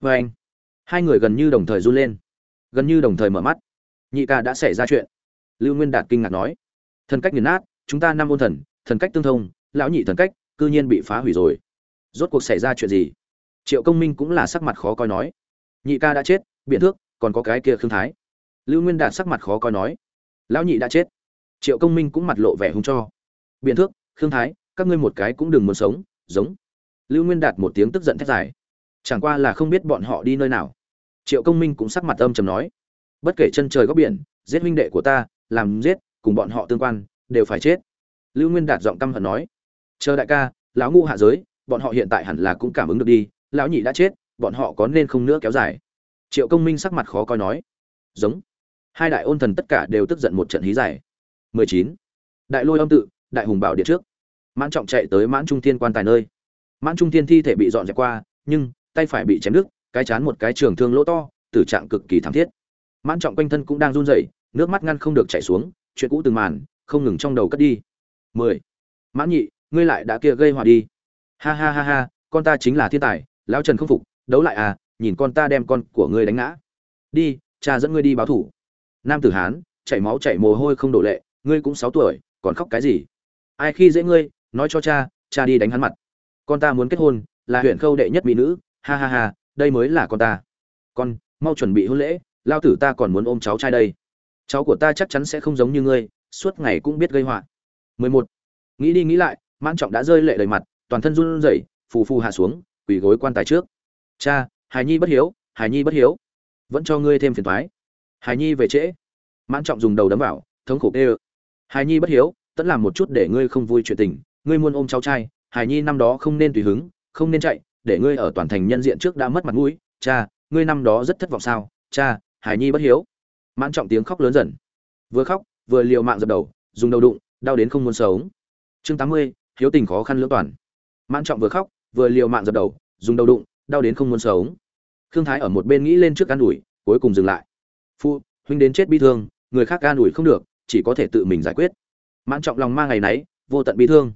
vê anh. Hai người gần như đồng thời run lên. Gần như đồng thời mở mắt. Nhị ca đã xảy ra chuyện. Lưu nguyên đạt kinh ngạc nói. Thần cách nghiền nát, chúng ta năm ôn thần thần cách tương thông, lão nhị thần cách, cư nhiên bị phá hủy rồi. Rốt cuộc xảy ra chuyện gì? Triệu công minh cũng là sắc mặt khó coi nói. Nhị ca đã chết biện thước, còn có cái kia khương thái. Lưu nguyên đạt sắc mặt khó coi nói. Lão nhị đã chết. Triệu công minh cũng mặt lộ vẻ hung cho. Biện thước, khương thái, các ngươi một cái cũng đừng muốn sống, giống. Lưu nguyên đạt một tiếng tức giận thét dài chẳng qua là không biết bọn họ đi nơi nào. Triệu công minh cũng sắc mặt âm trầm nói, bất kể chân trời góc biển, giết huynh đệ của ta, làm giết, cùng bọn họ tương quan, đều phải chết. Lưu nguyên đạt giọng căm hận nói, chờ đại ca, lão ngu hạ giới, bọn họ hiện tại hẳn là cũng cảm ứng được đi, lão nhị đã chết, bọn họ có nên không nữa kéo dài? Triệu công minh sắc mặt khó coi nói, giống. Hai đại ôn thần tất cả đều tức giận một trận hí dài. 19. đại lôi âm tự, đại hùng bảo điện trước. Mãn trọng chạy tới mãn trung thiên quan tài nơi. Mãn trung thiên thi thể bị dọn dẹp qua, nhưng tay phải bị chém đứt, cái chán một cái trường thương lỗ to, tử trạng cực kỳ thảm thiết. Mãn trọng quanh thân cũng đang run rẩy, nước mắt ngăn không được chảy xuống, chuyện cũ từng màn, không ngừng trong đầu cất đi. 10. mãn nhị, ngươi lại đã kia gây họa đi. Ha ha ha ha, con ta chính là thiên tài, lão trần không phục, đấu lại à nhìn con ta đem con của ngươi đánh ngã. Đi, cha dẫn ngươi đi báo thủ. Nam tử hán, chảy máu chảy mồ hôi không đổ lệ, ngươi cũng sáu tuổi, còn khóc cái gì? Ai khi dễ ngươi, nói cho cha cha đi đánh hắn mặt. Con ta muốn kết hôn, là huyện khâu đệ nhất mỹ nữ ha ha ha, đây mới là con ta. Con, mau chuẩn bị hôn lễ, lao tử ta còn muốn ôm cháu trai đây. Cháu của ta chắc chắn sẽ không giống như ngươi, suốt ngày cũng biết gây họa. 11. nghĩ đi nghĩ lại, mãn trọng đã rơi lệ đầy mặt, toàn thân run rẩy, phù phù hạ xuống, quỳ gối quan tài trước. Cha, hài nhi bất hiếu, hài nhi bất hiếu. Vẫn cho ngươi thêm phiền toái hài nhi về trễ. Mãn trọng dùng đầu đấm vào, thống khổ kêu. Hài nhi bất hiếu tẫn làm một chút để ngươi không vui chuyện tình. Ngươi muốn ôm cháu trai, hài nhi năm đó không nên tùy hứng, không nên chạy để ngươi ở toàn thành nhân diện trước đã mất mặt mũi, cha, ngươi năm đó rất thất vọng sao? Cha hải nhi bất hiếu. Mãn trọng tiếng khóc lớn dần. Vừa khóc, vừa liều mạng dập đầu, dùng đầu đụng, đau đến không muốn sống. Chương tám mươi, hiếu tình khó khăn lưỡng toàn. Mãn trọng vừa khóc, vừa liều mạng dập đầu, dùng đầu đụng, đau đến không muốn sống. Khương thái ở một bên nghĩ lên trước an ủi, cuối cùng dừng lại. Phu, huynh đến chết bi thương, người khác an ủi không được, chỉ có thể tự mình giải quyết. Mãn trọng lòng mang ngày náy vô tận bi thương.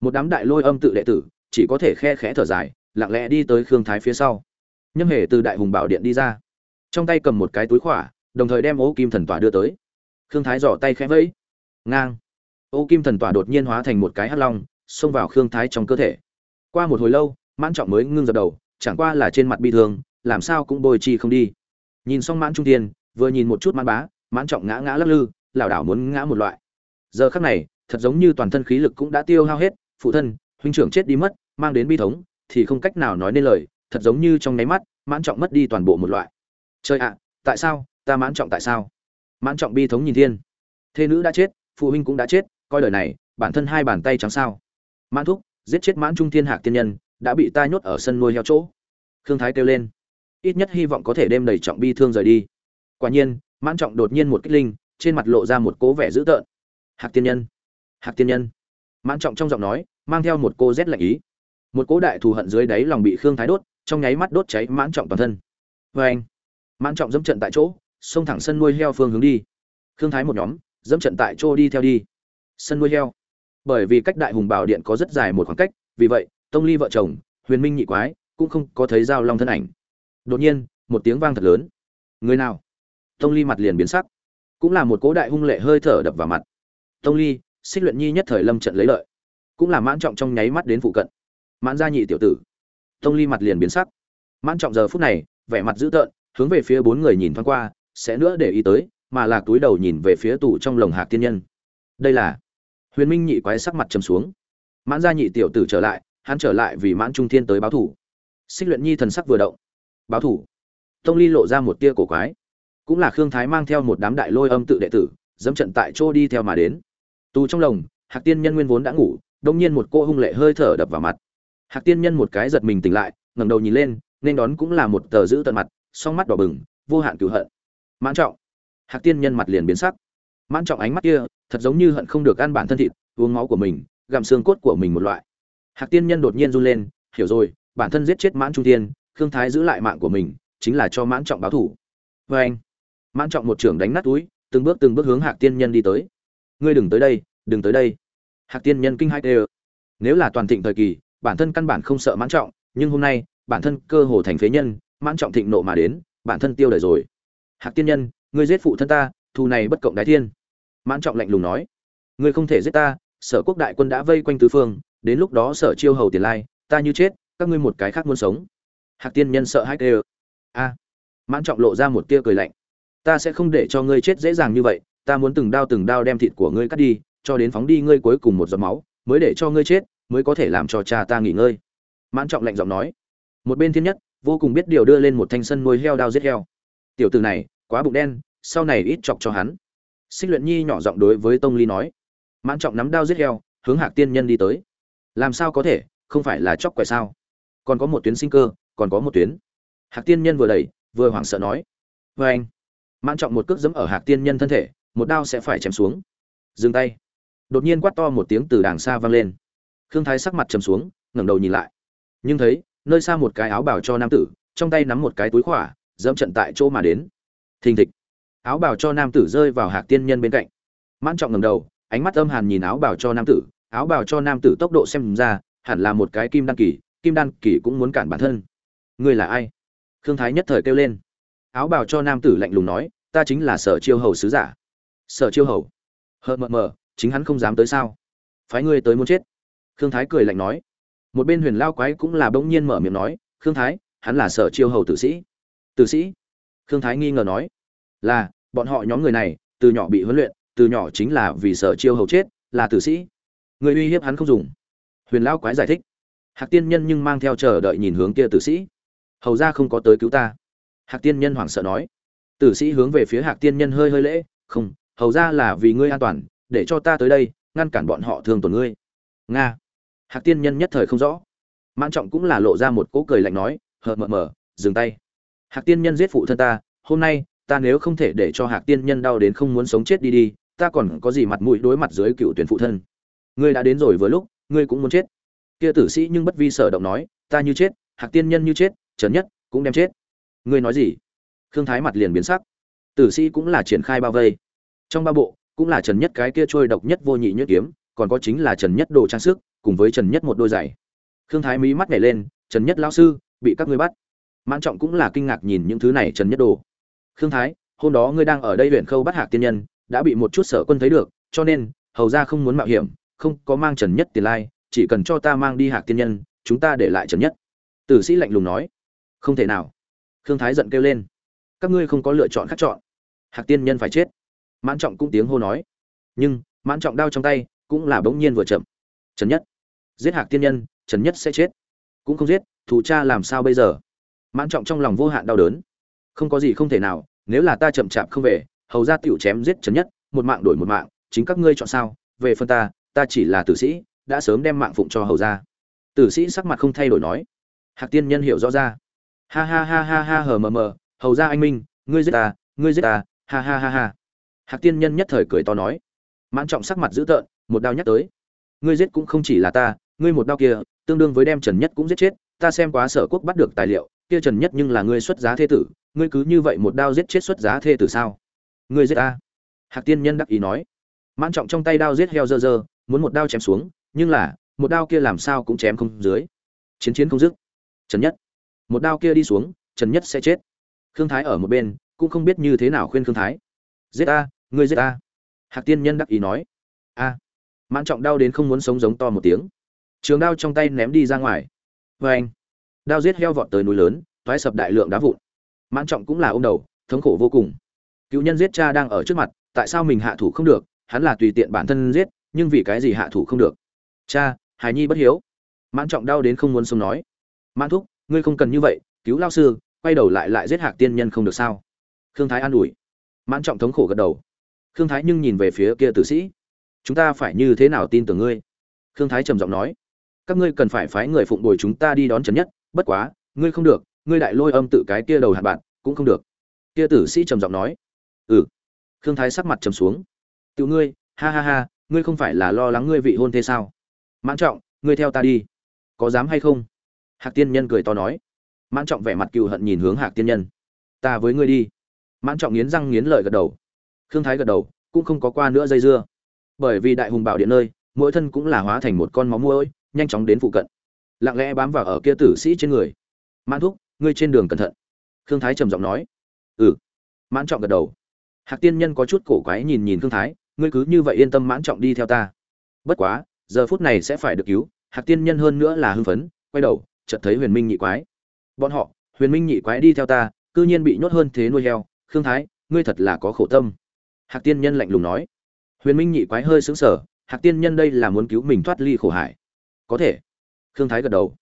Một đám đại lôi âm tự đệ tử, chỉ có thể khe khẽ thở dài lặng lẽ đi tới khương thái phía sau. Nhâm hề từ đại hùng bảo điện đi ra. Trong tay cầm một cái túi khỏa, đồng thời đem ô kim thần tỏa đưa tới. Khương thái giỏ tay khẽ vẫy. Ngang. Ô kim thần tỏa đột nhiên hóa thành một cái hắc long, xông vào khương thái trong cơ thể. Qua một hồi lâu, mãn trọng mới ngưng dập đầu, chẳng qua là trên mặt bi thương, làm sao cũng bồi chi không đi. Nhìn xong mãn trung tiên, vừa nhìn một chút mãn bá, mãn trọng ngã ngã lắc lư, lảo đảo muốn ngã một loại. Giờ khắc này, thật giống như toàn thân khí lực cũng đã tiêu hao hết, phụ thân, huynh trưởng chết đi mất, mang đến bi thống thì không cách nào nói nên lời, thật giống như trong nháy mắt, mãn trọng mất đi toàn bộ một loại. Trời ạ, tại sao, ta mãn trọng tại sao? Mãn trọng bi thống nhìn thiên. Thế nữ đã chết, phụ huynh cũng đã chết, coi đời này, bản thân hai bàn tay trắng sao. Mãn thúc, giết chết mãn trung thiên hạc tiên nhân, đã bị ta nhốt ở sân nuôi heo chỗ. Khương thái kêu lên. Ít nhất hy vọng có thể đem đầy trọng bi thương rời đi. Quả nhiên, mãn trọng đột nhiên một kích linh, trên mặt lộ ra một cố vẻ dữ tợn. Hạc tiên nhân. Hạc tiên nhân. Mãn trọng trong giọng nói, mang theo một cô rét lạnh ý một cố đại thù hận dưới đáy lòng bị khương thái đốt, trong nháy mắt đốt cháy mãn trọng toàn thân. Vê anh, mãn trọng dẫm trận tại chỗ, xông thẳng sân nuôi heo phương hướng đi. Khương thái một nhóm, dẫm trận tại chỗ đi theo đi. Sân nuôi heo. Bởi vì cách đại hùng bảo điện có rất dài một khoảng cách, vì vậy, tông ly vợ chồng, huyền minh nhị quái, cũng không có thấy giao long thân ảnh. Đột nhiên, một tiếng vang thật lớn. Người nào? Tông ly mặt liền biến sắc. Cũng là một cố đại hung lệ hơi thở đập vào mặt. Tông ly, xích luyện nhi nhất thời lâm trận lấy lợi. Cũng là mãn trọng trong nháy mắt đến phụ cận mãn gia nhị tiểu tử. Tông ly mặt liền biến sắc. Mãn trọng giờ phút này, vẻ mặt dữ tợn, hướng về phía bốn người nhìn thoáng qua, sẽ nữa để ý tới, mà là túi đầu nhìn về phía tủ trong lồng hạc tiên nhân. Đây là huyền minh nhị quái sắc mặt trầm xuống. Mãn gia nhị tiểu tử trở lại, hắn trở lại vì mãn trung thiên tới báo thủ. Xích luyện nhi thần sắc vừa động. Báo thủ. Tông ly lộ ra một tia cổ quái. Cũng là khương thái mang theo một đám đại lôi âm tự đệ tử, dẫm trận tại chỗ đi theo mà đến. Tù trong lồng, hạc tiên nhân nguyên vốn đã ngủ, đông nhiên một cô hung lệ hơi thở đập vào mặt hạc tiên nhân một cái giật mình tỉnh lại, ngẩng đầu nhìn lên, nên đón cũng là một tờ giữ tận mặt, song mắt đỏ bừng, vô hạn cửu hận. Mãn trọng. Hạc tiên nhân mặt liền biến sắc. Mãn trọng ánh mắt kia, thật giống như hận không được ăn bản thân thịt, uống máu của mình, gặm xương cốt của mình một loại. Hạc tiên nhân đột nhiên run lên, hiểu rồi, bản thân giết chết mãn trung tiên khương thái giữ lại mạng của mình, chính là cho mãn trọng báo thủ vê anh, mãn trọng một trưởng đánh nát túi, từng bước từng bước hướng hạc tiên nhân đi tới. Ngươi đừng tới đây, đừng tới đây. Hạc tiên nhân kinh hai tê nếu là toàn thịnh thời kỳ bản thân căn bản không sợ mãn trọng, nhưng hôm nay, bản thân cơ hồ thành phế nhân, mãn trọng thịnh nộ mà đến, bản thân tiêu đời rồi. Hạc tiên nhân, ngươi giết phụ thân ta, thù này bất cộng đái thiên. Mãn trọng lạnh lùng nói, ngươi không thể giết ta, sở quốc đại quân đã vây quanh tứ phương, đến lúc đó sở chiêu hầu tiền lai, ta như chết, các ngươi một cái khác muốn sống. Hạc tiên nhân sợ hãi tê a, mãn trọng lộ ra một tia cười lạnh, ta sẽ không để cho ngươi chết dễ dàng như vậy, ta muốn từng đao từng đao đem thịt của ngươi cắt đi, cho đến phóng đi ngươi cuối cùng một giọt máu, mới để cho ngươi chết mới có thể làm cho cha ta nghỉ ngơi. Mãn trọng lạnh giọng nói. Một bên thiên nhất, vô cùng biết điều đưa lên một thanh sân nuôi heo đao giết heo. Tiểu tử này, quá bụng đen, sau này ít chọc cho hắn. Xích luyện nhi nhỏ giọng đối với tông ly nói. Mãn trọng nắm đao giết heo, hướng hạc tiên nhân đi tới. Làm sao có thể, không phải là chóc quẻ sao? Còn có một tuyến sinh cơ, còn có một tuyến. Hạc tiên nhân vừa đẩy, vừa hoảng sợ nói. Vê anh, mãn trọng một cước dẫm ở hạc tiên nhân thân thể, một đao sẽ phải chém xuống. Dừng tay. Đột nhiên quát to một tiếng từ đàng xa vang lên khương thái sắc mặt trầm xuống, ngẩng đầu nhìn lại. Nhưng thấy, nơi xa một cái áo bào cho nam tử, trong tay nắm một cái túi khỏa, dẫm trận tại chỗ mà đến. Thình thịch. Áo bào cho nam tử rơi vào hạc tiên nhân bên cạnh. Mãn trọng ngẩng đầu, ánh mắt âm hàn nhìn áo bào cho nam tử. Áo bào cho nam tử tốc độ xem ra, hẳn là một cái kim đan kỳ, kim đan kỳ cũng muốn cản bản thân. Ngươi là ai? Khương thái nhất thời kêu lên. Áo bào cho nam tử lạnh lùng nói, ta chính là sở chiêu hầu sứ giả. Sở chiêu hầu. Hờ mờ mờ, chính hắn không dám tới sao? Phái ngươi tới muốn chết khương thái cười lạnh nói. Một bên huyền lao quái cũng là bỗng nhiên mở miệng nói, khương thái, hắn là sở chiêu hầu tử sĩ. Tử sĩ? Khương thái nghi ngờ nói. Là, bọn họ nhóm người này, từ nhỏ bị huấn luyện, từ nhỏ chính là vì sở chiêu hầu chết, là tử sĩ. Người uy hiếp hắn không dùng. Huyền lao quái giải thích. Hạc tiên nhân nhưng mang theo chờ đợi nhìn hướng kia tử sĩ. Hầu ra không có tới cứu ta. Hạc tiên nhân hoảng sợ nói. Tử sĩ hướng về phía hạc tiên nhân hơi hơi lễ, không, hầu ra là vì ngươi an toàn, để cho ta tới đây, ngăn cản bọn họ thương tổn ngươi. Nga hạc tiên nhân nhất thời không rõ. Mãn trọng cũng là lộ ra một cỗ cười lạnh nói, hờ, mờ mờ, dừng tay. Hạc tiên nhân giết phụ thân ta, hôm nay, ta nếu không thể để cho hạc tiên nhân đau đến không muốn sống chết đi đi, ta còn có gì mặt mũi đối mặt dưới cựu tuyển phụ thân? Ngươi đã đến rồi vừa lúc, ngươi cũng muốn chết. Kia tử sĩ nhưng bất vi sở động nói, ta như chết, hạc tiên nhân như chết, trần nhất, cũng đem chết. Ngươi nói gì? Khương thái mặt liền biến sắc. Tử sĩ cũng là triển khai bao vây. Trong ba bộ, cũng là trần nhất cái kia trôi độc nhất vô nhị nhất kiếm, còn có chính là trần nhất đồ trang sức cùng với trần nhất một đôi giày. Khương thái mí mắt nhảy lên, trần nhất lão sư, bị các ngươi bắt. Mãn trọng cũng là kinh ngạc nhìn những thứ này trần nhất đồ. Khương thái, hôm đó ngươi đang ở đây huyện khâu bắt hạc tiên nhân, đã bị một chút sở quân thấy được, cho nên, hầu ra không muốn mạo hiểm, không có mang trần nhất tiền lai, chỉ cần cho ta mang đi hạc tiên nhân, chúng ta để lại trần nhất. Tử sĩ lạnh lùng nói. Không thể nào. Khương thái giận kêu lên. Các ngươi không có lựa chọn khác chọn. Hạc tiên nhân phải chết. Mãn trọng cũng tiếng hô nói. Nhưng, mãn trọng đao trong tay, cũng là bỗng nhiên vừa chậm. Trần nhất giết hạc tiên nhân, trần nhất sẽ chết. Cũng không giết thủ cha làm sao bây giờ? Mãn trọng trong lòng vô hạn đau đớn. Không có gì không thể nào, nếu là ta chậm chạp không về, hầu ra tiểu chém giết trần nhất, một mạng đổi một mạng, chính các ngươi chọn sao? Về phần ta ta chỉ là tử sĩ, đã sớm đem mạng phụng cho hầu ra tử sĩ sắc mặt không thay đổi nói. Hạc tiên nhân hiểu rõ ra. Ha ha ha ha ha hờ mờ mờ, hầu ra anh minh, ngươi giết ta, ngươi giết ta, ha ha ha ha. Hạc tiên nhân nhất thời cười to nói. Mãn trọng sắc mặt dữ tợn, một đao nhắc tới. Ngươi giết cũng không chỉ là ta ngươi một đao kia, tương đương với đem trần nhất cũng giết chết, ta xem quá sở quốc bắt được tài liệu, kia trần nhất nhưng là ngươi xuất giá thê tử, ngươi cứ như vậy một đao giết chết xuất giá thê tử sao? Ngươi giết ta? Hạc tiên nhân đắc ý nói. Mãn trọng trong tay đao giết heo dơ dơ, muốn một đao chém xuống, nhưng là, một đao kia làm sao cũng chém không dưới. Chiến chiến không dứt. Trần nhất. Một đao kia đi xuống, trần nhất sẽ chết. Khương thái ở một bên, cũng không biết như thế nào khuyên khương thái. Giết ta, ngươi giết ta. Hạc tiên nhân đắc ý nói. A. Mãn trọng đau đến không muốn sống giống to một tiếng trường đao trong tay ném đi ra ngoài. Vê anh, đao giết heo vọt tới núi lớn thoái sập đại lượng đá vụn. Mãn trọng cũng là ô m đầu, thống khổ vô cùng. Cựu nhân giết cha đang ở trước mặt, tại sao mình hạ thủ không được? Hắn là tùy tiện bản thân giết, nhưng vì cái gì hạ thủ không được? Cha, hài nhi bất hiếu. Mãn trọng đau đến không muốn sống nói. Mãn thúc, ngươi không cần như vậy, cứu lao sư, quay đầu lại lại giết hạc tiên nhân không được sao? Khương thái an ủi. Mãn trọng thống khổ gật đầu. Khương thái nhưng nhìn về phía kia tử sĩ. Chúng ta phải như thế nào tin tưởng ngươi? Khương thái trầm giọng nói các ngươi cần phải phái người phụng bồi chúng ta đi đón trần nhất, bất quá, ngươi không được, ngươi đại lôi âm tự cái kia đầu hạt bạn, cũng không được. Kia tử sĩ trầm giọng nói. Ừ. Khương thái sắc mặt trầm xuống. Tiểu ngươi, ha ha ha, ngươi không phải là lo lắng ngươi vị hôn thế sao? Mãn trọng, ngươi theo ta đi. Có dám hay không? Hạc tiên nhân cười to nói. Mãn trọng vẻ mặt cựu hận nhìn hướng hạc tiên nhân. Ta với ngươi đi. Mãn trọng nghiến răng nghiến lợi gật đầu. Khương thái gật đầu, cũng không có qua nữa dây dưa. Bởi vì đại hùng bảo điện nơi, mỗi thân cũng là hóa thành một con máu mũi nhanh chóng đến phụ cận. Lặng lẽ bám vào ở kia tử sĩ trên người. Mãn thúc, ngươi trên đường cẩn thận. Khương thái trầm giọng nói. Ừ. Mãn trọng gật đầu. Hạc tiên nhân có chút cổ quái nhìn nhìn khương thái, ngươi cứ như vậy yên tâm mãn trọng đi theo ta. Bất quá, giờ phút này sẽ phải được cứu, hạc tiên nhân hơn nữa là hưng phấn, quay đầu, chợt thấy huyền minh nhị quái. Bọn họ, huyền minh nhị quái đi theo ta, cư nhiên bị nhốt hơn thế nuôi heo, khương thái, ngươi thật là có khổ tâm. Hạc tiên nhân lạnh lùng nói. Huyền minh nhị quái hơi sững sờ, hạc tiên nhân đây là muốn cứu mình thoát ly khổ hải có thể. Khương thái gật đầu.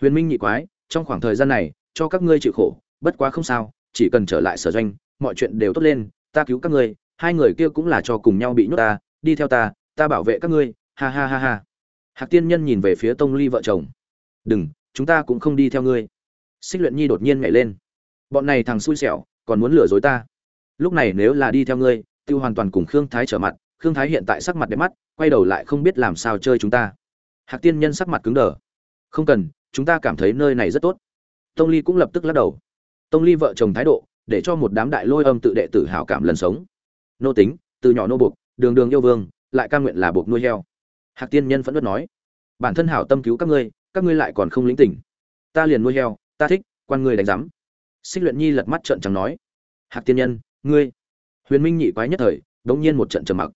Huyền minh nhị quái, trong khoảng thời gian này, cho các ngươi chịu khổ, bất quá không sao, chỉ cần trở lại sở doanh, mọi chuyện đều tốt lên, ta cứu các ngươi, hai người kia cũng là cho cùng nhau bị nhốt ta, đi theo ta ta bảo vệ các ngươi, ha ha ha ha. Hạc tiên nhân nhìn về phía tông ly vợ chồng. Đừng, chúng ta cũng không đi theo ngươi. Xích luyện nhi đột nhiên nhảy lên. Bọn này thằng xui xẻo, còn muốn lừa dối ta. Lúc này nếu là đi theo ngươi, tiêu hoàn toàn cùng khương thái trở mặt, khương thái hiện tại sắc mặt đẹp mắt, quay đầu lại không biết làm sao chơi chúng ta hạc tiên nhân sắc mặt cứng đờ. Không cần, chúng ta cảm thấy nơi này rất tốt. Tông ly cũng lập tức lắc đầu. Tông ly vợ chồng thái độ, để cho một đám đại lôi âm tự đệ tử hảo cảm lần sống. Nô tính, từ nhỏ nô buộc, đường đường yêu vương, lại ca nguyện là buộc nuôi heo. Hạc tiên nhân phẫn nộ nói. Bản thân hảo tâm cứu các ngươi các ngươi lại còn không lĩnh tỉnh. Ta liền nuôi heo, ta thích, quan ngươi đánh giám. Xích luyện nhi lật mắt trợn trắng nói. Hạc tiên nhân, ngươi. Huyền minh nhị quái nhất thời, đống nhiên một trận trầm mặc.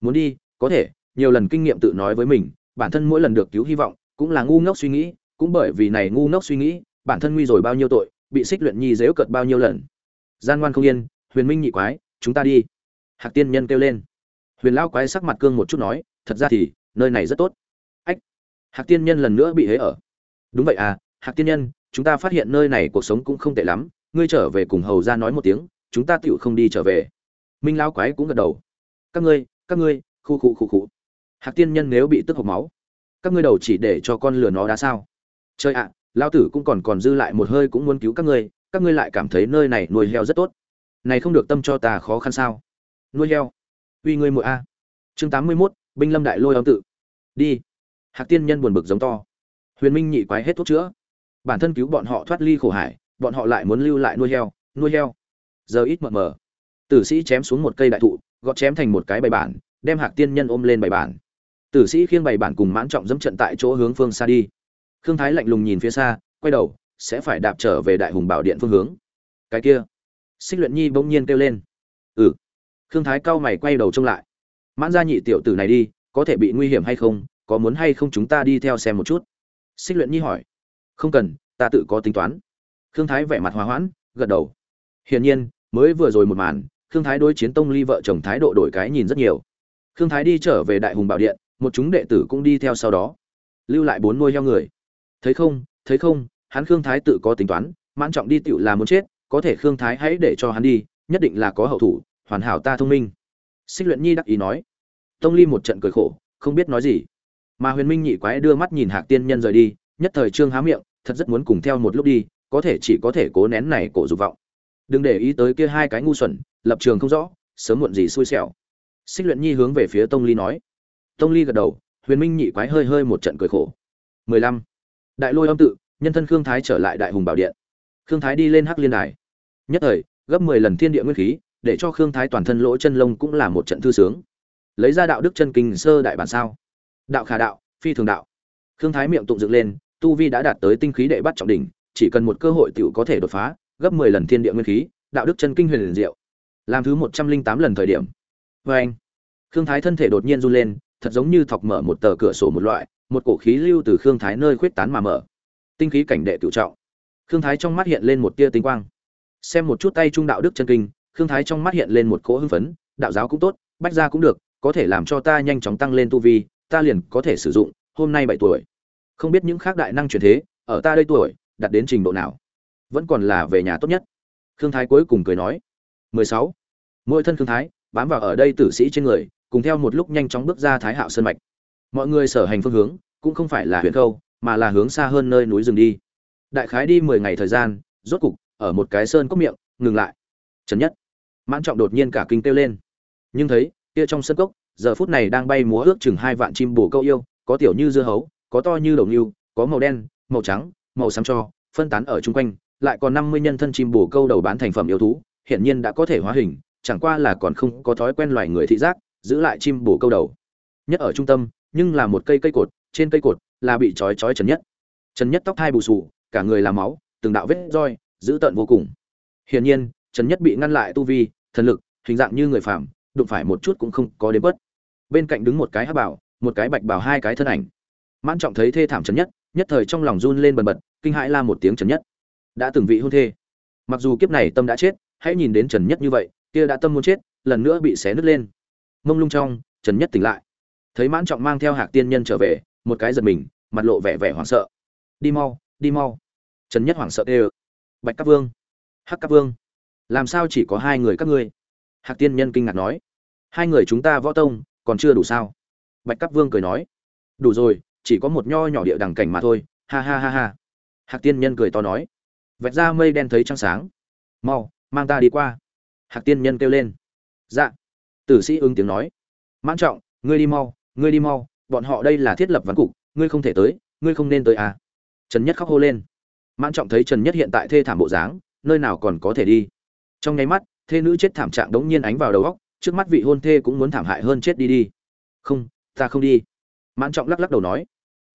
Muốn đi, có thể, nhiều lần kinh nghiệm tự nói với mình bản thân mỗi lần được cứu hy vọng cũng là ngu ngốc suy nghĩ, cũng bởi vì này ngu ngốc suy nghĩ, bản thân nguy rồi bao nhiêu tội, bị xích luyện nhi dếu cợt bao nhiêu lần. Gian ngoan không yên, huyền minh nhị quái, chúng ta đi. Hạc tiên nhân kêu lên. Huyền lão quái sắc mặt cương một chút nói, thật ra thì, nơi này rất tốt. Ách! Hạc tiên nhân lần nữa bị hế ở. Đúng vậy à hạc tiên nhân, chúng ta phát hiện nơi này cuộc sống cũng không tệ lắm, ngươi trở về cùng hầu ra nói một tiếng, chúng ta tựu không đi trở về. Minh lão quái cũng gật đầu. Các ngươi các ngươi, khu khu khu khu hạc tiên nhân nếu bị tức hộc máu, các ngươi đầu chỉ để cho con lừa nó đã sao? Chơi ạ, lão tử cũng còn còn dư lại một hơi cũng muốn cứu các ngươi các ngươi lại cảm thấy nơi này nuôi heo rất tốt. Này không được tâm cho ta khó khăn sao? Nuôi heo, uy ngươi mụi a. Chương tám mươi mốt, binh lâm đại lôi âm tự. Đi. Hạc tiên nhân buồn bực giống to. Huyền minh nhị quái hết thuốc chữa. Bản thân cứu bọn họ thoát ly khổ hải, bọn họ lại muốn lưu lại nuôi heo nuôi heo. Giờ ít mờ mờ. Tử sĩ chém xuống một cây đại thụ, gọt chém thành một cái bài bản, đem hạc tiên nhân ôm lên bài bản tử sĩ khiêng bày bản cùng mãn trọng dẫm trận tại chỗ hướng phương xa đi. Khương thái lạnh lùng nhìn phía xa, quay đầu, sẽ phải đạp trở về đại hùng bảo điện phương hướng. Cái kia. Xích luyện nhi bỗng nhiên kêu lên. Ừ. Khương thái cao mày quay đầu trông lại. Mãn ra nhị tiểu tử này đi, có thể bị nguy hiểm hay không, có muốn hay không chúng ta đi theo xem một chút? Xích luyện nhi hỏi. Không cần, ta tự có tính toán. Khương thái vẻ mặt hòa hoãn, gật đầu. Hiển nhiên, mới vừa rồi một màn, khương thái đối chiến tông ly vợ chồng thái độ đổi cái nhìn rất nhiều. Khương thái đi trở về đại hùng bảo điện một chúng đệ tử cũng đi theo sau đó. Lưu lại bốn nuôi heo người. Thấy không thấy không, hắn khương thái tự có tính toán, mãn trọng đi tựu là muốn chết, có thể khương thái hãy để cho hắn đi, nhất định là có hậu thủ, hoàn hảo ta thông minh. Xích luyện nhi đắc ý nói. Tông ly một trận cười khổ, không biết nói gì. Mà huyền minh nhị quái đưa mắt nhìn hạc tiên nhân rời đi, nhất thời trương há miệng, thật rất muốn cùng theo một lúc đi, có thể chỉ có thể cố nén này cổ dục vọng. Đừng để ý tới kia hai cái ngu xuẩn, lập trường không rõ, sớm muộn gì xui xẻo. Xích luyện nhi hướng về phía tông ly nói tông ly gật đầu, huyền minh nhị quái hơi hơi một trận cười khổ. Mười lăm. Đại lôi âm tự, nhân thân khương thái trở lại đại hùng bảo điện. Khương thái đi lên hắc liên đài. Nhất thời, gấp mười lần thiên địa nguyên khí, để cho khương thái toàn thân lỗ chân lông cũng là một trận thư sướng. Lấy ra đạo đức chân kinh sơ đại bản sao. Đạo khả đạo, phi thường đạo. Khương thái miệng tụng dựng lên, tu vi đã đạt tới tinh khí đệ bắt trọng đỉnh, chỉ cần một cơ hội tiểu có thể đột phá, gấp mười lần thiên địa nguyên khí, đạo đức chân kinh huyền liền diệu. Làm thứ một trăm linh tám lần thời điểm. Vê anh khương thái thân thể đột nhiên run lên thật giống như thọc mở một tờ cửa sổ một loại, một cổ khí lưu từ khương thái nơi khuyết tán mà mở. Tinh khí cảnh đệ cựu trọng. Khương thái trong mắt hiện lên một tia tinh quang. Xem một chút tay trung đạo đức chân kinh, khương thái trong mắt hiện lên một cỗ hưng phấn, đạo giáo cũng tốt, bách gia cũng được, có thể làm cho ta nhanh chóng tăng lên tu vi, ta liền có thể sử dụng, hôm nay bảy tuổi. Không biết những khác đại năng chuyển thế, ở ta đây tuổi, đạt đến trình độ nào? Vẫn còn là về nhà tốt nhất. Khương thái cuối cùng cười nói. 16. mỗi thân khương thái, bám vào ở đây tử sĩ trên người cùng theo một lúc nhanh chóng bước ra thái hạo sơn mạch. Mọi người sở hành phương hướng, cũng không phải là huyện khâu, mà là hướng xa hơn nơi núi rừng đi. Đại khái đi mười ngày thời gian, rốt cục, ở một cái sơn cốc miệng, ngừng lại. Trần nhất. Mãn trọng đột nhiên cả kinh kêu lên. Nhưng thấy, kia trong sân cốc, giờ phút này đang bay múa ước chừng hai vạn chim bồ câu yêu, có tiểu như dưa hấu, có to như đồng yêu có màu đen, màu trắng, màu xám cho, phân tán ở chung quanh, lại còn năm mươi nhân thân chim bồ câu đầu bán thành phẩm yêu thú hiện nhiên đã có thể hóa hình, chẳng qua là còn không có thói quen loài người thị giác giữ lại chim bổ câu đầu. Nhất ở trung tâm, nhưng là một cây cây cột, trên cây cột là bị trói trói trần nhất. Trần nhất tóc thai bù sù cả người là máu, từng đạo vết roi giữ tận vô cùng. Hiển nhiên trần nhất bị ngăn lại tu vi, thần lực, hình dạng như người phàm, đụng phải một chút cũng không có đến bớt bên cạnh đứng một cái hắc bảo, một cái bạch bảo hai cái thân ảnh. Mãn trọng thấy thê thảm trần nhất nhất thời trong lòng run lên bần bật, kinh hãi la một tiếng trần nhất. Đã từng vị hôn thê. Mặc dù kiếp này tâm đã chết, hãy nhìn đến trần nhất như vậy, kia đã tâm muốn chết, lần nữa bị xé nứt lên mông lung trong, trần nhất tỉnh lại. Thấy mãn trọng mang theo hạc tiên nhân trở về, một cái giật mình, mặt lộ vẻ vẻ hoảng sợ. Đi mau đi mau. Trần nhất hoảng sợ ê ơ. Bạch các vương. Hắc các vương. Làm sao chỉ có hai người các ngươi? Hạc tiên nhân kinh ngạc nói. Hai người chúng ta võ tông, còn chưa đủ sao? Bạch các vương cười nói. Đủ rồi, chỉ có một nho nhỏ địa đằng cảnh mà thôi. Ha ha ha ha. Hạc tiên nhân cười to nói. Vạch ra mây đen thấy trăng sáng. Mau, mang ta đi qua. Hạc tiên nhân kêu lên. Dạ tử sĩ ứng tiếng nói, mãn trọng, ngươi đi mau, ngươi đi mau, bọn họ đây là thiết lập ván cục, ngươi không thể tới, ngươi không nên tới à. Trần nhất khóc hô lên. Mãn trọng thấy trần nhất hiện tại thê thảm bộ dáng, nơi nào còn có thể đi. Trong nháy mắt, thê nữ chết thảm trạng đống nhiên ánh vào đầu góc trước mắt vị hôn thê cũng muốn thảm hại hơn chết đi đi. Không, ta không đi. Mãn trọng lắc lắc đầu nói.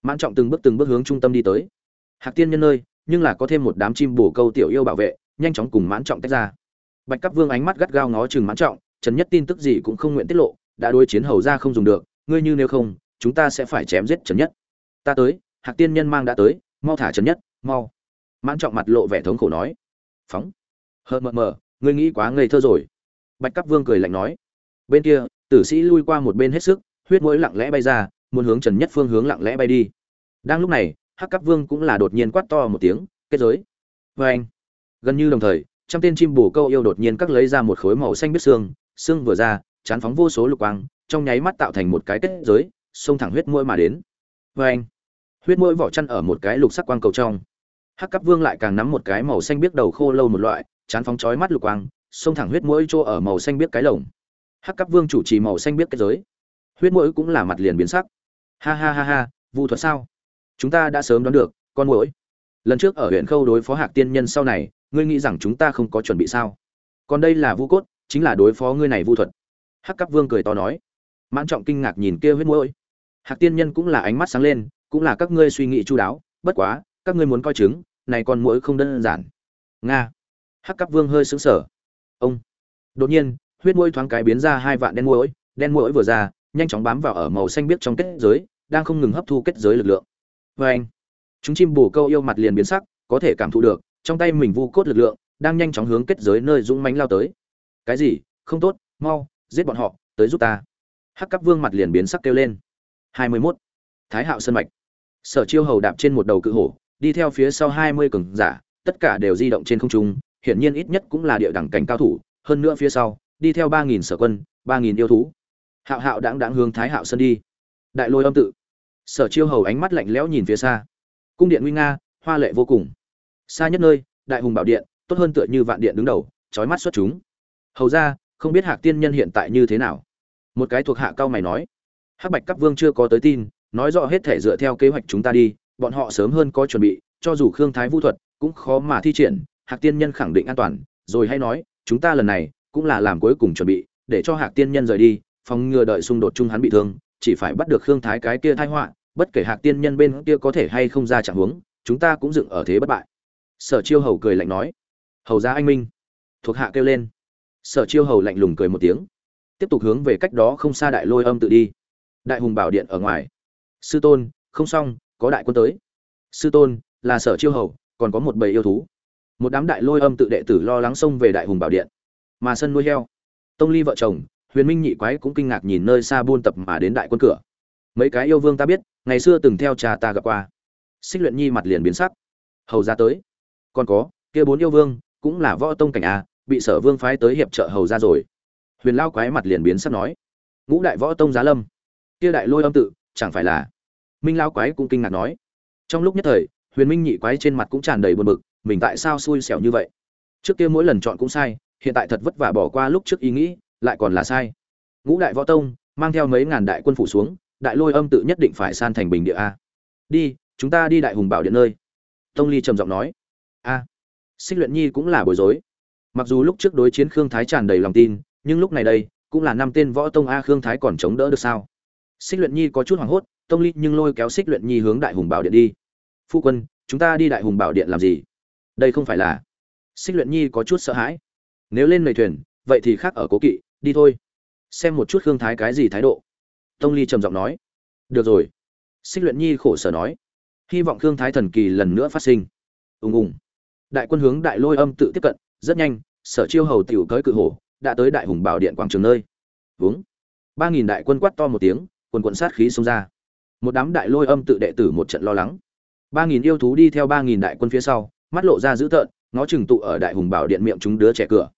Mãn trọng từng bước từng bước hướng trung tâm đi tới. Hạc tiên nhân nơi nhưng là có thêm một đám chim bổ câu tiểu yêu bảo vệ, nhanh chóng cùng mãn trọng tách ra. Bạch cấp vương ánh mắt gắt gao ngó chừng mãn trọng trần nhất tin tức gì cũng không nguyện tiết lộ, đã đối chiến hầu ra không dùng được, ngươi như nếu không, chúng ta sẽ phải chém giết trần nhất. Ta tới, hạc tiên nhân mang đã tới, mau thả trần nhất, mau. Mãn trọng mặt lộ vẻ thống khổ nói. Phóng. Hờ mờ mờ, ngươi nghĩ quá ngây thơ rồi. Bạch cắp vương cười lạnh nói. Bên kia, tử sĩ lui qua một bên hết sức, huyết mũi lặng lẽ bay ra, muốn hướng trần nhất phương hướng lặng lẽ bay đi. Đang lúc này, hắc cắp vương cũng là đột nhiên quát to một tiếng, kết giới. Vê anh gần như đồng thời, trăm tên chim bồ câu yêu đột nhiên cắt lấy ra một khối màu xanh biết xương xương vừa ra, chán phóng vô số lục quang, trong nháy mắt tạo thành một cái kết giới, xông thẳng huyết mũi mà đến. Vê anh, huyết mũi vỏ chăn ở một cái lục sắc quang cầu trong. Hắc cấp vương lại càng nắm một cái màu xanh biết đầu khô lâu một loại, chán phóng chói mắt lục quang, xông thẳng huyết mũi chỗ ở màu xanh biết cái lồng. Hắc cấp vương chủ trì màu xanh biết kết giới. Huyết mũi cũng là mặt liền biến sắc. Ha ha ha ha vụ thuật sao? Chúng ta đã sớm đoán được, con mũi lần trước ở huyện khâu đối phó hạc tiên nhân sau này, ngươi nghĩ rằng chúng ta không có chuẩn bị sao? Còn đây là vu cốt chính là đối phó ngươi này vu thuật. Hắc cắp vương cười to nói. Mãn trọng kinh ngạc nhìn kia huyết mũi hạc tiên nhân cũng là ánh mắt sáng lên, cũng là các ngươi suy nghĩ chu đáo, bất quá, các ngươi muốn coi chứng này con mũi không đơn giản. Nga. Hắc cắp vương hơi sững sờ. Ông. Đột nhiên, huyết mũi thoáng cái biến ra hai vạn đen mũi đen mũi vừa ra, nhanh chóng bám vào ở màu xanh biếc trong kết giới, đang không ngừng hấp thu kết giới lực lượng. Vê anh, chúng chim bù câu yêu mặt liền biến sắc, có thể cảm thụ được, trong tay mình vu cốt lực lượng, đang nhanh chóng hướng kết giới nơi dũng mánh lao tới cái gì? Không tốt, mau, giết bọn họ, tới giúp ta. Hắc cắp vương mặt liền biến sắc kêu lên. Hai mươi 21. thái hạo sơn mạch. Sở chiêu hầu đạp trên một đầu cự hổ, đi theo phía sau hai mươi cường giả, tất cả đều di động trên không trung, hiển nhiên ít nhất cũng là địa đẳng cảnh cao thủ, hơn nữa phía sau, đi theo ba nghìn sở quân, ba nghìn yêu thú. Hạo hạo đáng đáng hướng thái hạo sơn đi. Đại lôi âm tự. Sở chiêu hầu ánh mắt lạnh lẽo nhìn phía xa. Cung điện nguy nga, hoa lệ vô cùng. Xa nhất nơi, đại hùng bảo điện, tốt hơn tựa như vạn điện đứng đầu trói mắt xuất chúng hầu ra, không biết hạc tiên nhân hiện tại như thế nào? Một cái thuộc hạ cao mày nói. Hắc bạch cấp vương chưa có tới tin, nói rõ hết thể dựa theo kế hoạch chúng ta đi, bọn họ sớm hơn có chuẩn bị, cho dù khương thái vũ thuật cũng khó mà thi triển, hạc tiên nhân khẳng định an toàn, rồi hay nói, chúng ta lần này cũng là làm cuối cùng chuẩn bị, để cho hạc tiên nhân rời đi, phòng ngừa đợi xung đột chung hắn bị thương, chỉ phải bắt được khương thái cái kia thái họa, bất kể hạc tiên nhân bên kia có thể hay không ra trạng huống, chúng ta cũng dựng ở thế bất bại. Sở chiêu hầu cười lạnh nói. Hầu ra anh minh. Thuộc hạ kêu lên sở chiêu hầu lạnh lùng cười một tiếng, tiếp tục hướng về cách đó không xa đại lôi âm tự đi. Đại hùng bảo điện ở ngoài. Sư tôn, không xong, có đại quân tới. Sư tôn, là sở chiêu hầu, còn có một bầy yêu thú. Một đám đại lôi âm tự đệ tử lo lắng xông về đại hùng bảo điện. Mà sân nuôi heo. Tông ly vợ chồng, huyền minh nhị quái cũng kinh ngạc nhìn nơi xa buôn tập mà đến đại quân cửa. Mấy cái yêu vương ta biết, ngày xưa từng theo cha ta gặp qua. Xích luyện nhi mặt liền biến sắc. Hầu ra tới. Còn có, kia bốn yêu vương, cũng là võ tông cảnh a bị sở vương phái tới hiệp trợ hầu ra rồi. Huyền lao quái mặt liền biến sắc nói, ngũ đại võ tông giá lâm, kia đại lôi âm tự, chẳng phải là? Minh lao quái cũng kinh ngạc nói, trong lúc nhất thời, huyền minh nhị quái trên mặt cũng tràn đầy buồn bực, mình tại sao xui xẻo như vậy? Trước kia mỗi lần chọn cũng sai, hiện tại thật vất vả bỏ qua lúc trước ý nghĩ, lại còn là sai. Ngũ đại võ tông, mang theo mấy ngàn đại quân phủ xuống, đại lôi âm tự nhất định phải san thành bình địa a. Đi, chúng ta đi đại hùng bảo điện nơi. Tông ly trầm giọng nói, a, xích luyện nhi cũng là bối rối mặc dù lúc trước đối chiến khương thái tràn đầy lòng tin, nhưng lúc này đây, cũng là năm tên võ tông a khương thái còn chống đỡ được sao? Xích luyện nhi có chút hoảng hốt, tông ly nhưng lôi kéo xích luyện nhi hướng đại hùng bảo điện đi. Phu quân, chúng ta đi đại hùng bảo điện làm gì? Đây không phải là xích luyện nhi có chút sợ hãi. Nếu lên nầy thuyền, vậy thì khác ở cố kỵ, đi thôi. Xem một chút khương thái cái gì thái độ. Tông ly trầm giọng nói. Được rồi. Xích luyện nhi khổ sở nói. Hy vọng khương thái thần kỳ lần nữa phát sinh. Ùng ùng. Đại quân hướng đại lôi âm tự tiếp cận rất nhanh, sở chiêu hầu tiểu cới cự hổ đã tới đại hùng bảo điện quảng trường nơi. Vướng ba nghìn đại quân quát to một tiếng, quần quận sát khí xông ra. Một đám đại lôi âm tự đệ tử một trận lo lắng. Ba nghìn yêu thú đi theo ba nghìn đại quân phía sau, mắt lộ ra dữ tợn, ngó chừng tụ ở đại hùng bảo điện miệng chúng đứa trẻ cửa.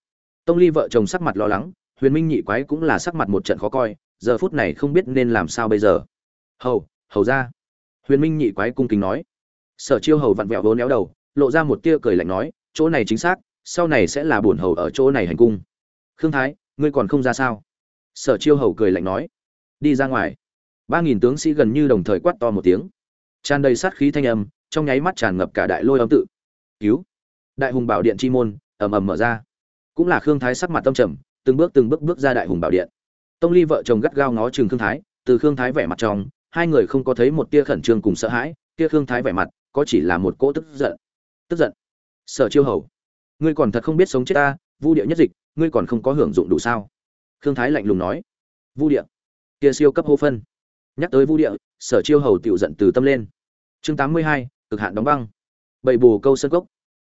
Tông ly vợ chồng sắc mặt lo lắng, huyền minh nhị quái cũng là sắc mặt một trận khó coi, giờ phút này không biết nên làm sao bây giờ. Hầu hầu ra. Huyền minh nhị quái cung kính nói. Sở chiêu hầu vặn vẹo vốn éo đầu, lộ ra một tia cười lạnh nói, chỗ này chính xác sau này sẽ là bổn hầu ở chỗ này hành cung. Khương thái, ngươi còn không ra sao? Sở chiêu hầu cười lạnh nói. Đi ra ngoài. Ba nghìn tướng sĩ gần như đồng thời quát to một tiếng. Tràn đầy sát khí thanh âm, trong nháy mắt tràn ngập cả đại lôi âm tự. Cứu. Đại hùng bảo điện chi môn, ầm ầm mở ra. Cũng là khương thái sắc mặt tâm trầm, từng bước từng bước bước ra đại hùng bảo điện. Tông ly vợ chồng gắt gao ngó chừng khương thái, từ khương thái vẻ mặt trong, hai người không có thấy một tia khẩn trương cùng sợ hãi, kia khương thái vẻ mặt, có chỉ là một cỗ tức giận. Tức giận. Sở chiêu hầu ngươi còn thật không biết sống chết ta, vu địa nhất dịch, ngươi còn không có hưởng dụng đủ sao? Khương thái lạnh lùng nói. Vu địa. Kia siêu cấp hô phân. Nhắc tới vu địa, sở chiêu hầu tiểu giận từ tâm lên. Chương tám mươi hai, cực hạn đóng băng. Bảy bù câu sân cốc.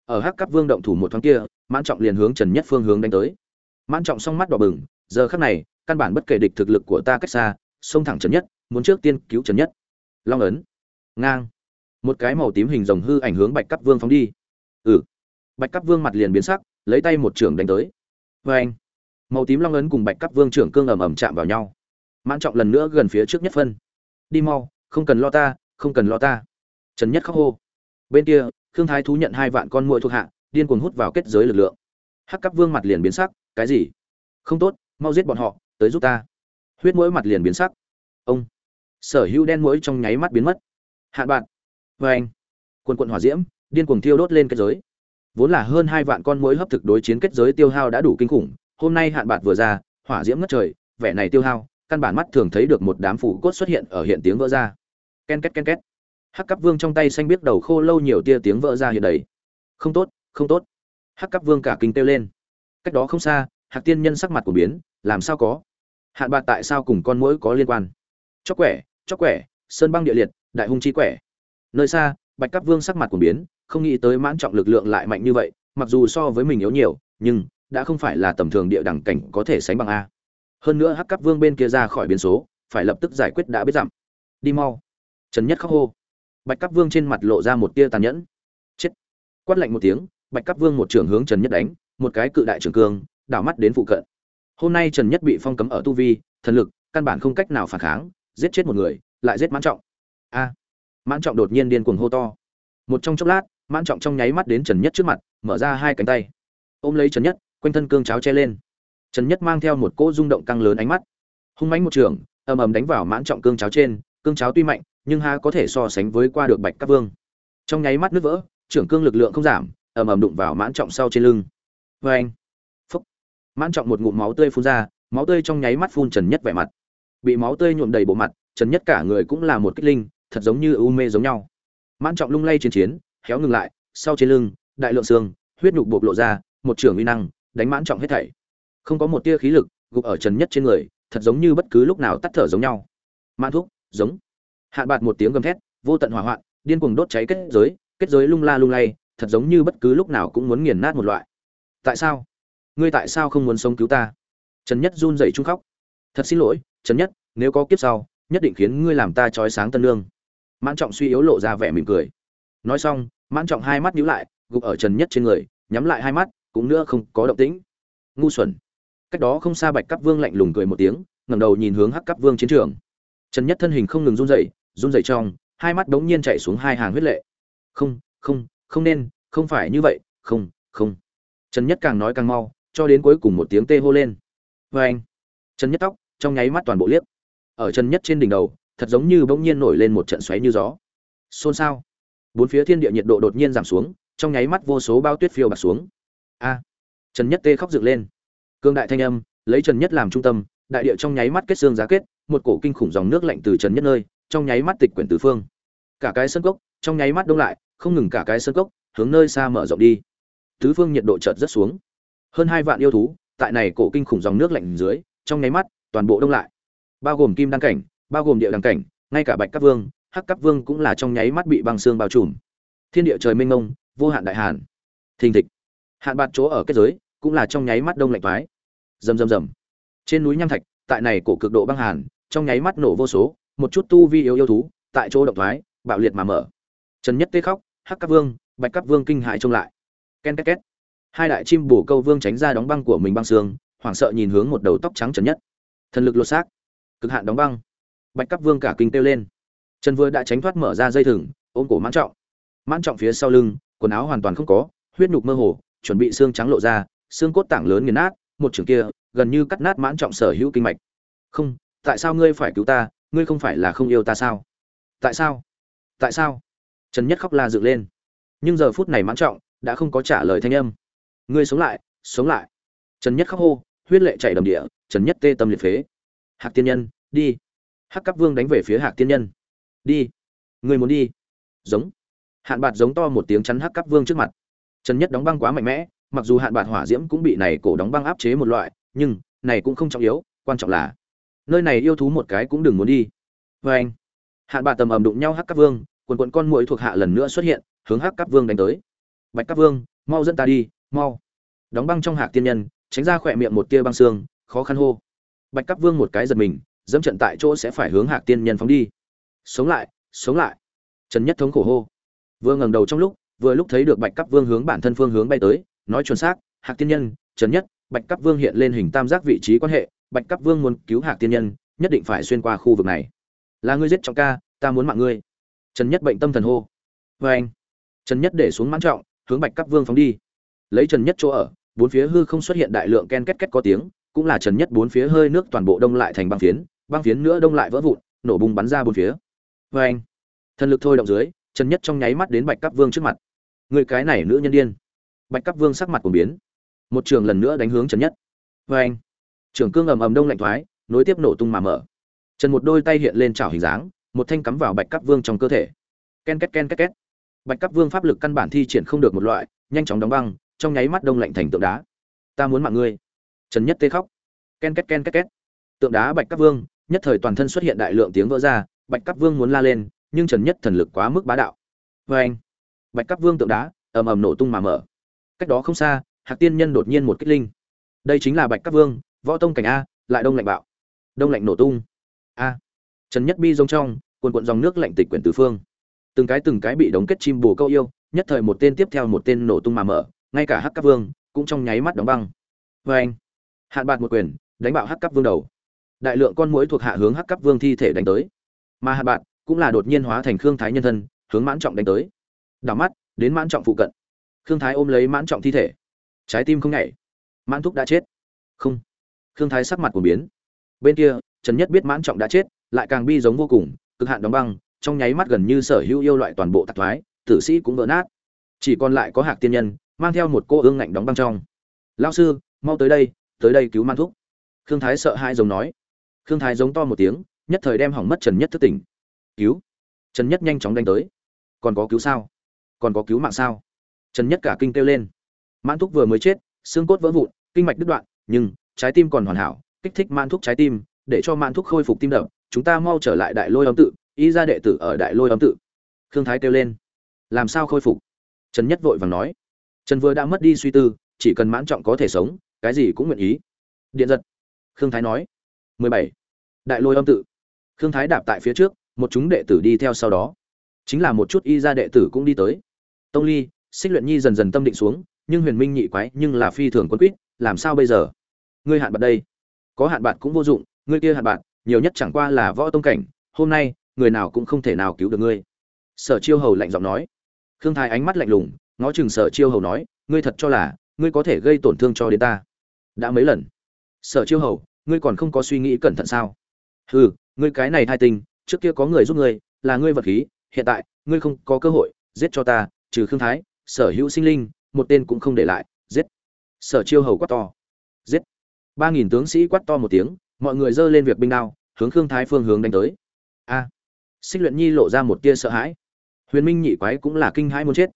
Ở hắc cấp vương động thủ một thoáng kia, mãn trọng liền hướng trần nhất phương hướng đánh tới. Mãn trọng song mắt đỏ bừng, giờ khắc này, căn bản bất kể địch thực lực của ta cách xa, xông thẳng trần nhất, muốn trước tiên cứu trần nhất. Long ấn. Ngang. Một cái màu tím hình rồng hư ảnh hướng bạch cấp vương phóng đi. Ừ bạch cấp vương mặt liền biến sắc, lấy tay một trưởng đánh tới. Vê anh, màu tím long ấn cùng bạch cấp vương trưởng cương ầm ầm chạm vào nhau. Mãn trọng lần nữa gần phía trước nhất phân. Đi mau, không cần lo ta, không cần lo ta. Trần nhất khóc hô. Bên kia, khương thái thú nhận hai vạn con muội thuộc hạ, điên cuồng hút vào kết giới lực lượng. Hắc cấp vương mặt liền biến sắc, cái gì? Không tốt, mau giết bọn họ, tới giúp ta. Huyết mũi mặt liền biến sắc. Ông, sở hữu đen mũi trong nháy mắt biến mất. Hạn bạn vê anh, quần quận hỏa diễm, điên cuồng thiêu đốt lên kết giới vốn là hơn hai vạn con mũi hấp thực đối chiến kết giới tiêu hao đã đủ kinh khủng, hôm nay hạn bạc vừa ra, hỏa diễm ngất trời, vẻ này tiêu hao, căn bản mắt thường thấy được một đám phủ cốt xuất hiện ở hiện tiếng vỡ ra. Ken két ken két. Hắc cắp vương trong tay xanh biết đầu khô lâu nhiều tia tiếng vỡ ra hiện đầy. Không tốt không tốt. Hắc cắp vương cả kinh kêu lên. Cách đó không xa, hạc tiên nhân sắc mặt của biến, làm sao có? Hạn bạc tại sao cùng con mũi có liên quan? Chóc quẻ chóc quẻ, sơn băng địa liệt, đại hung chi quẻ. Nơi xa, bạch cắp vương sắc mặt của biến không nghĩ tới mãn trọng lực lượng lại mạnh như vậy, mặc dù so với mình yếu nhiều, nhưng đã không phải là tầm thường địa đẳng cảnh có thể sánh bằng a. Hơn nữa hắc cấp vương bên kia ra khỏi biến số, phải lập tức giải quyết đã biết dặm. Đi mau. Trần nhất khóc hô. Bạch cấp vương trên mặt lộ ra một tia tàn nhẫn. Chết. Quát lạnh một tiếng, bạch cấp vương một trưởng hướng trần nhất đánh, một cái cự đại trường cương, đảo mắt đến phụ cận. Hôm nay trần nhất bị phong cấm ở tu vi, thần lực, căn bản không cách nào phản kháng, giết chết một người, lại giết mãn trọng. A. Mãn trọng đột nhiên điên cuồng hô to. Một trong chốc lát mãn trọng trong nháy mắt đến trần nhất trước mặt, mở ra hai cánh tay. Ôm lấy trần nhất, quanh thân cương cháo che lên. Trần nhất mang theo một cỗ rung động căng lớn ánh mắt. Hung mãnh một trường, ầm ầm đánh vào mãn trọng cương cháo trên, cương cháo tuy mạnh, nhưng ha có thể so sánh với qua được bạch các vương. Trong nháy mắt nứt vỡ, trưởng cương lực lượng không giảm, ầm ầm đụng vào mãn trọng sau trên lưng. Vê anh, phúc. Mãn trọng một ngụm máu tươi phun ra, máu tươi trong nháy mắt phun trần nhất vẻ mặt. Bị máu tươi nhuộm đầy bộ mặt, trần nhất cả người cũng là một kích linh, thật giống như u mê giống nhau. Mãn trọng lung lay chiến chiến héo ngừng lại, sau trên lưng, đại lượng xương, huyết nhục bộc lộ ra, một trường uy năng, đánh mãn trọng hết thảy. Không có một tia khí lực, gục ở trần nhất trên người, thật giống như bất cứ lúc nào tắt thở giống nhau. Mãn thuốc, giống. Hạn bạt một tiếng gầm thét, vô tận hỏa hoạn, điên cuồng đốt cháy kết giới kết giới lung la lung lay, thật giống như bất cứ lúc nào cũng muốn nghiền nát một loại. Tại sao? Ngươi tại sao không muốn sống cứu ta? Trần nhất run rẩy trung khóc. Thật xin lỗi, trần nhất, nếu có kiếp sau, nhất định khiến ngươi làm ta trói sáng tân lương. Mãn trọng suy yếu lộ ra vẻ mỉm cười nói xong, mãn trọng hai mắt nhíu lại, gục ở trần nhất trên người, nhắm lại hai mắt, cũng nữa không có động tĩnh. Ngu xuẩn. Cách đó không xa bạch cấp vương lạnh lùng cười một tiếng, ngẩng đầu nhìn hướng hắc cấp vương chiến trường. Trần nhất thân hình không ngừng run rẩy run rẩy trong, hai mắt đống nhiên chạy xuống hai hàng huyết lệ. Không không không nên, không phải như vậy, không không. Trần nhất càng nói càng mau, cho đến cuối cùng một tiếng tê hô lên. Vê anh, trần nhất tóc, trong nháy mắt toàn bộ liếc. Ở trần nhất trên đỉnh đầu, thật giống như bỗng nhiên nổi lên một trận xoáy như gió. Xôn xao bốn phía thiên địa nhiệt độ đột nhiên giảm xuống, trong nháy mắt vô số bao tuyết phiêu bạc xuống. A! Trần nhất tê khóc dựng lên. Cương đại thanh âm, lấy trần nhất làm trung tâm, đại địa trong nháy mắt kết xương giá kết, một cổ kinh khủng dòng nước lạnh từ trần nhất nơi, trong nháy mắt tịch quyển tứ phương. Cả cái sân cốc, trong nháy mắt đông lại, không ngừng cả cái sân cốc, hướng nơi xa mở rộng đi. Tứ phương nhiệt độ chợt rất xuống. Hơn hai vạn yêu thú, tại này cổ kinh khủng dòng nước lạnh dưới, trong nháy mắt, toàn bộ đông lại. Bao gồm kim đăng cảnh, bao gồm địa đăng cảnh, ngay cả bạch cát vương hắc cấp vương cũng là trong nháy mắt bị băng xương bao trùm. Thiên địa trời mênh mông, vô hạn đại hàn. Thình thịch. Hạn bạt chỗ ở kết giới cũng là trong nháy mắt đông lạnh thoái rầm rầm rầm. Trên núi nham thạch, tại này cổ cực độ băng hàn, trong nháy mắt nổ vô số, một chút tu vi yếu yêu thú, tại chỗ động thoái bạo liệt mà mở. Trần nhất tê khóc, hắc cấp vương, bạch cấp vương kinh hại trông lại. Ken két két. Hai đại chim bổ câu vương tránh ra đóng băng của mình băng xương, hoảng sợ nhìn hướng một đầu tóc trắng trần nhất. Thần lực lột xác. Cực hạn đóng băng. Bạch cấp vương cả kinh kêu lên trần vừa đã tránh thoát mở ra dây thừng, ôm cổ mãn trọng. Mãn trọng phía sau lưng, quần áo hoàn toàn không có, huyết nhục mơ hồ, chuẩn bị xương trắng lộ ra, xương cốt tảng lớn nghiền nát, một trường kia, gần như cắt nát mãn trọng sở hữu kinh mạch. Không, tại sao ngươi phải cứu ta? Ngươi không phải là không yêu ta sao? Tại sao? Tại sao? Trần nhất khóc la dựng lên. Nhưng giờ phút này mãn trọng đã không có trả lời thanh âm. Ngươi sống lại sống lại. Trần nhất khóc hô, huyết lệ chảy đầm địa, trần nhất tê tâm liệt phế. Hạc tiên nhân, đi. Hắc cấp vương đánh về phía hạc tiên nhân đi. Người muốn đi. Giống. Hạn bạt giống to một tiếng chắn hắc cắp vương trước mặt. Trần nhất đóng băng quá mạnh mẽ, mặc dù hạn bạt hỏa diễm cũng bị này cổ đóng băng áp chế một loại, nhưng, này cũng không trọng yếu, quan trọng là, nơi này yêu thú một cái cũng đừng muốn đi. Vê anh, hạn bạt tầm ầm đụng nhau hắc cắp vương, quần quần con mũi thuộc hạ lần nữa xuất hiện, hướng hắc cắp vương đánh tới. Bạch cắp vương, mau dẫn ta đi, mau. Đóng băng trong hạc tiên nhân, tránh ra khỏe miệng một tia băng xương, khó khăn hô. Bạch cắp vương một cái giật mình, dẫm trận tại chỗ sẽ phải hướng hạc tiên nhân phóng đi sống lại sống lại. Trần nhất thống khổ hô. Vừa ngẩng đầu trong lúc, vừa lúc thấy được bạch cấp vương hướng bản thân phương hướng bay tới, nói chuẩn xác, hạc tiên nhân, trần nhất, bạch cấp vương hiện lên hình tam giác vị trí quan hệ, bạch cấp vương muốn cứu hạc tiên nhân, nhất định phải xuyên qua khu vực này. Là ngươi giết trọng ca, ta muốn mạng ngươi. Trần nhất bệnh tâm thần hô. Vê anh. Trần nhất để xuống mãn trọng, hướng bạch cấp vương phóng đi. Lấy trần nhất chỗ ở, bốn phía hư không xuất hiện đại lượng ken két két có tiếng, cũng là trần nhất bốn phía hơi nước toàn bộ đông lại thành băng phiến băng phiến nữa đông lại vỡ vụn, nổ bùng bắn ra bốn phía vê anh. Thần lực thôi động dưới, trần nhất trong nháy mắt đến bạch cấp vương trước mặt. Người cái này nữ nhân điên. Bạch cấp vương sắc mặt của biến. Một trường lần nữa đánh hướng trần nhất. Vê anh. Trường cương ầm ầm đông lạnh thoái, nối tiếp nổ tung mà mở. Trần một đôi tay hiện lên chảo hình dáng, một thanh cắm vào bạch cấp vương trong cơ thể. Ken két ken két két. Bạch cấp vương pháp lực căn bản thi triển không được một loại, nhanh chóng đóng băng, trong nháy mắt đông lạnh thành tượng đá. Ta muốn mạng ngươi. Trần nhất tê khóc. Ken két ken két két. Tượng đá bạch cấp vương, nhất thời toàn thân xuất hiện đại lượng tiếng vỡ ra bạch cắp vương muốn la lên, nhưng trần nhất thần lực quá mức bá đạo. Vê anh, bạch cắp vương tượng đá, ầm ầm nổ tung mà mở. Cách đó không xa, hạc tiên nhân đột nhiên một kích linh. Đây chính là bạch cắp vương, võ tông cảnh a, lại đông lạnh bạo. Đông lạnh nổ tung. A. Trần nhất bi rông trong, cuồn cuộn dòng nước lạnh tịch quyển tứ phương. Từng cái từng cái bị đóng kết chim bồ câu yêu, nhất thời một tên tiếp theo một tên nổ tung mà mở, ngay cả hắc cắp vương cũng trong nháy mắt đóng băng. Vê anh, hạn bạt một quyền, đánh bạo hắc cắp vương đầu. Đại lượng con muỗi thuộc hạ hướng hắc cắp vương thi thể đánh tới mà hạt bạn cũng là đột nhiên hóa thành khương thái nhân thân, hướng mãn trọng đánh tới. Đảo mắt, đến mãn trọng phụ cận. Khương thái ôm lấy mãn trọng thi thể. Trái tim không nhảy. Mãn thúc đã chết. Không. Khương thái sắc mặt của biến. Bên kia, trần nhất biết mãn trọng đã chết, lại càng bi giống vô cùng, cực hạn đóng băng, trong nháy mắt gần như sở hữu yêu loại toàn bộ tạc thoái, tử sĩ cũng vỡ nát. Chỉ còn lại có hạc tiên nhân, mang theo một cô ương ngạnh đóng băng trong. Lao sư, mau tới đây tới đây cứu man thúc. Khương thái sợ hai giống nói. Khương thái giống to một tiếng nhất thời đem hỏng mất trần nhất thức tỉnh. Cứu. Trần nhất nhanh chóng đánh tới. Còn có cứu sao? Còn có cứu mạng sao? Trần nhất cả kinh kêu lên. Mãn thúc vừa mới chết, xương cốt vỡ vụn, kinh mạch đứt đoạn, nhưng trái tim còn hoàn hảo, kích thích mãn thúc trái tim, để cho mãn thúc khôi phục tim đập, chúng ta mau trở lại đại lôi âm tự ý ra đệ tử ở đại lôi âm tự. Khương thái kêu lên. Làm sao khôi phục? Trần nhất vội vàng nói. Trần vừa đã mất đi suy tư, chỉ cần mãn trọng có thể sống, cái gì cũng nguyện ý. Điện giật. Khương thái nói. Mười bảy. Đại lôi âm tự khương thái đạp tại phía trước một chúng đệ tử đi theo sau đó. Chính là một chút y gia đệ tử cũng đi tới. Tông ly xích luyện nhi dần dần tâm định xuống nhưng huyền minh nhị quái nhưng là phi thường quân quyết, làm sao bây giờ? Ngươi hạn bạc đây. Có hạn bạc cũng vô dụng ngươi kia hạn bạc nhiều nhất chẳng qua là võ tông cảnh hôm nay người nào cũng không thể nào cứu được ngươi. Sở chiêu hầu lạnh giọng nói. Khương thái ánh mắt lạnh lùng ngó chừng sở chiêu hầu nói ngươi thật cho là ngươi có thể gây tổn thương cho đến ta. Đã mấy lần? Sở chiêu hầu ngươi còn không có suy nghĩ cẩn thận sao? Hừ ngươi cái này thai tình trước kia có người giúp ngươi là ngươi vật khí hiện tại ngươi không có cơ hội giết cho ta trừ khương thái sở hữu sinh linh một tên cũng không để lại giết. Sở chiêu hầu quát to. Giết. Ba nghìn tướng sĩ quát to một tiếng mọi người dơ lên việc binh đao hướng khương thái phương hướng đánh tới. A. À, xích luyện nhi lộ ra một tia sợ hãi. Huyền minh nhị quái cũng là kinh hãi muốn chết.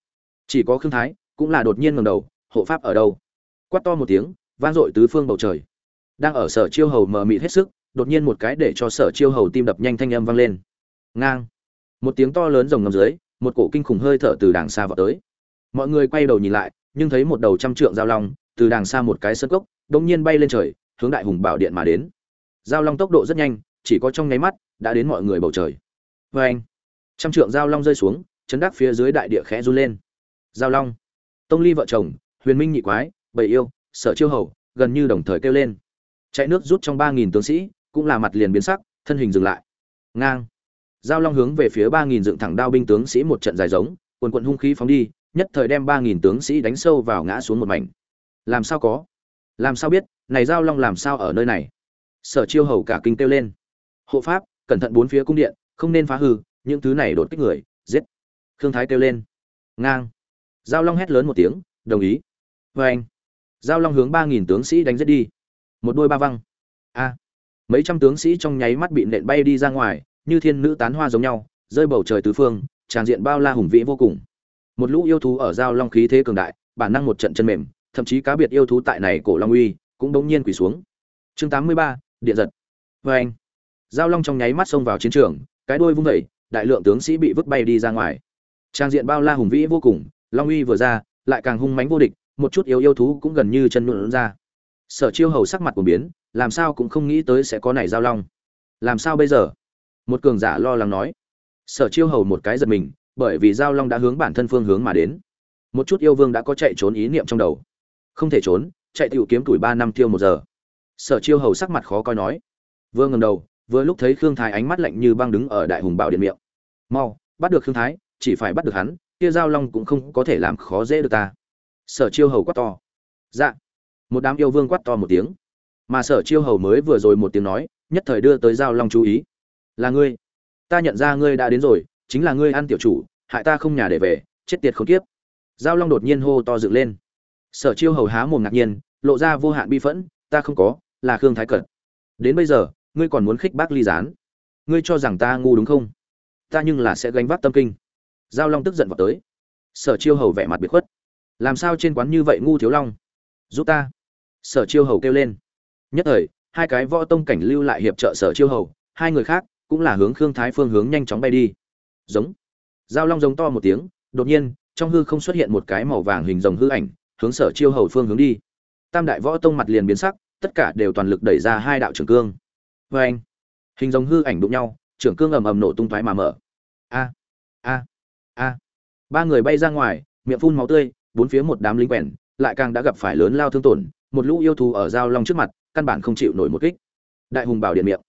Chỉ có khương thái cũng là đột nhiên ngầm đầu hộ pháp ở đâu? Quát to một tiếng vang dội tứ phương bầu trời. Đang ở sở chiêu hầu mờ mịt hết sức đột nhiên một cái để cho sở chiêu hầu tim đập nhanh thanh âm vang lên. Ngang. Một tiếng to lớn rồng ngầm dưới, một cổ kinh khủng hơi thở từ đàng xa vào tới. Mọi người quay đầu nhìn lại, nhưng thấy một đầu trăm trượng giao long từ đàng xa một cái sân cốc đống nhiên bay lên trời, hướng đại hùng bảo điện mà đến. Giao long tốc độ rất nhanh, chỉ có trong nháy mắt, đã đến mọi người bầu trời. Vê anh trăm trượng giao long rơi xuống, chấn đắc phía dưới đại địa khẽ run lên. Giao long. Tông ly vợ chồng, huyền minh nhị quái, bầy yêu, sở chiêu hầu, gần như đồng thời kêu lên. Chạy nước rút trong ba nghìn tướng sĩ cũng là mặt liền biến sắc, thân hình dừng lại. Ngang. Giao long hướng về phía ba nghìn dựng thẳng đao binh tướng sĩ một trận dài giống, quần quần hung khí phóng đi, nhất thời đem ba nghìn tướng sĩ đánh sâu vào ngã xuống một mảnh. Làm sao có? Làm sao biết, này giao long làm sao ở nơi này? Sở chiêu hầu cả kinh kêu lên. Hộ pháp, cẩn thận bốn phía cung điện, không nên phá hư, những thứ này đột kích người, giết. Khương thái kêu lên. Ngang. Giao long hét lớn một tiếng, đồng ý. Và anh giao long hướng ba nghìn tướng sĩ đánh giết đi. Một đôi ba văng. A mấy trăm tướng sĩ trong nháy mắt bị nện bay đi ra ngoài, như thiên nữ tán hoa giống nhau, rơi bầu trời tứ phương, tràn diện bao la hùng vĩ vô cùng. Một lũ yêu thú ở giao long khí thế cường đại, bản năng một trận chân mềm, thậm chí cá biệt yêu thú tại này cổ long uy, cũng đống nhiên quỳ xuống. Chương tám mươi ba, điện giật. Vê anh, giao long trong nháy mắt xông vào chiến trường, cái đuôi vung vẩy đại lượng tướng sĩ bị vứt bay đi ra ngoài. Trang diện bao la hùng vĩ vô cùng, long uy vừa ra, lại càng hung mãnh vô địch, một chút yếu yêu thú cũng gần như chân nhuận ra. Sở chiêu hầu sắc mặt của biến làm sao cũng không nghĩ tới sẽ có này giao long. Làm sao bây giờ? Một cường giả lo lắng nói. Sở chiêu hầu một cái giật mình, bởi vì giao long đã hướng bản thân phương hướng mà đến. Một chút yêu vương đã có chạy trốn ý niệm trong đầu. Không thể trốn, chạy tiểu kiếm tuổi ba năm tiêu một giờ. Sở chiêu hầu sắc mặt khó coi nói. Vừa ngầm đầu, vừa lúc thấy khương thái ánh mắt lạnh như băng đứng ở đại hùng bảo điện miệng. Mau, bắt được khương thái, chỉ phải bắt được hắn, kia giao long cũng không có thể làm khó dễ được ta. Sở chiêu hầu quát to. Dạ. Một đám yêu vương quát to một tiếng mà sở chiêu hầu mới vừa rồi một tiếng nói, nhất thời đưa tới giao long chú ý. Là ngươi. Ta nhận ra ngươi đã đến rồi, chính là ngươi ăn tiểu chủ, hại ta không nhà để về, chết tiệt khốn kiếp. Giao long đột nhiên hô to dựng lên. Sở chiêu hầu há mồm ngạc nhiên, lộ ra vô hạn bi phẫn, ta không có, là khương thái cận. Đến bây giờ, ngươi còn muốn khích bác ly gián. Ngươi cho rằng ta ngu đúng không? Ta nhưng là sẽ gánh vác tâm kinh. Giao long tức giận vào tới. Sở chiêu hầu vẻ mặt biệt khuất. Làm sao trên quán như vậy ngu thiếu long? Giúp ta. Sở chiêu hầu kêu lên nhất thời, hai cái võ tông cảnh lưu lại hiệp trợ sở chiêu hầu, hai người khác cũng là hướng khương thái phương hướng nhanh chóng bay đi. Giống. Giao long giống to một tiếng, đột nhiên, trong hư không xuất hiện một cái màu vàng hình rồng hư ảnh, hướng sở chiêu hầu phương hướng đi. Tam đại võ tông mặt liền biến sắc, tất cả đều toàn lực đẩy ra hai đạo trưởng cương. Vê anh, hình rồng hư ảnh đụng nhau trưởng cương ầm ầm nổ tung thoái mà mở. A a a. Ba người bay ra ngoài, miệng phun máu tươi, bốn phía một đám lính quèn lại càng đã gặp phải lớn lao thương tổn, một lũ yêu thú ở giao long trước mặt, căn bản không chịu nổi một kích. Đại hùng bảo điện miệng.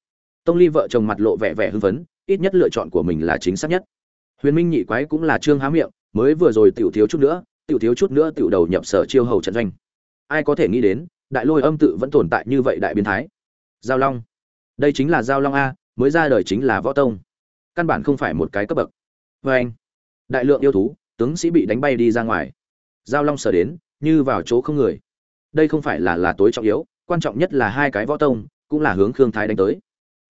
Tông ly vợ chồng mặt lộ vẻ vẻ hưng phấn, ít nhất lựa chọn của mình là chính xác nhất. Huyền minh nhị quái cũng là trương há miệng, mới vừa rồi tiểu thiếu chút nữa, tiểu thiếu chút nữa tiểu đầu nhập sở chiêu hầu trận doanh. Ai có thể nghĩ đến, đại lôi âm tự vẫn tồn tại như vậy đại biến thái. Giao long. Đây chính là giao long a, mới ra đời chính là võ tông. Căn bản không phải một cái cấp bậc. Vê anh đại lượng yêu thú, tướng sĩ bị đánh bay đi ra ngoài. Giao long sở đến như vào chỗ không người. Đây không phải là là tối trọng yếu, quan trọng nhất là hai cái võ tông, cũng là hướng khương thái đánh tới.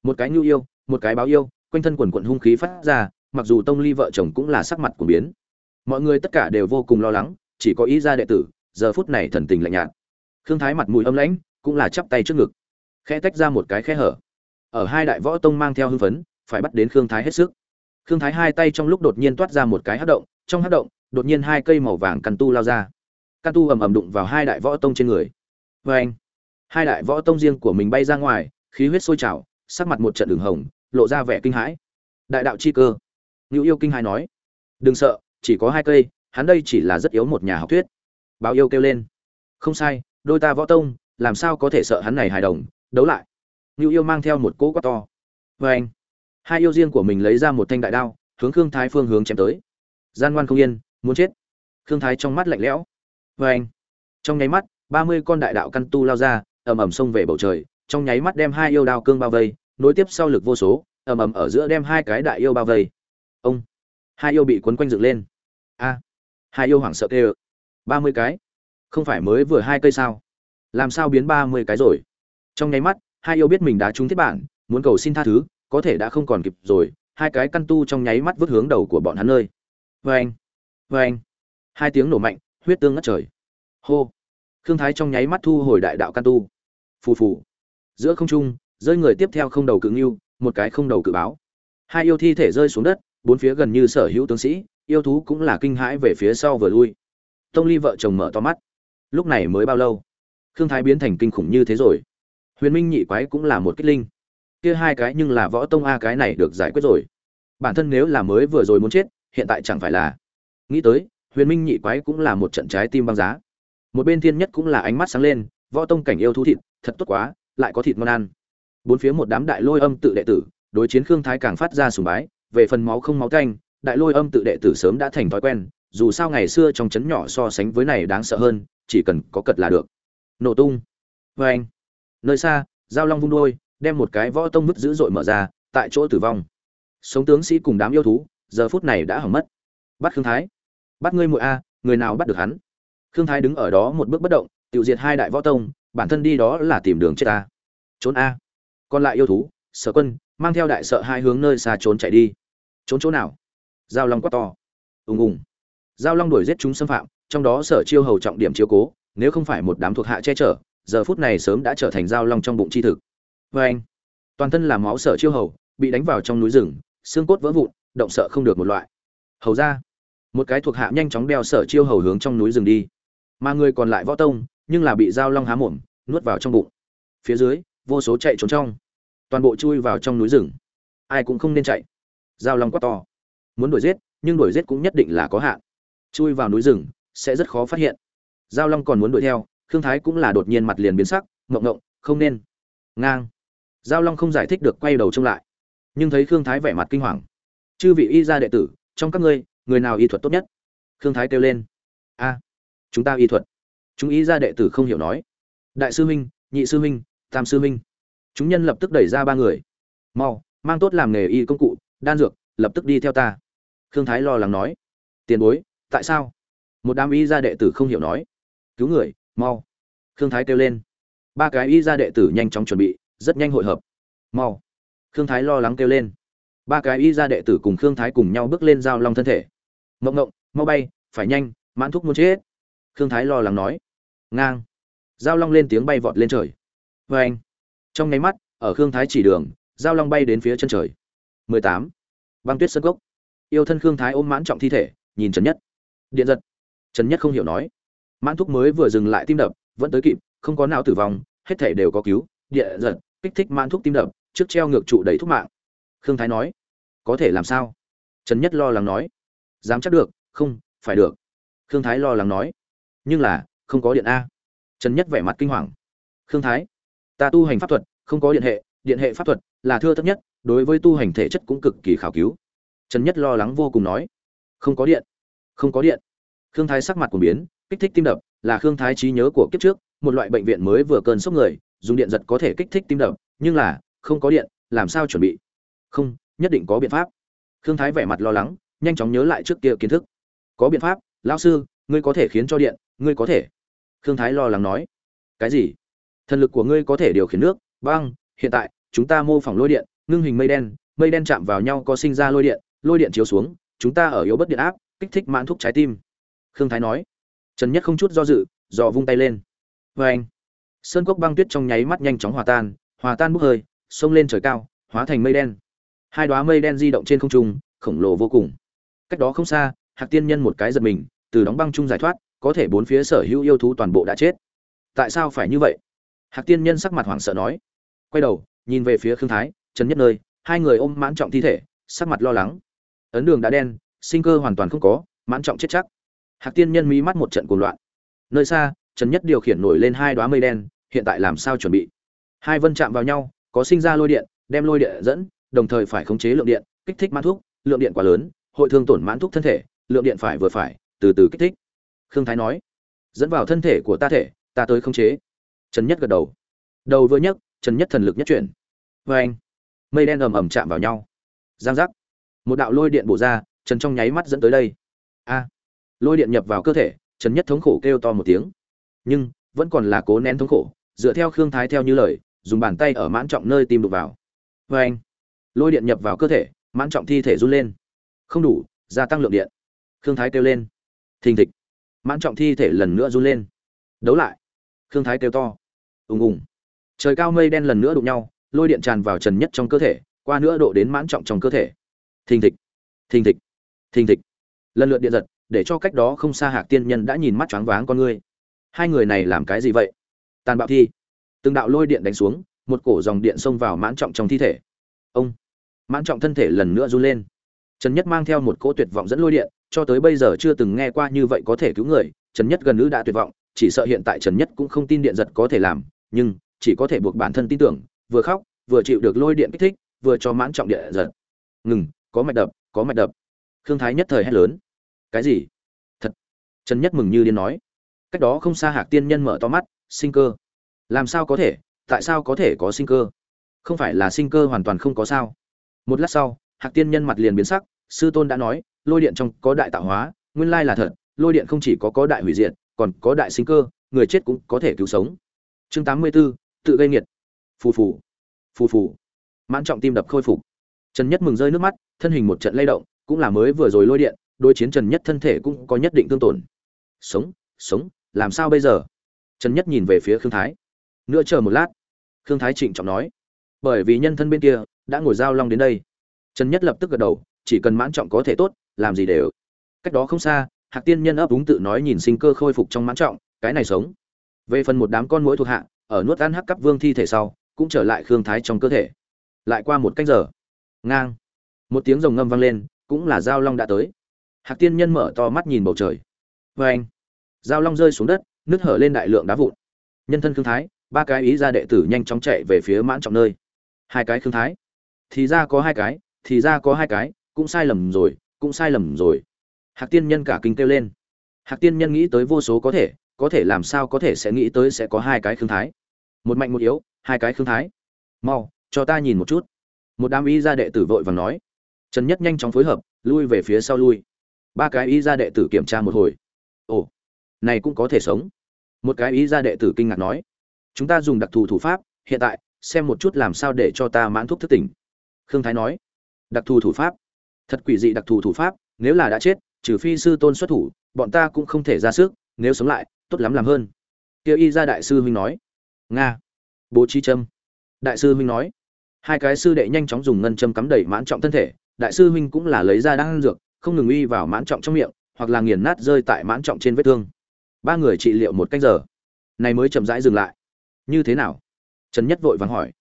Một cái nhu yêu, một cái báo yêu, quanh thân quần quận hung khí phát ra, mặc dù tông ly vợ chồng cũng là sắc mặt của biến. Mọi người tất cả đều vô cùng lo lắng, chỉ có ý gia đệ tử, giờ phút này thần tình lạnh nhạt. Khương thái mặt mũi âm lãnh, cũng là chắp tay trước ngực, khẽ tách ra một cái khe hở. Ở hai đại võ tông mang theo hưng phấn, phải bắt đến khương thái hết sức. Khương thái hai tay trong lúc đột nhiên toát ra một cái hát động, trong hát động, đột nhiên hai cây màu vàng căn tu lao ra can tu ầm ầm đụng vào hai đại võ tông trên người. Vê anh, hai đại võ tông riêng của mình bay ra ngoài, khí huyết sôi trào, sắc mặt một trận đường hồng, lộ ra vẻ kinh hãi. Đại đạo chi cơ. Ngữ yêu kinh hãi nói, đừng sợ, chỉ có hai cây, hắn đây chỉ là rất yếu một nhà học thuyết. Báo yêu kêu lên, không sai, đôi ta võ tông, làm sao có thể sợ hắn này hài đồng, đấu lại? Ngữ yêu mang theo một cỗ quát to. Vê anh, hai yêu riêng của mình lấy ra một thanh đại đao, hướng khương thái phương hướng chém tới. Gian ngoan không yên, muốn chết. Khương thái trong mắt lạnh lẽo vê anh. Trong nháy mắt, ba mươi con đại đạo căn tu lao ra, ầm ầm xông về bầu trời, trong nháy mắt đem hai yêu đao cương bao vây, nối tiếp sau lực vô số, ầm ầm ở giữa đem hai cái đại yêu bao vây. Ông. Hai yêu bị quấn quanh dựng lên. A. Hai yêu hoảng sợ kêu. Ba mươi cái. Không phải mới vừa hai cây sao? Làm sao biến ba mươi cái rồi? Trong nháy mắt, hai yêu biết mình đã trúng thiết bản, muốn cầu xin tha thứ, có thể đã không còn kịp rồi, hai cái căn tu trong nháy mắt vứt hướng đầu của bọn hắn nơi. Vê anh. Vê anh. Hai tiếng nổ mạnh huyết tương ngất trời. Hô. Khương thái trong nháy mắt thu hồi đại đạo can tu. Phù phù. Giữa không trung, rơi người tiếp theo không đầu cự ngưu, một cái không đầu cự báo. Hai yêu thi thể rơi xuống đất, bốn phía gần như sở hữu tướng sĩ, yêu thú cũng là kinh hãi về phía sau vừa lui. Tông ly vợ chồng mở to mắt. Lúc này mới bao lâu? Khương thái biến thành kinh khủng như thế rồi. Huyền minh nhị quái cũng là một kích linh. Kia hai cái nhưng là võ tông a cái này được giải quyết rồi. Bản thân nếu là mới vừa rồi muốn chết, hiện tại chẳng phải là. Nghĩ tới huyền minh nhị quái cũng là một trận trái tim băng giá. Một bên thiên nhất cũng là ánh mắt sáng lên, võ tông cảnh yêu thú thịt, thật tốt quá, lại có thịt ngon ăn. Bốn phía một đám đại lôi âm tự đệ tử, đối chiến khương thái càng phát ra sùng bái, về phần máu không máu canh, đại lôi âm tự đệ tử sớm đã thành thói quen, dù sao ngày xưa trong trấn nhỏ so sánh với này đáng sợ hơn, chỉ cần có cật là được. Nổ tung. Vê anh, nơi xa, giao long vung đôi đem một cái võ tông vứt dữ dội mở ra, tại chỗ tử vong. Sống tướng sĩ cùng đám yêu thú, giờ phút này đã hỏng mất. Bắt khương thái bắt ngươi muội a, người nào bắt được hắn? Khương thái đứng ở đó một bước bất động tiêu diệt hai đại võ tông, bản thân đi đó là tìm đường chết ta. Trốn a. Còn lại yêu thú, sở quân, mang theo đại sợ hai hướng nơi xa trốn chạy đi. Trốn chỗ nào? Giao long quát to. Ùng ùng. Giao long đuổi giết chúng xâm phạm, trong đó sở chiêu hầu trọng điểm chiếu cố, nếu không phải một đám thuộc hạ che chở, giờ phút này sớm đã trở thành giao long trong bụng chi thực. Vê anh, toàn thân làm máu sở chiêu hầu, bị đánh vào trong núi rừng, xương cốt vỡ vụn, động sợ không được một loại. Hầu ra một cái thuộc hạ nhanh chóng đeo sở chiêu hầu hướng trong núi rừng đi. Mà người còn lại võ tông, nhưng là bị dao long há mồm, nuốt vào trong bụng. Phía dưới, vô số chạy trốn trong. Toàn bộ chui vào trong núi rừng. Ai cũng không nên chạy. Dao long quá to. Muốn đuổi giết, nhưng đuổi giết cũng nhất định là có hạn. Chui vào núi rừng, sẽ rất khó phát hiện. Giao long còn muốn đuổi theo, khương thái cũng là đột nhiên mặt liền biến sắc, ngộng ngộng, không nên. Ngang. Giao long không giải thích được, quay đầu trông lại. Nhưng thấy khương thái vẻ mặt kinh hoàng. Chư vị y gia đệ tử, trong các ngươi người nào y thuật tốt nhất? Khương thái kêu lên. A, chúng ta y thuật. Chúng ý gia đệ tử không hiểu nói. Đại sư huynh, nhị sư huynh, tam sư huynh. Chúng nhân lập tức đẩy ra ba người. Mau, mang tốt làm nghề y công cụ, đan dược, lập tức đi theo ta. Khương thái lo lắng nói. Tiền bối, tại sao? Một đám y gia đệ tử không hiểu nói. Cứu người, mau. Khương thái kêu lên. Ba cái y gia đệ tử nhanh chóng chuẩn bị, rất nhanh hội hợp. Mau. Khương thái lo lắng kêu lên. Ba cái y gia đệ tử cùng khương thái cùng nhau bước lên giao long thân thể mộng ngộng, mau bay, phải nhanh, mãn thúc muốn chết. Khương thái lo lắng nói. Ngang. Giao long lên tiếng bay vọt lên trời. Vê anh. Trong nháy mắt, ở khương thái chỉ đường, giao long bay đến phía chân trời. 18. băng tuyết sân gốc yêu thân khương thái ôm mãn trọng thi thể, nhìn trần nhất. Điện giật. Trần nhất không hiểu nói. Mãn thúc mới vừa dừng lại tim đập, vẫn tới kịp, không có não tử vong, hết thể đều có cứu. Điện giật, kích thích mãn thúc tim đập, trước treo ngược trụ đầy thuốc mạng. Khương thái nói. Có thể làm sao? Trần nhất lo lắng nói dám chắc được, không, phải được. Khương thái lo lắng nói. Nhưng là, không có điện a. Trần nhất vẻ mặt kinh hoàng. Khương thái, ta tu hành pháp thuật, không có điện hệ điện hệ pháp thuật là thưa thấp nhất, đối với tu hành thể chất cũng cực kỳ khảo cứu. Trần nhất lo lắng vô cùng nói. Không có điện, không có điện. Khương thái sắc mặt của biến, kích thích tim đập, là khương thái trí nhớ của kiếp trước, một loại bệnh viện mới vừa cơn sốc người, dùng điện giật có thể kích thích tim đập, nhưng là, không có điện, làm sao chuẩn bị? Không, nhất định có biện pháp. Khương thái vẻ mặt lo lắng nhanh chóng nhớ lại trước kia kiến thức. Có biện pháp, lão sư, ngươi có thể khiến cho điện, ngươi có thể. Khương thái lo lắng nói. Cái gì? Thần lực của ngươi có thể điều khiển nước, băng, hiện tại, chúng ta mô phỏng lôi điện, ngưng hình mây đen mây đen chạm vào nhau có sinh ra lôi điện lôi điện chiếu xuống, chúng ta ở yếu bất điện áp, kích thích mãn thúc trái tim. Khương thái nói. Trần nhất không chút do dự, dò vung tay lên. Vê anh sơn cốc băng tuyết trong nháy mắt nhanh chóng hòa tan hòa tan bốc hơi xông lên trời cao, hóa thành mây đen. Hai đoá mây đen di động trên không trung, khổng lồ vô cùng cách đó không xa, hạc tiên nhân một cái giật mình, từ đóng băng chung giải thoát, có thể bốn phía sở hữu yêu thú toàn bộ đã chết. Tại sao phải như vậy? Hạc tiên nhân sắc mặt hoảng sợ nói. Quay đầu, nhìn về phía khương thái, trần nhất nơi, hai người ôm mãn trọng thi thể, sắc mặt lo lắng. Ấn đường đã đen, sinh cơ hoàn toàn không có, mãn trọng chết chắc. Hạc tiên nhân mí mắt một trận cuồng loạn. Nơi xa, trần nhất điều khiển nổi lên hai đoá mây đen, hiện tại làm sao chuẩn bị? Hai vân chạm vào nhau, có sinh ra lôi điện, đem lôi điện dẫn, đồng thời phải khống chế lượng điện, kích thích mãn thuốc, lượng điện quá lớn hội thương tổn mãn thuốc thân thể, lượng điện phải vừa phải, từ từ kích thích. Khương thái nói, dẫn vào thân thể của ta thể, ta tới không chế. Trần nhất gật đầu. Đầu vừa nhấc, trần nhất thần lực nhất chuyển. Vê anh, mây đen ầm ầm chạm vào nhau. Giang giác. Một đạo lôi điện bổ ra, trần trong nháy mắt dẫn tới đây. A. Lôi điện nhập vào cơ thể, trần nhất thống khổ kêu to một tiếng. Nhưng, vẫn còn là cố nén thống khổ, dựa theo khương thái theo như lời, dùng bàn tay ở mãn trọng nơi tim đục vào. Vê anh, lôi điện nhập vào cơ thể, mãn trọng thi thể run lên không đủ, gia tăng lượng điện. Khương thái kêu lên. Thình thịch. Mãn trọng thi thể lần nữa run lên. Đấu lại. Khương thái kêu to. Ùng ùng. Trời cao mây đen lần nữa đụng nhau, lôi điện tràn vào trần nhất trong cơ thể, qua nữa độ đến mãn trọng trong cơ thể. Thình thịch. Thình thịch. Thình thịch. Lần lượt điện giật, để cho cách đó không xa hạc tiên nhân đã nhìn mắt choáng váng con ngươi. Hai người này làm cái gì vậy? Tàn bạo thi. Từng đạo lôi điện đánh xuống, một cổ dòng điện xông vào mãn trọng trong thi thể. Ông. Mãn trọng thân thể lần nữa run lên trần nhất mang theo một cỗ tuyệt vọng dẫn lôi điện, cho tới bây giờ chưa từng nghe qua như vậy có thể cứu người, trần nhất gần nữ đã tuyệt vọng, chỉ sợ hiện tại trần nhất cũng không tin điện giật có thể làm, nhưng chỉ có thể buộc bản thân tin tưởng, vừa khóc, vừa chịu được lôi điện kích thích, vừa cho mãn trọng điện giật. Ngừng, có mạch đập, có mạch đập. Khương thái nhất thời hét lớn. Cái gì? Thật. Trần nhất mừng như điên nói. Cách đó không xa hạc tiên nhân mở to mắt, sinh cơ. Làm sao có thể? Tại sao có thể có sinh cơ? Không phải là sinh cơ hoàn toàn không có sao. Một lát sau hạc tiên nhân mặt liền biến sắc sư tôn đã nói lôi điện trong có đại tạo hóa nguyên lai là thật lôi điện không chỉ có có đại hủy diệt còn có đại sinh cơ người chết cũng có thể cứu sống. Chương tám mươi 84, tự gây nghiệt. Phù phù phù phù. Mãn trọng tim đập khôi phục. Trần nhất mừng rơi nước mắt thân hình một trận lay động cũng là mới vừa rồi lôi điện đôi chiến trần nhất thân thể cũng có nhất định tương tổn. Sống sống làm sao bây giờ? Trần nhất nhìn về phía khương thái. Nữa chờ một lát. Khương thái trịnh trọng nói. Bởi vì nhân thân bên kia đã ngồi giao long đến đây trần nhất lập tức gật đầu, chỉ cần mãn trọng có thể tốt, làm gì đều. Cách đó không xa, hạc tiên nhân ấp úng tự nói nhìn sinh cơ khôi phục trong mãn trọng, cái này sống. Về phần một đám con mũi thuộc hạ, ở nuốt ăn hắc cấp vương thi thể sau, cũng trở lại khương thái trong cơ thể. Lại qua một cách giờ, ngang, một tiếng rồng ngâm vang lên, cũng là giao long đã tới. Hạc tiên nhân mở to mắt nhìn bầu trời. Vê anh, giao long rơi xuống đất, nứt hở lên đại lượng đá vụn. Nhân thân khương thái, ba cái ý ra đệ tử nhanh chóng chạy về phía mãn trọng nơi. Hai cái khương thái, thì ra có hai cái thì ra có hai cái, cũng sai lầm rồi, cũng sai lầm rồi. Hạc tiên nhân cả kinh kêu lên. Hạc tiên nhân nghĩ tới vô số có thể có thể làm sao có thể sẽ nghĩ tới sẽ có hai cái khương thái. Một mạnh một yếu, hai cái khương thái. Mau, cho ta nhìn một chút. Một đám y gia đệ tử vội vàng nói. Trần nhất nhanh chóng phối hợp, lui về phía sau lui. Ba cái y gia đệ tử kiểm tra một hồi. Ồ, này cũng có thể sống. Một cái y gia đệ tử kinh ngạc nói. Chúng ta dùng đặc thù thủ pháp, hiện tại, xem một chút làm sao để cho ta mãn thuốc thức tỉnh. Khương thái nói đặc thù thủ pháp. Thật quỷ dị đặc thù thủ pháp, nếu là đã chết, trừ phi sư tôn xuất thủ, bọn ta cũng không thể ra sức, nếu sống lại, tốt lắm làm hơn. Kia y gia đại sư huynh nói. Nga. Bố trí châm. Đại sư huynh nói. Hai cái sư đệ nhanh chóng dùng ngân châm cắm đầy mãn trọng thân thể, đại sư huynh cũng là lấy ra đang dược, không ngừng uy vào mãn trọng trong miệng, hoặc là nghiền nát rơi tại mãn trọng trên vết thương. Ba người trị liệu một cách giờ. Này mới chậm rãi dừng lại. Như thế nào? Trần nhất vội vàng hỏi.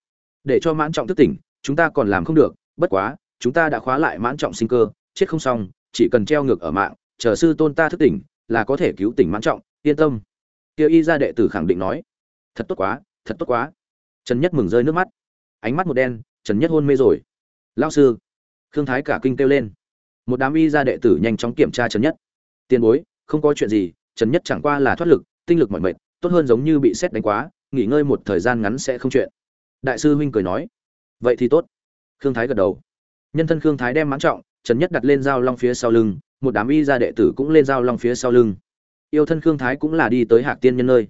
Để cho mãn trọng thức tỉnh, chúng ta còn làm không được, bất quá chúng ta đã khóa lại mãn trọng sinh cơ, chết không xong, chỉ cần treo ngược ở mạng, chờ sư tôn ta thức tỉnh, là có thể cứu tỉnh mãn trọng, yên tâm. Tiêu y gia đệ tử khẳng định nói. Thật tốt quá, thật tốt quá. Trần nhất mừng rơi nước mắt. Ánh mắt một đen, trần nhất hôn mê rồi. Lao sư. Khương thái cả kinh kêu lên. Một đám y gia đệ tử nhanh chóng kiểm tra trần nhất. Tiền bối, không có chuyện gì, trần nhất chẳng qua là thoát lực, tinh lực mọi mệt, tốt hơn giống như bị xét đánh quá, nghỉ ngơi một thời gian ngắn sẽ không chuyện. Đại sư huynh cười nói. Vậy thì tốt. Khương thái gật đầu nhân thân khương thái đem mãn trọng, trần nhất đặt lên dao long phía sau lưng, một đám y gia đệ tử cũng lên dao long phía sau lưng. Yêu thân khương thái cũng là đi tới hạc tiên nhân nơi.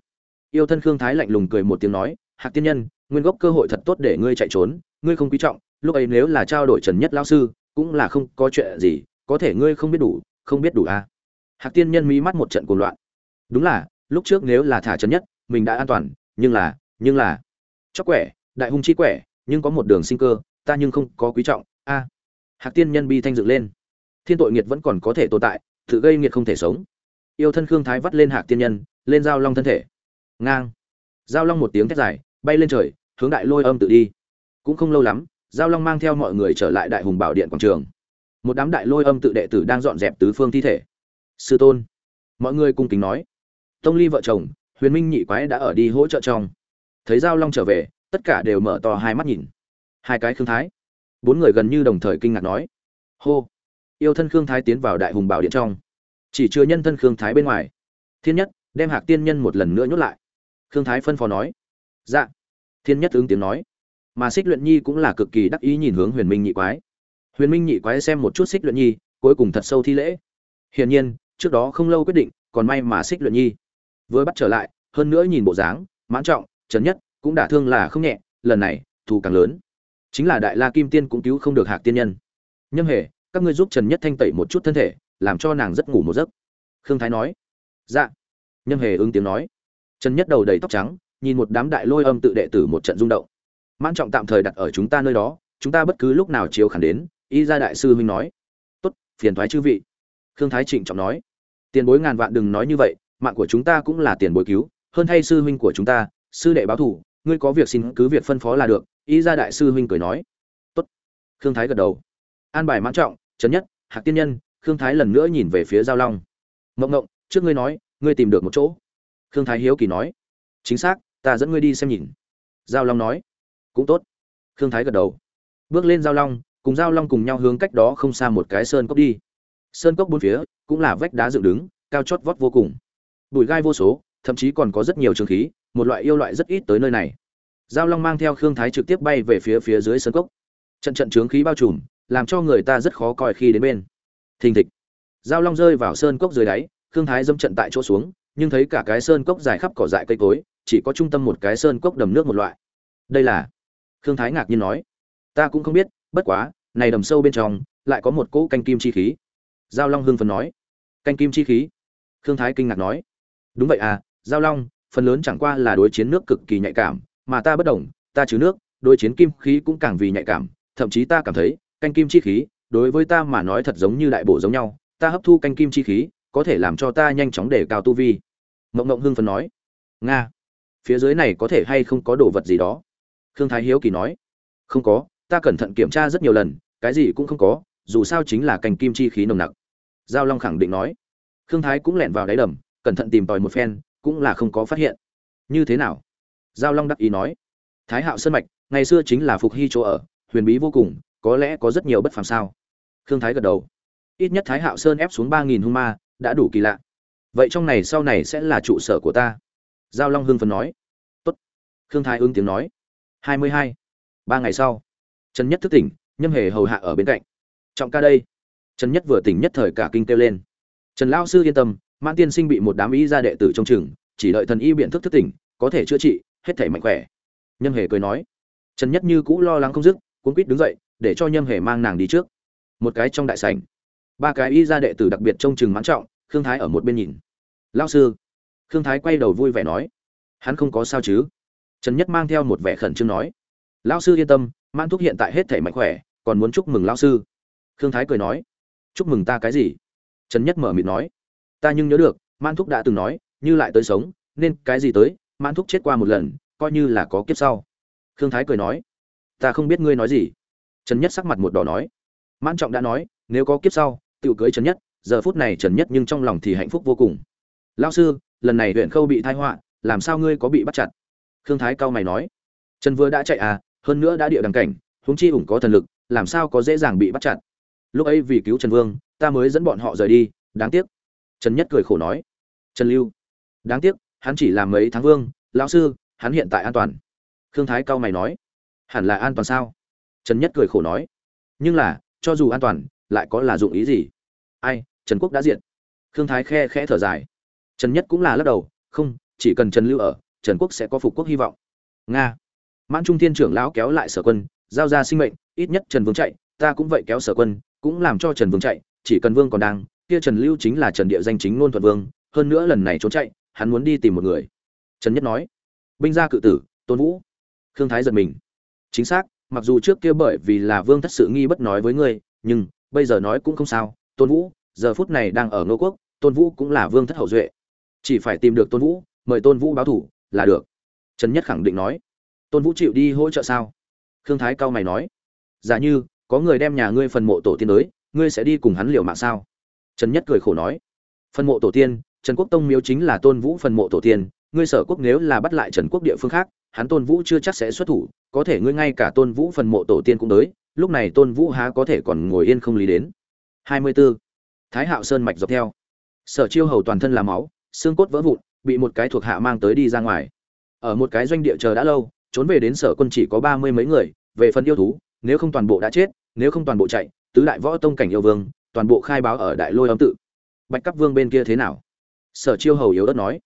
Yêu thân khương thái lạnh lùng cười một tiếng nói, hạc tiên nhân, nguyên gốc cơ hội thật tốt để ngươi chạy trốn, ngươi không quý trọng, lúc ấy nếu là trao đổi trần nhất lao sư, cũng là không có chuyện gì, có thể ngươi không biết đủ, không biết đủ à. hạc tiên nhân mí mắt một trận cuồng loạn. Đúng là, lúc trước nếu là thả trần nhất, mình đã an toàn, nhưng là nhưng là chóc quẻ, đại hung chi quẻ, nhưng có một đường sinh cơ, ta nhưng không có quý trọng, a hạc tiên nhân bi thanh dựng lên. Thiên tội nghiệt vẫn còn có thể tồn tại, tự gây nghiệt không thể sống. Yêu thân khương thái vắt lên hạc tiên nhân, lên giao long thân thể. Ngang. Giao long một tiếng thét dài, bay lên trời, hướng đại lôi âm tự đi. Cũng không lâu lắm, giao long mang theo mọi người trở lại đại hùng bảo điện quảng trường. Một đám đại lôi âm tự đệ tử đang dọn dẹp tứ phương thi thể. Sư tôn. Mọi người cung kính nói. Tông ly vợ chồng, huyền minh nhị quái đã ở đi hỗ trợ trong. Thấy giao long trở về, tất cả đều mở to hai mắt nhìn. Hai cái khương thái bốn người gần như đồng thời kinh ngạc nói, hô! Yêu thân khương thái tiến vào đại hùng bảo điện trong. Chỉ chưa nhân thân khương thái bên ngoài. Thiên nhất đem hạc tiên nhân một lần nữa nhốt lại. Khương thái phân phó nói dạ. Thiên nhất ứng tiếng nói, mà xích luyện nhi cũng là cực kỳ đắc ý nhìn hướng huyền minh nhị quái. Huyền minh nhị quái xem một chút xích luyện nhi, cuối cùng thật sâu thi lễ. Hiển nhiên, trước đó không lâu quyết định, còn may mà xích luyện nhi vừa bắt trở lại, hơn nữa nhìn bộ dáng, mãn trọng trấn nhất, cũng đả thương là không nhẹ, lần này, thù càng lớn chính là đại la kim tiên cũng cứu không được hạc tiên nhân. Nhâm hề, các ngươi giúp trần nhất thanh tẩy một chút thân thể, làm cho nàng rất ngủ một giấc. Khương thái nói. Dạ. Nhâm hề ứng tiếng nói. Trần nhất đầu đầy tóc trắng, nhìn một đám đại lôi âm tự đệ tử một trận rung động. Mãn trọng tạm thời đặt ở chúng ta nơi đó, chúng ta bất cứ lúc nào chiếu khẳng đến, y ra đại sư huynh nói. Tốt, phiền thoái chư vị. Khương thái trịnh trọng nói. Tiền bối ngàn vạn đừng nói như vậy, mạng của chúng ta cũng là tiền bối cứu, hơn thay sư huynh của chúng ta, sư đệ báo thủ, ngươi có việc xin cứ việc phân phó là được y ra đại sư huynh cười nói, tốt. Khương thái gật đầu. An bài mãn trọng, trấn nhất, hạc tiên nhân, khương thái lần nữa nhìn về phía giao long. Mộng mộng trước ngươi nói, ngươi tìm được một chỗ. Khương thái hiếu kỳ nói, chính xác, ta dẫn ngươi đi xem nhìn. Giao long nói, cũng tốt. Khương thái gật đầu. Bước lên giao long, cùng giao long cùng nhau hướng cách đó không xa một cái sơn cốc đi. Sơn cốc bốn phía cũng là vách đá dựng đứng, cao chót vót vô cùng. Bụi gai vô số, thậm chí còn có rất nhiều trường khí, một loại yêu loại rất ít tới nơi này giao long mang theo khương thái trực tiếp bay về phía phía dưới sơn cốc. Trận trận trướng khí bao trùm, làm cho người ta rất khó coi khi đến bên. Thình thịch. Giao long rơi vào sơn cốc dưới đáy, khương thái dâm trận tại chỗ xuống, nhưng thấy cả cái sơn cốc dài khắp cỏ dại cây cối, chỉ có trung tâm một cái sơn cốc đầm nước một loại. Đây là? Khương thái ngạc nhiên nói. Ta cũng không biết, bất quá, này đầm sâu bên trong, lại có một cỗ canh kim chi khí. Giao long hưng phấn nói. Canh kim chi khí? Khương thái kinh ngạc nói. Đúng vậy à giao long, phần lớn chẳng qua là đối chiến nước cực kỳ nhạy cảm mà ta bất đồng, ta chứa nước, đối chiến kim khí cũng càng vì nhạy cảm, thậm chí ta cảm thấy, canh kim chi khí, đối với ta mà nói thật giống như đại bổ giống nhau, ta hấp thu canh kim chi khí, có thể làm cho ta nhanh chóng để cao tu vi. Mộng mộng hưng phấn nói. Nga, phía dưới này có thể hay không có đồ vật gì đó? Khương thái hiếu kỳ nói. Không có, ta cẩn thận kiểm tra rất nhiều lần, cái gì cũng không có, dù sao chính là canh kim chi khí nồng nặc. Giao long khẳng định nói. Khương thái cũng lẻn vào đáy đầm, cẩn thận tìm tòi một phen, cũng là không có phát hiện. Như thế nào? Giao long đắc ý nói, thái hạo sơn mạch, ngày xưa chính là phục hy chỗ ở, huyền bí vô cùng, có lẽ có rất nhiều bất phàm sao? Khương thái gật đầu, ít nhất thái hạo sơn ép xuống ba nghìn hung ma, đã đủ kỳ lạ. Vậy trong này sau này sẽ là trụ sở của ta. Giao long hưng phấn nói, tốt. Khương thái ứng tiếng nói, hai mươi hai, ba ngày sau. Trần nhất thức tỉnh, nhâm hề hầu hạ ở bên cạnh. Trọng ca đây. Trần nhất vừa tỉnh nhất thời cả kinh kêu lên. Trần lao sư yên tâm, mãn tiên sinh bị một đám y gia đệ tử trong chừng, chỉ đợi thần y biện thức thức tỉnh, có thể chữa trị hết thể mạnh khỏe. Nhâm hề cười nói, trần nhất như cũ lo lắng không dứt, cuốn quýt đứng dậy, để cho nhâm hề mang nàng đi trước. Một cái trong đại sảnh, ba cái y gia đệ tử đặc biệt trông chừng mãn trọng, khương thái ở một bên nhìn. Lao sư. Khương thái quay đầu vui vẻ nói, hắn không có sao chứ? Trần nhất mang theo một vẻ khẩn trương nói lao sư yên tâm, mãn thuốc hiện tại hết thể mạnh khỏe, còn muốn chúc mừng lao sư. Khương thái cười nói, chúc mừng ta cái gì? Trần nhất mở mịt nói, ta nhưng nhớ được, mãn thuốc đã từng nói, như lại tới sống, nên cái gì tới mãn thúc chết qua một lần, coi như là có kiếp sau. Khương thái cười nói, ta không biết ngươi nói gì. Trần nhất sắc mặt một đỏ nói, mãn trọng đã nói, nếu có kiếp sau tự cưới trần nhất, giờ phút này trần nhất nhưng trong lòng thì hạnh phúc vô cùng. Lao sư, lần này huyện khâu bị thai họa, làm sao ngươi có bị bắt chặt? Khương thái cao mày nói, trần vừa đã chạy à hơn nữa đã địa đằng cảnh, huống chi ủng có thần lực, làm sao có dễ dàng bị bắt chặt? Lúc ấy vì cứu trần vương, ta mới dẫn bọn họ rời đi, đáng tiếc. Trần nhất cười khổ nói, trần lưu, đáng tiếc hắn chỉ làm mấy tháng vương, lão sư, hắn hiện tại an toàn. Khương thái cao mày nói, hẳn là an toàn sao? Trần nhất cười khổ nói, nhưng là, cho dù an toàn, lại có là dụng ý gì? Ai, trần quốc đã diện khương thái khe khẽ thở dài. Trần nhất cũng là lắc đầu, không, chỉ cần trần lưu ở, trần quốc sẽ có phục quốc hy vọng. Nga. Mãn trung thiên trưởng lão kéo lại sở quân, giao ra sinh mệnh, ít nhất trần vương chạy, ta cũng vậy kéo sở quân, cũng làm cho trần vương chạy, chỉ cần vương còn đang, kia trần lưu chính là trần địa danh chính ngôn thuận vương, hơn nữa lần này trốn chạy hắn muốn đi tìm một người. Trần nhất nói. Binh gia cự tử, tôn vũ. Khương thái giật mình. Chính xác, mặc dù trước kia bởi vì là vương thất sự nghi bất nói với ngươi, nhưng bây giờ nói cũng không sao. Tôn vũ, giờ phút này đang ở ngô quốc, tôn vũ cũng là vương thất hậu duệ. Chỉ phải tìm được tôn vũ, mời tôn vũ báo thủ, là được. Trần nhất khẳng định nói. Tôn vũ chịu đi hỗ trợ sao? Khương thái cao mày nói. Giả như, có người đem nhà ngươi phần mộ tổ tiên tới, ngươi sẽ đi cùng hắn liều mạng sao? Trần nhất cười khổ nói. Phần mộ tổ tiên trần quốc tông miếu chính là tôn vũ phần mộ tổ tiên, ngươi sở quốc nếu là bắt lại trần quốc địa phương khác, hắn tôn vũ chưa chắc sẽ xuất thủ, có thể ngươi ngay cả tôn vũ phần mộ tổ tiên cũng tới, lúc này tôn vũ há có thể còn ngồi yên không lý đến. Hai mươi 24. thái hạo sơn mạch dọc theo. Sở chiêu hầu toàn thân là máu, xương cốt vỡ vụn, bị một cái thuộc hạ mang tới đi ra ngoài. Ở một cái doanh địa chờ đã lâu, trốn về đến sở quân chỉ có ba mươi mấy người, về phần yêu thú, nếu không toàn bộ đã chết, nếu không toàn bộ chạy, tứ đại võ tông cảnh yêu vương, toàn bộ khai báo ở đại lôi âm tự. Bạch cấp vương bên kia thế nào? Sở chiêu hầu yếu ớt nói.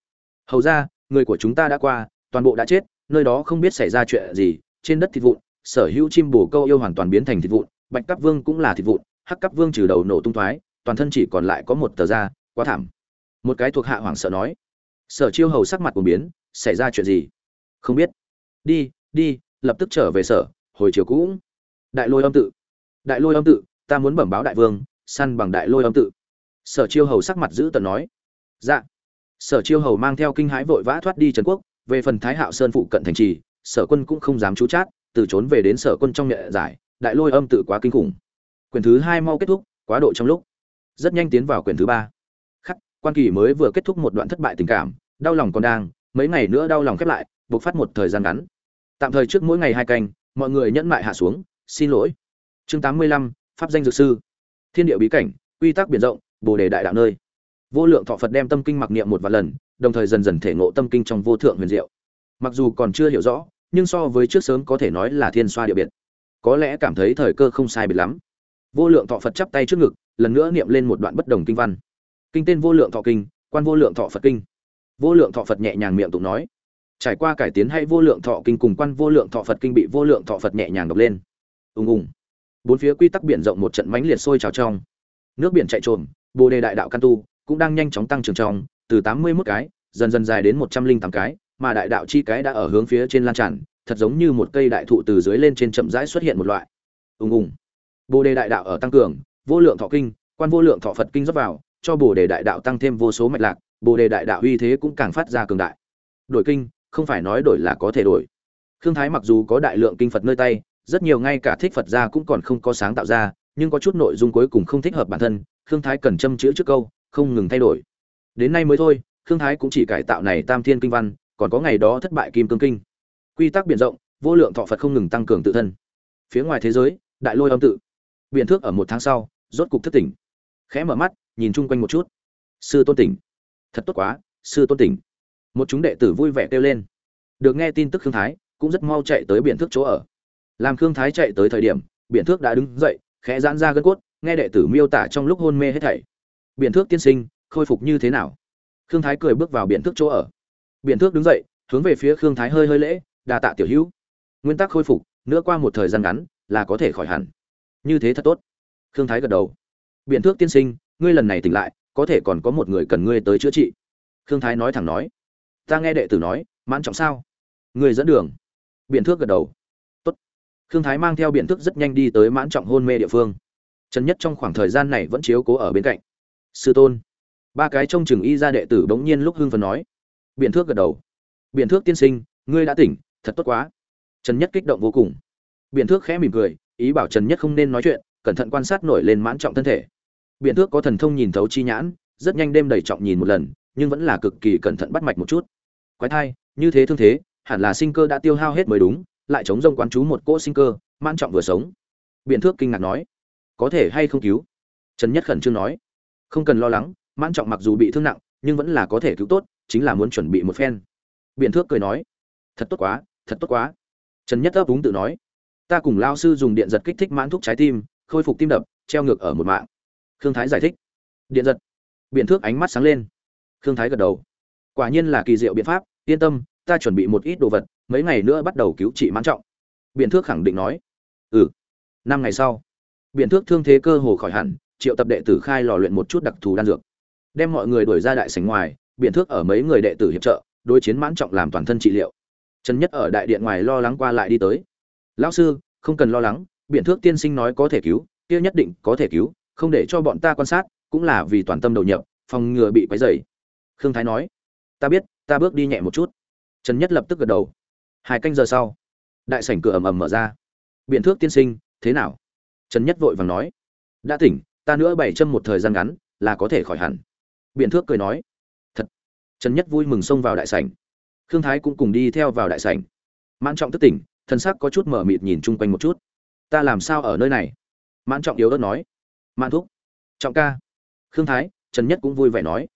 Hầu ra, người của chúng ta đã qua, toàn bộ đã chết, nơi đó không biết xảy ra chuyện gì, trên đất thịt vụn, sở hữu chim bồ câu yêu hoàn toàn biến thành thịt vụn, bạch cắp vương cũng là thịt vụn, hắc cắp vương trừ đầu nổ tung thoái, toàn thân chỉ còn lại có một tờ da, quá thảm. Một cái thuộc hạ hoảng sợ nói. Sở chiêu hầu sắc mặt của biến, xảy ra chuyện gì? Không biết. Đi đi, lập tức trở về sở, hồi chiều cũ đại lôi âm tự. Đại lôi âm tự, ta muốn bẩm báo đại vương, săn bằng đại lôi âm tự. Sở chiêu hầu sắc mặt giữ tận nói dạ. Sở chiêu hầu mang theo kinh hãi vội vã thoát đi trần quốc, về phần thái hạo sơn phụ cận thành trì, sở quân cũng không dám trú chát, từ trốn về đến sở quân trong nhẹ giải, đại lôi âm tự quá kinh khủng. Quyển thứ hai mau kết thúc, quá độ trong lúc. Rất nhanh tiến vào quyển thứ ba. Khắc, quan kỳ mới vừa kết thúc một đoạn thất bại tình cảm, đau lòng còn đang, mấy ngày nữa đau lòng khép lại buộc phát một thời gian ngắn. Tạm thời trước mỗi ngày hai canh, mọi người nhẫn mại hạ xuống, xin lỗi. Chương tám mươi lăm, pháp danh dược sư. Thiên địa bí cảnh, quy tắc biển rộng, bồ đề đại đạo nơi vô lượng thọ phật đem tâm kinh mặc niệm một vài lần đồng thời dần dần thể ngộ tâm kinh trong vô thượng huyền diệu. Mặc dù còn chưa hiểu rõ nhưng so với trước sớm có thể nói là thiên xoa địa biệt. Có lẽ cảm thấy thời cơ không sai biệt lắm. Vô lượng thọ phật chắp tay trước ngực lần nữa niệm lên một đoạn bất đồng kinh văn. Kinh tên vô lượng thọ kinh quan vô lượng thọ phật kinh. Vô lượng thọ phật nhẹ nhàng miệng tụng nói. Trải qua cải tiến hay vô lượng thọ kinh cùng quan vô lượng thọ phật kinh bị vô lượng thọ phật nhẹ nhàng đọc lên. Ùng ùng. Bốn phía quy tắc biển rộng một trận mãnh liệt sôi trào trong. Nước biển chạy trồn, bồ đề đại đạo căn tu cũng đang nhanh chóng tăng trưởng trong, từ tám mươi 81 cái, dần dần dài đến một trăm linh tám cái, mà đại đạo chi cái đã ở hướng phía trên lan tràn, thật giống như một cây đại thụ từ dưới lên trên chậm rãi xuất hiện một loại. Ùng ùng. Bồ đề đại đạo ở tăng cường, vô lượng thọ kinh, quan vô lượng thọ phật kinh rót vào, cho bồ đề đại đạo tăng thêm vô số mạch lạc, bồ đề đại đạo uy thế cũng càng phát ra cường đại. Đổi kinh, không phải nói đổi là có thể đổi. Khương thái mặc dù có đại lượng kinh phật nơi tay, rất nhiều ngay cả thích phật gia cũng còn không có sáng tạo ra, nhưng có chút nội dung cuối cùng không thích hợp bản thân, khương thái cần châm chữa trước câu không ngừng thay đổi. Đến nay mới thôi, khương thái cũng chỉ cải tạo này tam thiên kinh văn, còn có ngày đó thất bại kim cương kinh. Quy tắc biển rộng, vô lượng thọ phật không ngừng tăng cường tự thân. Phía ngoài thế giới, đại lôi âm tự. Biện thước ở một tháng sau, rốt cục thất tỉnh. Khẽ mở mắt, nhìn chung quanh một chút. Sư tôn tỉnh. Thật tốt quá, sư tôn tỉnh. Một chúng đệ tử vui vẻ kêu lên. Được nghe tin tức khương thái, cũng rất mau chạy tới biện thước chỗ ở. Làm khương thái chạy tới thời điểm biện thước đã đứng dậy, khẽ giãn ra gân cốt, nghe đệ tử miêu tả trong lúc hôn mê hết thảy biện thước tiên sinh, khôi phục như thế nào? Khương thái cười bước vào biện thước chỗ ở. Biện thước đứng dậy, hướng về phía khương thái hơi hơi lễ đa tạ tiểu hữu. Nguyên tắc khôi phục, nữa qua một thời gian ngắn, là có thể khỏi hẳn. Như thế thật tốt. Khương thái gật đầu. Biện thước tiên sinh, ngươi lần này tỉnh lại, có thể còn có một người cần ngươi tới chữa trị. Khương thái nói thẳng nói. Ta nghe đệ tử nói, mãn trọng sao? Ngươi dẫn đường. Biện thước gật đầu. Tốt. Khương thái mang theo biện thước rất nhanh đi tới mãn trọng hôn mê địa phương. Trần nhất trong khoảng thời gian này vẫn chiếu cố ở bên cạnh sư tôn. Ba cái trông chừng y ra đệ tử bỗng nhiên lúc hưng phần nói. Biện thước gật đầu. Biện thước tiên sinh, ngươi đã tỉnh, thật tốt quá. Trần nhất kích động vô cùng. Biện thước khẽ mỉm cười, ý bảo trần nhất không nên nói chuyện, cẩn thận quan sát nổi lên mãn trọng thân thể. Biện thước có thần thông nhìn thấu chi nhãn, rất nhanh đêm đầy trọng nhìn một lần, nhưng vẫn là cực kỳ cẩn thận bắt mạch một chút. Quái thai, như thế thương thế, hẳn là sinh cơ đã tiêu hao hết mới đúng, lại chống rông quán chú một cỗ sinh cơ, mãn trọng vừa sống. Biện thước kinh ngạc nói, có thể hay không cứu? Trần nhất khẩn trương nói không cần lo lắng, mãn trọng mặc dù bị thương nặng, nhưng vẫn là có thể cứu tốt, chính là muốn chuẩn bị một phen. Biện thước cười nói, thật tốt quá, thật tốt quá. Trần nhất ấp úng tự nói, ta cùng lao sư dùng điện giật kích thích mãn thuốc trái tim, khôi phục tim đập, treo ngược ở một mạng. Khương thái giải thích, điện giật. Biện thước ánh mắt sáng lên. Khương thái gật đầu, quả nhiên là kỳ diệu biện pháp, yên tâm, ta chuẩn bị một ít đồ vật, mấy ngày nữa bắt đầu cứu trị mãn trọng. Biện thước khẳng định nói ừ. Năm ngày sau, biện thước thương thế cơ hồ khỏi hẳn triệu tập đệ tử khai lò luyện một chút đặc thù đan dược. Đem mọi người đuổi ra đại sảnh ngoài, biện thước ở mấy người đệ tử hiệp trợ, đối chiến mãn trọng làm toàn thân trị liệu. Trần nhất ở đại điện ngoài lo lắng qua lại đi tới. Lão sư, không cần lo lắng, biện thước tiên sinh nói có thể cứu, kia nhất định có thể cứu, không để cho bọn ta quan sát, cũng là vì toàn tâm đầu nhập, phòng ngừa bị quấy dày khương thái nói. Ta biết, ta bước đi nhẹ một chút. Trần nhất lập tức gật đầu. Hai canh giờ sau, đại sảnh cửa ầm ầm mở ra. Biện thước tiên sinh, thế nào? Trần nhất vội vàng nói. Đã tỉnh ta nữa bảy châm một thời gian ngắn, là có thể khỏi hẳn. Biện thước cười nói. Thật. Trần nhất vui mừng xông vào đại sảnh. Khương thái cũng cùng đi theo vào đại sảnh. Mãn trọng thức tỉnh, thân sắc có chút mở mịt nhìn chung quanh một chút. Ta làm sao ở nơi này? Mãn trọng yếu ớt nói. Mãn thúc. Trọng ca. Khương thái, trần nhất cũng vui vẻ nói.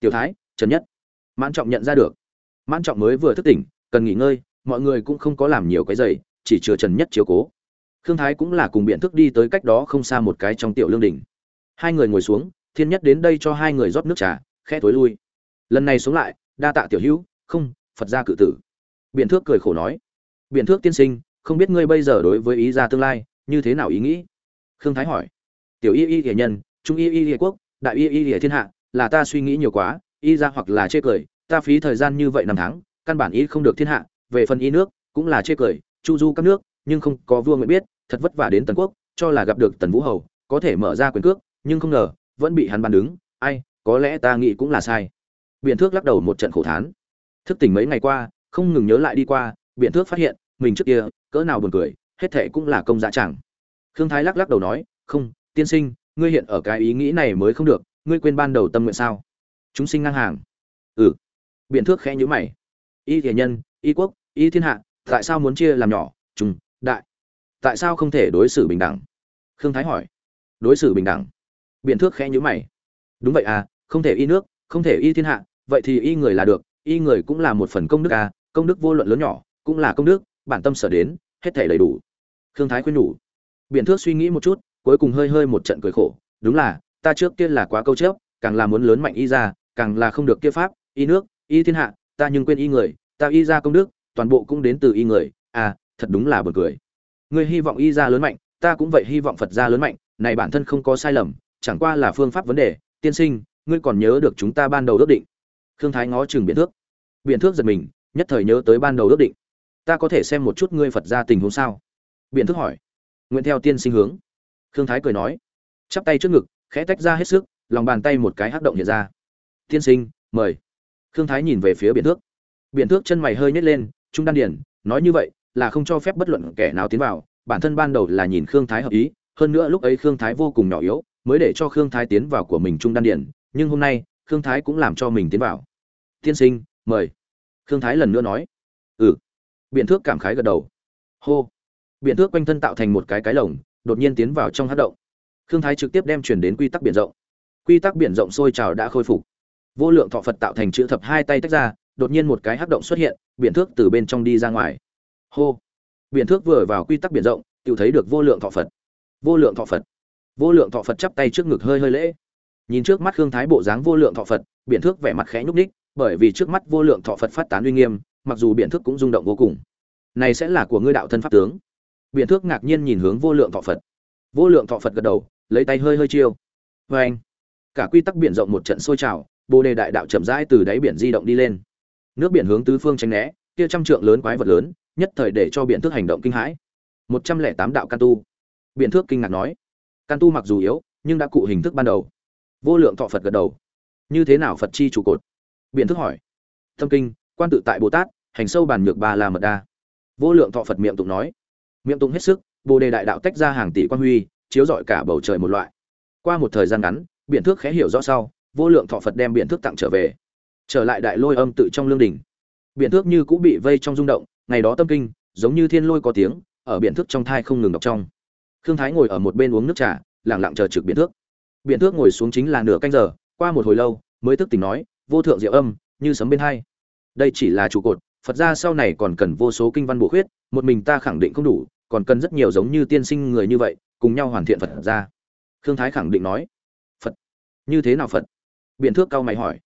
Tiểu thái, trần nhất. Mãn trọng nhận ra được. Mãn trọng mới vừa thức tỉnh, cần nghỉ ngơi, mọi người cũng không có làm nhiều cái giày, chỉ chừa trần nhất chiếu cố. Khương thái cũng là cùng biện thức đi tới cách đó không xa một cái trong tiểu lương đình hai người ngồi xuống, thiên nhất đến đây cho hai người rót nước trà khe tối lui. Lần này xuống lại, đa tạ tiểu hữu, không, phật gia cự tử. Biện thước cười khổ nói. Biện thước tiên sinh, không biết ngươi bây giờ đối với ý gia tương lai, như thế nào ý nghĩ? Khương thái hỏi. Tiểu y y hiền nhân, trung y y hiền quốc, đại y y hiền thiên hạ, là ta suy nghĩ nhiều quá, y ra hoặc là chê cười, ta phí thời gian như vậy năm tháng, căn bản y không được thiên hạ, về phần y nước, cũng là chê cười, chu du các nước, nhưng không có vua nguyện biết, thật vất vả đến tần quốc, cho là gặp được tần vũ hầu, có thể mở ra quyền cước nhưng không ngờ, vẫn bị hắn bắn đứng. Ai, có lẽ ta nghĩ cũng là sai. Biện thước lắc đầu một trận khổ thán. Thức tỉnh mấy ngày qua, không ngừng nhớ lại đi qua biện thước phát hiện, mình trước kia, cỡ nào buồn cười, hết thệ cũng là công dạ chẳng. Khương thái lắc lắc đầu nói, không, tiên sinh, ngươi hiện ở cái ý nghĩ này mới không được, ngươi quên ban đầu tâm nguyện sao? Chúng sinh ngang hàng. Ừ. Biện thước khẽ nhữ mày. Y thể nhân, y quốc, y thiên hạ, tại sao muốn chia làm nhỏ trung đại? Tại sao không thể đối xử bình đẳng? Khương thái hỏi. Đối xử bình đẳng biện thước khẽ nhíu mày. Đúng vậy à không thể y nước, không thể y thiên hạ, vậy thì y người là được, y người cũng là một phần công đức à công đức vô luận lớn nhỏ, cũng là công đức, bản tâm sở đến, hết thể đầy đủ. Khương thái khuyên nhủ. Biện thước suy nghĩ một chút, cuối cùng hơi hơi một trận cười khổ, đúng là, ta trước kia là quá câu chớp càng là muốn lớn mạnh y ra, càng là không được kia pháp, y nước, y thiên hạ, ta nhưng quên y người, ta y ra công đức, toàn bộ cũng đến từ y người à thật đúng là buồn cười. Ngươi hy vọng y ra lớn mạnh, ta cũng vậy hy vọng phật ra lớn mạnh, này bản thân không có sai lầm chẳng qua là phương pháp vấn đề, tiên sinh, ngươi còn nhớ được chúng ta ban đầu ước định? Khương thái ngó chừng biện thước. Biện thước giật mình, nhất thời nhớ tới ban đầu ước định. Ta có thể xem một chút ngươi phật ra tình huống sao? Biện thước hỏi. Nguyện theo tiên sinh hướng. Khương thái cười nói. Chắp tay trước ngực, khẽ tách ra hết sức, lòng bàn tay một cái hắc động hiện ra. Tiên sinh, mời. Khương thái nhìn về phía biện thước. Biện thước chân mày hơi nhét lên, trung đan điển, nói như vậy là không cho phép bất luận kẻ nào tiến vào, bản thân ban đầu là nhìn khương thái hợp ý, hơn nữa lúc ấy khương thái vô cùng nhỏ yếu mới để cho khương thái tiến vào của mình trung đan Điện, nhưng hôm nay khương thái cũng làm cho mình tiến vào. Tiên sinh mời. Khương thái lần nữa nói. Ừ. Biện thước cảm khái gật đầu. Hô. Biện thước quanh thân tạo thành một cái cái lồng đột nhiên tiến vào trong hát động. Khương thái trực tiếp đem chuyển đến quy tắc biển rộng. Quy tắc biển rộng sôi trào đã khôi phục. Vô lượng thọ phật tạo thành chữ thập hai tay tách ra đột nhiên một cái hát động xuất hiện biện thước từ bên trong đi ra ngoài. Hô. Biện thước vừa vào quy tắc biển rộng tự thấy được vô lượng thọ phật. Vô lượng thọ phật vô lượng thọ phật chắp tay trước ngực hơi hơi lễ. Nhìn trước mắt Hương thái bộ dáng vô lượng thọ phật biện thước vẻ mặt khẽ nhúc ních bởi vì trước mắt vô lượng thọ phật phát tán uy nghiêm, mặc dù biện thước cũng rung động vô cùng. Này sẽ là của ngươi đạo thân pháp tướng. Biện thước ngạc nhiên nhìn hướng vô lượng thọ phật. Vô lượng thọ phật gật đầu, lấy tay hơi hơi chiêu. Vê anh, cả quy tắc biển rộng một trận sôi trào, bồ đề đại đạo chậm rãi từ đáy biển di động đi lên. Nước biển hướng tứ phương tránh né, kia trăm trượng lớn quái vật lớn, nhất thời để cho biện thước hành động kinh hãi. Một trăm lẻ tám đạo can tu. Biện thước kinh ngạc nói can tu mặc dù yếu, nhưng đã cụ hình thức ban đầu. Vô lượng thọ phật gật đầu. Như thế nào phật chi trụ cột? Biện thức hỏi. Tâm kinh, quan tự tại bồ tát, hành sâu bàn nhược ba la mật đa. Vô lượng thọ phật miệng tụng nói. Miệng tụng hết sức, bồ đề đại đạo tách ra hàng tỷ quan huy, chiếu rọi cả bầu trời một loại. Qua một thời gian ngắn, biện thước khẽ hiểu rõ sau, vô lượng thọ phật đem biện thước tặng trở về. Trở lại đại lôi âm tự trong lương đình biện thước như cũng bị vây trong rung động, ngày đó tâm kinh, giống như thiên lôi có tiếng, ở biện thước trong thai không ngừng đọc trong khương thái ngồi ở một bên uống nước trà, lẳng lặng chờ trực biện thước. Biện thước ngồi xuống chính là nửa canh giờ, qua một hồi lâu, mới thức tỉnh nói, vô thượng diệu âm, như sấm bên hai. Đây chỉ là trụ cột, phật ra sau này còn cần vô số kinh văn bổ khuyết, một mình ta khẳng định không đủ, còn cần rất nhiều giống như tiên sinh người như vậy, cùng nhau hoàn thiện phật ra khương thái khẳng định nói, phật, như thế nào phật? Biện thước cao mày hỏi,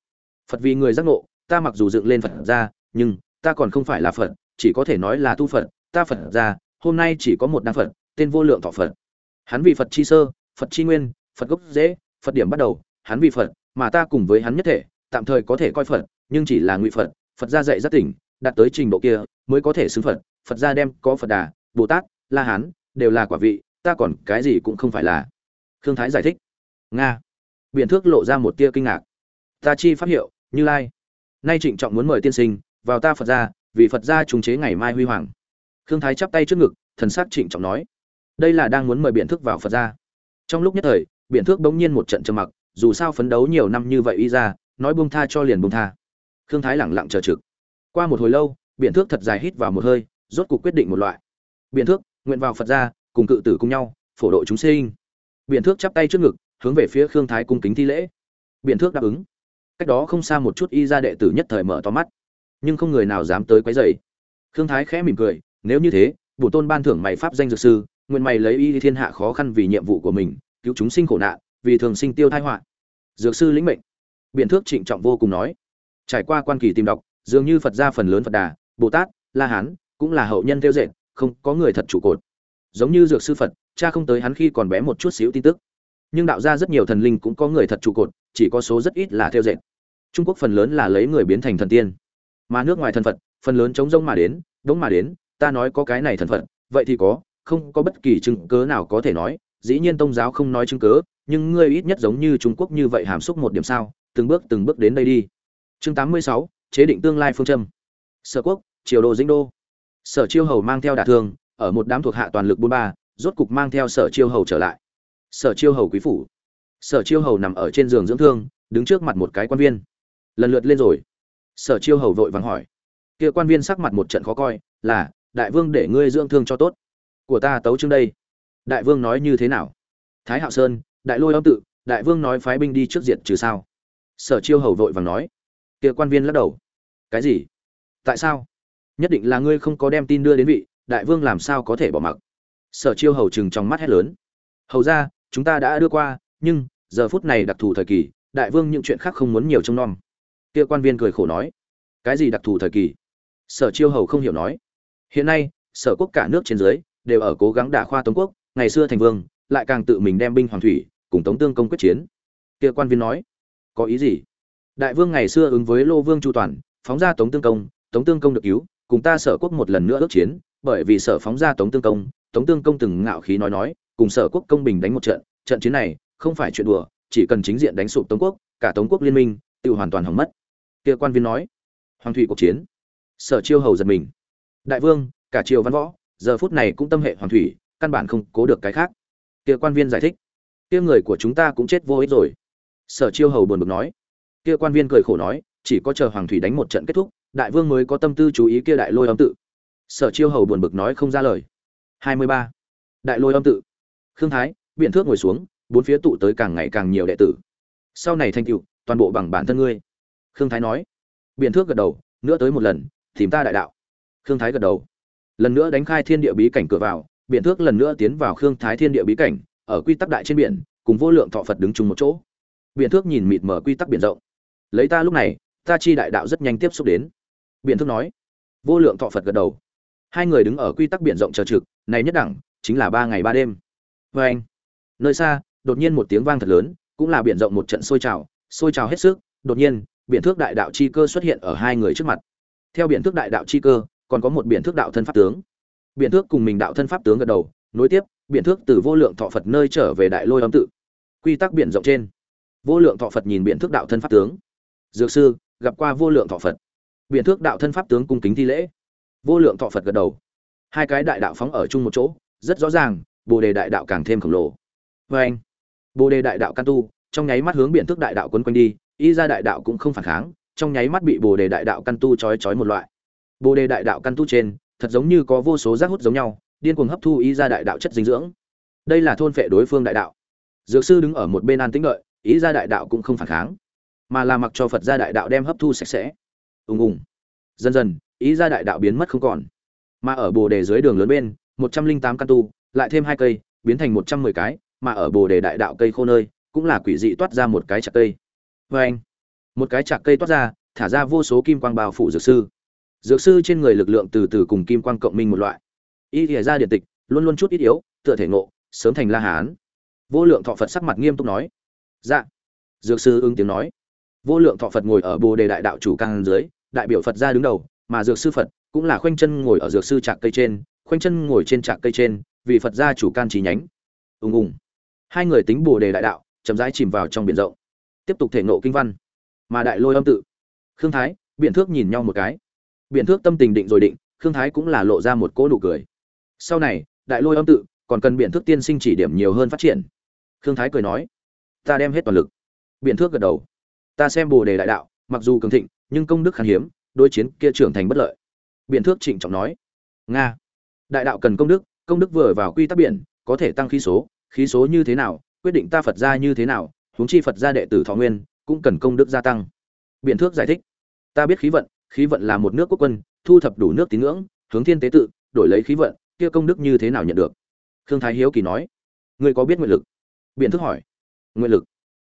phật vì người giác ngộ, ta mặc dù dựng lên phật ra nhưng ta còn không phải là phật, chỉ có thể nói là tu phật, ta phật ra hôm nay chỉ có một đa phật tên vô lượng thọ phật. Hắn vì phật chi sơ, phật chi nguyên, phật gốc dễ phật điểm bắt đầu, hắn vì phật, mà ta cùng với hắn nhất thể, tạm thời có thể coi phật, nhưng chỉ là ngụy phật phật gia dạy rất tỉnh, đạt tới trình độ kia, mới có thể xứng phật phật gia đem có phật đà, bồ tát, la hán, đều là quả vị, ta còn cái gì cũng không phải là. Khương thái giải thích. Nga. Biện thước lộ ra một tia kinh ngạc. Ta chi pháp hiệu, như lai. Nay trịnh trọng muốn mời tiên sinh, vào ta phật gia, vì phật gia trùng chế ngày mai huy hoàng. Khương thái chắp tay trước ngực, thần sắc trịnh trọng nói đây là đang muốn mời biện thước vào phật gia. Trong lúc nhất thời, biện thước bỗng nhiên một trận trầm mặc, dù sao phấn đấu nhiều năm như vậy y ra, nói buông tha cho liền buông tha. Khương thái lẳng lặng chờ trực. Qua một hồi lâu, biện thước thật dài hít vào một hơi, rốt cuộc quyết định một loại. Biện thước nguyện vào phật gia, cùng cự tử cùng nhau, phổ độ chúng sinh. Biện thước chắp tay trước ngực, hướng về phía khương thái cung kính thi lễ. Biện thước đáp ứng. Cách đó không xa một chút y ra đệ tử nhất thời mở to mắt, nhưng không người nào dám tới quấy rầy. Khương thái khẽ mỉm cười, nếu như thế bổ tôn ban thưởng mày pháp danh dược sư nguyện mày lấy y thiên hạ khó khăn vì nhiệm vụ của mình cứu chúng sinh khổ nạn vì thường sinh tiêu thai họa. Dược sư lĩnh mệnh. Biện thước trịnh trọng vô cùng nói. Trải qua quan kỳ tìm đọc dường như phật gia phần lớn phật đà bồ tát la hán cũng là hậu nhân theo dệt không có người thật trụ cột. Giống như dược sư phật cha không tới hắn khi còn bé một chút xíu tin tức. Nhưng đạo ra rất nhiều thần linh cũng có người thật trụ cột chỉ có số rất ít là theo dệt. Trung quốc phần lớn là lấy người biến thành thần tiên. Mà nước ngoài thần phật phần lớn chống rông mà đến đống mà đến ta nói có cái này thần Phật, vậy thì có không có bất kỳ chứng cớ nào có thể nói dĩ nhiên tôn giáo không nói chứng cớ nhưng ngươi ít nhất giống như trung quốc như vậy hàm xúc một điểm sao từng bước từng bước đến đây đi. Chương 86, chế định tương lai phương châm. Sở quốc triều đô dĩnh đô. Sở chiêu hầu mang theo đả thương ở một đám thuộc hạ toàn lực bốn ba rốt cục mang theo sở chiêu hầu trở lại. Sở chiêu hầu quý phủ. Sở chiêu hầu nằm ở trên giường dưỡng thương đứng trước mặt một cái quan viên. Lần lượt lên rồi. Sở chiêu hầu vội vàng hỏi. Kia quan viên sắc mặt một trận khó coi là đại vương để ngươi dưỡng thương cho tốt của ta tấu chương đây. Đại vương nói như thế nào? Thái hạo sơn, đại lôi âm tự, đại vương nói phái binh đi trước diện trừ sao? Sở chiêu hầu vội vàng nói. Kia quan viên lắc đầu. Cái gì? Tại sao? Nhất định là ngươi không có đem tin đưa đến vị, đại vương làm sao có thể bỏ mặc? Sở chiêu hầu chừng trong mắt hét lớn. Hầu ra, chúng ta đã đưa qua, nhưng, giờ phút này đặc thù thời kỳ, đại vương những chuyện khác không muốn nhiều trông nom. Kia quan viên cười khổ nói. Cái gì đặc thù thời kỳ? Sở chiêu hầu không hiểu nói. Hiện nay, sở quốc cả nước trên dưới đều ở cố gắng đả khoa tống quốc, ngày xưa thành vương, lại càng tự mình đem binh hoàng thủy cùng tống tương công quyết chiến. Kia quan viên nói, có ý gì? Đại vương ngày xưa ứng với lô vương chu toàn, phóng ra tống tương công, tống tương công được cứu, cùng ta sở quốc một lần nữa ước chiến, bởi vì sở phóng ra tống tương công, tống tương công từng ngạo khí nói nói, cùng sở quốc công bình đánh một trận trận chiến này không phải chuyện đùa, chỉ cần chính diện đánh sụp tống quốc, cả tống quốc liên minh tự hoàn toàn hỏng mất. Kia quan viên nói, hoàng thủy cuộc chiến. Sở chiêu hầu giật mình, đại vương, cả triều văn võ giờ phút này cũng tâm hệ hoàng thủy, căn bản không cố được cái khác. Kia quan viên giải thích, kia người của chúng ta cũng chết vô ích rồi. Sở chiêu hầu buồn bực nói. Kia quan viên cười khổ nói, chỉ có chờ hoàng thủy đánh một trận kết thúc, đại vương mới có tâm tư chú ý kia đại lôi âm tự. Sở chiêu hầu buồn bực nói không ra lời. Hai mươi ba. Đại lôi âm tự. Khương thái biện thước ngồi xuống, bốn phía tụ tới càng ngày càng nhiều đệ tử. Sau này thành tựu, toàn bộ bằng bản thân ngươi. Khương thái nói. Biện thước gật đầu, nữa tới một lần, tìm ta đại đạo. Khương thái gật đầu lần nữa đánh khai thiên địa bí cảnh cửa vào biện thước lần nữa tiến vào khương thái thiên địa bí cảnh, ở quy tắc đại trên biển, cùng vô lượng thọ phật đứng chung một chỗ. Biện thước nhìn mịt mở quy tắc biển rộng. Lấy ta lúc này, ta chi đại đạo rất nhanh tiếp xúc đến. Biện thước nói. Vô lượng thọ phật gật đầu. Hai người đứng ở quy tắc biển rộng chờ trực, này nhất đẳng, chính là ba ngày ba đêm. Vê anh, nơi xa, đột nhiên một tiếng vang thật lớn, cũng là biển rộng một trận sôi trào sôi trào hết sức, đột nhiên, biển thước đại đạo chi cơ xuất hiện ở hai người trước mặt. Theo biển thước đại đạo chi cơ còn có một biển thước đạo thân pháp tướng. Biển thước cùng mình đạo thân pháp tướng gật đầu, nối tiếp, biển thước từ vô lượng thọ phật nơi trở về đại lôi âm tự. Quy tắc biển rộng trên. Vô lượng thọ phật nhìn biển thước đạo thân pháp tướng. Dược sư, gặp qua vô lượng thọ phật. Biển thước đạo thân pháp tướng cung kính thi lễ. Vô lượng thọ phật gật đầu. Hai cái đại đạo phóng ở chung một chỗ, rất rõ ràng, bồ đề đại đạo càng thêm khổng lồ. Vê anh bồ đề đại đạo căn tu, trong nháy mắt hướng biển thước đại đạo quấn quanh đi, y ra đại đạo cũng không phản kháng, trong nháy mắt bị bồ đề đại đạo căn tu chói chói một loại bồ đề đại đạo căn tu trên, thật giống như có vô số rác hút giống nhau, điên cuồng hấp thu y ra đại đạo chất dinh dưỡng. Đây là thôn phệ đối phương đại đạo. Dược sư đứng ở một bên an tĩnh đợi, ý ra đại đạo cũng không phản kháng, mà là mặc cho phật gia đại đạo đem hấp thu sạch sẽ. Ùng ùng. Dần dần, ý ra đại đạo biến mất không còn. Mà ở bồ đề dưới đường lớn bên, một trăm linh tám căn tu, lại thêm hai cây, biến thành một trăm mười cái, mà ở bồ đề đại đạo cây khô nơi, cũng là quỷ dị toát ra một cái chạc cây. Vê anh một cái chạc cây toát ra, thả ra vô số kim quang bao phủ dược sư dược sư trên người lực lượng từ từ cùng kim quang cộng minh một loại. Y thìa ra điện tịch, luôn luôn chút ít yếu, tựa thể ngộ, sớm thành la hán. Vô lượng thọ phật sắc mặt nghiêm túc nói. Dạ. Dược sư ứng tiếng nói. Vô lượng thọ phật ngồi ở bồ đề đại đạo chủ càng dưới, đại biểu phật ra đứng đầu, mà dược sư phật cũng là khoanh chân ngồi ở dược sư trạc cây trên, khoanh chân ngồi trên trạc cây trên, vì phật gia chủ can trí nhánh. Ùng ùng. Hai người tính bồ đề đại đạo, chậm rãi chìm vào trong biển rộng. Tiếp tục thể nộ kinh văn. Mà đại lôi âm tự. Khương thái biện thước nhìn nhau một cái biện thước tâm tình định rồi định, khương thái cũng là lộ ra một cỗ nụ cười. Sau này, đại lôi âm tự, còn cần biện thước tiên sinh chỉ điểm nhiều hơn phát triển. Khương thái cười nói, ta đem hết toàn lực. Biện thước gật đầu. Ta xem bồ đề đại đạo, mặc dù cường thịnh, nhưng công đức khan hiếm đôi chiến kia trưởng thành bất lợi. Biện thước trịnh trọng nói, nga, đại đạo cần công đức công đức vừa vào quy tắc biển, có thể tăng khí số khí số như thế nào, quyết định ta phật gia như thế nào, huống chi phật gia đệ tử thọ nguyên, cũng cần công đức gia tăng. Biện thước giải thích, ta biết khí vận khí vận là một nước quốc quân, thu thập đủ nước tín ngưỡng, hướng thiên tế tự, đổi lấy khí vận, kia công đức như thế nào nhận được? Khương thái hiếu kỳ nói. Ngươi có biết nguyện lực? Biện thức hỏi. Nguyện lực.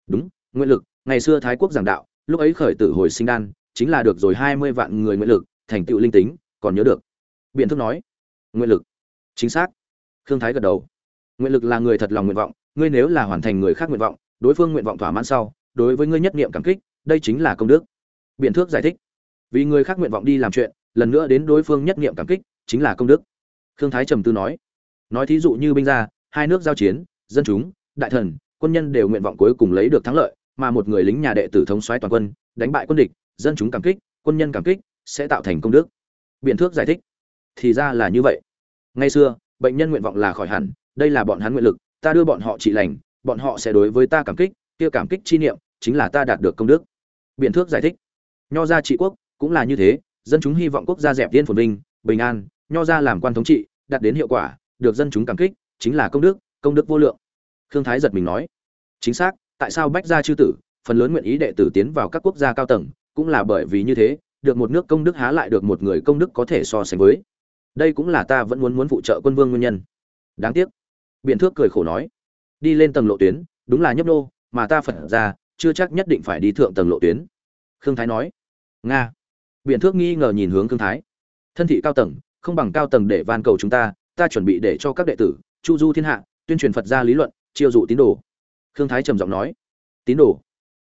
Đúng, nguyện lực, ngày xưa thái quốc giảng đạo, lúc ấy khởi tử hồi sinh đan, chính là được rồi hai mươi vạn người nguyện lực, thành tựu linh tính, còn nhớ được. Biện thức nói. Nguyện lực. Chính xác. Khương thái gật đầu. Nguyện lực là người thật lòng nguyện vọng, ngươi nếu là hoàn thành người khác nguyện vọng, đối phương nguyện vọng thỏa mãn sau, đối với ngươi nhất niệm cảm kích, đây chính là công đức. Biện thước giải thích vì người khác nguyện vọng đi làm chuyện, lần nữa đến đối phương nhất niệm cảm kích, chính là công đức. Khương thái trầm tư nói nói thí dụ như binh gia, hai nước giao chiến, dân chúng, đại thần, quân nhân đều nguyện vọng cuối cùng lấy được thắng lợi, mà một người lính nhà đệ tử thống soái toàn quân, đánh bại quân địch, dân chúng cảm kích, quân nhân cảm kích, sẽ tạo thành công đức. Biện thước giải thích. Thì ra là như vậy. Ngay xưa, bệnh nhân nguyện vọng là khỏi hẳn, đây là bọn hắn nguyện lực, ta đưa bọn họ trị lành, bọn họ sẽ đối với ta cảm kích, kia cảm kích chi niệm, chính là ta đạt được công đức. Biện thước giải thích. Nho gia trị quốc cũng là như thế, dân chúng hy vọng quốc gia dẹp tiên phồn vinh, bình an, nho gia làm quan thống trị, đạt đến hiệu quả, được dân chúng cảm kích, chính là công đức công đức vô lượng. Khương thái giật mình nói, chính xác, tại sao bách gia chư tử, phần lớn nguyện ý đệ tử tiến vào các quốc gia cao tầng, cũng là bởi vì như thế, được một nước công đức há lại được một người công đức có thể so sánh với. Đây cũng là ta vẫn muốn muốn phụ trợ quân vương nguyên nhân. Đáng tiếc, biện thước cười khổ nói, đi lên tầng lộ tuyến, đúng là nhấp nô, mà ta phật ra, chưa chắc nhất định phải đi thượng tầng lộ tuyến. Khương thái nói, nga biện thước nghi ngờ nhìn hướng khương thái. Thân thị cao tầng, không bằng cao tầng để van cầu chúng ta ta chuẩn bị để cho các đệ tử, chu du thiên hạ, tuyên truyền phật gia lý luận, chiêu dụ tín đồ. Khương thái trầm giọng nói, tín đồ?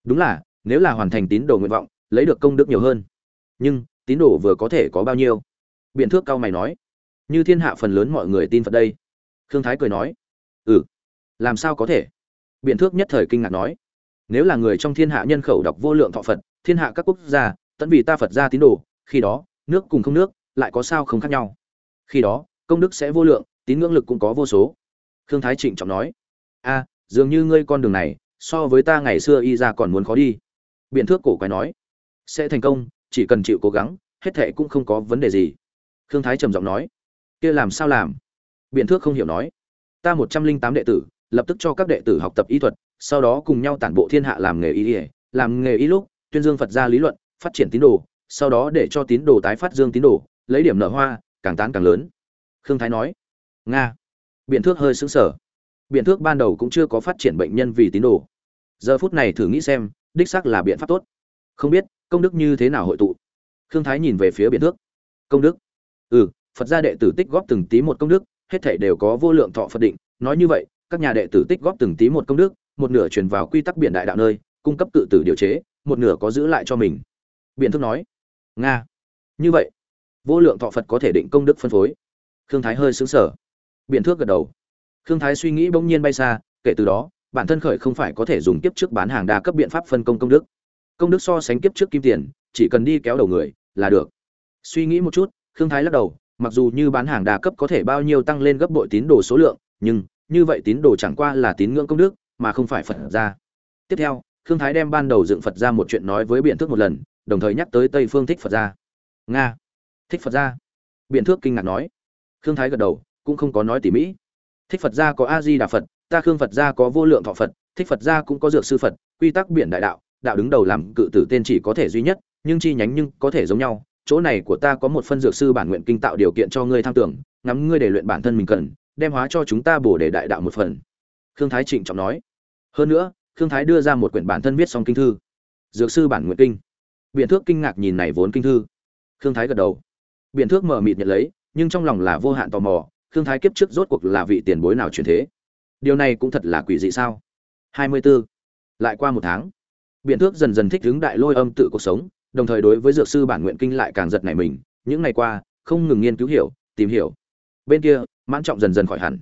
Đúng là, nếu là hoàn thành tín đồ nguyện vọng, lấy được công đức nhiều hơn. Nhưng, tín đồ vừa có thể có bao nhiêu? Biện thước cao mày nói, như thiên hạ phần lớn mọi người tin phật đây. Khương thái cười nói ừ làm sao có thể? Biện thước nhất thời kinh ngạc nói, nếu là người trong thiên hạ nhân khẩu đọc vô lượng thọ phật, thiên hạ các quốc gia tận vì ta phật ra tín đồ, khi đó, nước cùng không nước lại có sao không khác nhau. Khi đó, công đức sẽ vô lượng, tín ngưỡng lực cũng có vô số. Khương thái trịnh trọng nói, a, dường như ngươi con đường này, so với ta ngày xưa y ra còn muốn khó đi. Biện thước cổ quái nói, sẽ thành công, chỉ cần chịu cố gắng, hết thệ cũng không có vấn đề gì. Khương thái trầm giọng nói, kia làm sao làm? Biện thước không hiểu nói, ta một trăm linh tám đệ tử, lập tức cho các đệ tử học tập y thuật, sau đó cùng nhau tản bộ thiên hạ làm nghề y ỉa làm nghề y lúc, tuyên dương phật gia lý luận phát triển tín đồ, sau đó để cho tín đồ tái phát dương tín đồ, lấy điểm nở hoa, càng tán càng lớn. Khương thái nói, nga. Biện thước hơi xứng sở biện thước ban đầu cũng chưa có phát triển bệnh nhân vì tín đồ. Giờ phút này thử nghĩ xem, đích xác là biện pháp tốt. Không biết, công đức như thế nào hội tụ? Khương thái nhìn về phía biện thước. Công đức? Ừ phật gia đệ tử tích góp từng tí một công đức, hết thể đều có vô lượng thọ phật định. Nói như vậy, các nhà đệ tử tích góp từng tí một công đức, một nửa truyền vào quy tắc biển đại đạo nơi, cung cấp tự tử điều chế, một nửa có giữ lại cho mình biện thước nói, nga, như vậy, vô lượng thọ phật có thể định công đức phân phối. Khương thái hơi xứng sở biện thước gật đầu. Khương thái suy nghĩ bỗng nhiên bay xa, kể từ đó, bản thân khởi không phải có thể dùng kiếp trước bán hàng đa cấp biện pháp phân công công đức. Công đức so sánh kiếp trước kim tiền, chỉ cần đi kéo đầu người là được. Suy nghĩ một chút, khương thái lắc đầu, mặc dù như bán hàng đa cấp có thể bao nhiêu tăng lên gấp bội tín đồ số lượng, nhưng như vậy tín đồ chẳng qua là tín ngưỡng công đức, mà không phải phật ra. Tiếp theo, khương thái đem ban đầu dựng phật ra một chuyện nói với biện thước một lần đồng thời nhắc tới tây phương thích phật gia, nga. Thích phật gia, biện thước kinh ngạc nói. Khương thái gật đầu cũng không có nói tỉ mỹ thích phật gia có a di đà phật ta khương phật gia có vô lượng thọ phật thích phật gia cũng có dược sư phật quy tắc biển đại đạo đạo đứng đầu làm cự tử tên chỉ có thể duy nhất nhưng chi nhánh nhưng có thể giống nhau. Chỗ này của ta có một phân dược sư bản nguyện kinh tạo điều kiện cho ngươi tham tưởng ngắm ngươi để luyện bản thân mình cần đem hóa cho chúng ta bổ để đại đạo một phần. Khương thái trịnh trọng nói. Hơn nữa khương thái đưa ra một quyển bản thân viết xong kinh thư. Dược sư bản nguyện kinh biện thước kinh ngạc nhìn này vốn kinh thư. Khương thái gật đầu. Biện thước mờ mịt nhận lấy, nhưng trong lòng là vô hạn tò mò, khương thái kiếp trước rốt cuộc là vị tiền bối nào truyền thế? Điều này cũng thật là quỷ dị sao? Hai mươi 24. lại qua một tháng biện thước dần dần thích ứng đại lôi âm tự cuộc sống, đồng thời đối với dược sư bản nguyện kinh lại càng giật nảy mình. Những ngày qua, không ngừng nghiên cứu hiểu, tìm hiểu. Bên kia, mãn trọng dần dần khỏi hẳn.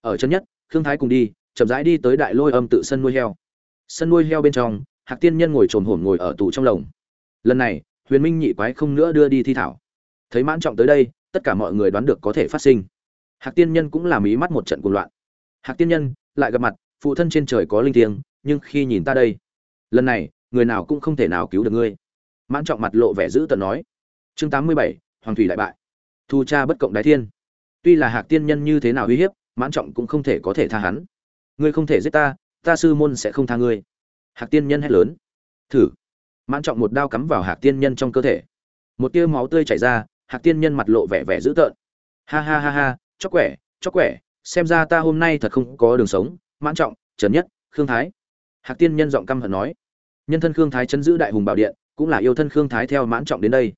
Ở chân nhất, khương thái cùng đi, chậm rãi đi tới đại lôi âm tự sân nuôi heo. Sân nuôi heo bên trong, hạc tiên nhân ngồi trồm hổm ngồi ở tù trong lồng lần này, huyền minh nhị quái không nữa đưa đi thi thảo. Thấy mãn trọng tới đây, tất cả mọi người đoán được có thể phát sinh. Hạc tiên nhân cũng làm ý mắt một trận cuồng loạn. Hạc tiên nhân lại gặp mặt, phụ thân trên trời có linh thiêng, nhưng khi nhìn ta đây, lần này, người nào cũng không thể nào cứu được ngươi. Mãn trọng mặt lộ vẻ dữ tợn nói. Chương tám mươi bảy, hoàng thủy đại bại. Thu cha bất cộng đái thiên. Tuy là hạc tiên nhân như thế nào uy hiếp, mãn trọng cũng không thể có thể tha hắn. Ngươi không thể giết ta ta sư môn sẽ không tha ngươi. Hạc tiên nhân hét lớn. Thử mãn trọng một đao cắm vào hạc tiên nhân trong cơ thể. Một tia máu tươi chảy ra, hạc tiên nhân mặt lộ vẻ vẻ dữ tợn. Ha ha ha ha, chóc quẻ chóc quẻ, xem ra ta hôm nay thật không có đường sống, mãn trọng, trần nhất, khương thái. Hạc tiên nhân giọng căm hận nói. Nhân thân khương thái chấn giữ đại hùng bảo điện, cũng là yêu thân khương thái theo mãn trọng đến đây.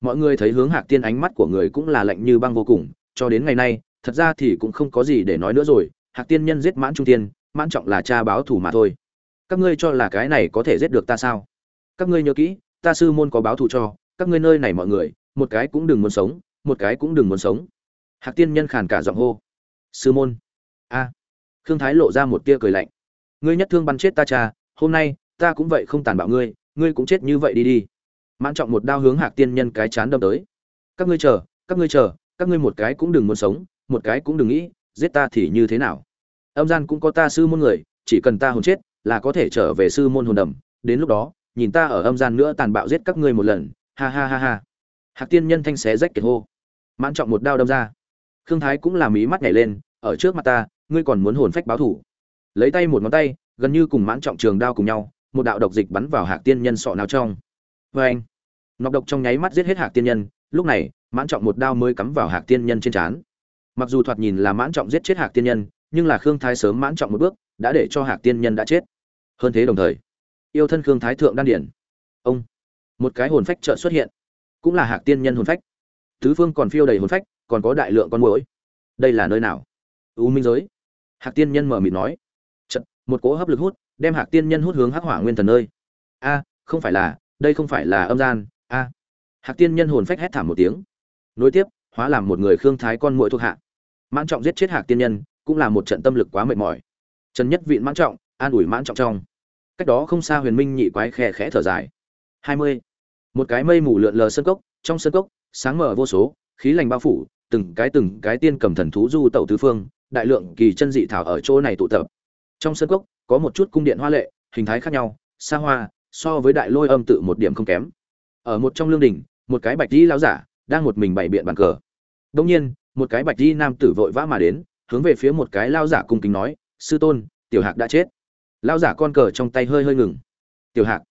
Mọi người thấy hướng hạc tiên ánh mắt của người cũng là lạnh như băng vô cùng, cho đến ngày nay, thật ra thì cũng không có gì để nói nữa rồi. Hạc tiên nhân giết mãn trung tiên, mãn trọng là cha báo thủ mà thôi. Các ngươi cho là cái này có thể giết được ta sao? Các ngươi nhớ kỹ, ta sư môn có báo thù cho, các ngươi nơi này mọi người, một cái cũng đừng muốn sống, một cái cũng đừng muốn sống. Hạc tiên nhân khàn cả giọng hô. Sư môn. A. Khương thái lộ ra một tia cười lạnh. Ngươi nhất thương bắn chết ta cha, hôm nay, ta cũng vậy không tàn bạo ngươi ngươi cũng chết như vậy đi đi. Mãn trọng một đao hướng hạc tiên nhân cái chán đâm tới. Các ngươi chờ, các ngươi chờ, các ngươi một cái cũng đừng muốn sống, một cái cũng đừng nghĩ, giết ta thì như thế nào? Âm gian cũng có ta sư môn người, chỉ cần ta hồn chết, là có thể trở về sư môn hồn đầm. Đến lúc đó nhìn ta ở âm gian nữa tàn bạo giết các ngươi một lần, ha ha ha ha. Hạc tiên nhân thanh xé rách kiệt hô. Mãn trọng một đao đâm ra. Khương thái cũng làm ý mắt nhảy lên, ở trước mặt ta, ngươi còn muốn hồn phách báo thủ. Lấy tay một ngón tay, gần như cùng mãn trọng trường đao cùng nhau, một đạo độc dịch bắn vào hạc tiên nhân sọ nào trong. Vê anh nọc độc trong nháy mắt giết hết hạc tiên nhân, lúc này, mãn trọng một đao mới cắm vào hạc tiên nhân trên trán. Mặc dù thoạt nhìn là mãn trọng giết chết hạc tiên nhân, nhưng là khương thái sớm mãn trọng một bước, đã để cho hạc tiên nhân đã chết. Hơn thế đồng thời yêu thân khương thái thượng đan điển. Ông một cái hồn phách trợ xuất hiện. Cũng là hạc tiên nhân hồn phách. Tứ phương còn phiêu đầy hồn phách còn có đại lượng con mũi đây là nơi nào? U minh giới. Hạc tiên nhân mở mịt nói. Chật, một cỗ hấp lực hút đem hạc tiên nhân hút hướng hắc hỏa nguyên thần nơi. A không phải là đây không phải là âm gian. A. Hạc tiên nhân hồn phách hét thảm một tiếng. Nối tiếp hóa làm một người khương thái con mũi thuộc hạ. Mãn trọng giết chết hạc tiên nhân cũng là một trận tâm lực quá mệt mỏi. Trần nhất vịn mãn trọng an ủi mãn trọng trong cách đó không xa huyền minh nhị quái khe khẽ thở dài. Hai mươi. Một cái mây mù lượn lờ sân cốc, trong sân cốc, sáng mở vô số, khí lành bao phủ, từng cái từng cái tiên cầm thần thú du tẩu tứ phương, đại lượng kỳ chân dị thảo ở chỗ này tụ tập. Trong sân cốc, có một chút cung điện hoa lệ, hình thái khác nhau, xa hoa, so với đại lôi âm tự một điểm không kém. Ở một trong lương đình một cái bạch di lão giả, đang một mình bày biện bàn cờ. Đông nhiên, một cái bạch di nam tử vội vã mà đến, hướng về phía một cái lao giả cung kính nói, sư tôn, tiểu hạc đã chết lao giả con cờ trong tay hơi hơi ngừng. Tiểu hạc,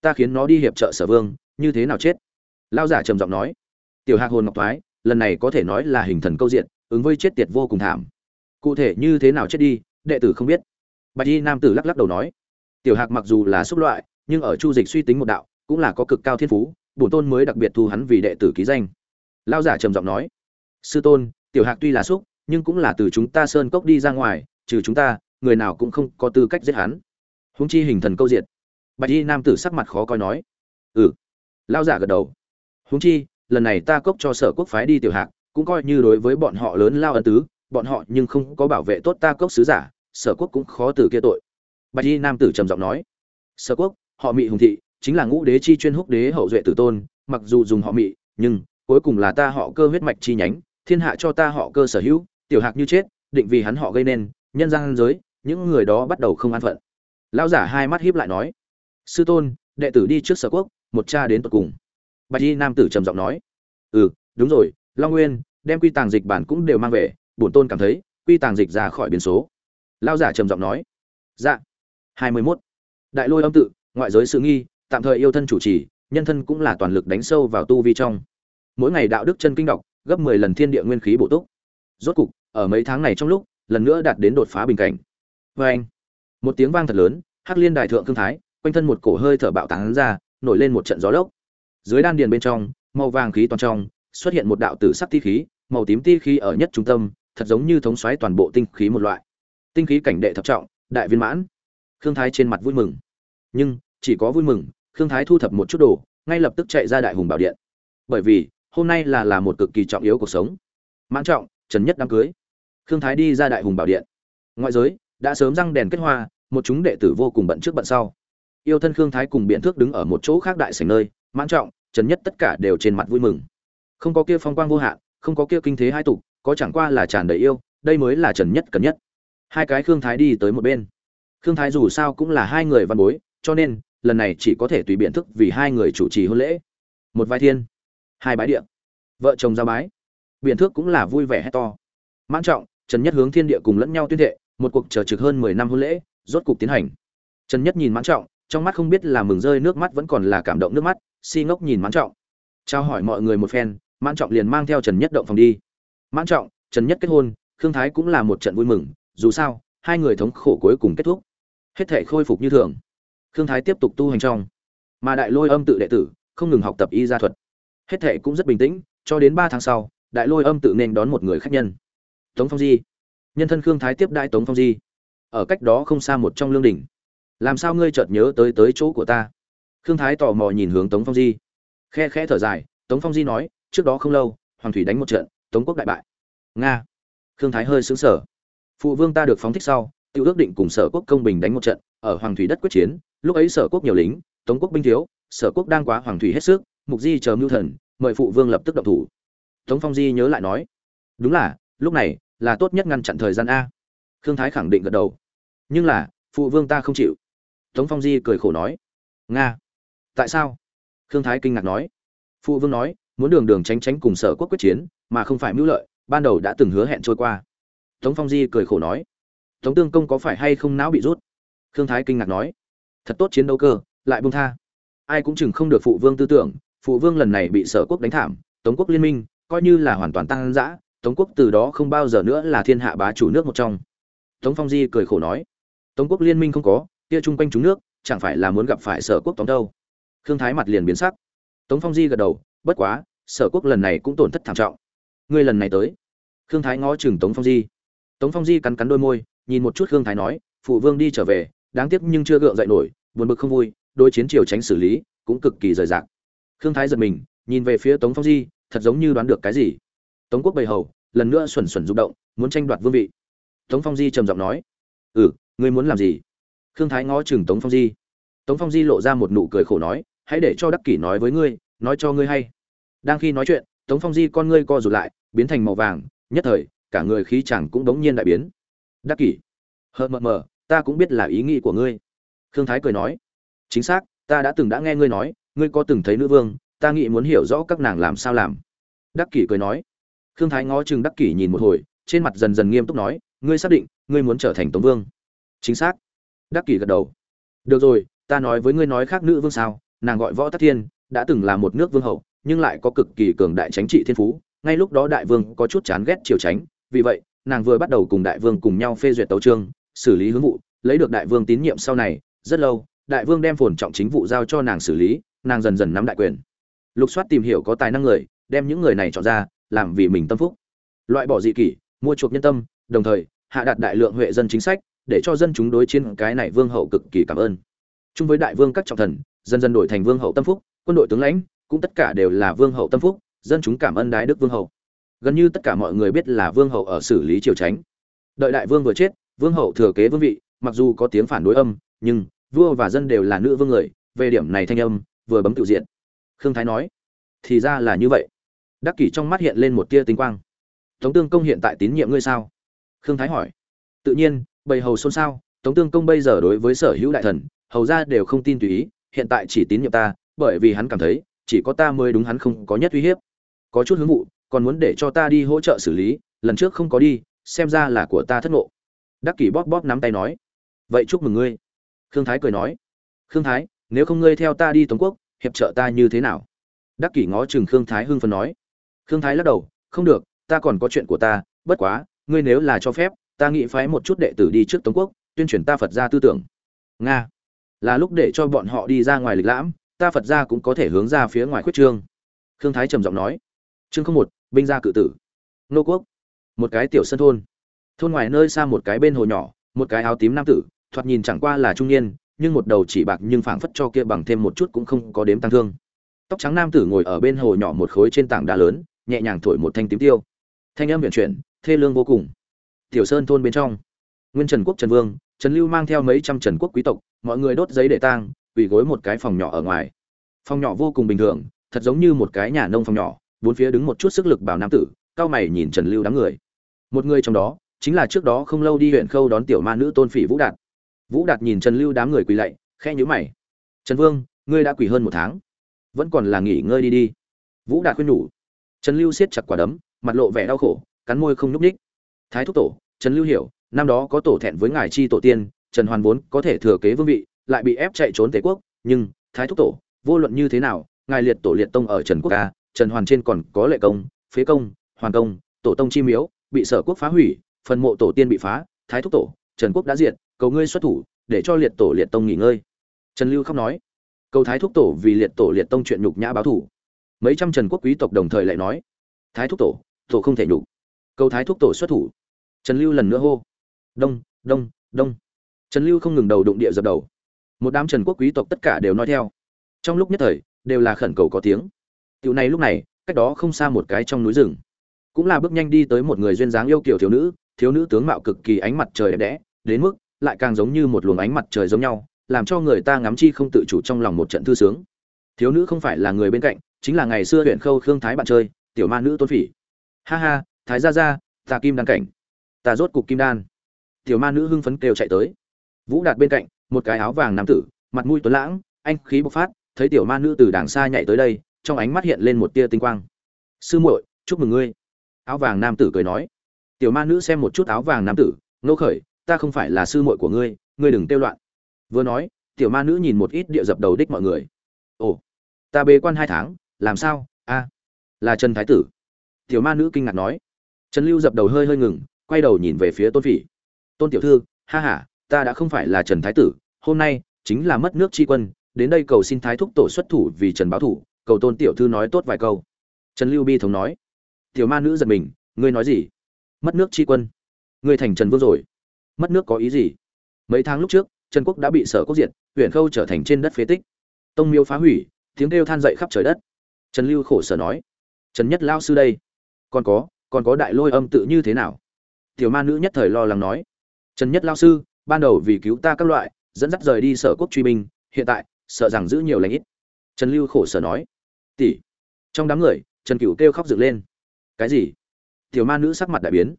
ta khiến nó đi hiệp trợ sở vương, như thế nào chết? Lao giả trầm giọng nói. Tiểu hạc hồn ngọc thoái, lần này có thể nói là hình thần câu diện, ứng với chết tiệt vô cùng thảm. Cụ thể như thế nào chết đi, đệ tử không biết. Bạch y nam tử lắc lắc đầu nói. Tiểu hạc mặc dù là xúc loại, nhưng ở chu dịch suy tính một đạo, cũng là có cực cao thiên phú bổn tôn mới đặc biệt thu hắn vì đệ tử ký danh. Lao giả trầm giọng nói. Sư tôn, tiểu hạc tuy là xúc, nhưng cũng là từ chúng ta sơn cốc đi ra ngoài, trừ chúng ta người nào cũng không có tư cách giết hắn. Húng chi hình thần câu diện bạch y nam tử sắc mặt khó coi nói ừ. Lao giả gật đầu. Húng chi, lần này ta cốc cho sở quốc phái đi tiểu hạc, cũng coi như đối với bọn họ lớn lao ân tứ, bọn họ nhưng không có bảo vệ tốt ta cốc sứ giả, sở quốc cũng khó từ kia tội. Bạch y nam tử trầm giọng nói, sở quốc, họ mị hùng thị chính là ngũ đế chi chuyên húc đế hậu duệ tử tôn, mặc dù dùng họ mị, nhưng cuối cùng là ta họ cơ huyết mạch chi nhánh, thiên hạ cho ta họ cơ sở hữu, tiểu hạc như chết, định vì hắn họ gây nên, nhân gian giới những người đó bắt đầu không an phận. Lão giả hai mắt híp lại nói, sư tôn, đệ tử đi trước sở quốc, một cha đến tận cùng. Bạch y nam tử trầm giọng nói ừ đúng rồi, long nguyên, đem quy tàng dịch bản cũng đều mang về, bổn tôn cảm thấy, quy tàng dịch ra khỏi biến số. Lao giả trầm giọng nói dạ. Hai mươi mốt. Đại lôi âm tự, ngoại giới sự nghi, tạm thời yêu thân chủ trì, nhân thân cũng là toàn lực đánh sâu vào tu vi trong. Mỗi ngày đạo đức chân kinh đọc, gấp mười lần thiên địa nguyên khí bổ túc. Rốt cục, ở mấy tháng này trong lúc, lần nữa đạt đến đột phá bình cảnh vê anh. Một tiếng vang thật lớn, hắc liên đại thượng thương thái, quanh thân một cổ hơi thở bạo tán ra, nổi lên một trận gió lốc. Dưới đan điền bên trong, màu vàng khí toàn trong, xuất hiện một đạo tử sắc ti khí, màu tím ti khí ở nhất trung tâm, thật giống như thống xoáy toàn bộ tinh khí một loại. Tinh khí cảnh đệ thập trọng, đại viên mãn. Khương thái trên mặt vui mừng. Nhưng, chỉ có vui mừng, khương thái thu thập một chút đồ, ngay lập tức chạy ra đại hùng bảo điện. Bởi vì, hôm nay là là một cực kỳ trọng yếu cuộc sống. Mãn trọng, trần nhất đám cưới. Khương thái đi ra đại hùng bảo điện. Ngoại giới đã sớm răng đèn kết hoa, một chúng đệ tử vô cùng bận trước bận sau. Yêu thân khương thái cùng biện thước đứng ở một chỗ khác đại sảnh nơi, mãn trọng, trần nhất tất cả đều trên mặt vui mừng. Không có kia phong quang vô hạn, không có kia kinh thế hai tục có chẳng qua là tràn đầy yêu, đây mới là trần nhất cần nhất. Hai cái khương thái đi tới một bên. Khương thái dù sao cũng là hai người văn bối, cho nên, lần này chỉ có thể tùy biện thức vì hai người chủ trì hôn lễ. Một vai thiên, hai bái địa, vợ chồng ra bái. Biện thước cũng là vui vẻ hét to. Mãn trọng, trần nhất hướng thiên địa cùng lẫn nhau tuyên thệ một cuộc chờ trực hơn mười năm hôn lễ, rốt cục tiến hành. Trần nhất nhìn mãn trọng, trong mắt không biết là mừng rơi nước mắt vẫn còn là cảm động nước mắt, si ngốc nhìn mãn trọng. Trao hỏi mọi người một phen, mãn trọng liền mang theo trần nhất động phòng đi. Mãn trọng, trần nhất kết hôn, khương thái cũng là một trận vui mừng, dù sao, hai người thống khổ cuối cùng kết thúc. Hết thể khôi phục như thường. Khương thái tiếp tục tu hành trong. Mà đại lôi âm tự đệ tử, không ngừng học tập y gia thuật. Hết thể cũng rất bình tĩnh, cho đến ba tháng sau, đại lôi âm tự nên đón một người khách nhân. Tống phong di nhân thân khương thái tiếp đại tống phong di. Ở cách đó không xa một trong lương đình làm sao ngươi chợt nhớ tới tới chỗ của ta? Khương thái tò mò nhìn hướng tống phong di. Khe khẽ thở dài, tống phong di nói, trước đó không lâu, hoàng thủy đánh một trận, tống quốc đại bại. Nga. Khương thái hơi xứng sở phụ vương ta được phóng thích sau tự ước định cùng sở quốc công bình đánh một trận, ở hoàng thủy đất quyết chiến, lúc ấy sở quốc nhiều lính, tống quốc binh thiếu, sở quốc đang quá hoàng thủy hết sức, mục di chờ mưu thần, mời phụ vương lập tức động thủ. Tống phong di nhớ lại nói, đúng là, lúc này là tốt nhất ngăn chặn thời gian a. Khương thái khẳng định gật đầu. Nhưng là, phụ vương ta không chịu. Tống phong di cười khổ nói. Nga. Tại sao? Khương thái kinh ngạc nói. Phụ vương nói, muốn đường đường tránh tránh cùng sở quốc quyết chiến, mà không phải mưu lợi, ban đầu đã từng hứa hẹn trôi qua. Tống phong di cười khổ nói. Tống tương công có phải hay không não bị rút? Khương thái kinh ngạc nói. Thật tốt chiến đấu cơ, lại bung tha. Ai cũng chừng không được phụ vương tư tưởng, phụ vương lần này bị sở quốc đánh thảm, tống quốc liên minh, coi như là hoàn toàn tăng dã tống quốc từ đó không bao giờ nữa là thiên hạ bá chủ nước một trong. Tống phong di cười khổ nói, tống quốc liên minh không có, kia chung quanh chúng nước, chẳng phải là muốn gặp phải sở quốc tống đâu? Khương thái mặt liền biến sắc. Tống phong di gật đầu, bất quá, sở quốc lần này cũng tổn thất thảm trọng. Ngươi lần này tới. Khương thái ngó chừng tống phong di. Tống phong di cắn cắn đôi môi, nhìn một chút khương thái nói, phụ vương đi trở về, đáng tiếc nhưng chưa gượng dậy nổi, buồn bực không vui đôi chiến triều tránh xử lý cũng cực kỳ rời rạc. Khương thái giật mình, nhìn về phía tống phong di, thật giống như đoán được cái gì tống quốc bầy hầu, lần nữa xuẩn xuẩn rụng động, muốn tranh đoạt vương vị. Tống phong di trầm giọng nói ừ ngươi muốn làm gì? Khương thái ngó chừng tống phong di. Tống phong di lộ ra một nụ cười khổ nói, hãy để cho đắc kỷ nói với ngươi, nói cho ngươi hay. Đang khi nói chuyện, tống phong di con ngươi co rụt lại, biến thành màu vàng, nhất thời, cả người khí chẳng cũng đống nhiên đại biến. Đắc kỷ, hờ mờ mờ, ta cũng biết là ý nghĩ của ngươi. Khương thái cười nói, chính xác, ta đã từng đã nghe ngươi nói, ngươi có từng thấy nữ vương, ta nghĩ muốn hiểu rõ các nàng làm sao làm. Đắc kỷ cười nói khương thái ngó chừng đắc kỷ nhìn một hồi trên mặt dần dần nghiêm túc nói ngươi xác định ngươi muốn trở thành tống vương? Chính xác. Đắc kỷ gật đầu. Được rồi ta nói với ngươi nói khác nữ vương sao nàng gọi võ tắc thiên đã từng là một nước vương hậu nhưng lại có cực kỳ cường đại chính trị thiên phú ngay lúc đó đại vương có chút chán ghét triều tránh vì vậy nàng vừa bắt đầu cùng đại vương cùng nhau phê duyệt tấu chương, xử lý hướng vụ lấy được đại vương tín nhiệm sau này rất lâu đại vương đem phồn trọng chính vụ giao cho nàng xử lý nàng dần dần nắm đại quyền. Lục soát tìm hiểu có tài năng người đem những người này chọn ra làm vì mình tâm phúc. Loại bỏ dị kỷ, mua chuộc nhân tâm, đồng thời, hạ đạt đại lượng huệ dân chính sách, để cho dân chúng đối chiến cái này vương hậu cực kỳ cảm ơn. Chung với đại vương các trọng thần, dần dần đổi thành vương hậu tâm phúc, quân đội tướng lãnh, cũng tất cả đều là vương hậu tâm phúc, dân chúng cảm ơn đái đức vương hậu. Gần như tất cả mọi người biết là vương hậu ở xử lý triều tránh. Đợi đại vương vừa chết, vương hậu thừa kế vương vị, mặc dù có tiếng phản đối âm, nhưng vua và dân đều là nữ vương người, về điểm này thanh âm, vừa bấm tự diện. Khương thái nói, thì ra là như vậy đắc kỷ trong mắt hiện lên một tia tinh quang. Tống tương công hiện tại tín nhiệm ngươi sao? Khương thái hỏi. Tự nhiên, bầy hầu xôn xao, tống tương công bây giờ đối với sở hữu đại thần, hầu ra đều không tin tùy ý, hiện tại chỉ tín nhiệm ta, bởi vì hắn cảm thấy, chỉ có ta mới đúng hắn không có nhất uy hiếp. Có chút hướng vụ còn muốn để cho ta đi hỗ trợ xử lý, lần trước không có đi, xem ra là của ta thất ngộ. Đắc kỷ bóp bóp nắm tay nói. Vậy chúc mừng ngươi. Khương thái cười nói. Khương thái, nếu không ngươi theo ta đi tống quốc, hiệp trợ ta như thế nào? Đắc kỷ ngó chừng khương thái hưng phấn nói khương thái lắc đầu, không được, ta còn có chuyện của ta, bất quá, ngươi nếu là cho phép, ta nghĩ phái một chút đệ tử đi trước tống quốc, tuyên truyền ta phật gia tư tưởng. Nga. Là lúc để cho bọn họ đi ra ngoài lịch lãm, ta phật gia cũng có thể hướng ra phía ngoài khuyết trương. Khương thái trầm giọng nói. Chương không một, binh gia cự tử. Nô quốc. Một cái tiểu sân thôn. Thôn ngoài nơi xa một cái bên hồ nhỏ, một cái áo tím nam tử, thoạt nhìn chẳng qua là trung niên, nhưng một đầu chỉ bạc nhưng phảng phất cho kia bằng thêm một chút cũng không có đếm tăng thương. Tóc trắng nam tử ngồi ở bên hồ nhỏ một khối trên tảng đá lớn nhẹ nhàng thổi một thanh tím tiêu. Thanh âm huyền chuyển, thê lương vô cùng. Tiểu sơn thôn bên trong, nguyên trần quốc trần vương, trần lưu mang theo mấy trăm trần quốc quý tộc, mọi người đốt giấy để tang, quỳ gối một cái phòng nhỏ ở ngoài. Phòng nhỏ vô cùng bình thường, thật giống như một cái nhà nông phòng nhỏ, bốn phía đứng một chút sức lực bảo nam tử, cao mày nhìn trần lưu đám người. Một người trong đó, chính là trước đó không lâu đi huyện khâu đón tiểu ma nữ tôn phỉ vũ đạt. Vũ đạt nhìn trần lưu đám người quỳ lạy khe nhữ mày. Trần vương, ngươi đã quỳ hơn một tháng, vẫn còn là nghỉ ngơi đi đi. Vũ đạt khuyên nhủ trần lưu siết chặt quả đấm, mặt lộ vẻ đau khổ, cắn môi không nhúc ních thái thúc tổ, trần lưu hiểu, năm đó có tổ thẹn với ngài chi tổ tiên, trần hoàn vốn có thể thừa kế vương vị, lại bị ép chạy trốn tề quốc, nhưng, thái thúc tổ, vô luận như thế nào, ngài liệt tổ liệt tông ở trần quốc ca trần hoàn trên còn có lệ công, phế công, hoàn công, tổ tông chi miếu, bị sở quốc phá hủy, phần mộ tổ tiên bị phá, thái thúc tổ, trần quốc đã diệt, cầu ngươi xuất thủ, để cho liệt tổ liệt tông nghỉ ngơi. Trần lưu khóc nói, cầu thái thúc tổ vì liệt tổ liệt tông chuyện nhục nhã báo thủ mấy trăm trần quốc quý tộc đồng thời lại nói, thái thúc tổ tổ không thể nhục. Cầu thái thúc tổ xuất thủ. Trần lưu lần nữa hô, đông đông đông. Trần lưu không ngừng đầu đụng địa dập đầu. Một đám trần quốc quý tộc tất cả đều nói theo. Trong lúc nhất thời, đều là khẩn cầu có tiếng. Tiểu này lúc này, cách đó không xa một cái trong núi rừng. Cũng là bước nhanh đi tới một người duyên dáng yêu kiểu thiếu nữ thiếu nữ tướng mạo cực kỳ ánh mặt trời đẹp đẽ, đến mức lại càng giống như một luồng ánh mặt trời giống nhau, làm cho người ta ngắm chi không tự chủ trong lòng một trận thư sướng. Thiếu nữ không phải là người bên cạnh chính là ngày xưa huyện khâu khương thái bạn chơi, tiểu ma nữ tôn phỉ. Ha ha, thái gia gia, ta kim đan cảnh. Ta rốt cục kim đan. Tiểu ma nữ hưng phấn kêu chạy tới. Vũ đạt bên cạnh, một cái áo vàng nam tử, mặt mũi tuấn lãng, anh khí bộc phát, thấy tiểu ma nữ từ đàng xa nhảy tới đây, trong ánh mắt hiện lên một tia tinh quang. Sư muội, chúc mừng ngươi. Áo vàng nam tử cười nói. Tiểu ma nữ xem một chút áo vàng nam tử, nô khởi, ta không phải là sư muội của ngươi ngươi đừng tiêu loạn. Vừa nói, tiểu ma nữ nhìn một ít địa dập đầu đích mọi người. Ồ, ta bế quan hai tháng làm sao? A là trần thái tử. Tiểu ma nữ kinh ngạc nói. Trần lưu dập đầu hơi hơi ngừng, quay đầu nhìn về phía tôn phỉ. Tôn tiểu thư, ha ha, ta đã không phải là trần thái tử, hôm nay chính là mất nước tri quân, đến đây cầu xin thái thúc tổ xuất thủ vì trần báo thủ, cầu tôn tiểu thư nói tốt vài câu. Trần lưu bi thống nói. Tiểu ma nữ giật mình, ngươi nói gì? Mất nước tri quân. Ngươi thành trần vương rồi. Mất nước có ý gì? Mấy tháng lúc trước, trần quốc đã bị sở quốc diệt, huyện khâu trở thành trên đất phế tích. Tông miêu phá hủy, tiếng kêu than dậy khắp trời đất trần lưu khổ sở nói, trần nhất lao sư đây, còn có còn có đại lôi âm tự như thế nào? Tiểu ma nữ nhất thời lo lắng nói, trần nhất lao sư, ban đầu vì cứu ta các loại, dẫn dắt rời đi sở quốc truy binh, hiện tại, sợ rằng giữ nhiều lãnh ít. Trần lưu khổ sở nói, tỷ. Trong đám người, trần cửu kêu khóc dựng lên. Cái gì? Tiểu ma nữ sắc mặt đại biến.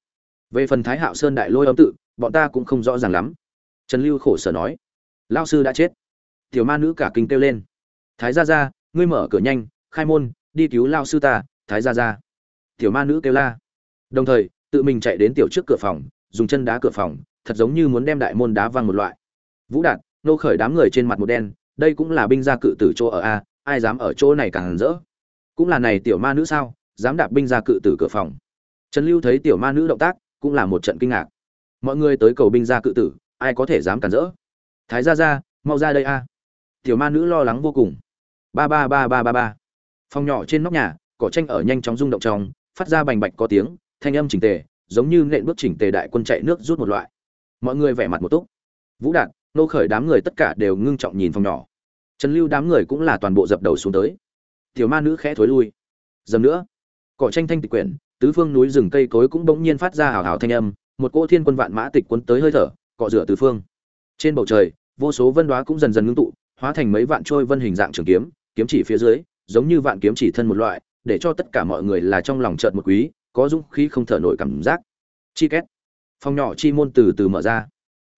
Về phần thái hạo sơn đại lôi âm tự, bọn ta cũng không rõ ràng lắm. Trần lưu khổ sở nói, lao sư đã chết. Tiểu ma nữ cả kinh kêu lên, thái gia gia, ngươi mở cửa nhanh khai môn, đi cứu lao sư ta, thái gia gia. Tiểu ma nữ kêu la. Đồng thời, tự mình chạy đến tiểu trước cửa phòng, dùng chân đá cửa phòng, thật giống như muốn đem đại môn đá văng một loại. Vũ đạt, nô khởi đám người trên mặt một đen, đây cũng là binh gia cự tử chỗ ở a, ai dám ở chỗ này càng rỡ? Cũng là này tiểu ma nữ sao, dám đạp binh gia cự tử cửa phòng? Trần lưu thấy tiểu ma nữ động tác, cũng là một trận kinh ngạc. Mọi người tới cầu binh gia cự tử, ai có thể dám cản rỡ? Thái gia gia, mau ra đây a. Tiểu ma nữ lo lắng vô cùng. Ba ba ba ba ba ba phòng nhỏ trên nóc nhà, cỏ tranh ở nhanh chóng rung động trong, phát ra bành bạch có tiếng, thanh âm chỉnh tề, giống như nện bước chỉnh tề đại quân chạy nước rút một loại. Mọi người vẻ mặt một túc. Vũ đạt, nô khởi đám người tất cả đều ngưng trọng nhìn phòng nhỏ. Trần lưu đám người cũng là toàn bộ dập đầu xuống tới. Tiểu ma nữ khẽ thối lui. Dầm nữa, cỏ tranh thanh tịch quyển, tứ phương núi rừng cây cối cũng bỗng nhiên phát ra hào hào thanh âm, một cỗ thiên quân vạn mã tịch quấn tới hơi thở, cọ rửa tứ phương. Trên bầu trời, vô số vân đoá cũng dần dần ngưng tụ, hóa thành mấy vạn trôi vân hình dạng trường kiếm kiếm chỉ phía dưới giống như vạn kiếm chỉ thân một loại, để cho tất cả mọi người là trong lòng chợt một quý, có dũng khí không thở nổi cảm giác. Chi két. Phòng nhỏ chi môn từ từ mở ra.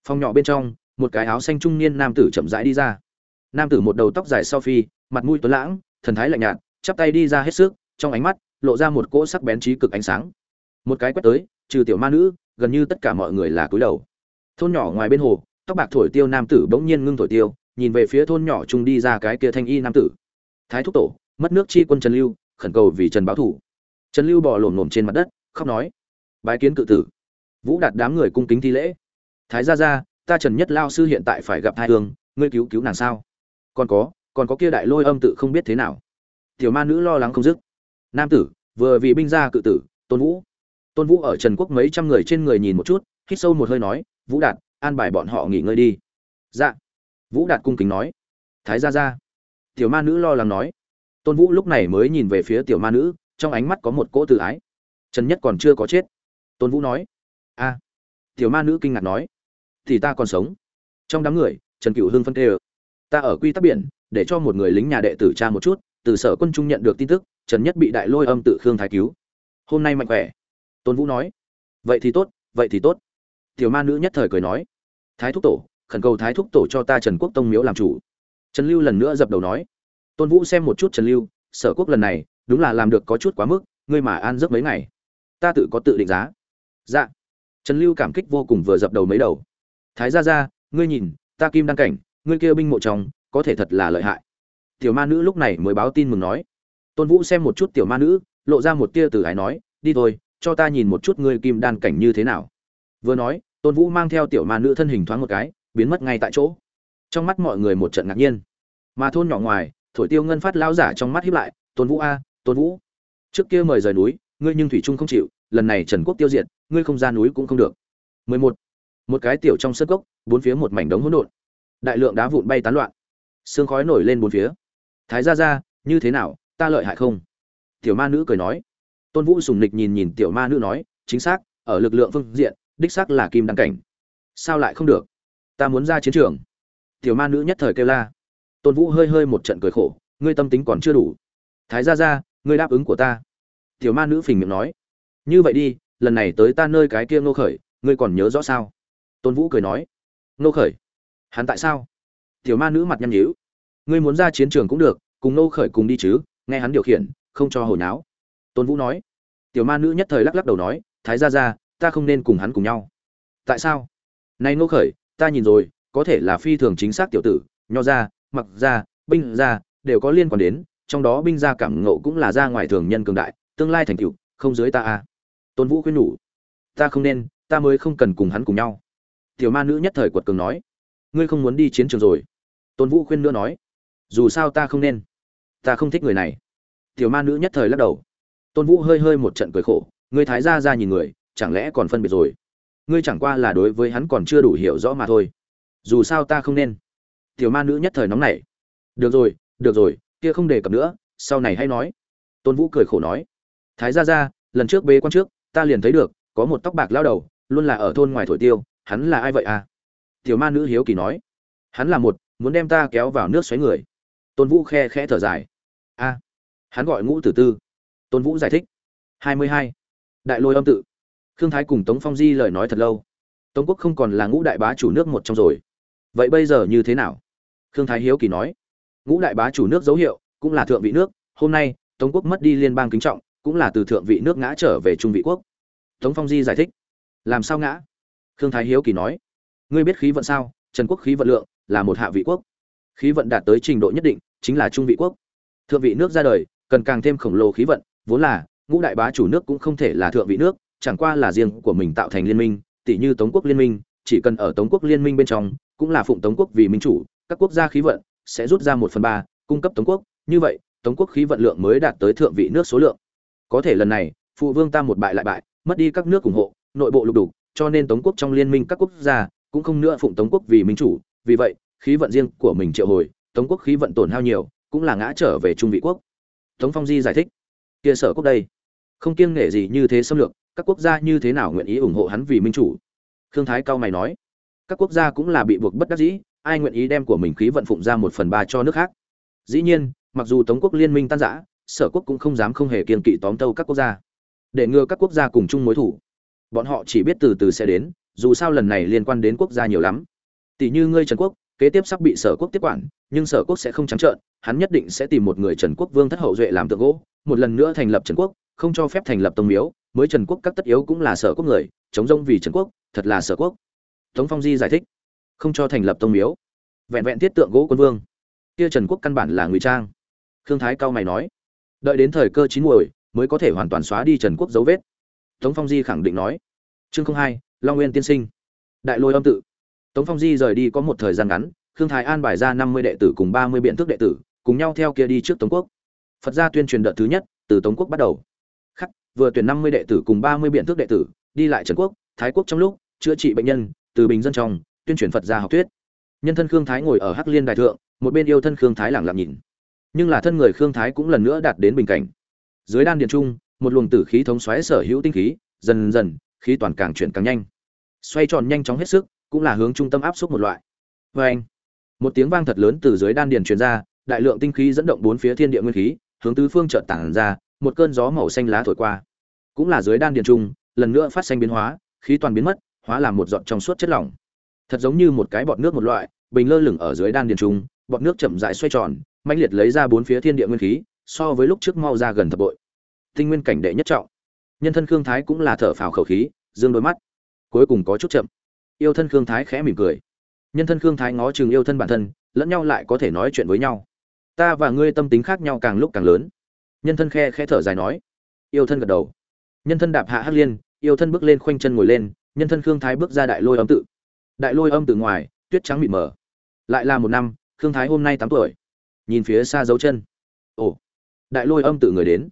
Phòng nhỏ bên trong, một cái áo xanh trung niên nam tử chậm rãi đi ra. Nam tử một đầu tóc dài sau phi, mặt mũi tuấn lãng, thần thái lạnh nhạt, chắp tay đi ra hết sức, trong ánh mắt, lộ ra một cỗ sắc bén trí cực ánh sáng. Một cái quét tới, trừ tiểu ma nữ, gần như tất cả mọi người là cúi đầu. Thôn nhỏ ngoài bên hồ, tóc bạc thổi tiêu nam tử bỗng nhiên ngưng thổi tiêu, nhìn về phía thôn nhỏ trung đi ra cái kia thanh y nam tử thái thúc tổ, mất nước chi quân trần lưu, khẩn cầu vì trần báo thủ. Trần lưu bỏ lổm lổm trên mặt đất, khóc nói, bái kiến cự tử. Vũ đạt đám người cung kính thi lễ. Thái gia gia, ta trần nhất lao sư hiện tại phải gặp hai hương, ngươi cứu cứu nàng sao? Còn có còn có kia đại lôi âm tự không biết thế nào. Tiểu ma nữ lo lắng không dứt. Nam tử, vừa vì binh gia cự tử, tôn vũ. Tôn vũ ở trần quốc mấy trăm người trên người nhìn một chút, hít sâu một hơi nói, vũ đạt, an bài bọn họ nghỉ ngơi đi. Dạ. Vũ đạt cung kính nói, thái gia gia tiểu ma nữ lo lắng nói. Tôn vũ lúc này mới nhìn về phía tiểu ma nữ, trong ánh mắt có một cỗ tự ái. Trần nhất còn chưa có chết. Tôn vũ nói. A tiểu ma nữ kinh ngạc nói. Thì ta còn sống. Trong đám người, trần cựu hưng phân tê ta ở quy tắc biển, để cho một người lính nhà đệ tử tra một chút, từ sở quân trung nhận được tin tức, trần nhất bị đại lôi âm tự khương thái cứu. Hôm nay mạnh khỏe. Tôn vũ nói. Vậy thì tốt, vậy thì tốt. Tiểu ma nữ nhất thời cười nói. Thái thúc tổ, khẩn cầu thái thúc tổ cho ta trần quốc tông miếu làm chủ trần lưu lần nữa dập đầu nói, tôn vũ xem một chút trần lưu, sở quốc lần này, đúng là làm được có chút quá mức, ngươi mà an giấc mấy ngày. Ta tự có tự định giá. Dạ. Trần lưu cảm kích vô cùng vừa dập đầu mấy đầu. Thái ra ra ngươi nhìn, ta kim đăng cảnh, ngươi kia binh mộ chồng có thể thật là lợi hại. Tiểu ma nữ lúc này mới báo tin mừng nói. Tôn vũ xem một chút tiểu ma nữ, lộ ra một tia từ ái nói, đi thôi, cho ta nhìn một chút ngươi kim đan cảnh như thế nào. Vừa nói, tôn vũ mang theo tiểu ma nữ thân hình thoáng một cái, biến mất ngay tại chỗ trong mắt mọi người một trận ngạc nhiên. Mà thôn nhỏ ngoài, thổi tiêu ngân phát lao giả trong mắt hiếp lại, tôn vũ a, tôn vũ, trước kia mời rời núi, ngươi nhưng thủy trung không chịu, lần này trần quốc tiêu diệt, ngươi không ra núi cũng không được. 11. một cái tiểu trong sân cốc, bốn phía một mảnh đống hỗn độn. Đại lượng đá vụn bay tán loạn. Sương khói nổi lên bốn phía. Thái gia gia, như thế nào, ta lợi hại không? Tiểu ma nữ cười nói. Tôn vũ sùng nịch nhìn nhìn tiểu ma nữ nói, chính xác, ở lực lượng phương diện, đích xác là kim đăng cảnh. Sao lại không được? Ta muốn ra chiến trường tiểu ma nữ nhất thời kêu la. Tôn vũ hơi hơi một trận cười khổ, ngươi tâm tính còn chưa đủ. Thái ra ra ngươi đáp ứng của ta. Tiểu ma nữ phình miệng nói. Như vậy đi, lần này tới ta nơi cái kia ngô khởi, ngươi còn nhớ rõ sao? Tôn vũ cười nói. Ngô khởi? Hắn tại sao? Tiểu ma nữ mặt nhăn nhíu. Ngươi muốn ra chiến trường cũng được, cùng ngô khởi cùng đi chứ, nghe hắn điều khiển, không cho hồi náo. Tôn vũ nói. Tiểu ma nữ nhất thời lắc lắc đầu nói, thái ra ra ta không nên cùng hắn cùng nhau. Tại sao? Nay ngô khởi, ta nhìn rồi có thể là phi thường chính xác tiểu tử, nho ra mặc ra binh ra đều có liên quan đến, trong đó binh gia cảm ngộ cũng là ra ngoài thường nhân cường đại, tương lai thành tựu, không dưới ta a. À. tôn vũ khuyên nhủ, ta không nên, ta mới không cần cùng hắn cùng nhau. Tiểu ma nữ nhất thời quật cường nói, ngươi không muốn đi chiến trường rồi? Tôn vũ khuyên nữa nói, dù sao ta không nên, ta không thích người này. Tiểu ma nữ nhất thời lắc đầu. Tôn vũ hơi hơi một trận cười khổ, ngươi thái gia ra nhìn người, chẳng lẽ còn phân biệt rồi? Ngươi chẳng qua là đối với hắn còn chưa đủ hiểu rõ mà thôi dù sao ta không nên. Tiểu ma nữ nhất thời nóng nảy. Được rồi được rồi, kia không đề cập nữa, sau này hay nói. Tôn vũ cười khổ nói. Thái gia ra lần trước bế quan trước, ta liền thấy được, có một tóc bạc lao đầu, luôn là ở thôn ngoài thổi tiêu, hắn là ai vậy à? Tiểu ma nữ hiếu kỳ nói. Hắn là một, muốn đem ta kéo vào nước xoáy người. Tôn vũ khe khẽ thở dài. A, hắn gọi ngũ tử tư. Tôn vũ giải thích. Hai mươi hai. Đại lôi âm tự. Khương thái cùng tống phong di lời nói thật lâu. Tống quốc không còn là ngũ đại bá chủ nước một trong rồi vậy bây giờ như thế nào? Khương thái hiếu kỳ nói. Ngũ đại bá chủ nước dấu hiệu, cũng là thượng vị nước. Hôm nay, tống quốc mất đi liên bang kính trọng, cũng là từ thượng vị nước ngã trở về trung vị quốc. Tống phong di giải thích. Làm sao ngã? Khương thái hiếu kỳ nói. Ngươi biết khí vận sao? Trần quốc khí vận lượng là một hạ vị quốc. Khí vận đạt tới trình độ nhất định, chính là trung vị quốc. Thượng vị nước ra đời, cần càng thêm khổng lồ khí vận, vốn là, ngũ đại bá chủ nước cũng không thể là thượng vị nước, chẳng qua là riêng của mình tạo thành liên minh tỷ như tống quốc liên minh, chỉ cần ở tống quốc liên minh bên trong cũng là phụng tống quốc vì minh chủ, các quốc gia khí vận sẽ rút ra một phần ba cung cấp tống quốc. Như vậy, tống quốc khí vận lượng mới đạt tới thượng vị nước số lượng. Có thể lần này, phụ vương ta một bại lại bại, mất đi các nước ủng hộ, nội bộ lục đục, cho nên tống quốc trong liên minh các quốc gia cũng không nữa phụng tống quốc vì minh chủ. Vì vậy, khí vận riêng của mình triệu hồi, tống quốc khí vận tổn hao nhiều, cũng là ngã trở về trung vị quốc. Tống phong di giải thích, kia sở quốc đây, không kiêng nể gì như thế xâm lược, các quốc gia như thế nào nguyện ý ủng hộ hắn vì minh chủ? Khương thái cao mày nói các quốc gia cũng là bị buộc bất đắc dĩ, ai nguyện ý đem của mình khí vận phụng ra một phần ba cho nước khác. Dĩ nhiên, mặc dù tống quốc liên minh tan rã, sở quốc cũng không dám không hề kiên kỵ tóm tâu các quốc gia. Để ngừa các quốc gia cùng chung mối thủ, bọn họ chỉ biết từ từ sẽ đến, dù sao lần này liên quan đến quốc gia nhiều lắm. Tỷ như ngươi trần quốc, kế tiếp sắp bị sở quốc tiếp quản, nhưng sở quốc sẽ không trắng trợn, hắn nhất định sẽ tìm một người trần quốc vương thất hậu duệ làm tượng gỗ, một lần nữa thành lập trần quốc, không cho phép thành lập tông miếu, mới trần quốc các tất yếu cũng là sở quốc người, chống rông vì trần quốc, thật là sở quốc tống phong di giải thích, không cho thành lập tông miếu. Vẹn vẹn tiết tượng gỗ quân vương. Kia trần quốc căn bản là ngụy trang. Khương thái cao mày nói, đợi đến thời cơ chín muồi mới có thể hoàn toàn xóa đi trần quốc dấu vết. Tống phong di khẳng định nói, chương không hai, long nguyên tiên sinh. Đại lôi âm tự. Tống phong di rời đi có một thời gian ngắn, khương thái an bài ra năm mươi đệ tử cùng ba mươi biện thức đệ tử, cùng nhau theo kia đi trước tống quốc. Phật gia tuyên truyền đợt thứ nhất, từ tống quốc bắt đầu. Khắc, vừa tuyển năm mươi đệ tử cùng ba mươi biện thức đệ tử, đi lại trần quốc, thái quốc trong lúc, chữa trị bệnh nhân từ bình dân trong, tuyên truyền phật gia học thuyết. Nhân thân khương thái ngồi ở hắc liên đại thượng, một bên yêu thân khương thái lẳng lặng nhìn. Nhưng là thân người khương thái cũng lần nữa đạt đến bình cảnh. Dưới đan điện trung, một luồng tử khí thống xoáy sở hữu tinh khí, dần dần, khí toàn càng chuyển càng nhanh. Xoay tròn nhanh chóng hết sức, cũng là hướng trung tâm áp suất một loại. Vê anh, một tiếng vang thật lớn từ dưới đan điền truyền ra, đại lượng tinh khí dẫn động bốn phía thiên địa nguyên khí, hướng tứ phương trợn tản ra, một cơn gió màu xanh lá thổi qua. Cũng là dưới đan điền trung, lần nữa phát sinh biến hóa, khí toàn biến mất hóa làm một giọt trong suốt chất lỏng. Thật giống như một cái bọt nước một loại, bình lơ lửng ở dưới đan điền trung, bọt nước chậm rãi xoay tròn, mãnh liệt lấy ra bốn phía thiên địa nguyên khí, so với lúc trước mau ra gần thập bội. Tinh nguyên cảnh đệ nhất trọng. Nhân thân khương thái cũng là thở phào khẩu khí, dương đôi mắt. Cuối cùng có chút chậm. Yêu thân khương thái khẽ mỉm cười. Nhân thân khương thái ngó chừng yêu thân bản thân, lẫn nhau lại có thể nói chuyện với nhau. Ta và ngươi tâm tính khác nhau càng lúc càng lớn. Nhân thân khe khẽ thở dài nói. Yêu thân gật đầu. Nhân thân đạp hạ hắc liên, yêu thân bước lên khoanh chân ngồi lên nhân thân khương thái bước ra đại lôi âm tự. Đại lôi âm tự ngoài, tuyết trắng mịt mờ. Lại là một năm, khương thái hôm nay tám tuổi. Nhìn phía xa dấu chân. Ồ, đại lôi âm tự người đến.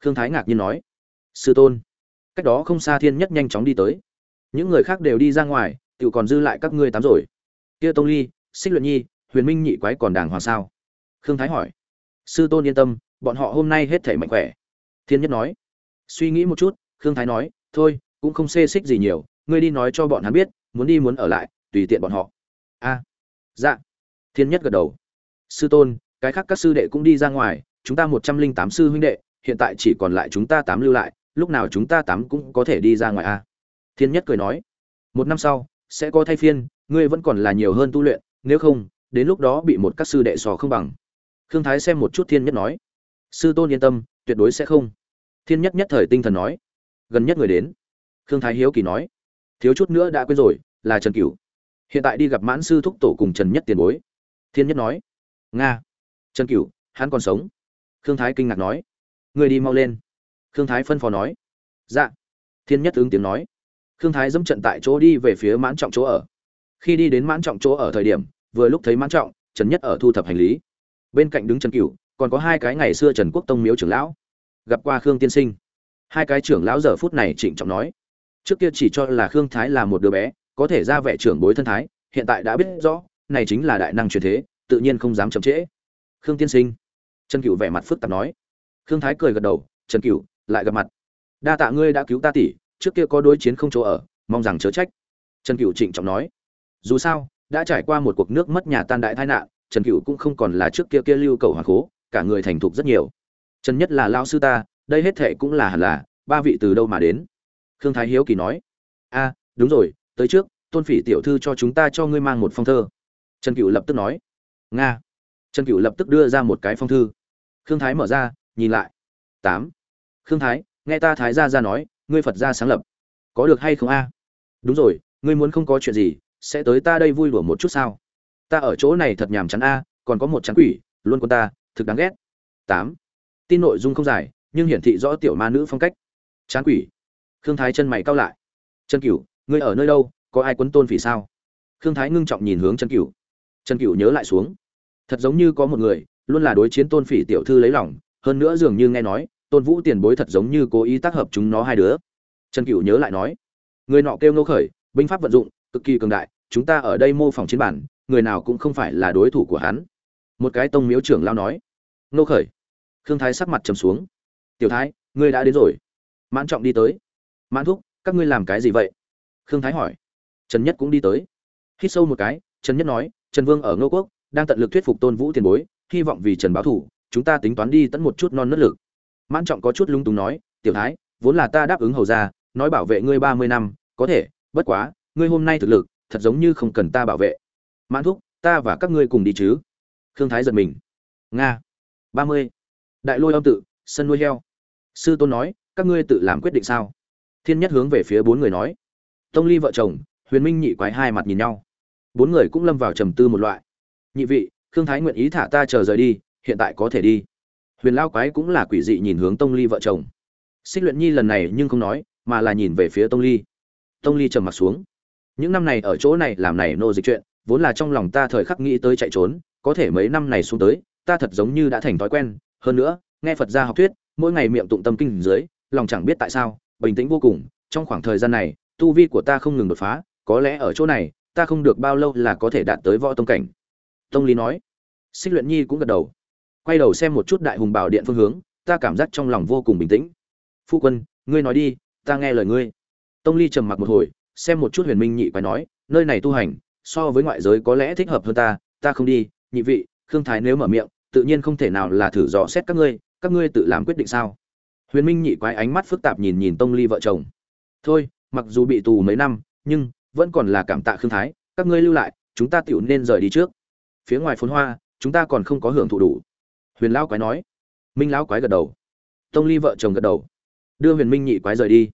Khương thái ngạc nhiên nói, sư tôn. Cách đó không xa thiên nhất nhanh chóng đi tới. Những người khác đều đi ra ngoài tự còn dư lại các ngươi tám rồi. Kia tông ly, xích luyện nhi, huyền minh nhị quái còn đàng hoàng sao? Khương thái hỏi. Sư tôn yên tâm, bọn họ hôm nay hết thể mạnh khỏe. Thiên nhất nói. Suy nghĩ một chút, khương thái nói, thôi, cũng không xê xích gì nhiều ngươi đi nói cho bọn hắn biết, muốn đi muốn ở lại, tùy tiện bọn họ. A. Dạ. Thiên nhất gật đầu. Sư tôn, cái khác các sư đệ cũng đi ra ngoài, chúng ta một trăm linh tám sư huynh đệ, hiện tại chỉ còn lại chúng ta tám lưu lại, lúc nào chúng ta tám cũng có thể đi ra ngoài a. Thiên nhất cười nói. Một năm sau, sẽ có thay phiên, ngươi vẫn còn là nhiều hơn tu luyện, nếu không, đến lúc đó bị một các sư đệ sò không bằng. Khương thái xem một chút thiên nhất nói. Sư tôn yên tâm, tuyệt đối sẽ không. Thiên nhất nhất thời tinh thần nói. Gần nhất người đến. Khương thái hiếu kỳ nói thiếu chút nữa đã quên rồi, là trần cửu. Hiện tại đi gặp mãn sư thúc tổ cùng trần nhất tiền bối. Thiên nhất nói, nga. Trần cửu, hắn còn sống. Khương thái kinh ngạc nói người đi mau lên. Khương thái phân phó nói dạ. Thiên nhất ứng tiếng nói, khương thái dẫm trận tại chỗ đi về phía mãn trọng chỗ ở. Khi đi đến mãn trọng chỗ ở thời điểm, vừa lúc thấy mãn trọng, trần nhất ở thu thập hành lý. Bên cạnh đứng trần cửu, còn có hai cái ngày xưa trần quốc tông miếu trưởng lão. Gặp qua khương tiên sinh. Hai cái trưởng lão giờ phút này trịnh trọng nói trước kia chỉ cho là khương thái là một đứa bé, có thể ra vẻ trưởng bối thân thái, hiện tại đã biết rõ, này chính là đại năng truyền thế, tự nhiên không dám chậm trễ. Khương tiên sinh. Trần Cựu vẻ mặt phức tạp nói. Khương thái cười gật đầu, trần Cựu lại gặp mặt. Đa tạ ngươi đã cứu ta tỷ, trước kia có đối chiến không chỗ ở, mong rằng chớ trách. Trần Cựu trịnh trọng nói. Dù sao, đã trải qua một cuộc nước mất nhà tan đại tai nạn, trần Cựu cũng không còn là trước kia kia lưu cầu hoàng cố, cả người thành thục rất nhiều. Trần nhất là lao sư ta, đây hết thệ cũng là hẳn là, ba vị từ đâu mà đến? Khương thái hiếu kỳ nói, a, đúng rồi, tới trước, tôn phỉ tiểu thư cho chúng ta cho ngươi mang một phong thơ. Trần cựu lập tức nói, nga. Trần cựu lập tức đưa ra một cái phong thư. Khương thái mở ra, nhìn lại. Tám. Khương thái, nghe ta thái gia ra nói, ngươi phật gia sáng lập. Có được hay không a? Đúng rồi, ngươi muốn không có chuyện gì, sẽ tới ta đây vui đùa một chút sao? Ta ở chỗ này thật nhàm chán a, còn có một chán quỷ, luôn con ta, thực đáng ghét. Tám. Tin nội dung không dài, nhưng hiển thị rõ tiểu ma nữ phong cách. Chán quỷ khương thái chân mày cao lại. Trần cửu, ngươi ở nơi đâu? Có ai quấn tôn phỉ sao? Khương thái ngưng trọng nhìn hướng trần cửu. Trần cửu nhớ lại xuống. Thật giống như có một người, luôn là đối chiến tôn phỉ tiểu thư lấy lòng, hơn nữa dường như nghe nói, tôn vũ tiền bối thật giống như cố ý tác hợp chúng nó hai đứa. Trần cửu nhớ lại nói, người nọ kêu ngô khởi, binh pháp vận dụng, cực kỳ cường đại, chúng ta ở đây mô phỏng chiến bản, người nào cũng không phải là đối thủ của hắn. Một cái tông miếu trưởng lao nói, ngô khởi. Khương thái sắc mặt trầm xuống, tiểu thái, ngươi đã đến rồi. Mãn trọng đi tới mãn thúc, các ngươi làm cái gì vậy? Khương thái hỏi. Trần nhất cũng đi tới. Hít sâu một cái, trần nhất nói, trần vương ở ngô quốc, đang tận lực thuyết phục tôn vũ tiền bối, hy vọng vì trần báo thủ, chúng ta tính toán đi tận một chút non nớt lực. Mãn trọng có chút lung túng nói, tiểu thái, vốn là ta đáp ứng hầu ra nói bảo vệ ngươi ba mươi năm, có thể, bất quá, ngươi hôm nay thực lực, thật giống như không cần ta bảo vệ. Mãn thúc, ta và các ngươi cùng đi chứ. Khương thái giật mình. Nga, ba mươi. Đại lôi âm tự, sân nuôi heo. Sư tôn nói, các ngươi tự làm quyết định sao? Thiên nhất hướng về phía bốn người nói. Tông ly vợ chồng, huyền minh nhị quái hai mặt nhìn nhau. Bốn người cũng lâm vào trầm tư một loại. Nhị vị, khương thái nguyện ý thả ta chờ rời đi, hiện tại có thể đi. Huyền lao quái cũng là quỷ dị nhìn hướng tông ly vợ chồng. Xích luyện nhi lần này nhưng không nói, mà là nhìn về phía tông ly. Tông ly trầm mặt xuống. Những năm này ở chỗ này làm này nô dịch chuyện, vốn là trong lòng ta thời khắc nghĩ tới chạy trốn, có thể mấy năm này xuống tới, ta thật giống như đã thành thói quen. Hơn nữa, nghe phật gia học thuyết, mỗi ngày miệng tụng tâm kinh dưới, lòng chẳng biết tại sao bình tĩnh vô cùng, trong khoảng thời gian này, tu vi của ta không ngừng đột phá, có lẽ ở chỗ này, ta không được bao lâu là có thể đạt tới võ tông cảnh. Tông lý nói. Xích luyện nhi cũng gật đầu. Quay đầu xem một chút đại hùng bảo điện phương hướng, ta cảm giác trong lòng vô cùng bình tĩnh. Phu quân, ngươi nói đi, ta nghe lời ngươi. Tông ly trầm mặc một hồi, xem một chút huyền minh nhị quái nói, nơi này tu hành, so với ngoại giới có lẽ thích hợp hơn ta ta không đi, nhị vị, khương thái nếu mở miệng, tự nhiên không thể nào là thử dò xét các ngươi các ngươi tự làm quyết định sao? Huyền minh nhị quái ánh mắt phức tạp nhìn nhìn tông ly vợ chồng. Thôi, mặc dù bị tù mấy năm, nhưng vẫn còn là cảm tạ khương thái, các ngươi lưu lại, chúng ta tựu nên rời đi trước. Phía ngoài phốn hoa, chúng ta còn không có hưởng thụ đủ. Huyền lão quái nói. Minh lão quái gật đầu. Tông ly vợ chồng gật đầu. Đưa huyền minh nhị quái rời đi.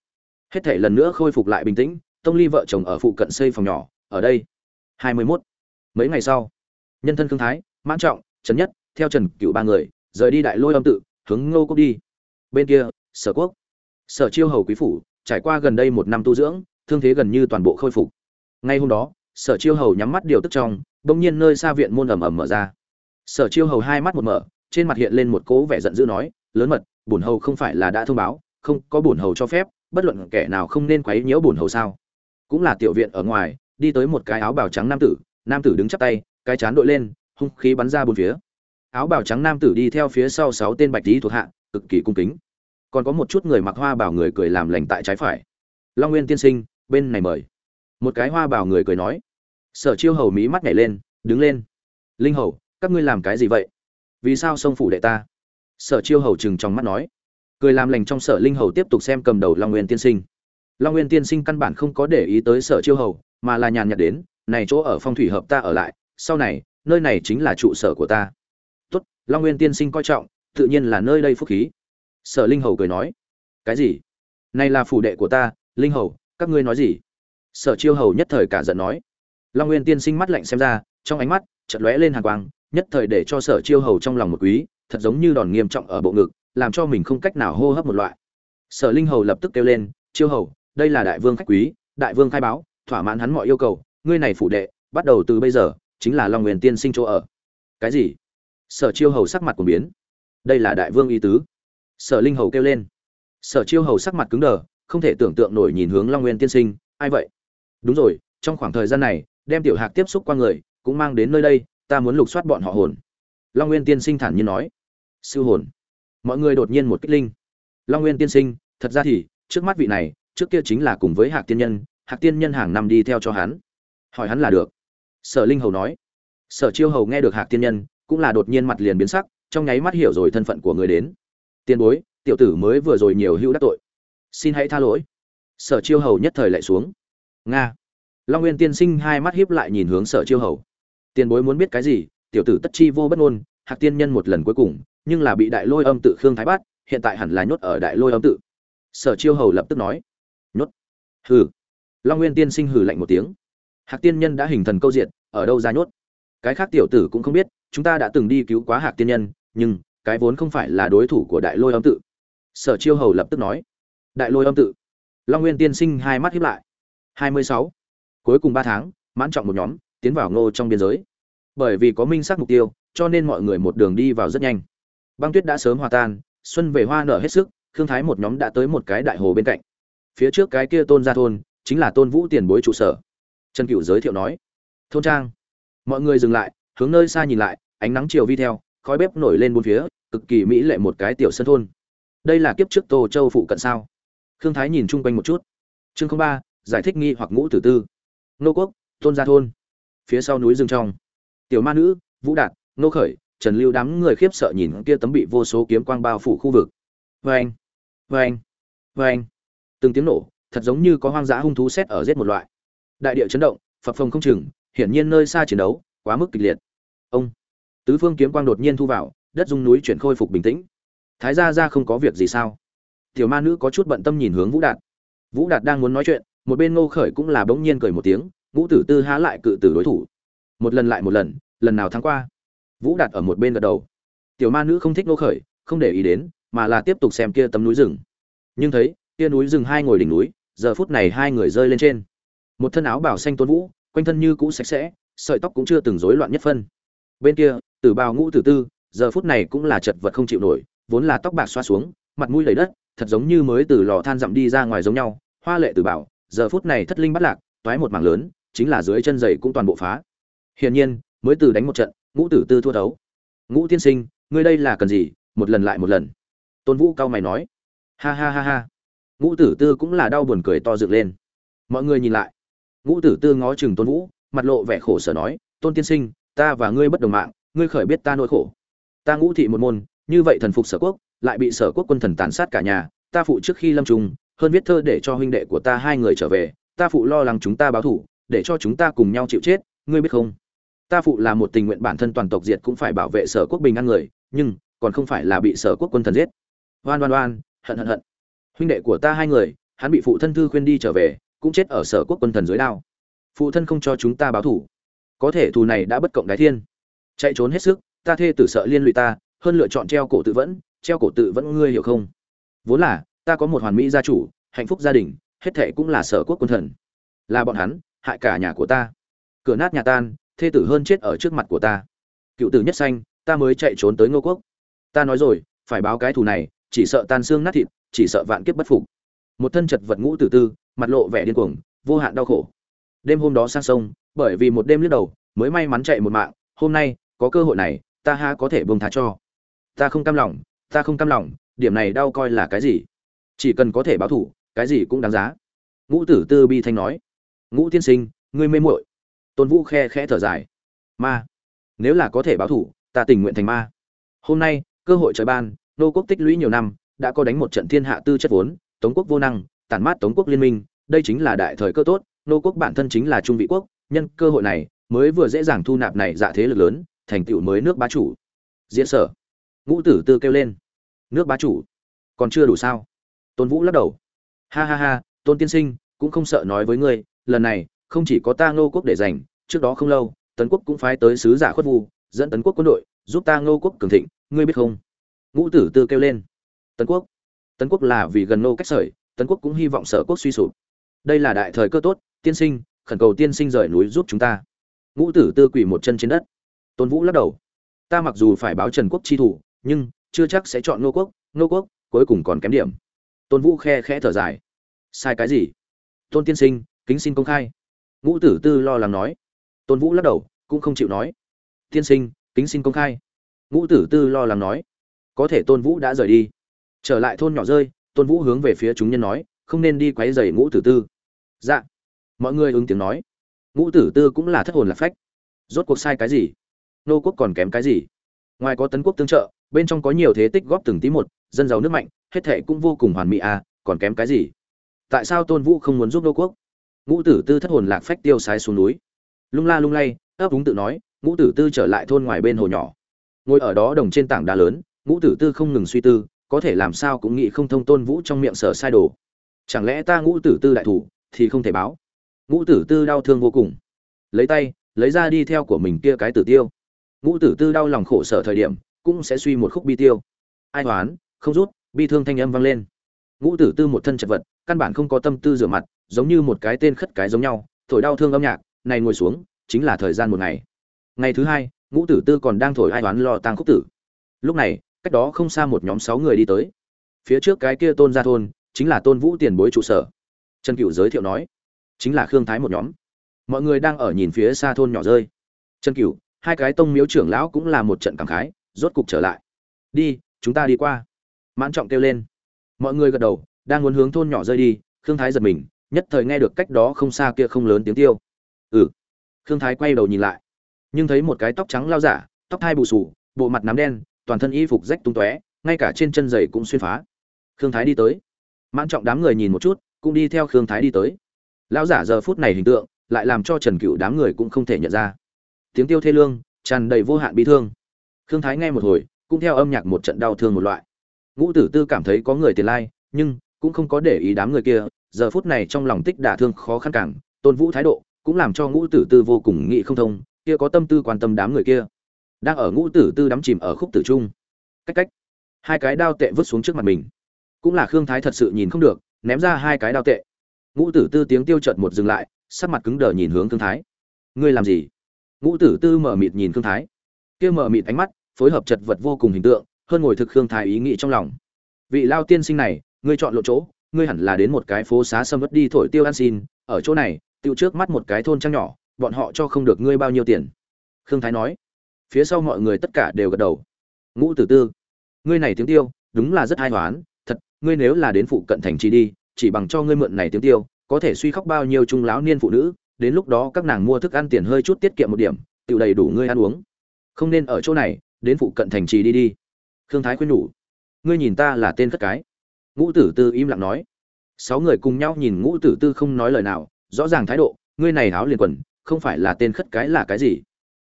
Hết thể lần nữa khôi phục lại bình tĩnh, tông ly vợ chồng ở phụ cận xây phòng nhỏ, ở đây. Hai mươi 21. mấy ngày sau, nhân thân khương thái, mãn trọng, trần nhất, theo trần cựu ba người, rời đi đại lôi âm tự, hướng ngô Cốc đi bên kia, sở quốc. Sở chiêu hầu quý phủ, trải qua gần đây một năm tu dưỡng, thương thế gần như toàn bộ khôi phục. Ngay hôm đó, sở chiêu hầu nhắm mắt điều tức trong, bỗng nhiên nơi xa viện môn ầm ầm mở ra. Sở chiêu hầu hai mắt một mở, trên mặt hiện lên một cố vẻ giận dữ nói, lớn mật, bổn hầu không phải là đã thông báo, không có bổn hầu cho phép, bất luận kẻ nào không nên quấy nhiễu bổn hầu sao? Cũng là tiểu viện ở ngoài, đi tới một cái áo bào trắng nam tử nam tử đứng chắp tay, cái chán đội lên, hung khí bắn ra bốn phía. Áo bào trắng nam tử đi theo phía sau sáu tên bạch lý thuộc hạ, cực kỳ cung kính còn có một chút người mặc hoa bảo người cười làm lành tại trái phải. Long nguyên tiên sinh, bên này mời. Một cái hoa bảo người cười nói. Sở chiêu hầu mí mắt nhảy lên, đứng lên. Linh hầu, các ngươi làm cái gì vậy? Vì sao sông phủ đệ ta? Sở chiêu hầu chừng trong mắt nói. Cười làm lành trong sở linh hầu tiếp tục xem cầm đầu long nguyên tiên sinh. Long nguyên tiên sinh căn bản không có để ý tới sở chiêu hầu, mà là nhàn nhạt đến, này chỗ ở phong thủy hợp ta ở lại, sau này, nơi này chính là trụ sở của ta. Tốt, long nguyên tiên sinh coi trọng, tự nhiên là nơi đây phúc khí sở linh hầu cười nói, cái gì? Này là phủ đệ của ta, linh hầu, các ngươi nói gì? Sở chiêu hầu nhất thời cả giận nói, long nguyên tiên sinh mắt lạnh xem ra, trong ánh mắt chợt lóe lên hàng quang, nhất thời để cho sở chiêu hầu trong lòng một quý, thật giống như đòn nghiêm trọng ở bộ ngực, làm cho mình không cách nào hô hấp một loại. Sở linh hầu lập tức kêu lên, chiêu hầu, đây là đại vương khách quý, đại vương khai báo, thỏa mãn hắn mọi yêu cầu, ngươi này phủ đệ, bắt đầu từ bây giờ, chính là long nguyên tiên sinh chỗ ở. Cái gì? Sở chiêu hầu sắc mặt của biến, đây là đại vương y tứ sở linh hầu kêu lên. Sở chiêu hầu sắc mặt cứng đờ, không thể tưởng tượng nổi nhìn hướng long nguyên tiên sinh, ai vậy? Đúng rồi, trong khoảng thời gian này, đem tiểu hạc tiếp xúc qua người, cũng mang đến nơi đây, ta muốn lục soát bọn họ hồn. Long nguyên tiên sinh thản nhiên nói. Siêu hồn. Mọi người đột nhiên một kích linh. Long nguyên tiên sinh, thật ra thì, trước mắt vị này, trước kia chính là cùng với hạc tiên nhân, hạc tiên nhân hàng năm đi theo cho hắn. Hỏi hắn là được. Sở linh hầu nói. Sở chiêu hầu nghe được hạc tiên nhân, cũng là đột nhiên mặt liền biến sắc, trong nháy mắt hiểu rồi thân phận của người đến tiên bối tiểu tử mới vừa rồi nhiều hữu đắc tội. Xin hãy tha lỗi. Sở chiêu hầu nhất thời lại xuống. Nga. Long nguyên tiên sinh hai mắt hiếp lại nhìn hướng sở chiêu hầu. Tiền bối muốn biết cái gì tiểu tử tất chi vô bất ngôn hạc tiên nhân một lần cuối cùng nhưng là bị đại lôi âm tự khương thái bát, hiện tại hẳn là nhốt ở đại lôi âm tự. Sở chiêu hầu lập tức nói. Nhốt. Hừ. Long nguyên tiên sinh hừ lạnh một tiếng. Hạc tiên nhân đã hình thần câu diện ở đâu ra nhốt? Cái khác tiểu tử cũng không biết chúng ta đã từng đi cứu quá hạc tiên nhân nhưng cái vốn không phải là đối thủ của đại lôi âm tự. Sở chiêu hầu lập tức nói, đại lôi âm tự. Long nguyên tiên sinh hai mắt hiếp lại. Hai mươi sáu. Cuối cùng ba tháng, mãn trọng một nhóm, tiến vào ngô trong biên giới. Bởi vì có minh xác mục tiêu, cho nên mọi người một đường đi vào rất nhanh. Băng tuyết đã sớm hòa tan, xuân về hoa nở hết sức thương thái một nhóm đã tới một cái đại hồ bên cạnh. Phía trước cái kia tôn gia thôn, chính là tôn vũ tiền bối trụ sở. Trần cựu giới thiệu nói, thôn trang. Mọi người dừng lại, hướng nơi xa nhìn lại, ánh nắng chiều vi theo, khói bếp nổi lên bốn phía cực kỳ mỹ lệ một cái tiểu sân thôn. Đây là kiếp trước tô châu phụ cận sao? Khương thái nhìn chung quanh một chút. Chương ba, giải thích nghi hoặc ngũ tử tư. Nô quốc, tôn gia thôn. Phía sau núi rừng trong. Tiểu ma nữ, vũ đạt, nô khởi, trần lưu đám người khiếp sợ nhìn kia tấm bị vô số kiếm quang bao phủ khu vực. Vê anh vê anh vê anh từng tiếng nổ, thật giống như có hoang dã hung thú xét ở giết một loại. Đại địa chấn động, phập phồng không chừng, hiển nhiên nơi xa chiến đấu, quá mức kịch liệt. Ông, tứ phương kiếm quang đột nhiên thu vào đất dung núi chuyển khôi phục bình tĩnh. Thái gia ra không có việc gì sao? Tiểu ma nữ có chút bận tâm nhìn hướng vũ đạt. Vũ đạt đang muốn nói chuyện, một bên ngô khởi cũng là bỗng nhiên cười một tiếng, ngũ tử tư há lại cự tử đối thủ. Một lần lại một lần lần nào thắng qua? Vũ đạt ở một bên gật đầu. Tiểu ma nữ không thích ngô khởi, không để ý đến, mà là tiếp tục xem kia tấm núi rừng. Nhưng thấy, kia núi rừng hai ngồi đỉnh núi, giờ phút này hai người rơi lên trên. Một thân áo bảo xanh tôn vũ, quanh thân như cũ sạch sẽ, sợi tóc cũng chưa từng rối loạn nhất phân. Bên kia, tử bào ngũ tử tư giờ phút này cũng là chật vật không chịu nổi, vốn là tóc bạc xoa xuống, mặt mũi đầy đất, thật giống như mới từ lò than dặm đi ra ngoài giống nhau, hoa lệ tử bảo, giờ phút này thất linh bắt lạc, toái một mảng lớn, chính là dưới chân giày cũng toàn bộ phá. Hiển nhiên, mới từ đánh một trận, ngũ tử tư thua thấu. Ngũ tiên sinh, ngươi đây là cần gì? Một lần lại một lần. Tôn vũ cao mày nói. Ha ha ha ha. Ngũ tử tư cũng là đau buồn cười to dựng lên. Mọi người nhìn lại. Ngũ tử tư ngó chừng tôn vũ, mặt lộ vẻ khổ sở nói, tôn tiên sinh, ta và ngươi bất đồng mạng, ngươi khởi biết ta nỗi khổ ta ngũ thị một môn, như vậy thần phục sở quốc, lại bị sở quốc quân thần tàn sát cả nhà, ta phụ trước khi lâm trùng hơn viết thơ để cho huynh đệ của ta hai người trở về, ta phụ lo lắng chúng ta báo thủ, để cho chúng ta cùng nhau chịu chết, ngươi biết không? Ta phụ là một tình nguyện bản thân toàn tộc diệt cũng phải bảo vệ sở quốc bình an người, nhưng, còn không phải là bị sở quốc quân thần giết. Oan oan oan, hận hận hận. Huynh đệ của ta hai người, hắn bị phụ thân thư khuyên đi trở về, cũng chết ở sở quốc quân thần dưới đao. Phụ thân không cho chúng ta báo thủ. Có thể thù này đã bất cộng đái thiên. Chạy trốn hết sức ta thê tử sợ liên lụy ta, hơn lựa chọn treo cổ tự vẫn, treo cổ tự vẫn ngươi hiểu không? Vốn là, ta có một hoàn mỹ gia chủ, hạnh phúc gia đình, hết thệ cũng là sở quốc quân thần. Là bọn hắn, hại cả nhà của ta. Cửa nát nhà tan, thê tử hơn chết ở trước mặt của ta. Cựu tử nhất xanh ta mới chạy trốn tới ngô quốc. Ta nói rồi, phải báo cái thù này, chỉ sợ tan xương nát thịt, chỉ sợ vạn kiếp bất phục. Một thân chật vật ngũ tử tư, mặt lộ vẻ điên cuồng, vô hạn đau khổ. Đêm hôm đó sang sông, bởi vì một đêm lướt đầu, mới may mắn chạy một mạng, hôm nay, có cơ hội này ta ha có thể buông tha cho. Ta không cam lòng, ta không cam lòng, điểm này đau coi là cái gì? Chỉ cần có thể báo thủ, cái gì cũng đáng giá. Ngũ tử tư bi thanh nói. Ngũ tiên sinh, ngươi mê muội. Tôn vũ khe khẽ thở dài. Ma, nếu là có thể báo thủ, ta tình nguyện thành ma. Hôm nay, cơ hội trời ban, nô quốc tích lũy nhiều năm, đã có đánh một trận thiên hạ tư chất vốn, tống quốc vô năng, tản mát tống quốc liên minh, đây chính là đại thời cơ tốt, nô quốc bản thân chính là trung vị quốc, nhân cơ hội này, mới vừa dễ dàng thu nạp này dạ thế lực lớn thành tựu mới nước bá chủ. Diễn sở. Ngũ tử tư kêu lên. Nước bá chủ. Còn chưa đủ sao? Tôn vũ lắc đầu. Ha ha ha, tôn tiên sinh, cũng không sợ nói với ngươi, lần này, không chỉ có ta ngô quốc để giành, trước đó không lâu, tấn quốc cũng phái tới sứ giả khuất vu, dẫn tấn quốc quân đội, giúp ta ngô quốc cường thịnh, ngươi biết không? Ngũ tử tư kêu lên. Tấn quốc. Tấn quốc là vì gần nô cách sởi tấn quốc cũng hy vọng sở quốc suy sụp. Đây là đại thời cơ tốt, tiên sinh, khẩn cầu tiên sinh rời núi giúp chúng ta. Ngũ tử tư quỳ một chân trên đất tôn vũ lắc đầu. Ta mặc dù phải báo trần quốc chi thủ, nhưng chưa chắc sẽ chọn nô quốc nô quốc cuối cùng còn kém điểm. Tôn vũ khe khẽ thở dài. Sai cái gì? Tôn tiên sinh, kính xin công khai. Ngũ tử tư lo lắng nói. Tôn vũ lắc đầu, cũng không chịu nói. Tiên sinh, kính xin công khai. Ngũ tử tư lo lắng nói. Có thể tôn vũ đã rời đi. Trở lại thôn nhỏ rơi, tôn vũ hướng về phía chúng nhân nói, không nên đi quấy rầy ngũ tử tư. Dạ. Mọi người ứng tiếng nói. Ngũ tử tư cũng là thất hồn lạc phách. Rốt cuộc sai cái gì? Nô quốc còn kém cái gì? Ngoài có tấn quốc tương trợ, bên trong có nhiều thế tích góp từng tí một, dân giàu nước mạnh, hết thệ cũng vô cùng hoàn mỹ à còn kém cái gì? Tại sao tôn vũ không muốn giúp nô quốc? Ngũ tử tư thất hồn lạc phách tiêu sái xuống núi. Lung la lung lay, ấp úng tự nói, ngũ tử tư trở lại thôn ngoài bên hồ nhỏ. Ngồi ở đó đồng trên tảng đá lớn, ngũ tử tư không ngừng suy tư, có thể làm sao cũng nghĩ không thông tôn vũ trong miệng sở sai đồ. Chẳng lẽ ta ngũ tử tư đại thủ, thì không thể báo? Ngũ tử tư đau thương vô cùng. Lấy tay, lấy ra đi theo của mình kia cái tử tiêu ngũ tử tư đau lòng khổ sở thời điểm, cũng sẽ suy một khúc bi tiêu. Ai hoán, không rút, bi thương thanh âm vang lên. Ngũ tử tư một thân chật vật, căn bản không có tâm tư rửa mặt, giống như một cái tên khất cái giống nhau, thổi đau thương âm nhạc, này ngồi xuống, chính là thời gian một ngày. Ngày thứ hai, ngũ tử tư còn đang thổi ai toán lo tang khúc tử. Lúc này, cách đó không xa một nhóm sáu người đi tới. Phía trước cái kia tôn gia thôn, chính là tôn vũ tiền bối trụ sở. Trần cựu giới thiệu nói, chính là khương thái một nhóm. Mọi người đang ở nhìn phía xa thôn nhỏ rơi. Trần cựu hai cái tông miếu trưởng lão cũng là một trận cảm khái, rốt cục trở lại. Đi, chúng ta đi qua. Mãn trọng kêu lên. Mọi người gật đầu, đang muốn hướng thôn nhỏ rơi đi, khương thái giật mình, nhất thời nghe được cách đó không xa kia không lớn tiếng tiêu. Ừ. Khương thái quay đầu nhìn lại, nhưng thấy một cái tóc trắng lao giả, tóc hai bù sù bộ mặt nám đen, toàn thân y phục rách tung tóe, ngay cả trên chân giày cũng xuyên phá. Khương thái đi tới. Mãn trọng đám người nhìn một chút, cũng đi theo khương thái đi tới. Lão giả giờ phút này hình tượng, lại làm cho trần cựu đám người cũng không thể nhận ra tiếng tiêu thê lương, tràn đầy vô hạn bi thương. Khương thái nghe một hồi, cũng theo âm nhạc một trận đau thương một loại. Ngũ tử tư cảm thấy có người tiền lai, nhưng cũng không có để ý đám người kia, giờ phút này trong lòng tích đả thương khó khăn càng, tôn vũ thái độ cũng làm cho ngũ tử tư vô cùng nghĩ không thông, kia có tâm tư quan tâm đám người kia. Đang ở ngũ tử tư đắm chìm ở khúc tử trung. Cách cách. Hai cái đao tệ vứt xuống trước mặt mình. Cũng là khương thái thật sự nhìn không được, ném ra hai cái đao tệ. Ngũ tử tư tiếng tiêu chợt một dừng lại, sắc mặt cứng đờ nhìn hướng khương thái. Ngươi làm gì? Ngũ tử tư mở mịt nhìn khương thái. Kia mở mịt ánh mắt, phối hợp chật vật vô cùng hình tượng, hơn ngồi thực khương thái ý nghĩ trong lòng. Vị lao tiên sinh này, ngươi chọn lộ chỗ, ngươi hẳn là đến một cái phố xá sâm vất đi thổi tiêu ăn xin, ở chỗ này tiêu trước mắt một cái thôn trang nhỏ, bọn họ cho không được ngươi bao nhiêu tiền. Khương thái nói. Phía sau mọi người tất cả đều gật đầu. Ngũ tử tư, ngươi này tiếng tiêu, đúng là rất hai hoán, thật, ngươi nếu là đến phụ cận thành trì đi, chỉ bằng cho ngươi mượn này tiếng tiêu, có thể suy khóc bao nhiêu trung lão niên phụ nữ đến lúc đó các nàng mua thức ăn tiền hơi chút tiết kiệm một điểm tự đầy đủ ngươi ăn uống. Không nên ở chỗ này, đến phụ cận thành trì đi đi. Khương thái khuyên nhủ. Ngươi nhìn ta là tên khất cái. Ngũ tử tư im lặng nói. Sáu người cùng nhau nhìn ngũ tử tư không nói lời nào, rõ ràng thái độ, ngươi này háo liền quần, không phải là tên khất cái là cái gì?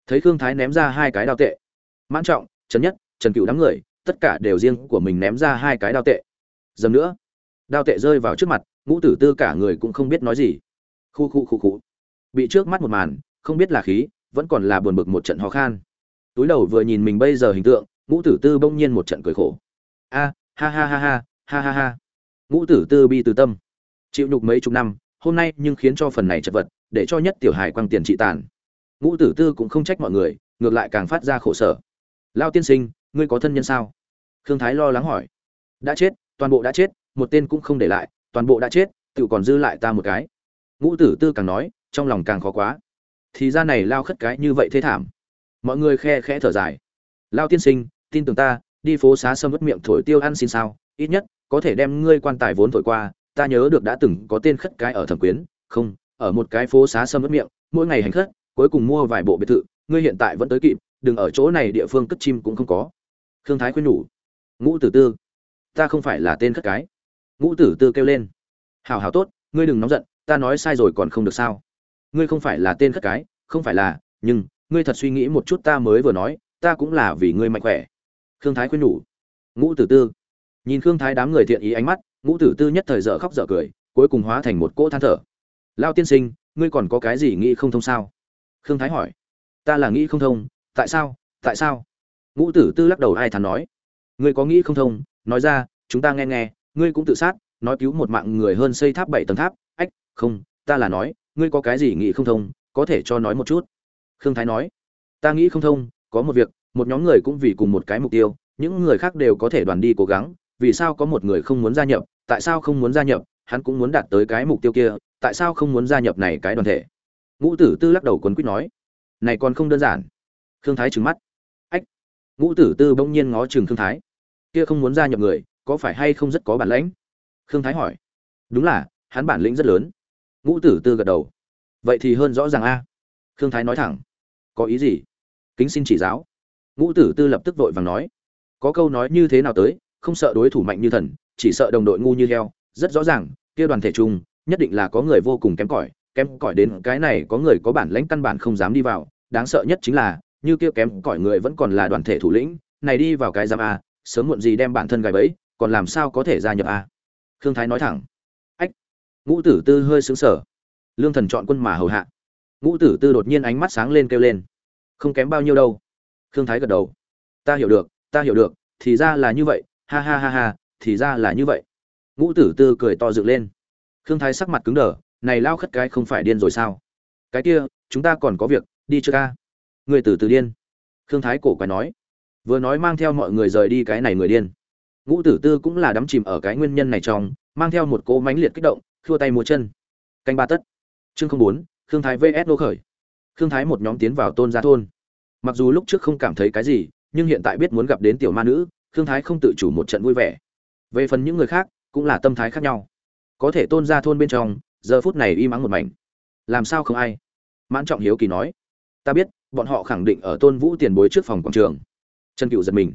Thấy khương thái ném ra hai cái đao tệ. Mãn trọng, trần nhất, trần cựu đám người, tất cả đều riêng của mình ném ra hai cái đao tệ. Dầm nữa. Đao tệ rơi vào trước mặt, ngũ tử tư cả người cũng không biết nói gì. Khu khu khu khu bị trước mắt một màn, không biết là khí, vẫn còn là buồn bực một trận ho khan. Túi đầu vừa nhìn mình bây giờ hình tượng, ngũ tử tư bỗng nhiên một trận cười khổ. A, ha ha ha ha ha ha ha. Ngũ tử tư bi từ tâm. Chịu nhục mấy chục năm, hôm nay nhưng khiến cho phần này chật vật, để cho nhất tiểu hài quăng tiền trị tàn. Ngũ tử tư cũng không trách mọi người, ngược lại càng phát ra khổ sở. Lao tiên sinh, ngươi có thân nhân sao? Khương thái lo lắng hỏi. Đã chết, toàn bộ đã chết, một tên cũng không để lại, toàn bộ đã chết, tự còn dư lại ta một cái. Ngũ tử tư càng nói trong lòng càng khó quá. Thì ra này lao khất cái như vậy thế thảm. Mọi người khe khẽ thở dài. Lao tiên sinh, tin tưởng ta, đi phố xá sâm mất miệng thổi tiêu ăn xin sao, ít nhất, có thể đem ngươi quan tài vốn thổi qua, ta nhớ được đã từng có tên khất cái ở thẩm quyến. Không, ở một cái phố xá sâm mất miệng, mỗi ngày hành khất, cuối cùng mua vài bộ biệt thự, ngươi hiện tại vẫn tới kịp, đừng ở chỗ này địa phương cất chim cũng không có. Khương thái khuyên nhủ. Ngũ tử tư, ta không phải là tên khất cái. Ngũ tử tư kêu lên. Hào hào tốt, ngươi đừng nóng giận, ta nói sai rồi còn không được sao? Ngươi không phải là tên khất cái, không phải là, nhưng, ngươi thật suy nghĩ một chút ta mới vừa nói, ta cũng là vì ngươi mạnh khỏe. Khương thái khuyên nhủ. Ngũ tử tư. Nhìn khương thái đám người thiện ý ánh mắt, ngũ tử tư nhất thời dở khóc dở cười, cuối cùng hóa thành một cỗ than thở. Lao tiên sinh, ngươi còn có cái gì nghĩ không thông sao? Khương thái hỏi. Ta là nghĩ không thông, tại sao tại sao? Ngũ tử tư lắc đầu ai thắn nói. Ngươi có nghĩ không thông, nói ra, chúng ta nghe nghe, ngươi cũng tự sát, nói cứu một mạng người hơn xây tháp bảy tầng tháp, ách, không, ta là nói ngươi có cái gì nghĩ không thông, có thể cho nói một chút. Khương thái nói, ta nghĩ không thông, có một việc, một nhóm người cũng vì cùng một cái mục tiêu, những người khác đều có thể đoàn đi cố gắng, vì sao có một người không muốn gia nhập, tại sao không muốn gia nhập, hắn cũng muốn đạt tới cái mục tiêu kia, tại sao không muốn gia nhập này cái đoàn thể? Ngũ tử tư lắc đầu quấn quýt nói, này còn không đơn giản. Khương thái trừng mắt. Ách, ngũ tử tư bỗng nhiên ngó chừng khương thái. Kia không muốn gia nhập người, có phải hay không rất có bản lĩnh? Khương thái hỏi. Đúng là, hắn bản lĩnh rất lớn ngũ tử tư gật đầu. Vậy thì hơn rõ ràng a. Khương thái nói thẳng. Có ý gì? Kính xin chỉ giáo. Ngũ tử tư lập tức vội vàng nói. Có câu nói như thế nào tới, không sợ đối thủ mạnh như thần, chỉ sợ đồng đội ngu như heo. Rất rõ ràng, kia đoàn thể chung, nhất định là có người vô cùng kém cỏi. Kém cỏi đến cái này có người có bản lãnh căn bản không dám đi vào. Đáng sợ nhất chính là, như kia kém cỏi người vẫn còn là đoàn thể thủ lĩnh. Này đi vào cái giam a, sớm muộn gì đem bản thân gài bẫy, còn làm sao có thể gia nhập a? Khương thái nói thẳng ngũ tử tư hơi sướng sở lương thần chọn quân mà hầu hạ. Ngũ tử tư đột nhiên ánh mắt sáng lên kêu lên. Không kém bao nhiêu đâu. Khương thái gật đầu. Ta hiểu được, ta hiểu được, thì ra là như vậy, ha ha ha ha, thì ra là như vậy. Ngũ tử tư cười to dựng lên. Khương thái sắc mặt cứng đờ, này lao khất cái không phải điên rồi sao? Cái kia, chúng ta còn có việc, đi chưa ca. Người tử từ điên. Khương thái cổ quái nói. Vừa nói mang theo mọi người rời đi cái này người điên. Ngũ tử tư cũng là đắm chìm ở cái nguyên nhân này trong, mang theo một cỗ mánh liệt kích động thua tay múa chân. Canh ba tất. Chương không bốn, khương thái vs nô khởi. Khương thái một nhóm tiến vào tôn gia thôn. Mặc dù lúc trước không cảm thấy cái gì, nhưng hiện tại biết muốn gặp đến tiểu ma nữ, khương thái không tự chủ một trận vui vẻ. Về phần những người khác, cũng là tâm thái khác nhau. Có thể tôn gia thôn bên trong, giờ phút này im mắng một mảnh. Làm sao không ai? Mãn trọng hiếu kỳ nói. Ta biết, bọn họ khẳng định ở tôn vũ tiền bối trước phòng quảng trường. Trần cựu giật mình.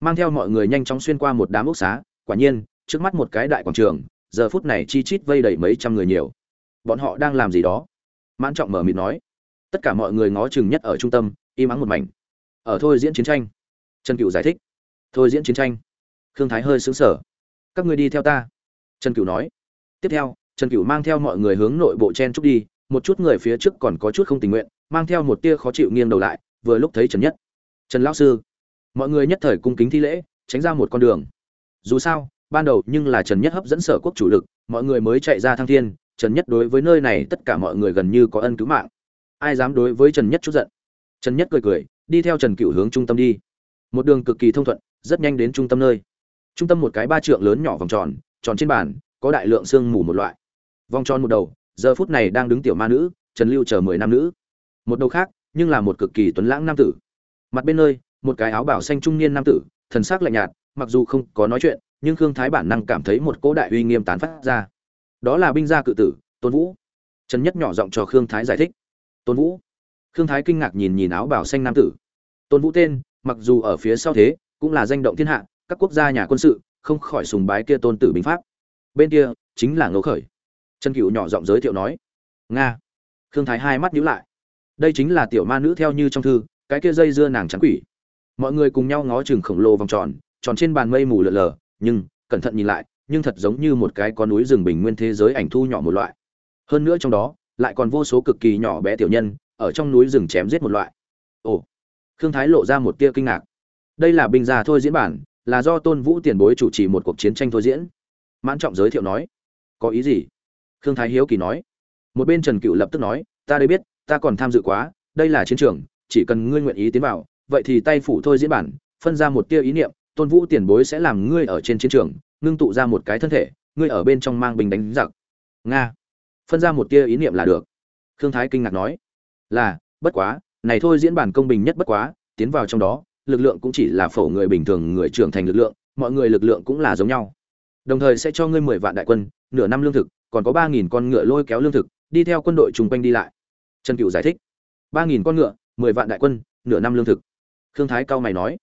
Mang theo mọi người nhanh chóng xuyên qua một đám ốc xá. Quả nhiên, trước mắt một cái đại quảng trường giờ phút này chi chít vây đầy mấy trăm người nhiều. Bọn họ đang làm gì đó? Mãn trọng mở mịt nói. Tất cả mọi người ngó chừng nhất ở trung tâm, im ắng một mảnh. Ở thôi diễn chiến tranh. Trần cựu giải thích. Thôi diễn chiến tranh. Khương thái hơi xứng sở các người đi theo ta. Trần cựu nói. Tiếp theo, trần cựu mang theo mọi người hướng nội bộ chen trúc đi. Một chút người phía trước còn có chút không tình nguyện, mang theo một tia khó chịu nghiêng đầu lại, vừa lúc thấy trần nhất. Trần lão sư. Mọi người nhất thời cung kính thi lễ, tránh ra một con đường. Dù sao ban đầu nhưng là trần nhất hấp dẫn sở quốc chủ lực, mọi người mới chạy ra thăng thiên, trần nhất đối với nơi này tất cả mọi người gần như có ân cứu mạng. Ai dám đối với trần nhất chút giận? Trần nhất cười cười, đi theo trần cựu hướng trung tâm đi. Một đường cực kỳ thông thuận, rất nhanh đến trung tâm nơi. Trung tâm một cái ba trượng lớn nhỏ vòng tròn tròn trên bàn, có đại lượng sương mù một loại. Vòng tròn một đầu, giờ phút này đang đứng tiểu ma nữ, trần lưu chờ mười nam nữ. Một đầu khác, nhưng là một cực kỳ tuấn lãng nam tử. Mặt bên nơi, một cái áo bảo xanh trung niên nam tử, thần sắc lạnh nhạt, mặc dù không có nói chuyện nhưng khương thái bản năng cảm thấy một cỗ đại uy nghiêm tán phát ra. Đó là binh gia cự tử, tôn vũ. Trần nhất nhỏ giọng cho khương thái giải thích. Tôn vũ. Khương thái kinh ngạc nhìn nhìn áo bảo xanh nam tử. Tôn vũ tên, mặc dù ở phía sau thế, cũng là danh động thiên hạ, các quốc gia nhà quân sự, không khỏi sùng bái kia tôn tử binh pháp. Bên kia, chính là ngô khởi. Trần cựu nhỏ giọng giới thiệu nói. Nga. Khương thái hai mắt nhíu lại. Đây chính là tiểu ma nữ theo như trong thư, cái kia dây dưa nàng trắng quỷ. Mọi người cùng nhau ngó chừng khổng lồ vòng tròn tròn trên bàn mây mù lợn lờ nhưng, cẩn thận nhìn lại, nhưng thật giống như một cái có núi rừng bình nguyên thế giới ảnh thu nhỏ một loại. Hơn nữa trong đó, lại còn vô số cực kỳ nhỏ bé tiểu nhân, ở trong núi rừng chém giết một loại. Ồ, khương thái lộ ra một tia kinh ngạc. Đây là binh gia thôi diễn bản, là do tôn vũ tiền bối chủ trì một cuộc chiến tranh thôi diễn. Mãn trọng giới thiệu nói. Có ý gì? Khương thái hiếu kỳ nói. Một bên trần cựu lập tức nói, ta đây biết, ta còn tham dự quá, đây là chiến trường, chỉ cần ngươi nguyện ý tiến vào, vậy thì tay phủ thôi diễn bản, phân ra một tia ý niệm tôn vũ tiền bối sẽ làm ngươi ở trên chiến trường, ngưng tụ ra một cái thân thể, ngươi ở bên trong mang bình đánh giặc. Nga. Phân ra một tia ý niệm là được. Khương thái kinh ngạc nói. Là, bất quá, này thôi diễn bản công bình nhất bất quá, tiến vào trong đó, lực lượng cũng chỉ là phổ người bình thường, người trưởng thành lực lượng, mọi người lực lượng cũng là giống nhau. Đồng thời sẽ cho ngươi mười vạn đại quân, nửa năm lương thực, còn có ba nghìn con ngựa lôi kéo lương thực, đi theo quân đội chung quanh đi lại. Trần cựu giải thích. ba nghìn con ngựa, mười vạn đại quân, nửa năm lương thực. Khương thái cao mày nói.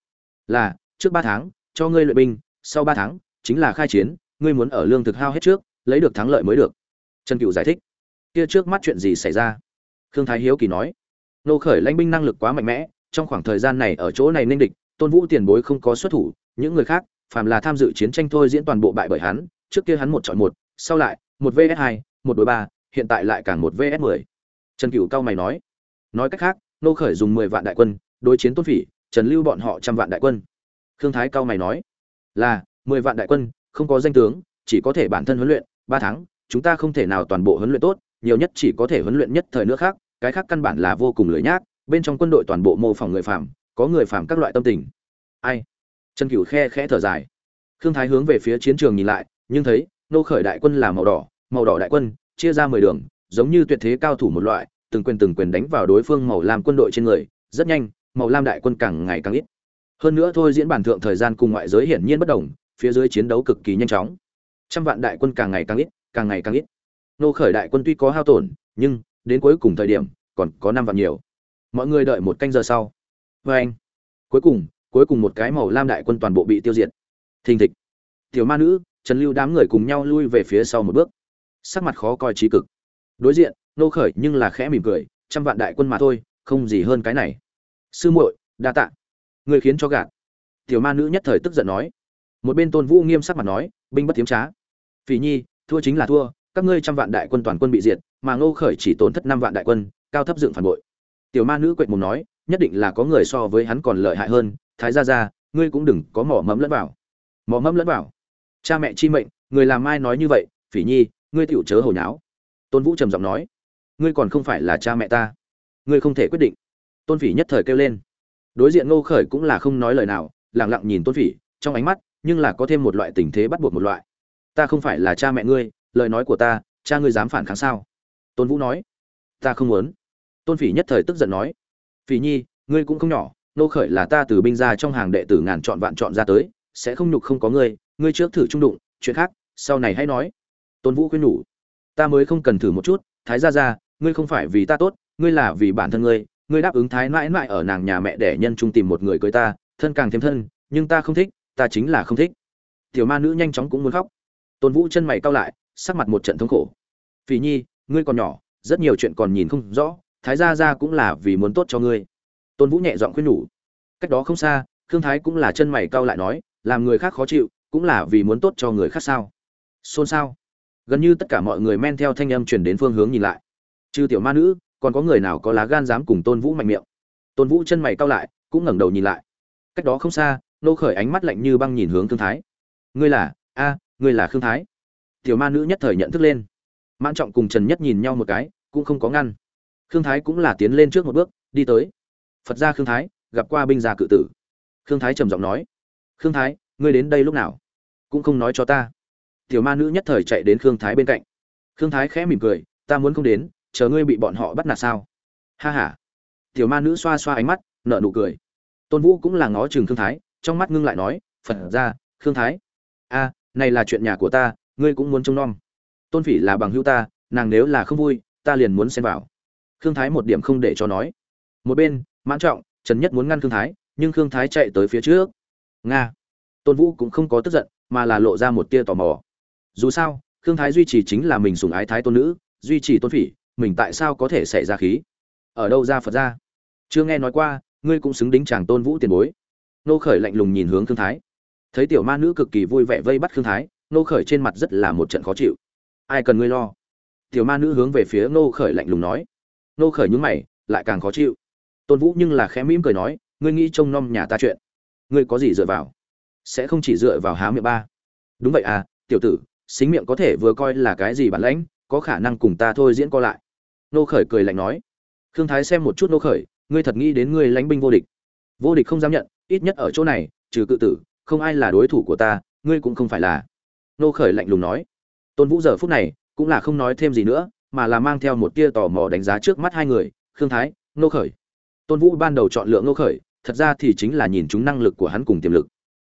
Là trước ba tháng, cho ngươi luyện binh, sau ba tháng, chính là khai chiến, ngươi muốn ở lương thực hao hết trước, lấy được thắng lợi mới được. Trần cựu giải thích. Kia trước mắt chuyện gì xảy ra? Khương thái hiếu kỳ nói. Nô khởi lãnh binh năng lực quá mạnh mẽ, trong khoảng thời gian này ở chỗ này ninh địch, tôn vũ tiền bối không có xuất thủ, những người khác, phàm là tham dự chiến tranh thôi diễn toàn bộ bại bởi hắn, trước kia hắn một chọn một, sau lại, một vs hai, một đối ba, hiện tại lại càng một vs mười. Trần cựu cao mày nói. Nói cách khác, nô khởi dùng mười vạn đại quân, đối chiến tôn phỉ, trần lưu bọn họ trăm vạn đại quân. Thương thái cao mày nói, là, mười vạn đại quân, không có danh tướng, chỉ có thể bản thân huấn luyện, ba tháng, chúng ta không thể nào toàn bộ huấn luyện tốt, nhiều nhất chỉ có thể huấn luyện nhất thời nữa khác, cái khác căn bản là vô cùng lười nhác, bên trong quân đội toàn bộ mô phỏng người phạm có người phạm các loại tâm tình. Ai? Trần cửu khe khẽ thở dài. Khương thái hướng về phía chiến trường nhìn lại, nhưng thấy, nô khởi đại quân là màu đỏ màu đỏ đại quân, chia ra mười đường, giống như tuyệt thế cao thủ một loại, từng quyền từng quyền đánh vào đối phương màu lam quân đội trên người, rất nhanh, màu lam đại quân càng ngày càng ít hơn nữa thôi diễn bản thượng thời gian cùng ngoại giới hiển nhiên bất đồng, phía dưới chiến đấu cực kỳ nhanh chóng. Trăm vạn đại quân càng ngày càng ít, càng ngày càng ít. Nô khởi đại quân tuy có hao tổn, nhưng, đến cuối cùng thời điểm, còn có năm vạn nhiều. Mọi người đợi một canh giờ sau. Vê anh, cuối cùng cuối cùng một cái màu lam đại quân toàn bộ bị tiêu diệt. Thình thịch. Tiểu ma nữ, trần lưu đám người cùng nhau lui về phía sau một bước. Sắc mặt khó coi trí cực. Đối diện, nô khởi nhưng là khẽ mỉm cười, trăm vạn đại quân mà thôi, không gì hơn cái này. Sư muội, đa tạ người khiến cho gạt. Tiểu ma nữ nhất thời tức giận nói. Một bên tôn vũ nghiêm sắc mặt nói, binh bất tiếm trá. Phỉ nhi, thua chính là thua, các ngươi trăm vạn đại quân toàn quân bị diệt, mà ngô khởi chỉ tổn thất năm vạn đại quân, cao thấp dựng phản bội. Tiểu ma nữ quệt mồm nói, nhất định là có người so với hắn còn lợi hại hơn, thái gia gia, ngươi cũng đừng có mỏ mẫm lẫn vào. Mỏ mẫm lẫn vào. Cha mẹ chi mệnh, người làm ai nói như vậy, phỉ nhi, ngươi tiểu chớ hồi nháo. Tôn vũ trầm giọng nói, ngươi còn không phải là cha mẹ ta. Ngươi không thể quyết định. Tôn phỉ nhất thời kêu lên đối diện ngô khởi cũng là không nói lời nào lẳng lặng nhìn tôn phỉ, trong ánh mắt, nhưng là có thêm một loại tình thế bắt buộc một loại. Ta không phải là cha mẹ ngươi, lời nói của ta, cha ngươi dám phản kháng sao? Tôn vũ nói. Ta không muốn. Tôn phỉ nhất thời tức giận nói. Phỉ nhi, ngươi cũng không nhỏ nô khởi là ta từ binh ra trong hàng đệ tử ngàn chọn vạn chọn ra tới, sẽ không nhục không có ngươi ngươi trước thử trung đụng, chuyện khác, sau này hãy nói. Tôn vũ khuyên nhủ. Ta mới không cần thử một chút, thái ra ra ngươi không phải vì ta tốt, ngươi là vì bản thân ngươi ngươi đáp ứng thái mãi mãi ở nàng nhà mẹ để nhân trung tìm một người cưới ta, thân càng thêm thân, nhưng ta không thích, ta chính là không thích. Tiểu ma nữ nhanh chóng cũng muốn khóc. Tôn vũ chân mày cau lại, sắc mặt một trận thống khổ. Phỉ nhi, ngươi còn nhỏ, rất nhiều chuyện còn nhìn không rõ, thái gia gia cũng là vì muốn tốt cho ngươi. Tôn vũ nhẹ giọng khuyên nhủ. Cách đó không xa, khương thái cũng là chân mày cau lại nói, làm người khác khó chịu, cũng là vì muốn tốt cho người khác sao? Xôn xao. Gần như tất cả mọi người men theo thanh âm truyền đến phương hướng nhìn lại. Trừ tiểu ma nữ còn có người nào có lá gan dám cùng tôn vũ mạnh miệng tôn vũ chân mày cao lại cũng ngẩng đầu nhìn lại cách đó không xa nô khởi ánh mắt lạnh như băng nhìn hướng thương thái ngươi là a ngươi là khương thái tiểu ma nữ nhất thời nhận thức lên mãn trọng cùng trần nhất nhìn nhau một cái cũng không có ngăn khương thái cũng là tiến lên trước một bước đi tới phật gia khương thái gặp qua binh gia cự tử khương thái trầm giọng nói khương thái ngươi đến đây lúc nào cũng không nói cho ta tiểu ma nữ nhất thời chạy đến khương thái bên cạnh khương thái khẽ mỉm cười ta muốn không đến chờ ngươi bị bọn họ bắt nạt sao? Ha h a tiểu ma nữ xoa xoa ánh mắt nợ nụ cười. Tôn vũ cũng là ngó chừng Thương thái, trong mắt ngưng lại nói, phật ra, khương thái. A, này là chuyện nhà của ta, ngươi cũng muốn trông nom. Tôn phỉ là bằng hữu ta, nàng nếu là không vui, ta liền muốn xen vào. Khương thái một điểm không để cho nói. Một bên, mãn trọng, trần nhất muốn ngăn khương thái, nhưng khương thái chạy tới phía trước. Nga. Tôn vũ cũng không có tức giận, mà là lộ ra một tia tò mò. Dù sao, khương thái duy trì chính là mình sùng ái thái tôn nữ, duy trì tôn phỉ mình tại sao có thể xảy ra khí? Ở đâu ra phật ra? Chưa nghe nói qua, ngươi cũng xứng đính chàng tôn vũ tiền bối. Nô khởi lạnh lùng nhìn hướng thương thái. Thấy tiểu ma nữ cực kỳ vui vẻ vây bắt thương thái, nô khởi trên mặt rất là một trận khó chịu. Ai cần ngươi lo? Tiểu ma nữ hướng về phía nô khởi lạnh lùng nói. Nô khởi nhúng mày, lại càng khó chịu. Tôn vũ nhưng là khẽ mỉm cười nói, ngươi nghĩ trông nom nhà ta chuyện. Ngươi có gì dựa vào? Sẽ không chỉ dựa vào há miệng ba. Đúng vậy à tiểu tử, xính miệng có thể vừa coi là cái gì bản lãnh, có khả năng cùng ta thôi diễn co lại nô khởi cười lạnh nói. Khương thái xem một chút nô khởi, ngươi thật nghĩ đến ngươi lãnh binh vô địch. Vô địch không dám nhận, ít nhất ở chỗ này, trừ cự tử, không ai là đối thủ của ta, ngươi cũng không phải là. Nô khởi lạnh lùng nói. Tôn vũ giờ phút này, cũng là không nói thêm gì nữa, mà là mang theo một tia tò mò đánh giá trước mắt hai người, khương thái, nô khởi. Tôn vũ ban đầu chọn lựa nô khởi, thật ra thì chính là nhìn chúng năng lực của hắn cùng tiềm lực.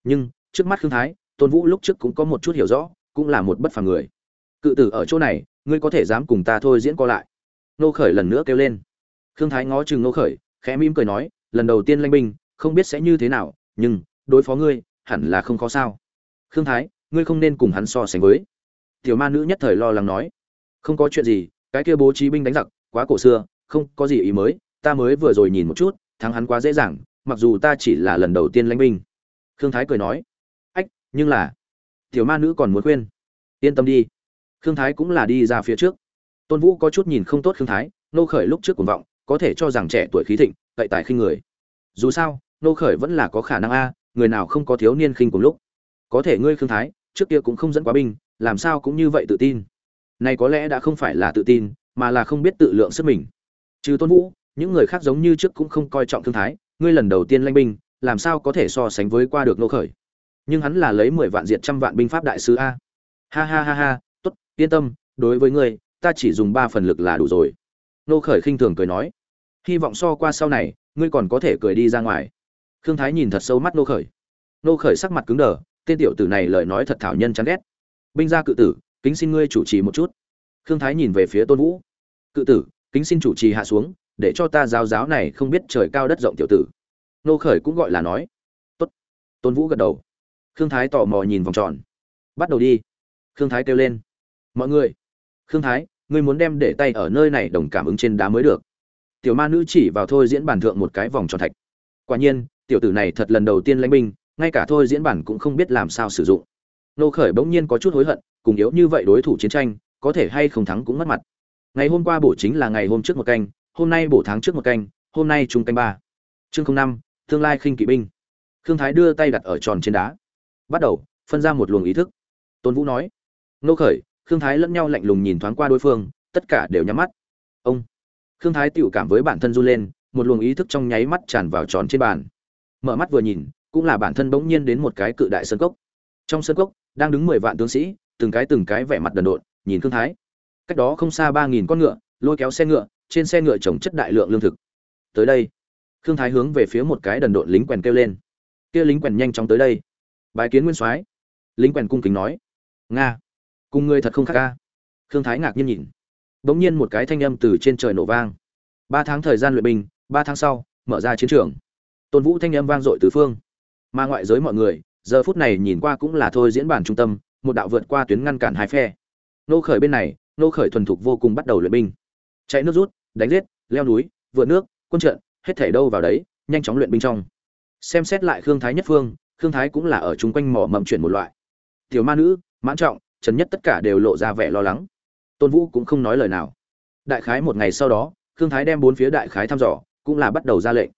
Nhưng, trước mắt khương thái, tôn vũ lúc trước cũng có một chút hiểu rõ, cũng là một bất phàm người. Cự tử ở chỗ này, ngươi có thể dám cùng ta thôi diễn co lại nô khởi lần nữa kêu lên. Khương thái ngó chừng nô khởi, khẽ mỉm cười nói, lần đầu tiên lanh binh không biết sẽ như thế nào, nhưng đối phó ngươi, hẳn là không có sao. Khương thái, ngươi không nên cùng hắn so sánh với. Tiểu ma nữ nhất thời lo lắng nói. Không có chuyện gì, cái kia bố trí binh đánh giặc, quá cổ xưa, không có gì ý mới, ta mới vừa rồi nhìn một chút, thắng hắn quá dễ dàng, mặc dù ta chỉ là lần đầu tiên lãnh binh khương thái cười nói. Ách, nhưng là tiểu ma nữ còn muốn khuyên. Yên tâm đi, khương thái cũng là đi ra phía trước tôn vũ có chút nhìn không tốt khương thái, nô khởi lúc trước cuồng vọng, có thể cho rằng trẻ tuổi khí thịnh, cậy tài khinh người. Dù sao, nô khởi vẫn là có khả năng a, người nào không có thiếu niên khinh cùng lúc. Có thể ngươi khương thái, trước kia cũng không dẫn quá binh, làm sao cũng như vậy tự tin. Này có lẽ đã không phải là tự tin, mà là không biết tự lượng sức mình. Trừ tôn vũ, những người khác giống như trước cũng không coi trọng thương thái, ngươi lần đầu tiên lanh binh, làm sao có thể so sánh với qua được nô khởi? Nhưng hắn là lấy mười vạn diệt trăm vạn binh pháp đại sứ a. Ha ha ha ha, tốt, yên tâm, đối với ngươi ta chỉ dùng ba phần lực là đủ rồi. Nô khởi khinh thường cười nói, hy vọng so qua sau này, ngươi còn có thể cười đi ra ngoài. Khương thái nhìn thật sâu mắt nô khởi. Nô khởi sắc mặt cứng đờ, tên tiểu tử này lời nói thật thảo nhân chán ghét. Binh gia cự tử, kính xin ngươi chủ trì một chút. Khương thái nhìn về phía tôn vũ. Cự tử, kính xin chủ trì hạ xuống, để cho ta giáo giáo này không biết trời cao đất rộng tiểu tử. Nô khởi cũng gọi là nói. Tốt. Tôn vũ gật đầu. Khương thái tò mò nhìn vòng tròn. Bắt đầu đi. Khương thái kêu lên. Mọi người khương thái, ngươi muốn đem để tay ở nơi này đồng cảm ứng trên đá mới được. Tiểu ma nữ chỉ vào thôi diễn bản thượng một cái vòng tròn thạch. Quả nhiên, tiểu tử này thật lần đầu tiên lãnh binh, ngay cả thôi diễn bản cũng không biết làm sao sử dụng. Nô khởi bỗng nhiên có chút hối hận, cùng yếu như vậy đối thủ chiến tranh, có thể hay không thắng cũng mất mặt. Ngày hôm qua bổ chính là ngày hôm trước một canh, hôm nay bổ tháng trước một canh, hôm nay trung canh ba. Chương năm, tương lai khinh kỵ binh. Khương thái đưa tay đặt ở tròn trên đá. Bắt đầu, phân ra một luồng ý thức. Tôn vũ nói. Nô khởi khương thái lẫn nhau lạnh lùng nhìn thoáng qua đối phương, tất cả đều nhắm mắt. Ông! Khương thái tự cảm với bản thân run lên, một luồng ý thức trong nháy mắt tràn vào tròn trên bàn. Mở mắt vừa nhìn, cũng là bản thân bỗng nhiên đến một cái cự đại sân cốc. Trong sân cốc, đang đứng mười vạn tướng sĩ, từng cái từng cái vẻ mặt đần độn, nhìn khương thái. Cách đó không xa ba nghìn con ngựa, lôi kéo xe ngựa, trên xe ngựa trồng chất đại lượng lương thực. Tới đây, khương thái hướng về phía một cái đần độn lính quèn kêu lên. Kia lính quèn nhanh chóng tới đây. Bái kiến nguyên soái. Lính quèn cung kính nói, nga cùng ngươi thật không khác ca. Khương thái ngạc nhiên nhìn. Bỗng nhiên một cái thanh âm từ trên trời nổ vang. Ba tháng thời gian luyện binh, ba tháng sau, mở ra chiến trường. Tôn vũ thanh âm vang dội từ phương. Mà ngoại giới mọi người, giờ phút này nhìn qua cũng là thôi diễn bản trung tâm, một đạo vượt qua tuyến ngăn cản hai phe. Nô khởi bên này, nô khởi thuần thục vô cùng bắt đầu luyện binh. Chạy nước rút, đánh giết, leo núi, vượt nước, quân trận, hết thể đâu vào đấy, nhanh chóng luyện binh trong. Xem xét lại khương thái nhất phương, khương thái cũng là ở chung quanh mỏ mầm chuyển một loại. Tiểu ma nữ, mãn trọng trần nhất tất cả đều lộ ra vẻ lo lắng. Tôn vũ cũng không nói lời nào. Đại khái một ngày sau đó, khương thái đem bốn phía đại khái thăm dò, cũng là bắt đầu ra lệnh.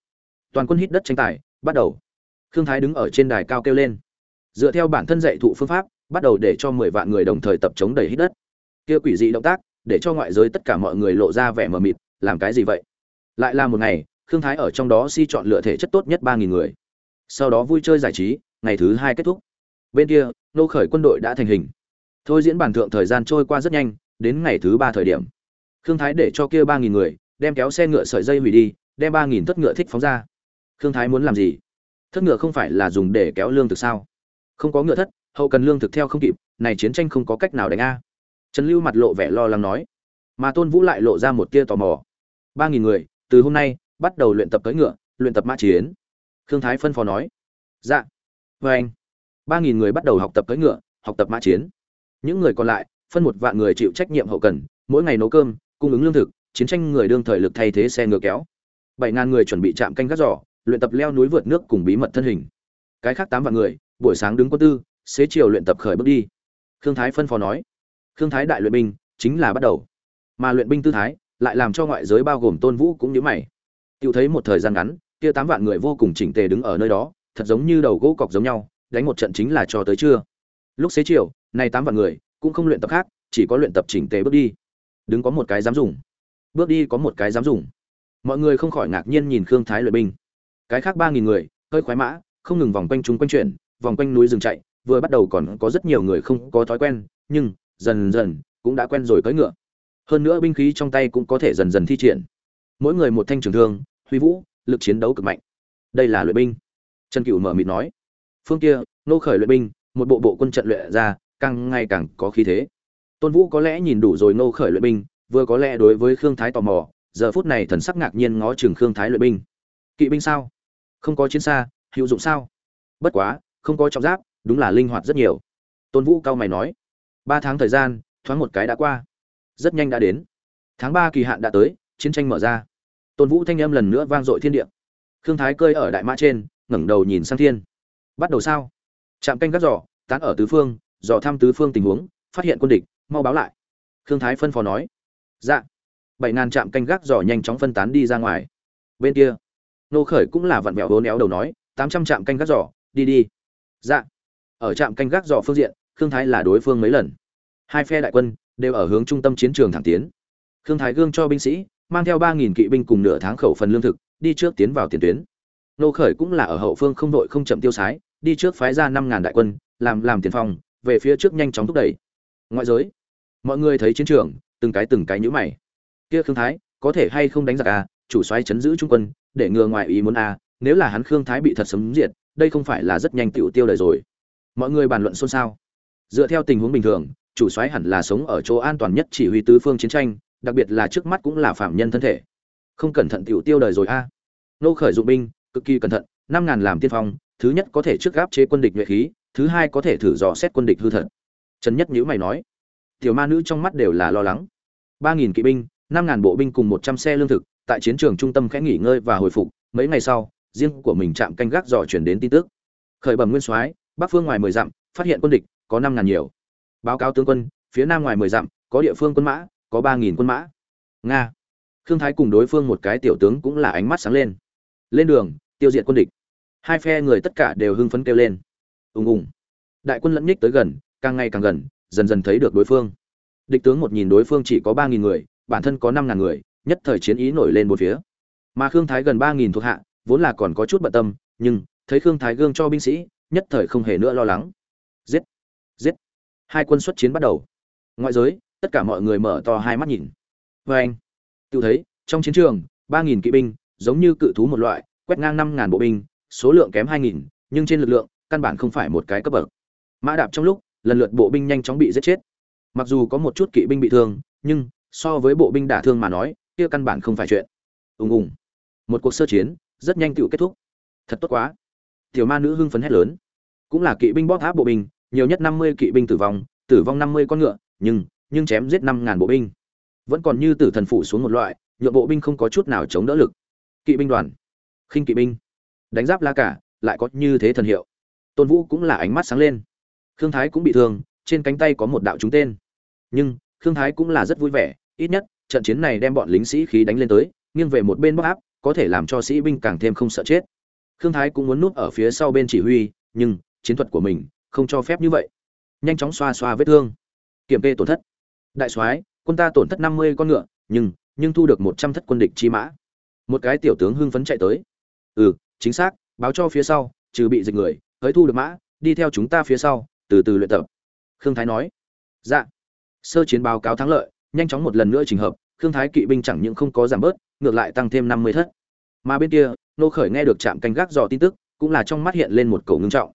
Toàn quân hít đất tranh tài, bắt đầu. Khương thái đứng ở trên đài cao kêu lên. Dựa theo bản thân dạy thụ phương pháp, bắt đầu để cho mười vạn người đồng thời tập chống đẩy hít đất. Kia quỷ dị động tác, để cho ngoại giới tất cả mọi người lộ ra vẻ mờ mịt, làm cái gì vậy? Lại là một ngày, khương thái ở trong đó si chọn lựa thể chất tốt nhất ba nghìn người. Sau đó vui chơi giải trí, ngày thứ hai kết thúc. Bên kia, nô khởi quân đội đã thành hình thôi diễn bản thượng thời gian trôi qua rất nhanh, đến ngày thứ ba thời điểm. Khương thái để cho kia ba nghìn người, đem kéo xe ngựa sợi dây hủy đi, đem ba nghìn thất ngựa thích phóng ra. Khương thái muốn làm gì? Thất ngựa không phải là dùng để kéo lương thực sao? Không có ngựa thất, hậu cần lương thực theo không kịp, này chiến tranh không có cách nào đánh a. Trần lưu mặt lộ vẻ lo lắng nói. Mà tôn vũ lại lộ ra một tia tò mò. ba nghìn người, từ hôm nay, bắt đầu luyện tập cưỡi ngựa, luyện tập mã chiến. Khương thái phân phó nói. Dạ. Vê anh. ba nghìn người bắt đầu học tập cưỡi ngựa, học tập mã chiến những người còn lại, phân một vạn người chịu trách nhiệm hậu cần, mỗi ngày nấu cơm, cung ứng lương thực, chiến tranh người đương thời lực thay thế xe ngựa kéo. Bảy ngàn người chuẩn bị chạm canh gác giỏ, luyện tập leo núi vượt nước cùng bí mật thân hình. Cái khác tám vạn người, buổi sáng đứng quân tư, xế chiều luyện tập khởi bước đi. Khương thái phân phó nói, khương thái đại luyện binh, chính là bắt đầu. Mà luyện binh tư thái, lại làm cho ngoại giới bao gồm tôn vũ cũng nhớ mày. Tự thấy một thời gian ngắn, kia tám vạn người vô cùng chỉnh tề đứng ở nơi đó, thật giống như đầu gỗ cọc giống nhau, đánh một trận chính là cho tới trưa lúc xế chiều, nay tám vạn người, cũng không luyện tập khác, chỉ có luyện tập chỉnh tề bước đi. Đứng có một cái dám dùng. Bước đi có một cái dám dùng. Mọi người không khỏi ngạc nhiên nhìn khương thái luyện binh. Cái khác ba nghìn người, hơi khoái mã, không ngừng vòng quanh chúng quanh chuyển, vòng quanh núi rừng chạy, vừa bắt đầu còn có rất nhiều người không có thói quen, nhưng dần dần cũng đã quen rồi cưỡi ngựa. Hơn nữa binh khí trong tay cũng có thể dần dần thi triển. Mỗi người một thanh trường thương, huy vũ, lực chiến đấu cực mạnh. Đây là luyện binh. Trần cựu mở mịt nói. Phương kia, nô khởi luyện binh một bộ bộ quân trận luyện ra, càng ngày càng có khí thế. Tôn vũ có lẽ nhìn đủ rồi nô khởi luyện binh, vừa có lẽ đối với khương thái tò mò, giờ phút này thần sắc ngạc nhiên ngó chừng khương thái luyện binh. Kỵ binh sao? Không có chiến xa, hữu dụng sao? Bất quá, không có trọng giáp, đúng là linh hoạt rất nhiều. Tôn vũ cao mày nói. Ba tháng thời gian, thoáng một cái đã qua. Rất nhanh đã đến. Tháng ba kỳ hạn đã tới, chiến tranh mở ra. Tôn vũ thanh âm lần nữa vang dội thiên địa. Khương thái cơi ở đại mã trên, ngẩng đầu nhìn sang thiên. Bắt đầu sao? Trạm canh gác giỏ tán ở tứ phương dò thăm tứ phương tình huống phát hiện quân địch mau báo lại. Khương thái phân phó nói. Dạ. Bảy ngàn trạm canh gác dò nhanh chóng phân tán đi ra ngoài. Bên kia nô khởi cũng là vặn vẹo hố néo đầu nói tám trăm trạm canh gác dò, đi đi. Dạ. Ở trạm canh gác dò phương diện khương thái là đối phương mấy lần. Hai phe đại quân đều ở hướng trung tâm chiến trường thẳng tiến. Khương thái gương cho binh sĩ mang theo ba nghìn kỵ binh cùng nửa tháng khẩu phần lương thực đi trước tiến vào tiền tuyến. Nô khởi cũng là ở hậu phương không đội không chậm tiêu sái đi trước phái ra năm ngàn đại quân làm làm tiền phong, về phía trước nhanh chóng thúc đẩy. Ngoại giới, mọi người thấy chiến trường, từng cái từng cái nhữ mày. Kia khương thái, có thể hay không đánh giặc à? Chủ soái chấn giữ trung quân, để ngừa ngoài ý muốn à? Nếu là hắn khương thái bị thật sấm diệt, đây không phải là rất nhanh tiểu tiêu đời rồi. Mọi người bàn luận xôn xao. Dựa theo tình huống bình thường, chủ soái hẳn là sống ở chỗ an toàn nhất chỉ huy tứ phương chiến tranh, đặc biệt là trước mắt cũng là phạm nhân thân thể. Không cẩn thận tiểu tiêu đời rồi a nô khởi dụng binh, cực kỳ cẩn thận, năm ngàn làm tiên phong, thứ nhất có thể trước gáp chế quân địch nhuệ khí thứ hai có thể thử dò xét quân địch hư thật. Trần nhất nhữ mày nói, tiểu ma nữ trong mắt đều là lo lắng. Ba nghìn kỵ binh, năm ngàn bộ binh cùng một trăm xe lương thực, tại chiến trường trung tâm khẽ nghỉ ngơi và hồi phục, mấy ngày sau, riêng của mình chạm canh gác dò chuyển đến tin tức. Khởi bẩm nguyên soái, bắc phương ngoài mười dặm, phát hiện quân địch, có năm ngàn nhiều. Báo cáo tướng quân, phía nam ngoài mười dặm, có địa phương quân mã, có ba nghìn quân mã. Nga. Khương thái cùng đối phương một cái tiểu tướng cũng là ánh mắt sáng lên. Lên đường, tiêu diệt quân địch. Hai phe người tất cả đều hưng phấn kêu lên ùng ùng. Đại quân lẫn nhích tới gần, càng ngày càng gần, dần dần thấy được đối phương. Địch tướng một nhìn đối phương chỉ có ba nghìn người, bản thân có năm ngàn người, nhất thời chiến ý nổi lên một phía. Mà khương thái gần ba nghìn thuộc hạ, vốn là còn có chút bận tâm, nhưng thấy khương thái gương cho binh sĩ, nhất thời không hề nữa lo lắng. Giết! Giết! Hai quân xuất chiến bắt đầu. Ngoại giới, tất cả mọi người mở to hai mắt nhìn. Vê anh, tự thấy, trong chiến trường, ba nghìn kỵ binh giống như cự thú một loại, quét ngang năm ngàn bộ binh, số lượng kém hai nghìn, nhưng trên lực lượng căn bản không phải một cái cấp bậc. Mã đạp trong lúc, lần lượt bộ binh nhanh chóng bị giết chết. Mặc dù có một chút kỵ binh bị thương, nhưng, so với bộ binh đả thương mà nói, kia căn bản không phải chuyện. Ùng ùng. Một cuộc sơ chiến, rất nhanh tựu kết thúc. Thật tốt quá. Tiểu ma nữ hưng phấn hét lớn. Cũng là kỵ binh bóp tháp bộ binh, nhiều nhất năm mươi kỵ binh tử vong tử vong năm mươi con ngựa, nhưng nhưng chém giết năm ngàn bộ binh. Vẫn còn như tử thần phủ xuống một loại, nhượng bộ binh không có chút nào chống đỡ lực. Kỵ binh đoàn. Khinh kỵ binh. Đánh giáp la cả, lại có như thế thần hiệu tôn vũ cũng là ánh mắt sáng lên. Khương thái cũng bị thương, trên cánh tay có một đạo trúng tên. Nhưng, khương thái cũng là rất vui vẻ, ít nhất, trận chiến này đem bọn lính sĩ khí đánh lên tới, nghiêng về một bên bóc áp, có thể làm cho sĩ binh càng thêm không sợ chết. Khương thái cũng muốn núp ở phía sau bên chỉ huy, nhưng, chiến thuật của mình, không cho phép như vậy. Nhanh chóng xoa xoa vết thương. Kiểm kê tổn thất. Đại soái, quân ta tổn thất năm mươi con ngựa, nhưng nhưng thu được một trăm thất quân địch chi mã. Một cái tiểu tướng hưng phấn chạy tới. Ừ chính xác, báo cho phía sau, trừ bị dịch người hới thu được mã, đi theo chúng ta phía sau, từ từ luyện tập. Khương thái nói. Dạ. Sơ chiến báo cáo thắng lợi, nhanh chóng một lần nữa trình hợp, khương thái kỵ binh chẳng những không có giảm bớt, ngược lại tăng thêm năm mươi thất. Mà bên kia, nô khởi nghe được trạm canh gác dò tin tức, cũng là trong mắt hiện lên một cầu ngưng trọng.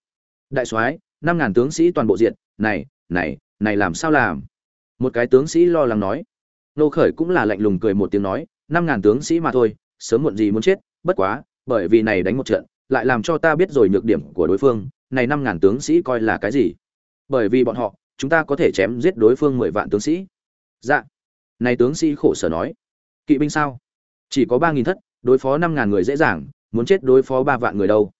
Đại soái, năm ngàn tướng sĩ toàn bộ diện này này này làm sao làm? Một cái tướng sĩ lo lắng nói. Nô khởi cũng là lạnh lùng cười một tiếng nói, năm ngàn tướng sĩ mà thôi, sớm muộn gì muốn chết, bất quá, bởi vì này đánh một trận lại làm cho ta biết rồi nhược điểm của đối phương, này năm ngàn tướng sĩ coi là cái gì? Bởi vì bọn họ, chúng ta có thể chém giết đối phương mười vạn tướng sĩ. Dạ. Này tướng sĩ khổ sở nói. Kỵ binh sao? Chỉ có ba nghìn thất, đối phó năm ngàn người dễ dàng, muốn chết đối phó ba vạn người đâu.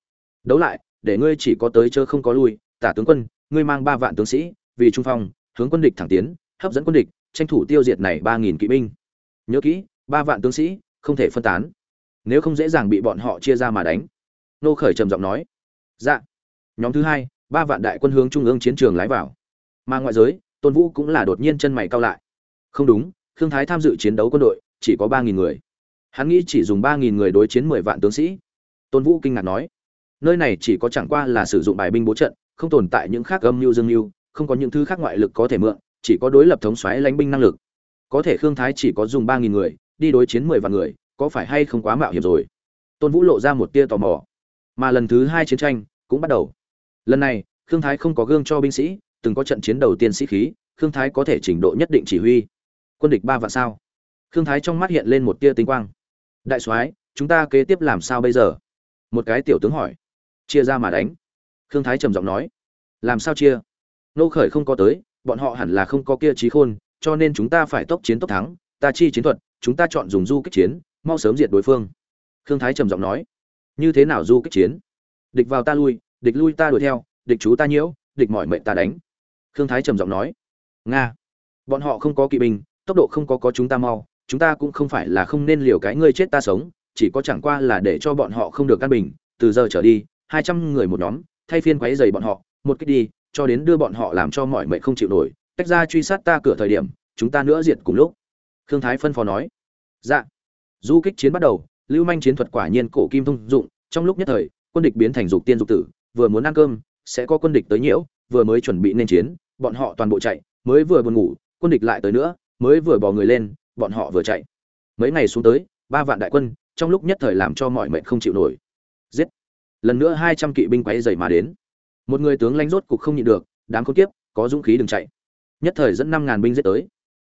Đấu lại, để ngươi chỉ có tới chớ không có lui. Tả tướng quân, ngươi mang ba vạn tướng sĩ, vì trung phong, hướng quân địch thẳng tiến, hấp dẫn quân địch, tranh thủ tiêu diệt này ba nghìn kỵ binh. Nhớ kỹ, ba vạn tướng sĩ, không thể phân tán. Nếu không dễ dàng bị bọn họ chia ra mà đánh nô khởi trầm giọng nói dạ. Nhóm thứ hai, ba vạn đại quân hướng trung ương chiến trường lái vào. Mà ngoại giới, tôn vũ cũng là đột nhiên chân mày cao lại. Không đúng, khương thái tham dự chiến đấu quân đội, chỉ có ba nghìn người. Hắn nghĩ chỉ dùng ba nghìn người đối chiến mười vạn tướng sĩ. Tôn vũ kinh ngạc nói, nơi này chỉ có chẳng qua là sử dụng bài binh bố trận, không tồn tại những khác âm mưu dương mưu, không có những thứ khác ngoại lực có thể mượn, chỉ có đối lập thống xoáy lãnh binh năng lực. Có thể khương thái chỉ có dùng ba nghìn người, đi đối chiến mười vạn người, có phải hay không quá mạo hiểm rồi? Tôn vũ lộ ra một tia tò mò mà lần thứ hai chiến tranh cũng bắt đầu. Lần này, khương thái không có gương cho binh sĩ, từng có trận chiến đầu tiên sĩ khí, khương thái có thể trình độ nhất định chỉ huy. Quân địch ba vạn sao? Khương thái trong mắt hiện lên một tia tinh quang. Đại soái, chúng ta kế tiếp làm sao bây giờ? Một cái tiểu tướng hỏi. Chia ra mà đánh. Khương thái trầm giọng nói. Làm sao chia? Nô khởi không có tới, bọn họ hẳn là không có kia trí khôn, cho nên chúng ta phải tốc chiến tốc thắng. Ta chi chiến thuật, chúng ta chọn dùng du kích chiến, mau sớm diệt đối phương. Khương thái trầm giọng nói như thế nào du kích chiến? Địch vào ta lui, địch lui ta đuổi theo, địch chú ta nhiễu, địch mọi mệnh ta đánh. Khương thái trầm giọng nói. Nga. Bọn họ không có kỵ binh, tốc độ không có có chúng ta mau, chúng ta cũng không phải là không nên liều cái ngươi chết ta sống, chỉ có chẳng qua là để cho bọn họ không được căn bình. Từ giờ trở đi, hai trăm người một nhóm, thay phiên quấy dày bọn họ, một cách đi, cho đến đưa bọn họ làm cho mọi mệnh không chịu nổi, tách ra truy sát ta cửa thời điểm, chúng ta nữa diệt cùng lúc. Khương thái phân phó nói. Dạ. Du kích chiến bắt đầu lưu manh chiến thuật quả nhiên cổ kim thông dụng, trong lúc nhất thời, quân địch biến thành dục tiên dục tử, vừa muốn ăn cơm, sẽ có quân địch tới nhiễu, vừa mới chuẩn bị nên chiến, bọn họ toàn bộ chạy, mới vừa buồn ngủ, quân địch lại tới nữa, mới vừa bỏ người lên, bọn họ vừa chạy. Mấy ngày xuống tới, ba vạn đại quân, trong lúc nhất thời làm cho mọi mệnh không chịu nổi. Giết! Lần nữa hai trăm kỵ binh quấy dày mà đến. Một người tướng lãnh rốt cục không nhịn được, đám khốn kiếp, có dũng khí đừng chạy. Nhất thời dẫn năm ngàn binh giết tới.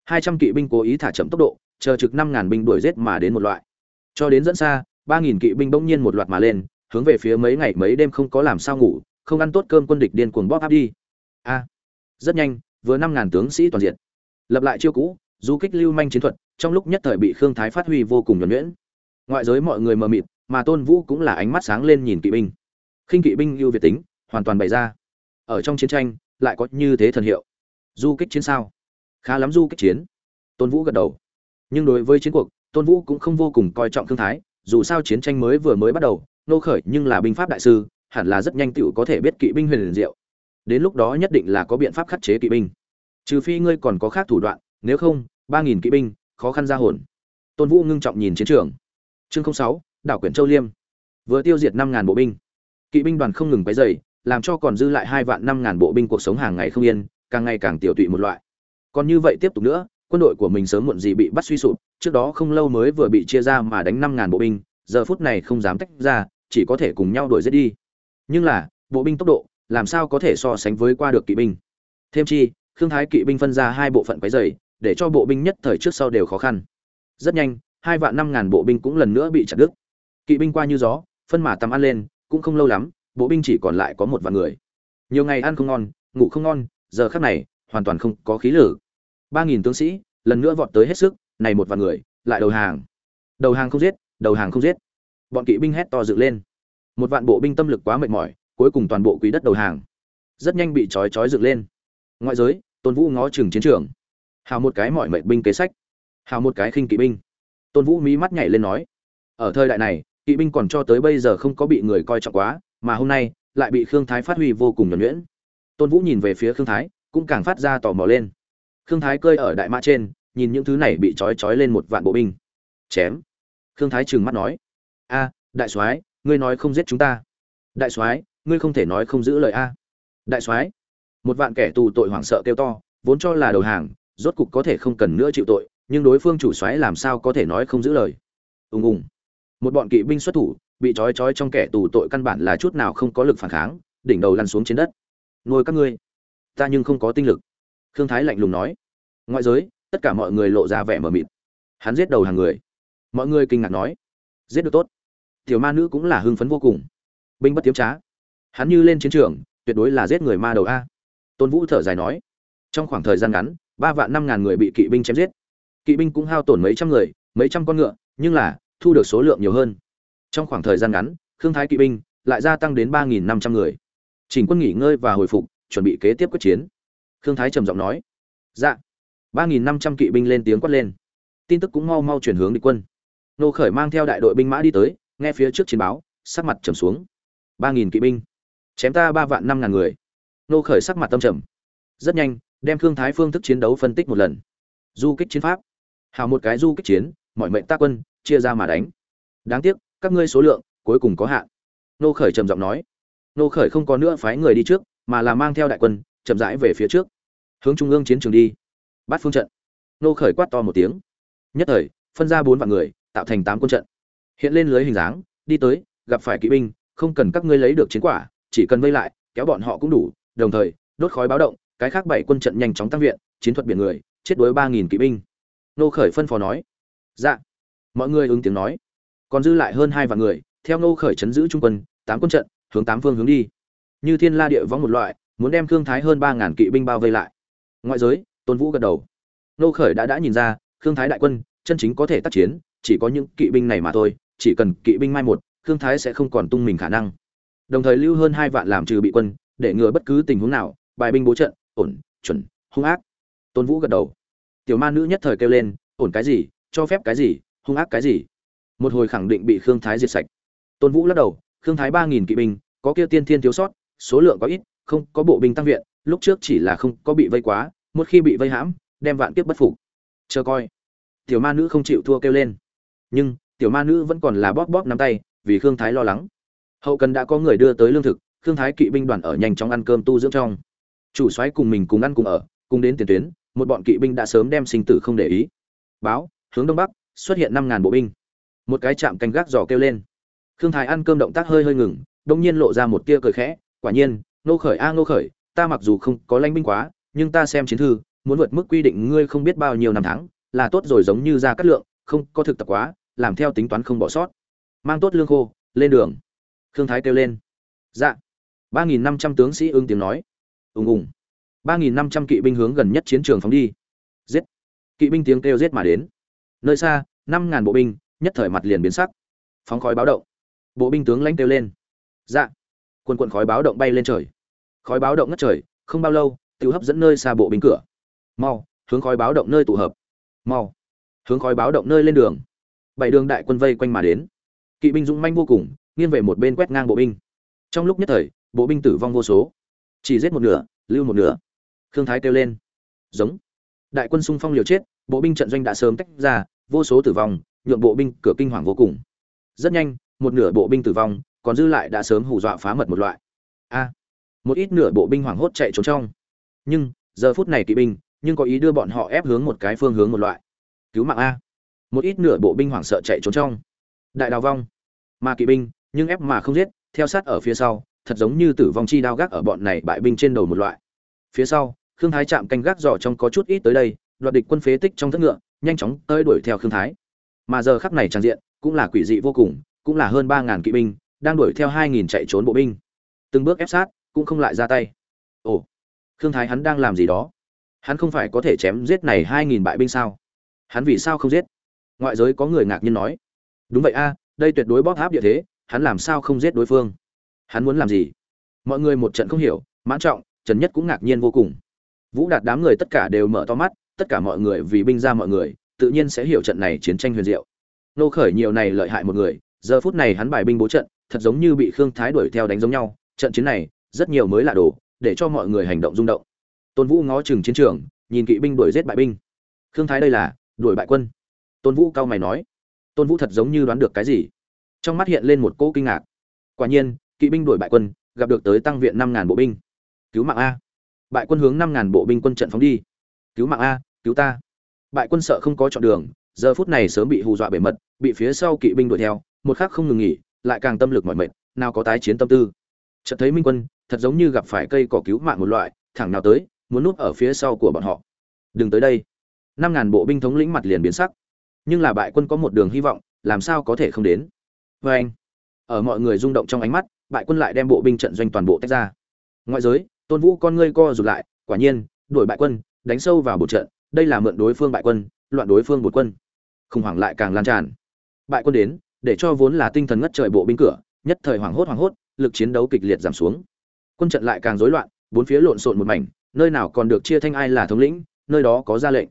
Hai trăm kỵ binh cố ý thả chậm tốc độ, chờ trực năm ngàn binh đuổi giết mà đến một loại cho đến dẫn xa, ba nghìn kỵ binh bỗng nhiên một loạt mà lên, hướng về phía mấy ngày mấy đêm không có làm sao ngủ, không ăn tốt cơm quân địch điên cuồng bóp áp đi. A, rất nhanh, vừa năm ngàn tướng sĩ toàn diện. Lập lại chiêu cũ, du kích lưu manh chiến thuật, trong lúc nhất thời bị khương thái phát huy vô cùng nhuẩn nhuyễn. Ngoại giới mọi người mờ mịt, mà tôn vũ cũng là ánh mắt sáng lên nhìn kỵ binh. Khinh kỵ binh ưu việt tính, hoàn toàn bày ra. Ở trong chiến tranh, lại có như thế thần hiệu. Du kích chiến sao? Khá lắm du kích chiến. Tôn vũ gật đầu. Nhưng đối với chiến cuộc tôn vũ cũng không vô cùng coi trọng thương thái, dù sao chiến tranh mới vừa mới bắt đầu, nô khởi nhưng là binh pháp đại sư, hẳn là rất nhanh tựu có thể biết kỵ binh huyền liền diệu. Đến lúc đó nhất định là có biện pháp khắc chế kỵ binh. Trừ phi ngươi còn có khác thủ đoạn, nếu không, ba nghìn kỵ binh, khó khăn ra hồn. Tôn vũ ngưng trọng nhìn chiến trường. Chương sáu, đảo quyển châu liêm. Vừa tiêu diệt năm ngàn bộ binh. Kỵ binh đoàn không ngừng quấy dày làm cho còn dư lại hai vạn năm ngàn bộ binh cuộc sống hàng ngày không yên, càng ngày càng tiểu tụy một loại. Còn như vậy tiếp tục nữa quân đội của mình sớm muộn gì bị bắt suy sụp trước đó không lâu mới vừa bị chia ra mà đánh năm ngàn bộ binh giờ phút này không dám tách ra chỉ có thể cùng nhau đuổi giết đi. Nhưng là bộ binh tốc độ làm sao có thể so sánh với qua được kỵ binh? Thêm chi khương thái kỵ binh phân ra hai bộ phận quấy rầy, để cho bộ binh nhất thời trước sau đều khó khăn. Rất nhanh hai vạn năm ngàn bộ binh cũng lần nữa bị chặt đứt. Kỵ binh qua như gió phân mà tầm ăn lên cũng không lâu lắm bộ binh chỉ còn lại có một vạn người. Nhiều ngày ăn không ngon ngủ không ngon giờ khắc này hoàn toàn không có khí lực ba nghìn tướng sĩ, lần nữa vọt tới hết sức, này một vạn người, lại đầu hàng. Đầu hàng không giết, đầu hàng không giết. Bọn kỵ binh hét to dựng lên. Một vạn bộ binh tâm lực quá mệt mỏi, cuối cùng toàn bộ quý đất đầu hàng. Rất nhanh bị trói trói dựng lên. Ngoại giới, tôn vũ ngó chừng chiến trường. Hào một cái mọi mệnh binh kế sách. Hào một cái khinh kỵ binh. Tôn vũ mí mắt nhảy lên nói, ở thời đại này, kỵ binh còn cho tới bây giờ không có bị người coi trọng quá, mà hôm nay, lại bị khương thái phát huy vô cùng nhuẩn nhuyễn. Tôn vũ nhìn về phía khương thái, cũng càng phát ra tò mò lên khương thái cơi ở đại mã trên, nhìn những thứ này bị trói trói lên một vạn bộ binh. Chém. Khương thái trừng mắt nói. A, đại soái, ngươi nói không giết chúng ta. Đại soái, ngươi không thể nói không giữ lời a. Đại soái, một vạn kẻ tù tội hoảng sợ kêu to, vốn cho là đầu hàng, rốt cục có thể không cần nữa chịu tội, nhưng đối phương chủ soái làm sao có thể nói không giữ lời? Ùng ùng. Một bọn kỵ binh xuất thủ, bị trói trói trong kẻ tù tội căn bản là chút nào không có lực phản kháng, đỉnh đầu lăn xuống trên đất. Nuôi các ngươi. Ta nhưng không có tinh lực khương thái lạnh lùng nói. Ngoại giới, tất cả mọi người lộ ra vẻ mờ mịt. Hắn giết đầu hàng người. Mọi người kinh ngạc nói. Giết được tốt. Tiểu ma nữ cũng là hưng phấn vô cùng. Binh bất tiếm trá. Hắn như lên chiến trường, tuyệt đối là giết người ma đầu a. Tôn vũ thở dài nói. Trong khoảng thời gian ngắn, ba vạn năm ngàn người bị kỵ binh chém giết. Kỵ binh cũng hao tổn mấy trăm người, mấy trăm con ngựa, nhưng là, thu được số lượng nhiều hơn. Trong khoảng thời gian ngắn, khương thái kỵ binh lại gia tăng đến ba nghìn năm trăm người. Chỉnh quân nghỉ ngơi và hồi phục, chuẩn bị kế tiếp quyết chiến khương thái trầm giọng nói dạ. Ba nghìn năm trăm kỵ binh lên tiếng quát lên. Tin tức cũng mau mau chuyển hướng địch quân. Nô khởi mang theo đại đội binh mã đi tới, nghe phía trước chiến báo, sắc mặt trầm xuống. Ba nghìn kỵ binh. Chém ta ba vạn năm ngàn người. Nô khởi sắc mặt tâm trầm. Rất nhanh, đem khương thái phương thức chiến đấu phân tích một lần. Du kích chiến pháp. Hào một cái du kích chiến, mọi mệnh ta quân, chia ra mà đánh. Đáng tiếc, các ngươi số lượng, cuối cùng có hạn. Nô khởi trầm giọng nói. Nô khởi không có nữa phái người đi trước, mà là mang theo đại quân chậm rãi về phía trước. Hướng trung ương chiến trường đi. Bắt phương trận. Nô khởi quát to một tiếng. Nhất thời, phân ra bốn vạn người, tạo thành tám quân trận. Hiện lên lưới hình dáng, đi tới, gặp phải kỵ binh, không cần các ngươi lấy được chiến quả, chỉ cần vây lại, kéo bọn họ cũng đủ. Đồng thời, đốt khói báo động, cái khác bảy quân trận nhanh chóng tăng viện, chiến thuật biển người, chết đuối ba nghìn kỵ binh. Nô khởi phân phó nói. Dạ. Mọi người ứng tiếng nói. Còn dư lại hơn hai vạn người, theo nô khởi chấn giữ trung quân, tám quân trận, hướng tám phương hướng đi. Như thiên la địa võng một loại muốn đem khương thái hơn ba ngàn kỵ binh bao vây lại. Ngoại giới, tôn vũ gật đầu. Nô khởi đã đã nhìn ra, khương thái đại quân, chân chính có thể tác chiến, chỉ có những kỵ binh này mà thôi, chỉ cần kỵ binh mai một, khương thái sẽ không còn tung mình khả năng. Đồng thời lưu hơn hai vạn làm trừ bị quân, để ngừa bất cứ tình huống nào, bài binh bố trận, ổn, chuẩn, hung ác. Tôn vũ gật đầu. Tiểu ma nữ nhất thời kêu lên, ổn cái gì? Cho phép cái gì? Hung ác cái gì? Một hồi khẳng định bị khương thái diệt sạch. Tôn vũ lắc đầu, khương thái ba nghìn kỵ binh, có kia tiên thiên thiếu sót, số lượng có ít không có bộ binh tăng viện, lúc trước chỉ là không có bị vây quá, một khi bị vây hãm, đem vạn kiếp bất phục. Chờ coi. Tiểu ma nữ không chịu thua kêu lên. Nhưng, tiểu ma nữ vẫn còn là bóp bóp nắm tay, vì khương thái lo lắng. Hậu cần đã có người đưa tới lương thực, khương thái kỵ binh đoàn ở nhanh chóng ăn cơm tu dưỡng trong. Chủ soái cùng mình cùng ăn cùng ở, cùng đến tiền tuyến, một bọn kỵ binh đã sớm đem sinh tử không để ý. Báo, hướng đông bắc, xuất hiện năm ngàn bộ binh. Một cái chạm canh gác giò kêu lên. Khương thái ăn cơm động tác hơi hơi ngừng, đông nhiên lộ ra một tia cười khẽ, quả nhiên nô khởi a, nô khởi, ta mặc dù không có lãnh binh quá, nhưng ta xem chiến thư, muốn vượt mức quy định ngươi không biết bao nhiêu năm tháng, là tốt rồi giống như ra cắt lượng, không, có thực tập quá, làm theo tính toán không bỏ sót. Mang tốt lương khô, lên đường. Khương thái kêu lên. Dạ. Ba nghìn năm trăm tướng sĩ ưng tiếng nói. Ùng ùng. Ba nghìn năm trăm kỵ binh hướng gần nhất chiến trường phóng đi. Giết. Kỵ binh tiếng kêu giết mà đến. Nơi xa, năm ngàn bộ binh, nhất thời mặt liền biến sắc. Phóng khói báo động. Bộ binh tướng lãnh kêu lên. Dạ quần quần khói báo động bay lên trời. Khói báo động ngất trời, không bao lâu tiêu hấp dẫn nơi xa bộ binh cửa. Mau, hướng khói báo động nơi tụ hợp. Mau, hướng khói báo động nơi lên đường. Bảy đường đại quân vây quanh mà đến. Kỵ binh dũng manh vô cùng, nghiêng về một bên quét ngang bộ binh. Trong lúc nhất thời, bộ binh tử vong vô số. Chỉ giết một nửa, lưu một nửa. Khương thái kêu lên. Giống. Đại quân xung phong liều chết, bộ binh trận doanh đã sớm tách ra, vô số tử vong, nhượng bộ binh cửa kinh hoàng vô cùng. Rất nhanh, một nửa bộ binh tử vong còn dư lại đã sớm hù dọa phá mật một loại. A à, một ít nửa bộ binh hoảng hốt chạy trốn trong. Nhưng, giờ phút này kỵ binh, nhưng có ý đưa bọn họ ép hướng một cái phương hướng một loại. Cứu mạng a. Một ít nửa bộ binh hoảng sợ chạy trốn trong. Đại đào vong. Mà kỵ binh, nhưng ép mà không giết, theo sát ở phía sau, thật giống như tử vong chi đao gác ở bọn này bại binh trên đầu một loại. Phía sau, khương thái chạm canh gác dò trong có chút ít tới đây, đoạt địch quân phế tích trong thất ngựa, nhanh chóng tới đuổi theo khương thái. Mà giờ khắc này tràn diện, cũng là quỷ dị vô cùng, cũng là hơn ba ngàn kỵ binh đang đuổi theo hai nghìn chạy trốn bộ binh. Từng bước ép sát, cũng không lại ra tay. Ồ, khương thái hắn đang làm gì đó? Hắn không phải có thể chém giết này hai nghìn bại binh sao? Hắn vì sao không giết? Ngoại giới có người ngạc nhiên nói. Đúng vậy a, đây tuyệt đối bóp áp địa thế, hắn làm sao không giết đối phương? Hắn muốn làm gì? Mọi người một trận không hiểu, mãn trọng, trần nhất cũng ngạc nhiên vô cùng. Vũ đạt đám người tất cả đều mở to mắt, tất cả mọi người vì binh ra mọi người, tự nhiên sẽ hiểu trận này chiến tranh huyền diệu. Nô khởi nhiều này lợi hại một người, giờ phút này hắn bài binh bố trận thật giống như bị khương thái đuổi theo đánh giống nhau, trận chiến này, rất nhiều mới lạ đồ, để cho mọi người hành động rung động. Tôn vũ ngó chừng chiến trường, nhìn kỵ binh đuổi giết bại binh. Khương thái đây là, đuổi bại quân. Tôn vũ cao mày nói. Tôn vũ thật giống như đoán được cái gì. Trong mắt hiện lên một cỗ kinh ngạc. Quả nhiên, kỵ binh đuổi bại quân, gặp được tới tăng viện năm ngàn bộ binh. Cứu mạng a. Bại quân hướng năm ngàn bộ binh quân trận phóng đi. Cứu mạng a, cứu ta. Bại quân sợ không có chọn đường, giờ phút này sớm bị hù dọa bể mật, bị phía sau kỵ binh đuổi theo, một khắc không ngừng nghỉ lại càng tâm lực mỏi mệt, nào có tái chiến tâm tư. Chợt thấy minh quân, thật giống như gặp phải cây cỏ cứu mạng một loại, thẳng nào tới, muốn núp ở phía sau của bọn họ. Đừng tới đây. Năm ngàn bộ binh thống lĩnh mặt liền biến sắc. Nhưng là bại quân có một đường hy vọng, làm sao có thể không đến? Vê anh, ở mọi người rung động trong ánh mắt, bại quân lại đem bộ binh trận doanh toàn bộ tách ra. Ngoại giới, tôn vũ con ngươi co rụt lại, quả nhiên, đuổi bại quân, đánh sâu vào bộ trận, đây là mượn đối phương bại quân, loạn đối phương một quân. Khủng hoảng lại càng lan tràn. Bại quân đến để cho vốn là tinh thần ngất trời bộ binh cửa, nhất thời hoảng hốt hoảng hốt, lực chiến đấu kịch liệt giảm xuống. Quân trận lại càng rối loạn, bốn phía lộn xộn một mảnh, nơi nào còn được chia thanh ai là thống lĩnh, nơi đó có ra lệnh.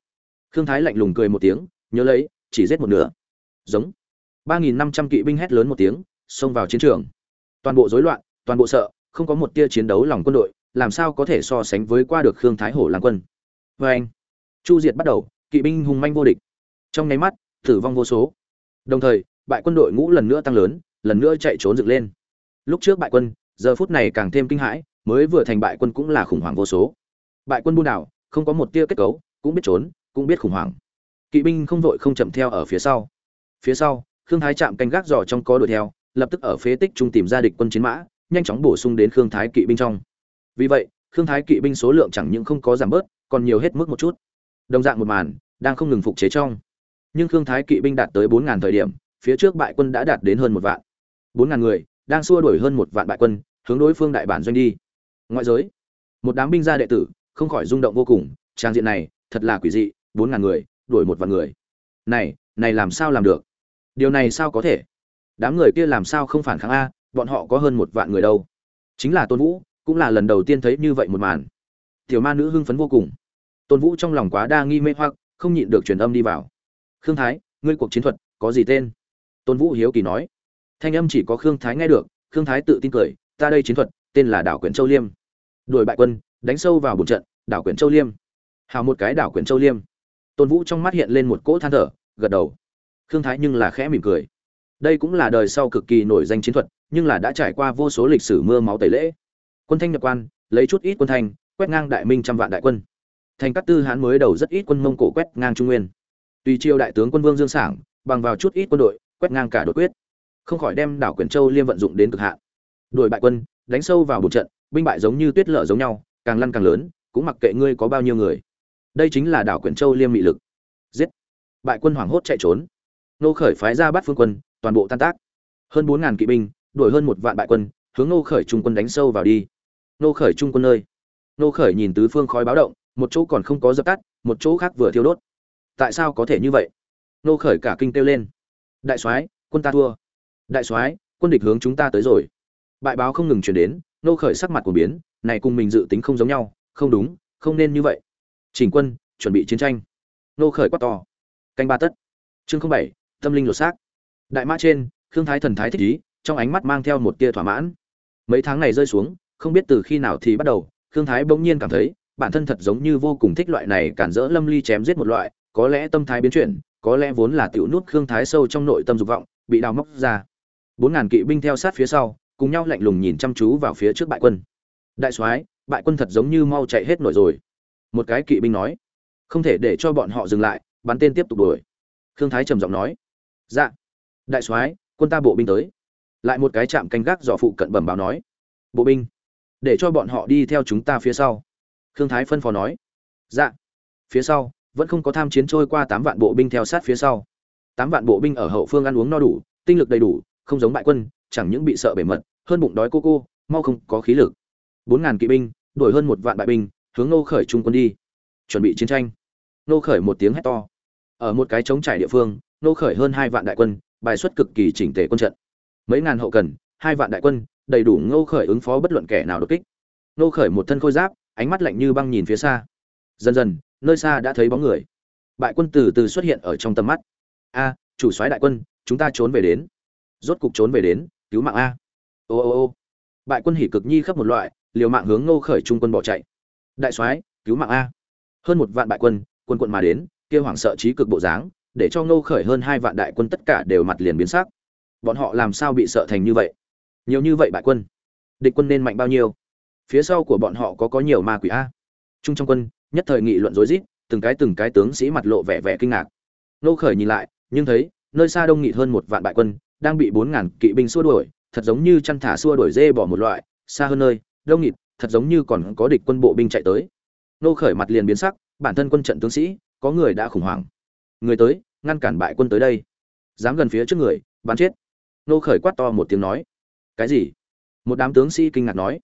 Khương thái lạnh lùng cười một tiếng, nhớ lấy, chỉ giết một nửa. Giống. Ba nghìn năm trăm kỵ binh hét lớn một tiếng, xông vào chiến trường. Toàn bộ rối loạn, toàn bộ sợ, không có một tia chiến đấu lòng quân đội, làm sao có thể so sánh với qua được khương thái hổ làm quân. Vê anh, chu diệt bắt đầu, kỵ binh hùng manh vô địch. Trong nháy mắt, tử vong vô số. Đồng thời bại quân đội ngũ lần nữa tăng lớn, lần nữa chạy trốn dựng lên. Lúc trước bại quân, giờ phút này càng thêm kinh hãi, mới vừa thành bại quân cũng là khủng hoảng vô số. Bại quân buôn đảo, không có một tia kết cấu, cũng biết trốn, cũng biết khủng hoảng. Kỵ binh không vội không chậm theo ở phía sau. Phía sau, khương thái chạm canh gác giò trong có đuổi theo, lập tức ở phế tích trung tìm ra địch quân chiến mã, nhanh chóng bổ sung đến khương thái kỵ binh trong. Vì vậy, khương thái kỵ binh số lượng chẳng những không có giảm bớt, còn nhiều hết mức một chút. Đồng dạng một màn, đang không ngừng phục chế trong. Nhưng khương thái kỵ binh đạt tới bốn ngàn thời điểm phía trước bại quân đã đạt đến hơn một vạn. Bốn ngàn người, đang xua đuổi hơn một vạn bại quân, hướng đối phương đại bản doanh đi. Ngoại giới, một đám binh gia đệ tử, không khỏi rung động vô cùng, trang diện này, thật là quỷ dị, bốn ngàn người, đuổi một vạn người. Này này làm sao làm được? Điều này sao có thể? Đám người kia làm sao không phản kháng a, bọn họ có hơn một vạn người đâu. Chính là tôn vũ, cũng là lần đầu tiên thấy như vậy một màn. Tiểu ma nữ hưng phấn vô cùng. Tôn vũ trong lòng quá đa nghi mê hoặc, không nhịn được truyền âm đi vào. Khương thái, ngươi cuộc chiến thuật, có gì tên? Tôn vũ hiếu kỳ nói. Thanh âm chỉ có khương thái nghe được, khương thái tự tin cười, ta đây chiến thuật, tên là đảo quyển châu liêm. Đuổi bại quân, đánh sâu vào bùn trận, đảo quyển châu liêm. Hào một cái đảo quyển châu liêm. Tôn vũ trong mắt hiện lên một cỗ than thở, gật đầu. Khương thái nhưng là khẽ mỉm cười. Đây cũng là đời sau cực kỳ nổi danh chiến thuật, nhưng là đã trải qua vô số lịch sử mưa máu tẩy lễ. Quân thanh nhập quan, lấy chút ít quân thanh, quét ngang đại minh trăm vạn đại quân. Thành các tư hán mới đầu rất ít quân mông cổ quét ngang trung nguyên. Tùy triều đại tướng quân vương dương sảng, bằng vào chút ít quân đội quét ngang cả đội quyết. Không khỏi đem đảo quyển châu liêm vận dụng đến cực hạn. Đuổi bại quân, đánh sâu vào một trận, binh bại giống như tuyết lở giống nhau, càng lăn càng lớn, cũng mặc kệ ngươi có bao nhiêu người. Đây chính là đảo quyển châu liêm mị lực. Giết! Bại quân hoảng hốt chạy trốn. Nô khởi phái ra bắt phương quân, toàn bộ tan tác. Hơn bốn ngàn kỵ binh, đuổi hơn một vạn bại quân, hướng nô khởi trung quân đánh sâu vào đi. Nô khởi trung quân nơi. Nô khởi nhìn tứ phương khói báo động, một chỗ còn không có dập tắt, một chỗ khác vừa thiêu đốt. Tại sao có thể như vậy? Nô khởi cả kinh kêu lên đại soái, quân ta thua. Đại soái, quân địch hướng chúng ta tới rồi. Bại báo không ngừng chuyển đến, nô khởi sắc mặt của biến, này cùng mình dự tính không giống nhau. Không đúng, không nên như vậy. Chỉnh quân, chuẩn bị chiến tranh. Nô khởi quát to. Canh ba tất. Chương không bảy, tâm linh lột xác. Đại mã trên, khương thái thần thái thích ý, trong ánh mắt mang theo một tia thỏa mãn. Mấy tháng này rơi xuống, không biết từ khi nào thì bắt đầu, khương thái bỗng nhiên cảm thấy, bản thân thật giống như vô cùng thích loại này cản rỡ lâm ly chém giết một loại, có lẽ tâm thái biến chuyển có lẽ vốn là tiểu nút khương thái sâu trong nội tâm dục vọng, bị đào móc ra. Bốn ngàn kỵ binh theo sát phía sau, cùng nhau lạnh lùng nhìn chăm chú vào phía trước bại quân. Đại soái, bại quân thật giống như mau chạy hết nổi rồi. Một cái kỵ binh nói, không thể để cho bọn họ dừng lại, bắn tên tiếp tục đuổi. Khương thái trầm giọng nói dạ. Đại soái, quân ta bộ binh tới. Lại một cái chạm canh gác dò phụ cận bẩm báo nói, bộ binh, để cho bọn họ đi theo chúng ta phía sau. Khương thái phân phó nói dạ. Phía sau vẫn không có tham chiến trôi qua tám vạn bộ binh theo sát phía sau. Tám vạn bộ binh ở hậu phương ăn uống no đủ, tinh lực đầy đủ, không giống bại quân, chẳng những bị sợ bể mật, hơn bụng đói cô cô, mau không có khí lực. Bốn ngàn kỵ binh, đuổi hơn một vạn bại binh, hướng nô khởi trung quân đi. Chuẩn bị chiến tranh. Nô khởi một tiếng hét to. Ở một cái trống trải địa phương nô khởi hơn hai vạn đại quân, bài xuất cực kỳ chỉnh tề quân trận. Mấy ngàn hậu cần, hai vạn đại quân, đầy đủ nô khởi ứng phó bất luận kẻ nào đột kích. Nô khởi một thân khôi giáp, ánh mắt lạnh như băng nhìn phía xa. Dần dần nơi xa đã thấy bóng người. Bại quân từ từ xuất hiện ở trong tầm mắt. A, chủ soái đại quân, chúng ta trốn về đến. Rốt cục trốn về đến, cứu mạng a. Ô ô ô. Bại quân hỉ cực nhi khắp một loại, liều mạng hướng Ngô khởi trung quân bỏ chạy. Đại soái, cứu mạng a. Hơn một vạn bại quân quân quận mà đến, kia hoảng sợ trí cực bộ dáng, để cho Ngô khởi hơn hai vạn đại quân tất cả đều mặt liền biến sắc. Bọn họ làm sao bị sợ thành như vậy? Nhiều như vậy bại quân, địch quân nên mạnh bao nhiêu? Phía sau của bọn họ có có nhiều ma quỷ a. Trung trong quân nhất thời nghị luận rối rít, từng cái từng cái tướng sĩ mặt lộ vẻ vẻ kinh ngạc. Nô khởi nhìn lại, nhưng thấy, nơi xa đông nghịt hơn một vạn bại quân, đang bị bốn ngàn kỵ binh xua đuổi, thật giống như chăn thả xua đuổi dê bỏ một loại, xa hơn nơi, đông nghịt, thật giống như còn có địch quân bộ binh chạy tới. Nô khởi mặt liền biến sắc, bản thân quân trận tướng sĩ, có người đã khủng hoảng. Người tới, ngăn cản bại quân tới đây. Dám gần phía trước người, bắn chết. Nô khởi quát to một tiếng nói. Cái gì? Một đám tướng sĩ kinh ngạc nói.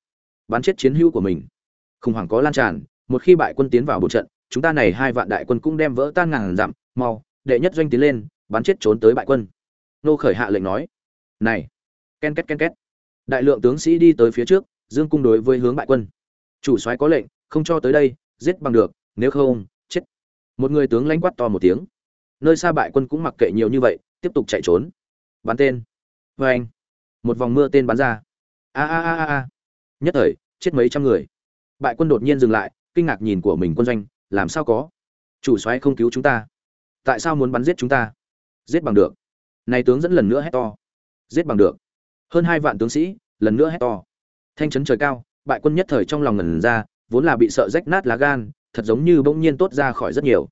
Bắn chết chiến hữu của mình. Khủng hoảng có lan tràn một khi bại quân tiến vào bộ trận, chúng ta này hai vạn đại quân cũng đem vỡ tan ngàn dặm, mau, đệ nhất doanh tiến lên, bắn chết trốn tới bại quân. Nô khởi hạ lệnh nói. Này, ken két ken két. Đại lượng tướng sĩ đi tới phía trước, dương cung đối với hướng bại quân. Chủ soái có lệnh, không cho tới đây, giết bằng được, nếu không, chết. Một người tướng lãnh quát to một tiếng. Nơi xa bại quân cũng mặc kệ nhiều như vậy, tiếp tục chạy trốn. Bắn tên. Vê anh, một vòng mưa tên bắn ra. A a a a. Nhất thời, chết mấy trăm người. Bại quân đột nhiên dừng lại kinh ngạc nhìn của mình quân doanh, làm sao có? Chủ soái không cứu chúng ta. Tại sao muốn bắn giết chúng ta? Giết bằng được. Này tướng dẫn lần nữa hét to. Giết bằng được. Hơn hai vạn tướng sĩ, lần nữa hét to. Thanh chấn trời cao, bại quân nhất thời trong lòng ngẩn ra, vốn là bị sợ rách nát lá gan, thật giống như bỗng nhiên tốt ra khỏi rất nhiều.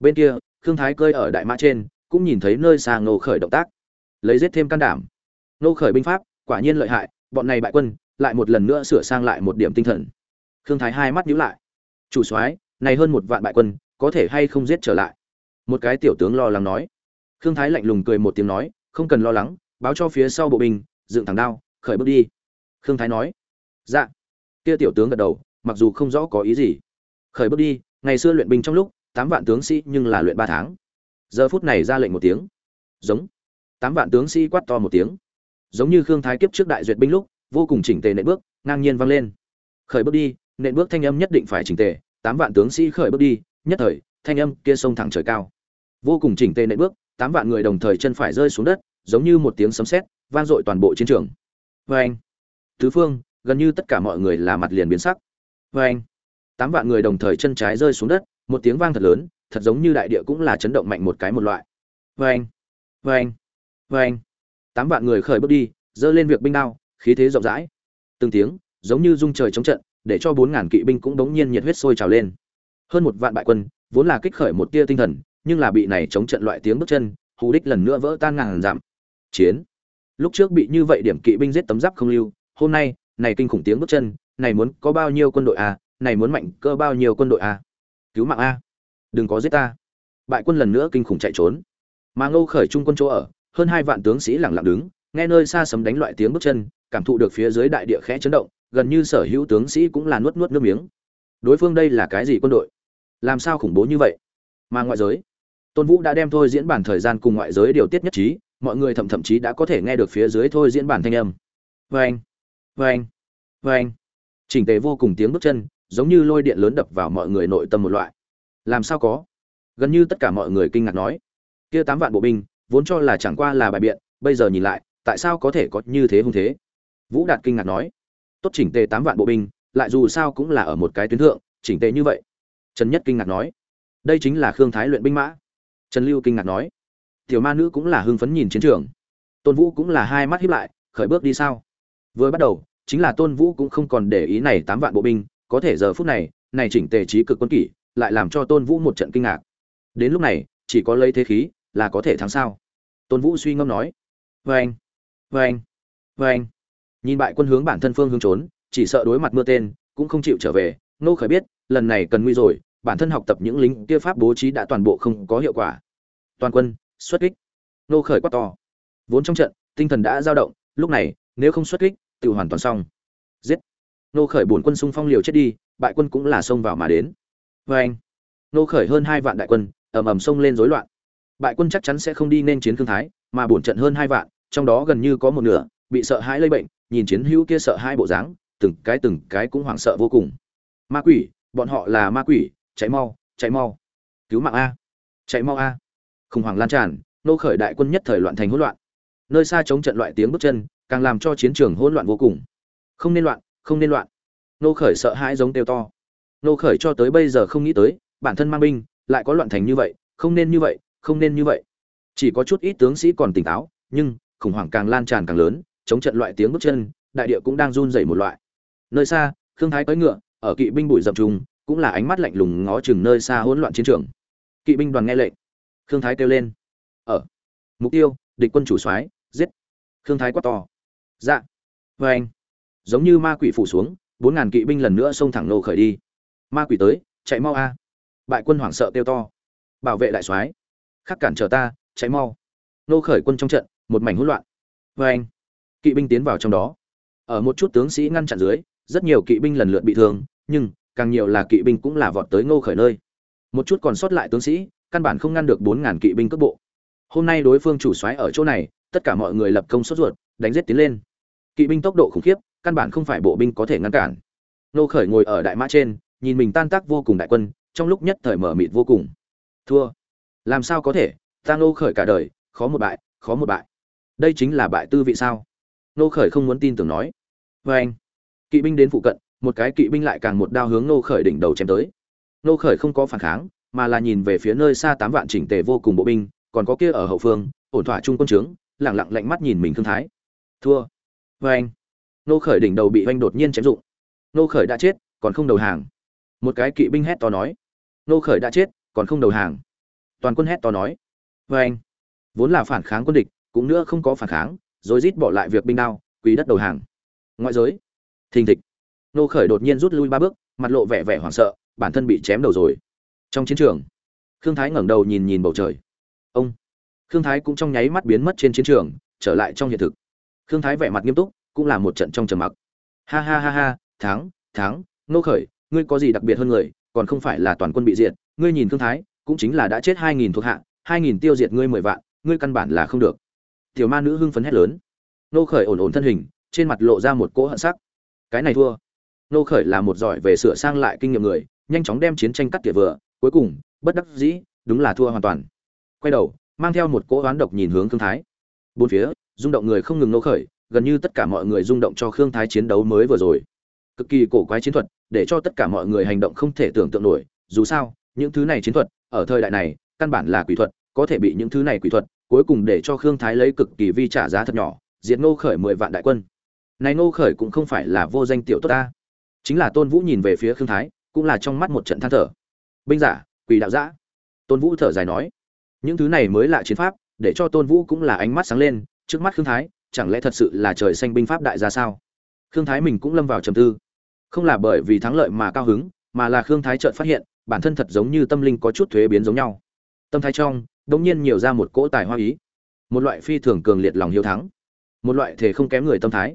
Bên kia, khương thái cơi ở đại mã trên, cũng nhìn thấy nơi xa ngô khởi động tác. Lấy giết thêm can đảm. Nô khởi binh pháp, quả nhiên lợi hại, bọn này bại quân, lại một lần nữa sửa sang lại một điểm tinh thần. Khương thái hai mắt nhíu lại chủ soái, này hơn một vạn bại quân, có thể hay không giết trở lại? Một cái tiểu tướng lo lắng nói. Khương thái lạnh lùng cười một tiếng nói, không cần lo lắng, báo cho phía sau bộ binh, dựng thẳng đao, khởi bước đi. Khương thái nói. Dạ. Kia tiểu tướng gật đầu, mặc dù không rõ có ý gì. Khởi bước đi, ngày xưa luyện binh trong lúc, tám vạn tướng sĩ nhưng là luyện ba tháng. Giờ phút này ra lệnh một tiếng. Giống. Tám vạn tướng sĩ quát to một tiếng. Giống như khương thái kiếp trước đại duyệt binh lúc, vô cùng chỉnh tề nệ bước, ngang nhiên vang lên. Khởi bước đi nện bước thanh âm nhất định phải chỉnh tề, tám vạn tướng sĩ khởi bước đi, nhất thời, thanh âm kia sông thẳng trời cao vô cùng chỉnh tề nện bước, tám vạn người đồng thời chân phải rơi xuống đất, giống như một tiếng sấm sét, vang dội toàn bộ chiến trường Oeng. tứ phương, gần như tất cả mọi người là mặt liền biến sắc Oeng. tám vạn người đồng thời chân trái rơi xuống đất, một tiếng vang thật lớn, thật giống như đại địa cũng là chấn động mạnh một cái một loại Oeng. Oeng. Oeng. tám vạn người khởi bước đi dơ lên việc binh đao, khí thế rộng rãi từng tiếng, giống như rung trời chống trận để cho bốn ngàn kỵ binh cũng đống nhiên nhiệt huyết sôi trào lên. Hơn một vạn bại quân, vốn là kích khởi một tia tinh thần, nhưng là bị này chống trận loại tiếng bước chân, hù đích lần nữa vỡ tan ngàn giảm chiến. Lúc trước bị như vậy điểm kỵ binh giết tấm giáp không lưu, hôm nay, này kinh khủng tiếng bước chân, này muốn có bao nhiêu quân đội a này muốn mạnh cơ bao nhiêu quân đội a cứu mạng a. Đừng có giết ta. Bại quân lần nữa kinh khủng chạy trốn. Mà ngô khởi trung quân chỗ ở, hơn hai vạn tướng sĩ lặng lặng đứng, nghe nơi xa sấm đánh loại tiếng bước chân, cảm thụ được phía dưới đại địa khẽ chấn động gần như sở hữu tướng sĩ cũng là nuốt nuốt nước miếng. Đối phương đây là cái gì quân đội? Làm sao khủng bố như vậy? Mà ngoại giới, tôn vũ đã đem thôi diễn bản thời gian cùng ngoại giới điều tiết nhất trí, mọi người thậm thậm chí đã có thể nghe được phía dưới thôi diễn bản thanh âm. Vâng vâng anh chỉnh tề vô cùng tiếng bước chân, giống như lôi điện lớn đập vào mọi người nội tâm một loại. Làm sao có? Gần như tất cả mọi người kinh ngạc nói. Kia tám vạn bộ binh, vốn cho là chẳng qua là bài biện, bây giờ nhìn lại, tại sao có thể có như thế hung thế? Vũ đạt kinh ngạc nói tốt chỉnh tề tám vạn bộ binh, lại dù sao cũng là ở một cái tuyến thượng, chỉnh tề như vậy. Trần nhất kinh ngạc nói, đây chính là khương thái luyện binh mã. Trần lưu kinh ngạc nói, tiểu ma nữ cũng là hưng phấn nhìn chiến trường. Tôn vũ cũng là hai mắt hiếp lại, khởi bước đi sao? Vừa bắt đầu, chính là tôn vũ cũng không còn để ý này tám vạn bộ binh, có thể giờ phút này này chỉnh tề trí cực quân kỷ, lại làm cho tôn vũ một trận kinh ngạc. Đến lúc này, chỉ có lấy thế khí, là có thể thắng sao? Tôn vũ suy ngẫm nói vê anh vê anh vê anh nhìn bại quân hướng bản thân phương hướng trốn, chỉ sợ đối mặt mưa tên, cũng không chịu trở về. Nô khởi biết, lần này cần nguy rồi, bản thân học tập những lính kia pháp bố trí đã toàn bộ không có hiệu quả. Toàn quân, xuất kích. Nô khởi quát to. Vốn trong trận, tinh thần đã dao động, lúc này, nếu không xuất kích tự hoàn toàn xong. Giết. Nô khởi bổn quân xung phong liều chết đi, bại quân cũng là xông vào mà đến. Vê anh nô khởi hơn hai vạn đại quân, ầm ầm xông lên rối loạn. Bại quân chắc chắn sẽ không đi nên chiến thương thái, mà bổn trận hơn hai vạn, trong đó gần như có một nửa, bị sợ hãi lây bệnh nhìn chiến hữu kia sợ hai bộ dáng, từng cái từng cái cũng hoảng sợ vô cùng. Ma quỷ, bọn họ là ma quỷ cháy mau cháy mau. Cứu mạng a. Cháy mau a. Khủng hoảng lan tràn, nô khởi đại quân nhất thời loạn thành hỗn loạn. Nơi xa chống trận loại tiếng bước chân, càng làm cho chiến trường hỗn loạn vô cùng. Không nên loạn, không nên loạn. Nô khởi sợ hãi giống kêu to. Nô khởi cho tới bây giờ không nghĩ tới, bản thân mang binh, lại có loạn thành như vậy, không nên như vậy, không nên như vậy. Chỉ có chút ít tướng sĩ còn tỉnh táo, nhưng, khủng hoảng càng lan tràn càng lớn chống trận loại tiếng bước chân, đại địa cũng đang run rẩy một loại. Nơi xa, khương thái cưỡi ngựa, ở kỵ binh bụi dập trùng, cũng là ánh mắt lạnh lùng ngó chừng nơi xa hỗn loạn chiến trường. Kỵ binh đoàn nghe lệnh. Khương thái kêu lên. Ở. Mục tiêu, địch quân chủ soái, giết. Khương thái quát to. Dạ. Vê anh. Giống như ma quỷ phủ xuống, bốn ngàn kỵ binh lần nữa xông thẳng nô khởi đi. Ma quỷ tới, chạy mau a. Bại quân hoảng sợ kêu to. Bảo vệ đại soái. Khắc cản trở ta, chạy mau. Nô khởi quân trong trận, một mảnh hỗn loạn. Vê anh kỵ binh tiến vào trong đó. Ở một chút tướng sĩ ngăn chặn dưới, rất nhiều kỵ binh lần lượt bị thương, nhưng, càng nhiều là kỵ binh cũng là vọt tới ngô khởi nơi. Một chút còn sót lại tướng sĩ, căn bản không ngăn được bốn ngàn kỵ binh cước bộ. Hôm nay đối phương chủ soái ở chỗ này, tất cả mọi người lập công sốt ruột, đánh giết tiến lên. Kỵ binh tốc độ khủng khiếp, căn bản không phải bộ binh có thể ngăn cản. Ngô khởi ngồi ở đại mã trên, nhìn mình tan tác vô cùng đại quân, trong lúc nhất thời mở mịt vô cùng. Thua. Làm sao có thể? Ta Ngô khởi cả đời, khó một bại, khó một bại. Đây chính là bại tư vị sao? Nô khởi không muốn tin tưởng nói. Vê anh, kỵ binh đến phụ cận, một cái kỵ binh lại càng một đao hướng nô khởi đỉnh đầu chém tới. Nô khởi không có phản kháng, mà là nhìn về phía nơi xa tám vạn chỉnh tề vô cùng bộ binh, còn có kia ở hậu phương, ổn thỏa trung quân trướng lẳng lặng lạnh mắt nhìn mình thương thái. Thua. Vê anh nô khởi đỉnh đầu bị oanh đột nhiên chém dụng nô khởi đã chết, còn không đầu hàng. Một cái kỵ binh hét to nói. Nô khởi đã chết, còn không đầu hàng. Toàn quân hét to nói. Vê anh, vốn là phản kháng quân địch, cũng nữa không có phản kháng rồi rít bỏ lại việc binh đao, quỳ đất đầu hàng. Ngoại giới, thình thịch. Nô khởi đột nhiên rút lui ba bước, mặt lộ vẻ vẻ hoảng sợ, bản thân bị chém đầu rồi. Trong chiến trường, khương thái ngẩng đầu nhìn nhìn bầu trời. Ông, khương thái cũng trong nháy mắt biến mất trên chiến trường, trở lại trong hiện thực. Khương thái vẻ mặt nghiêm túc, cũng là một trận trong trầm mặc. Ha ha ha ha, thắng thắng, nô khởi, ngươi có gì đặc biệt hơn người, còn không phải là toàn quân bị diệt. Ngươi nhìn khương thái, cũng chính là đã chết hai nghìn thuộc hạ, hai nghìn tiêu diệt ngươi mười vạn, ngươi căn bản là không được tiểu ma nữ hưng phấn hét lớn. Nô khởi ổn ổn thân hình, trên mặt lộ ra một cỗ hận sắc. Cái này thua. Nô khởi là một giỏi về sửa sang lại kinh nghiệm người, nhanh chóng đem chiến tranh cắt tỉa vừa, cuối cùng, bất đắc dĩ, đúng là thua hoàn toàn. Quay đầu, mang theo một cỗ oán độc nhìn hướng Thương thái. Bốn phía, rung động người không ngừng nô khởi, gần như tất cả mọi người rung động cho khương thái chiến đấu mới vừa rồi. Cực kỳ cổ quái chiến thuật, để cho tất cả mọi người hành động không thể tưởng tượng nổi. Dù sao, những thứ này chiến thuật, ở thời đại này, căn bản là quỷ thuật có thể bị những thứ này quỷ thuật, cuối cùng để cho khương thái lấy cực kỳ vi trả giá thật nhỏ, diệt ngô khởi mười vạn đại quân. Này ngô khởi cũng không phải là vô danh tiểu tốt ta. Chính là tôn vũ nhìn về phía khương thái, cũng là trong mắt một trận than thở. Binh giả, quỷ đạo giã. Tôn vũ thở dài nói, những thứ này mới là chiến pháp, để cho tôn vũ cũng là ánh mắt sáng lên, trước mắt khương thái, chẳng lẽ thật sự là trời xanh binh pháp đại gia sao? Khương thái mình cũng lâm vào trầm tư. Không là bởi vì thắng lợi mà cao hứng, mà là khương thái chợt phát hiện, bản thân thật giống như tâm linh có chút thuế biến giống nhau. Tâm thái trong đông nhiên nhiều ra một cỗ tài hoa ý. Một loại phi thường cường liệt lòng hiếu thắng. Một loại thể không kém người tâm thái.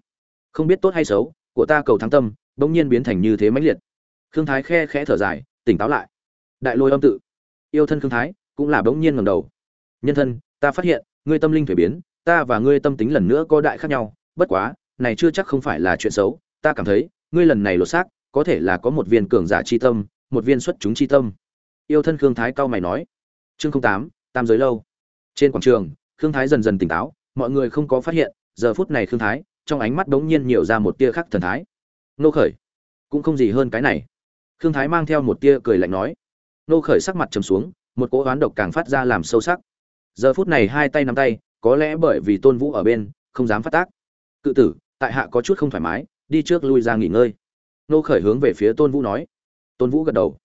Không biết tốt hay xấu, của ta cầu thắng tâm, đống nhiên biến thành như thế mãnh liệt. Khương thái khe khẽ thở dài, tỉnh táo lại. Đại lôi âm tự. Yêu thân khương thái, cũng là đống nhiên ngầm đầu. Nhân thân, ta phát hiện, ngươi tâm linh thể biến, ta và ngươi tâm tính lần nữa có đại khác nhau. Bất quá, này chưa chắc không phải là chuyện xấu. Ta cảm thấy, ngươi lần này lột xác, có thể là có một viên cường giả chi tâm, một viên xuất chúng chi tâm. Yêu thân khương thái cao mày nói. Chương tám tam giới lâu. Trên quảng trường, khương thái dần dần tỉnh táo, mọi người không có phát hiện, giờ phút này khương thái, trong ánh mắt đ ố n g nhiên nhiều ra một tia khắc thần thái. Nô khởi, cũng không gì hơn cái này. Khương thái mang theo một tia cười lạnh nói. Nô khởi sắc mặt trầm xuống, một cỗ oán độc càng phát ra làm sâu sắc. Giờ phút này hai tay nắm tay, có lẽ bởi vì tôn vũ ở bên, không dám phát tác. Cự tử, tại hạ có chút không thoải mái, đi trước lui ra nghỉ ngơi. Nô khởi hướng về phía tôn vũ nói. Tôn vũ gật đầu.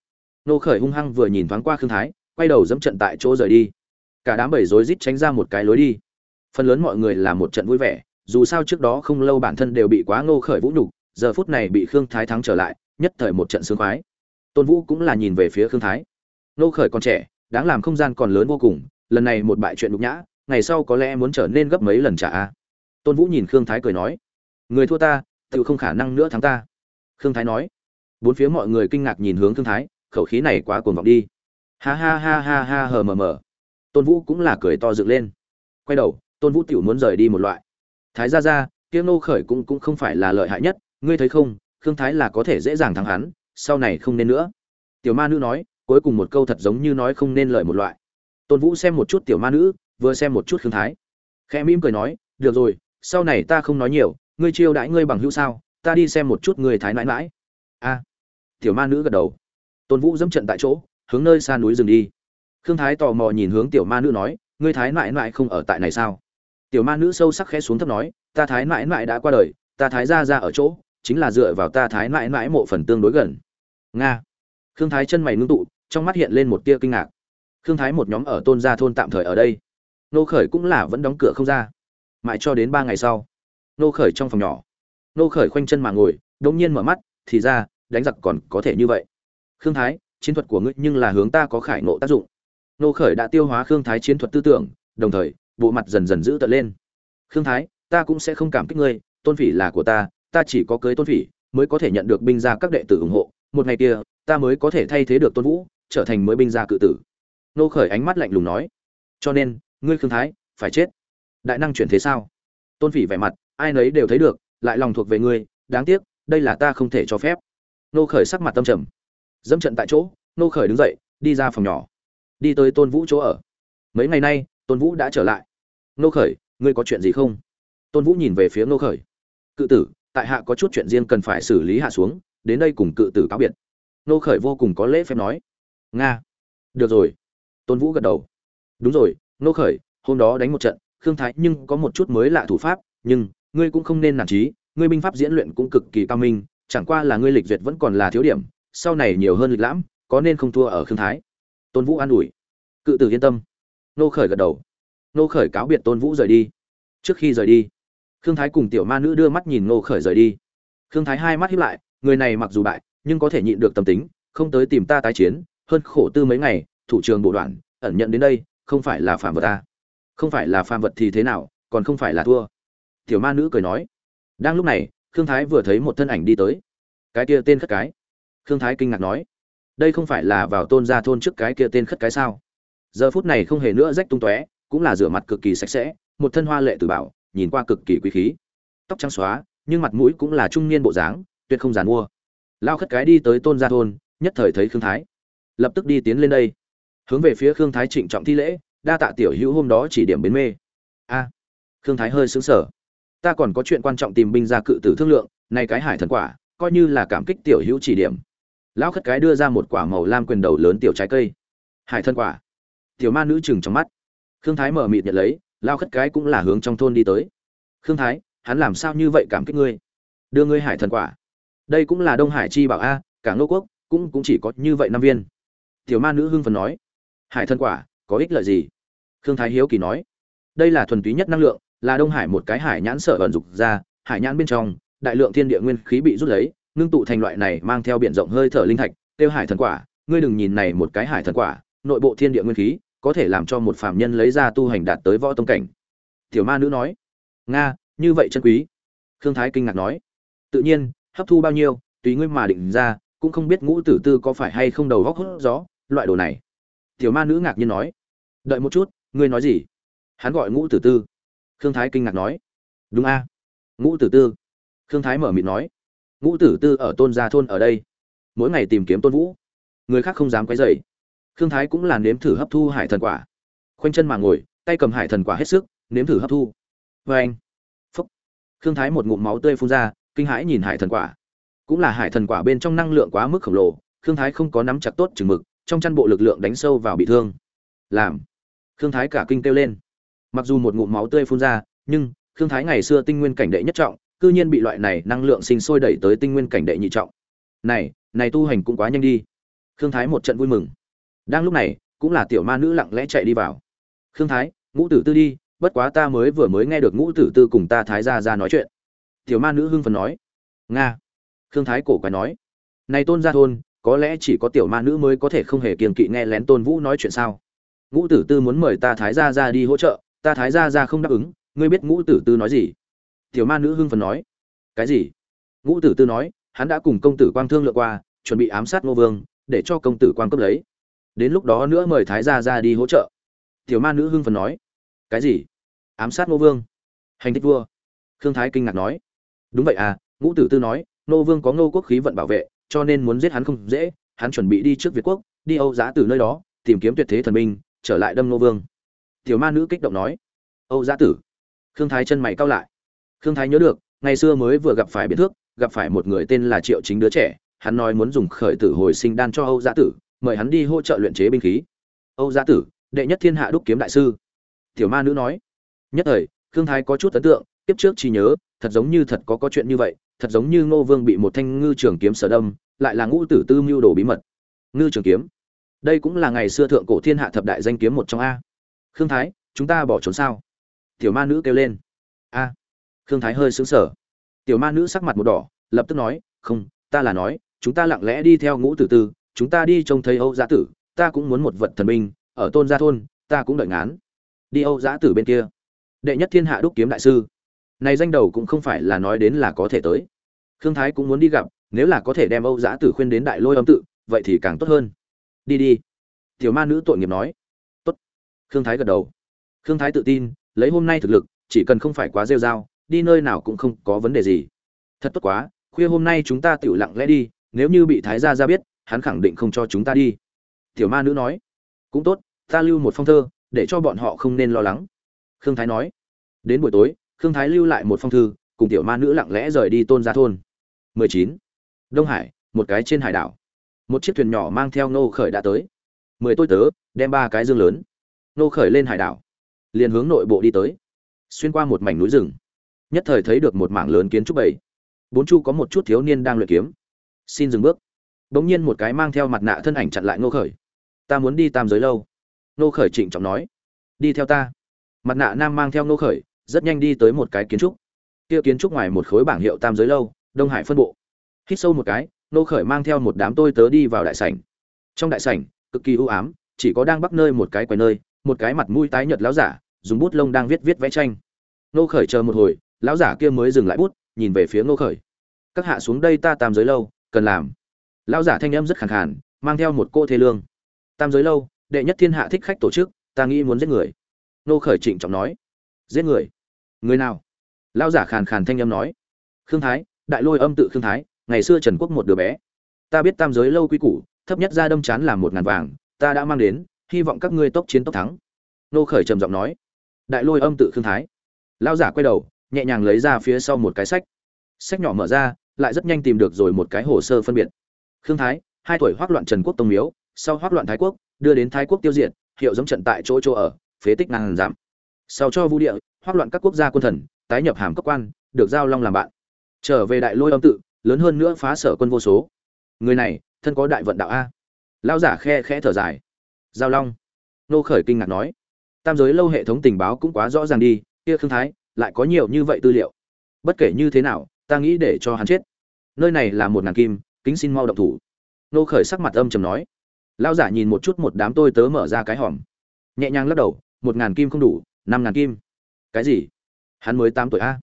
Nô khởi hung hăng vừa nhìn thoáng qua khương thái quay đầu dẫm trận tại chỗ rời đi. Cả đám bầy rối rít tránh ra một cái lối đi. Phần lớn mọi người là một trận vui vẻ, dù sao trước đó không lâu bản thân đều bị quá ngô khởi vũ nhục, giờ phút này bị khương thái thắng trở lại, nhất thời một trận sướng khoái. Tôn vũ cũng là nhìn về phía khương thái. Ngô khởi còn trẻ, đáng làm không gian còn lớn vô cùng, lần này một bại chuyện nhục nhã, ngày sau có lẽ muốn trở nên gấp mấy lần trả a. Tôn vũ nhìn khương thái cười nói, người thua ta, tự không khả năng nữa thắng ta. Khương thái nói. Bốn phía mọi người kinh ngạc nhìn hướng khương thái, khẩu khí này quá cuồng vọng đi ha ha ha ha ha hờ mờ mờ. Tôn vũ cũng là cười to dựng lên. Quay đầu, tôn vũ tiểu muốn rời đi một loại. Thái ra ra kiếm nô khởi cũng cũng không phải là lợi hại nhất, ngươi thấy không, khương thái là có thể dễ dàng thắng hắn, sau này không nên nữa. Tiểu ma nữ nói, cuối cùng một câu thật giống như nói không nên lợi một loại. Tôn vũ xem một chút tiểu ma nữ, vừa xem một chút khương thái. Khẽ mỉm cười nói, được rồi, sau này ta không nói nhiều, ngươi chiêu đãi ngươi bằng hữu sao, ta đi xem một chút người thái mãi mãi a. Tiểu ma nữ gật đầu. Tôn vũ dẫm trận tại chỗ hướng nơi xa núi rừng đi. Khương thái tò mò nhìn hướng tiểu ma nữ nói, ngươi thái mãi mãi không ở tại này sao? Tiểu ma nữ sâu sắc khẽ xuống thấp nói, ta thái mãi mãi đã qua đời, ta thái ra ra ở chỗ, chính là dựa vào ta thái mãi mãi mộ phần tương đối gần. Nga. Khương thái chân mày ngưng tụ, trong mắt hiện lên một tia kinh ngạc. Khương thái một nhóm ở tôn gia thôn tạm thời ở đây. Nô khởi cũng là vẫn đóng cửa không ra. Mãi cho đến ba ngày sau, nô khởi trong phòng nhỏ. Nô khởi khoanh chân mà ngồi, đột nhiên mở mắt, thì ra, đánh giặc còn có thể như vậy. Khương thái chiến thuật của ngươi nhưng là hướng ta có khải ngộ tác dụng. Nô khởi đã tiêu hóa khương thái chiến thuật tư tưởng, đồng thời, bộ mặt dần dần giữ tận lên. Khương thái, ta cũng sẽ không cảm kích ngươi, tôn phỉ là của ta ta chỉ có cưới tôn phỉ mới có thể nhận được binh gia các đệ tử ủng hộ. Một ngày kia, ta mới có thể thay thế được tôn vũ, trở thành mới binh gia cự tử. Nô khởi ánh mắt lạnh lùng nói. Cho nên, ngươi khương thái, phải chết. Đại năng chuyển thế sao? Tôn phỉ vẻ mặt, ai nấy đều thấy được, lại lòng thuộc về ngươi, đáng tiếc, đây là ta không thể cho phép. Nô khởi sắc mặt tâm trầm dẫm trận tại chỗ, nô khởi đứng dậy, đi ra phòng nhỏ. Đi tới tôn vũ chỗ ở. Mấy ngày nay, tôn vũ đã trở lại. Nô khởi, ngươi có chuyện gì không? Tôn vũ nhìn về phía nô khởi. Cự tử, tại hạ có chút chuyện riêng cần phải xử lý hạ xuống, đến đây cùng cự tử cáo biệt. Nô khởi vô cùng có lễ phép nói. Nga. Được rồi. Tôn vũ gật đầu. Đúng rồi, nô khởi, hôm đó đánh một trận, khương thái nhưng có một chút mới lạ thủ pháp, nhưng ngươi cũng không nên nản trí ngươi binh pháp diễn luyện cũng cực kỳ cao minh, chẳng qua là ngươi lịch duyệt vẫn còn là thiếu điểm sau này nhiều hơn lịch lãm, có nên không thua ở khương thái? Tôn vũ an ủi. Cự tử yên tâm. Nô khởi gật đầu. Nô khởi cáo biệt tôn vũ rời đi. Trước khi rời đi, khương thái cùng tiểu ma nữ đưa mắt nhìn nô khởi rời đi. Khương thái hai mắt hiếp lại, người này mặc dù bại, nhưng có thể nhịn được tâm tính, không tới tìm ta tái chiến, hơn khổ tư mấy ngày, thủ trường bộ đoạn, ẩn nhận đến đây, không phải là phạm vật ta không phải là phạm vật thì thế nào, còn không phải là thua. Tiểu ma nữ cười nói. Đang lúc này, khương thái vừa thấy một thân ảnh đi tới. Cái kia tên khất cái khương thái kinh ngạc nói, đây không phải là vào tôn gia thôn trước cái kia tên khất cái sao? Giờ phút này không hề nữa rách tung tóe, cũng là rửa mặt cực kỳ sạch sẽ, một thân hoa lệ tử bảo, nhìn qua cực kỳ quý khí. Tóc trắng xóa, nhưng mặt mũi cũng là trung niên bộ dáng, tuyệt không giàn mua. Lao khất cái đi tới tôn gia thôn, nhất thời thấy khương thái, lập tức đi tiến lên đây. Hướng về phía khương thái trịnh trọng thi lễ, đa tạ tiểu hữu hôm đó chỉ điểm bến mê. A. Khương thái hơi xứng sở ta còn có chuyện quan trọng tìm binh ra cự tử thương lượng nay cái hải thần quả, coi như là cảm kích tiểu hữu chỉ điểm lão khất cái đưa ra một quả màu lam quyền đầu lớn tiểu trái cây. Hải thần quả. Tiểu ma nữ chừng trong mắt. Khương thái mở mịt nhận lấy lao khất cái cũng là hướng trong thôn đi tới. Khương thái, hắn làm sao như vậy cảm kích ngươi? Đưa ngươi hải thần quả. Đây cũng là đông hải chi bảo a, cả ngô quốc cũng cũng chỉ có như vậy năm viên. Tiểu ma nữ hưng phần nói. Hải thần quả, có ích lợi gì? Khương thái hiếu kỳ nói. Đây là thuần túy nhất năng lượng, là đông hải một cái hải nhãn sở vận dục ra, hải nhãn bên trong, đại lượng thiên địa nguyên khí bị rút lấy ngưng tụ thành loại này mang theo biển rộng hơi thở linh thạch, tiêu hải thần quả, ngươi đừng nhìn này một cái hải thần quả, nội bộ thiên địa nguyên khí, có thể làm cho một phàm nhân lấy ra tu hành đạt tới võ tông cảnh. Tiểu ma nữ nói. Nga, như vậy chân quý. Khương thái kinh ngạc nói. Tự nhiên, hấp thu bao nhiêu, tùy ngươi mà định ra, cũng không biết ngũ tử tư có phải hay không đầu góc hút gió, loại đồ này. Tiểu ma nữ ngạc nhiên nói. Đợi một chút, ngươi nói gì? Hắn gọi ngũ tử tư. Khương thái kinh ngạc nói. Đúng a, ngũ tử tư. Khương thái mở miệng nói ngũ tử tư ở tôn gia thôn ở đây. Mỗi ngày tìm kiếm tôn vũ. Người khác không dám quấy dày khương thái cũng là nếm thử hấp thu hải thần quả. Khoanh chân mà ngồi, tay cầm hải thần quả hết sức, nếm thử hấp thu. Vê anh. Phúc. Khương thái một ngụm máu tươi phun ra, kinh hãi nhìn hải thần quả. Cũng là hải thần quả bên trong năng lượng quá mức khổng lồ, khương thái không có nắm chặt tốt chừng mực, trong chăn bộ lực lượng đánh sâu vào bị thương. Làm. Khương thái cả kinh kêu lên. Mặc dù một ngụm máu tươi phun ra, nhưng khương thái ngày xưa tinh nguyên cảnh đệ nhất trọng cư nhiên bị loại này năng lượng sinh sôi đẩy tới tinh nguyên cảnh đệ nhị trọng. Này này tu hành cũng quá nhanh đi. Khương thái một trận vui mừng. Đang lúc này, cũng là tiểu ma nữ lặng lẽ chạy đi vào. Khương thái, ngũ tử tư đi, bất quá ta mới vừa mới nghe được ngũ tử tư cùng ta thái gia gia nói chuyện. Tiểu ma nữ hưng phấn nói. Nga. Khương thái cổ quái nói. Này tôn gia thôn, có lẽ chỉ có tiểu ma nữ mới có thể không hề kiêng kỵ nghe lén tôn vũ nói chuyện sao? Ngũ tử tư muốn mời ta thái gia gia đi hỗ trợ, ta thái gia gia không đáp ứng, ngươi biết ngũ tử tư nói gì? Tiểu ma nữ hưng phấn nói. Cái gì? Ngũ tử tư nói, hắn đã cùng công tử quang thương lượng qua, chuẩn bị ám sát ngô vương, để cho công tử quang cấp lấy. Đến lúc đó nữa mời thái gia ra đi hỗ trợ. Tiểu ma nữ hưng phấn nói. Cái gì? Ám sát ngô vương? Hành thích vua. Khương thái kinh ngạc nói. Đúng vậy à ngũ tử tư nói, ngô vương có ngô quốc khí vận bảo vệ, cho nên muốn giết hắn không dễ, hắn chuẩn bị đi trước việt quốc, đi âu giã từ nơi đó, tìm kiếm tuyệt thế thần minh trở lại đâm ngô vương. Tiểu ma nữ kích động nói. Âu giã tử. Khương thái chân mày cao lại khương thái nhớ được, ngày xưa mới vừa gặp phải biến thước, gặp phải một người tên là triệu chính đứa trẻ, hắn nói muốn dùng khởi tử hồi sinh đan cho âu giã tử, mời hắn đi hỗ trợ luyện chế binh khí. Âu giã tử, đệ nhất thiên hạ đúc kiếm đại sư. Tiểu ma nữ nói. Nhất thời, khương thái có chút ấn tượng tiếp trước chỉ nhớ, thật giống như thật có có chuyện như vậy, thật giống như ngô vương bị một thanh ngư trường kiếm sở đâm, lại là ngũ tử tư mưu đồ bí mật. Ngư trường kiếm. Đây cũng là ngày xưa thượng cổ thiên hạ thập đại danh kiếm một trong a. Khương thái, chúng ta bỏ trốn sao? Tiểu ma nữ kêu lên. A khương thái hơi xứng sở tiểu ma nữ sắc mặt một đỏ, lập tức nói, không, ta là nói, chúng ta lặng lẽ đi theo ngũ tử tư, chúng ta đi trông thấy âu giã tử, ta cũng muốn một vật thần binh, ở tôn gia thôn, ta cũng đợi ngán. Đi âu giã tử bên kia. Đệ nhất thiên hạ đúc kiếm đại sư. Này danh đầu cũng không phải là nói đến là có thể tới. Khương thái cũng muốn đi gặp, nếu là có thể đem âu giã tử khuyên đến đại lôi âm tự, vậy thì càng tốt hơn. Đi đi. Tiểu ma nữ tội nghiệp nói. Tốt. Khương thái gật đầu. Khương thái tự tin, lấy hôm nay thực lực, chỉ cần không phải quá rêu r a o đi nơi nào cũng không có vấn đề gì. Thật tốt quá, khuya hôm nay chúng ta tự lặng lẽ đi, nếu như bị thái gia ra biết, hắn khẳng định không cho chúng ta đi. Tiểu ma nữ nói. Cũng tốt, ta lưu một phong thơ, để cho bọn họ không nên lo lắng. Khương thái nói. Đến buổi tối, khương thái lưu lại một phong thư, cùng tiểu ma nữ lặng lẽ rời đi tôn gia thôn. 19. đông hải, một cái trên hải đảo. Một chiếc thuyền nhỏ mang theo nô khởi đã tới. Mười tôi tớ, đem ba cái dương lớn. Nô khởi lên hải đảo, liền hướng nội bộ đi tới. Xuyên qua một mảnh núi rừng nhất thời thấy được một mảng lớn kiến trúc bảy bốn chu có một chút thiếu niên đang luyện kiếm. Xin dừng bước. Bỗng nhiên một cái mang theo mặt nạ thân ảnh chặn lại nô khởi. Ta muốn đi tam giới lâu. Nô khởi trịnh trọng nói. Đi theo ta. Mặt nạ nam mang theo nô khởi, rất nhanh đi tới một cái kiến trúc. Kia kiến trúc ngoài một khối bảng hiệu tam giới lâu, đông hải phân bộ. Hít sâu một cái nô khởi mang theo một đám tôi tớ đi vào đại sảnh. Trong đại sảnh, cực kỳ u ám, chỉ có đang bắc nơi một cái quầy nơi, một cái mặt mũi tái nhợt láo giả, dùng bút lông đang viết viết vẽ tranh. Nô khởi chờ một hồi lão giả kia mới dừng lại bút, nhìn về phía nô khởi. Các hạ xuống đây ta tam giới lâu, cần làm. Lão giả thanh âm rất khàn khàn, mang theo một cô thế lương. Tam giới lâu, đệ nhất thiên hạ thích khách tổ chức, ta nghĩ muốn giết người. Nô khởi trịnh trọng nói. Giết người? Người nào? Lão giả khàn khàn thanh âm nói. Khương thái, đại lôi âm tự khương thái, ngày xưa trần quốc một đứa bé. Ta biết tam giới lâu quy củ, thấp nhất ra đâm chán là một ngàn vàng, ta đã mang đến, hy vọng các ngươi tốc chiến tốc thắng. Nô khởi trầm giọng nói. Đại lôi âm tự khương thái. Lão giả quay đầu nhẹ nhàng lấy ra phía sau một cái sách. Sách nhỏ mở ra, lại rất nhanh tìm được rồi một cái hồ sơ phân biệt. Khương thái, hai tuổi hoác loạn trần quốc tông miếu, sau hoác loạn thái quốc, đưa đến thái quốc tiêu diệt, hiệu giống trận tại chỗ chỗ ở, phế tích ngàn giảm. Sau cho vũ địa hoác loạn các quốc gia quân thần, tái nhập hàm cấp quan, được giao long làm bạn. Trở về đại lôi âm tự, lớn hơn nữa phá sở quân vô số. Người này, thân có đại vận đạo a. Lao giả khe khẽ thở dài. Giao long. Nô khởi kinh ngạc nói. Tam giới lâu hệ thống tình báo cũng quá rõ ràng đi, kia khương thái lại có nhiều như vậy tư liệu. Bất kể như thế nào, ta nghĩ để cho hắn chết. Nơi này là một ngàn kim, kính xin mau động thủ. Nô khởi sắc mặt âm trầm nói. Lao giả nhìn một chút một đám tôi tớ mở ra cái hòm. Nhẹ nhàng lắc đầu, một ngàn kim không đủ, năm ngàn kim. Cái gì? Hắn mới tám tuổi a?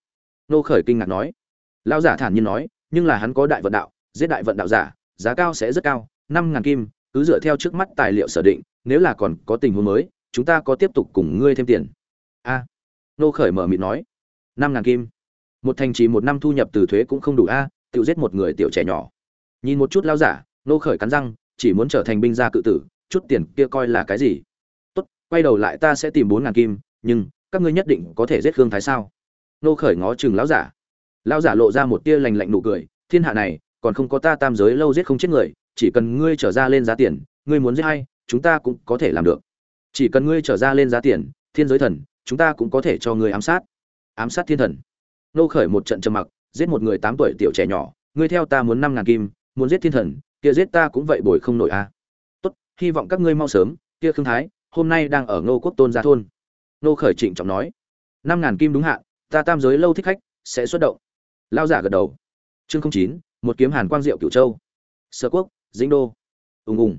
Nô khởi kinh ngạc nói. Lao giả thản nhiên nói, nhưng là hắn có đại vận đạo, giết đại vận đạo giả, giá cao sẽ rất cao, năm ngàn kim, cứ dựa theo trước mắt tài liệu sở định, nếu là còn có tình huống mới, chúng ta có tiếp tục cùng ngươi thêm tiền. A nô khởi mở miệng nói, năm ngàn kim. Một thành trì một năm thu nhập từ thuế cũng không đủ a, tự giết một người tiểu trẻ nhỏ. Nhìn một chút lao giả, nô khởi cắn răng, chỉ muốn trở thành binh gia cự tử, chút tiền kia coi là cái gì? Tốt, quay đầu lại ta sẽ tìm bốn ngàn kim, nhưng các ngươi nhất định có thể giết khương thái sao? Nô khởi ngó chừng lão giả. Lão giả lộ ra một tia lành lạnh nụ cười, thiên hạ này, còn không có ta tam giới lâu giết không chết người, chỉ cần ngươi trở ra lên giá tiền, ngươi muốn giết hay chúng ta cũng có thể làm được. Chỉ cần ngươi trở ra lên giá tiền, thiên giới thần chúng ta cũng có thể cho ngươi ám sát. Ám sát thiên thần. Nô khởi một trận trầm mặc, giết một người tám tuổi tiểu trẻ nhỏ, ngươi theo ta muốn năm ngàn kim, muốn giết thiên thần, kia giết ta cũng vậy bồi không nổi a. À. tốt, hy vọng các ngươi mau sớm, kia khương thái, hôm nay đang ở ngô quốc tôn gia thôn. Nô khởi trịnh trọng nói, năm ngàn kim đúng hạn, ta tam giới lâu thích khách, sẽ xuất động. Lao giả gật đầu. Chương chín, một kiếm hàn quang diệu cửu châu. Sở quốc, dĩnh đô. Ùng ùng.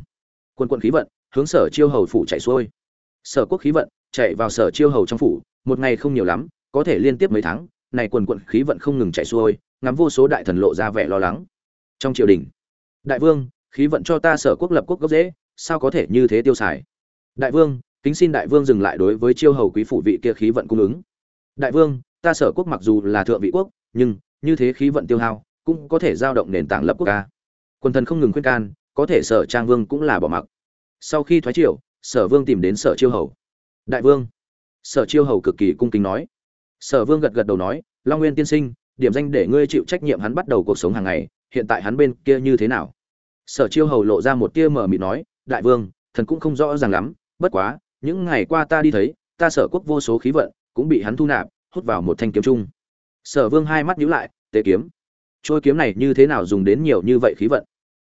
Quân quận khí vận, hướng sở chiêu hầu phủ chạy xuôi. Sở quốc khí vận chạy vào sở chiêu hầu trong phủ, một ngày không nhiều lắm, có thể liên tiếp mấy tháng, này quần quận khí vận không ngừng chạy xuôi, ngắm vô số đại thần lộ ra vẻ lo lắng. Trong triều đình, đại vương, khí vận cho ta sở quốc lập quốc gốc dễ sao có thể như thế tiêu xài? Đại vương, kính xin đại vương dừng lại đối với chiêu hầu quý phủ vị kia khí vận cung ứng. Đại vương, ta sở quốc mặc dù là thượng vị quốc, nhưng như thế khí vận tiêu hao, cũng có thể giao động nền tảng lập quốc ca. Quân thần không ngừng khuyên can, có thể sở trang vương cũng là bỏ mặc. Sau khi thoái triều, sở vương tìm đến sở chiêu hầu đại vương. Sở chiêu hầu cực kỳ cung kính nói. Sở vương gật gật đầu nói, long nguyên tiên sinh, điểm danh để ngươi chịu trách nhiệm hắn bắt đầu cuộc sống hàng ngày, hiện tại hắn bên kia như thế nào? Sở chiêu hầu lộ ra một tia mờ mịt nói, đại vương, thần cũng không rõ ràng lắm, bất quá, những ngày qua ta đi thấy, ta sở quốc vô số khí vận cũng bị hắn thu nạp, hút vào một thanh kiếm chung. Sở vương hai mắt nhíu lại, tế kiếm. Trôi kiếm này như thế nào dùng đến nhiều như vậy khí vận?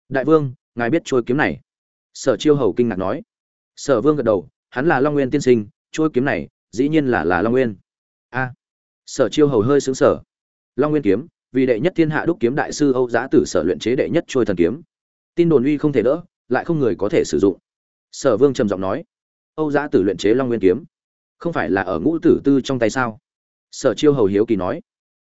Đại vương, ngài biết trôi kiếm này? Sở chiêu hầu kinh ngạc nói. Sở vương gật đầu hắn là long nguyên tiên sinh trôi kiếm này, dĩ nhiên là là long nguyên. A, sở chiêu hầu hơi xứng sở long nguyên kiếm, vì đệ nhất thiên hạ đúc kiếm đại sư âu giã tử sở luyện chế đệ nhất trôi thần kiếm. Tin đồn uy không thể đỡ, lại không người có thể sử dụng. Sở vương trầm giọng nói, âu giã tử luyện chế long nguyên kiếm, không phải là ở ngũ tử tư trong tay sao? Sở chiêu hầu hiếu kỳ nói,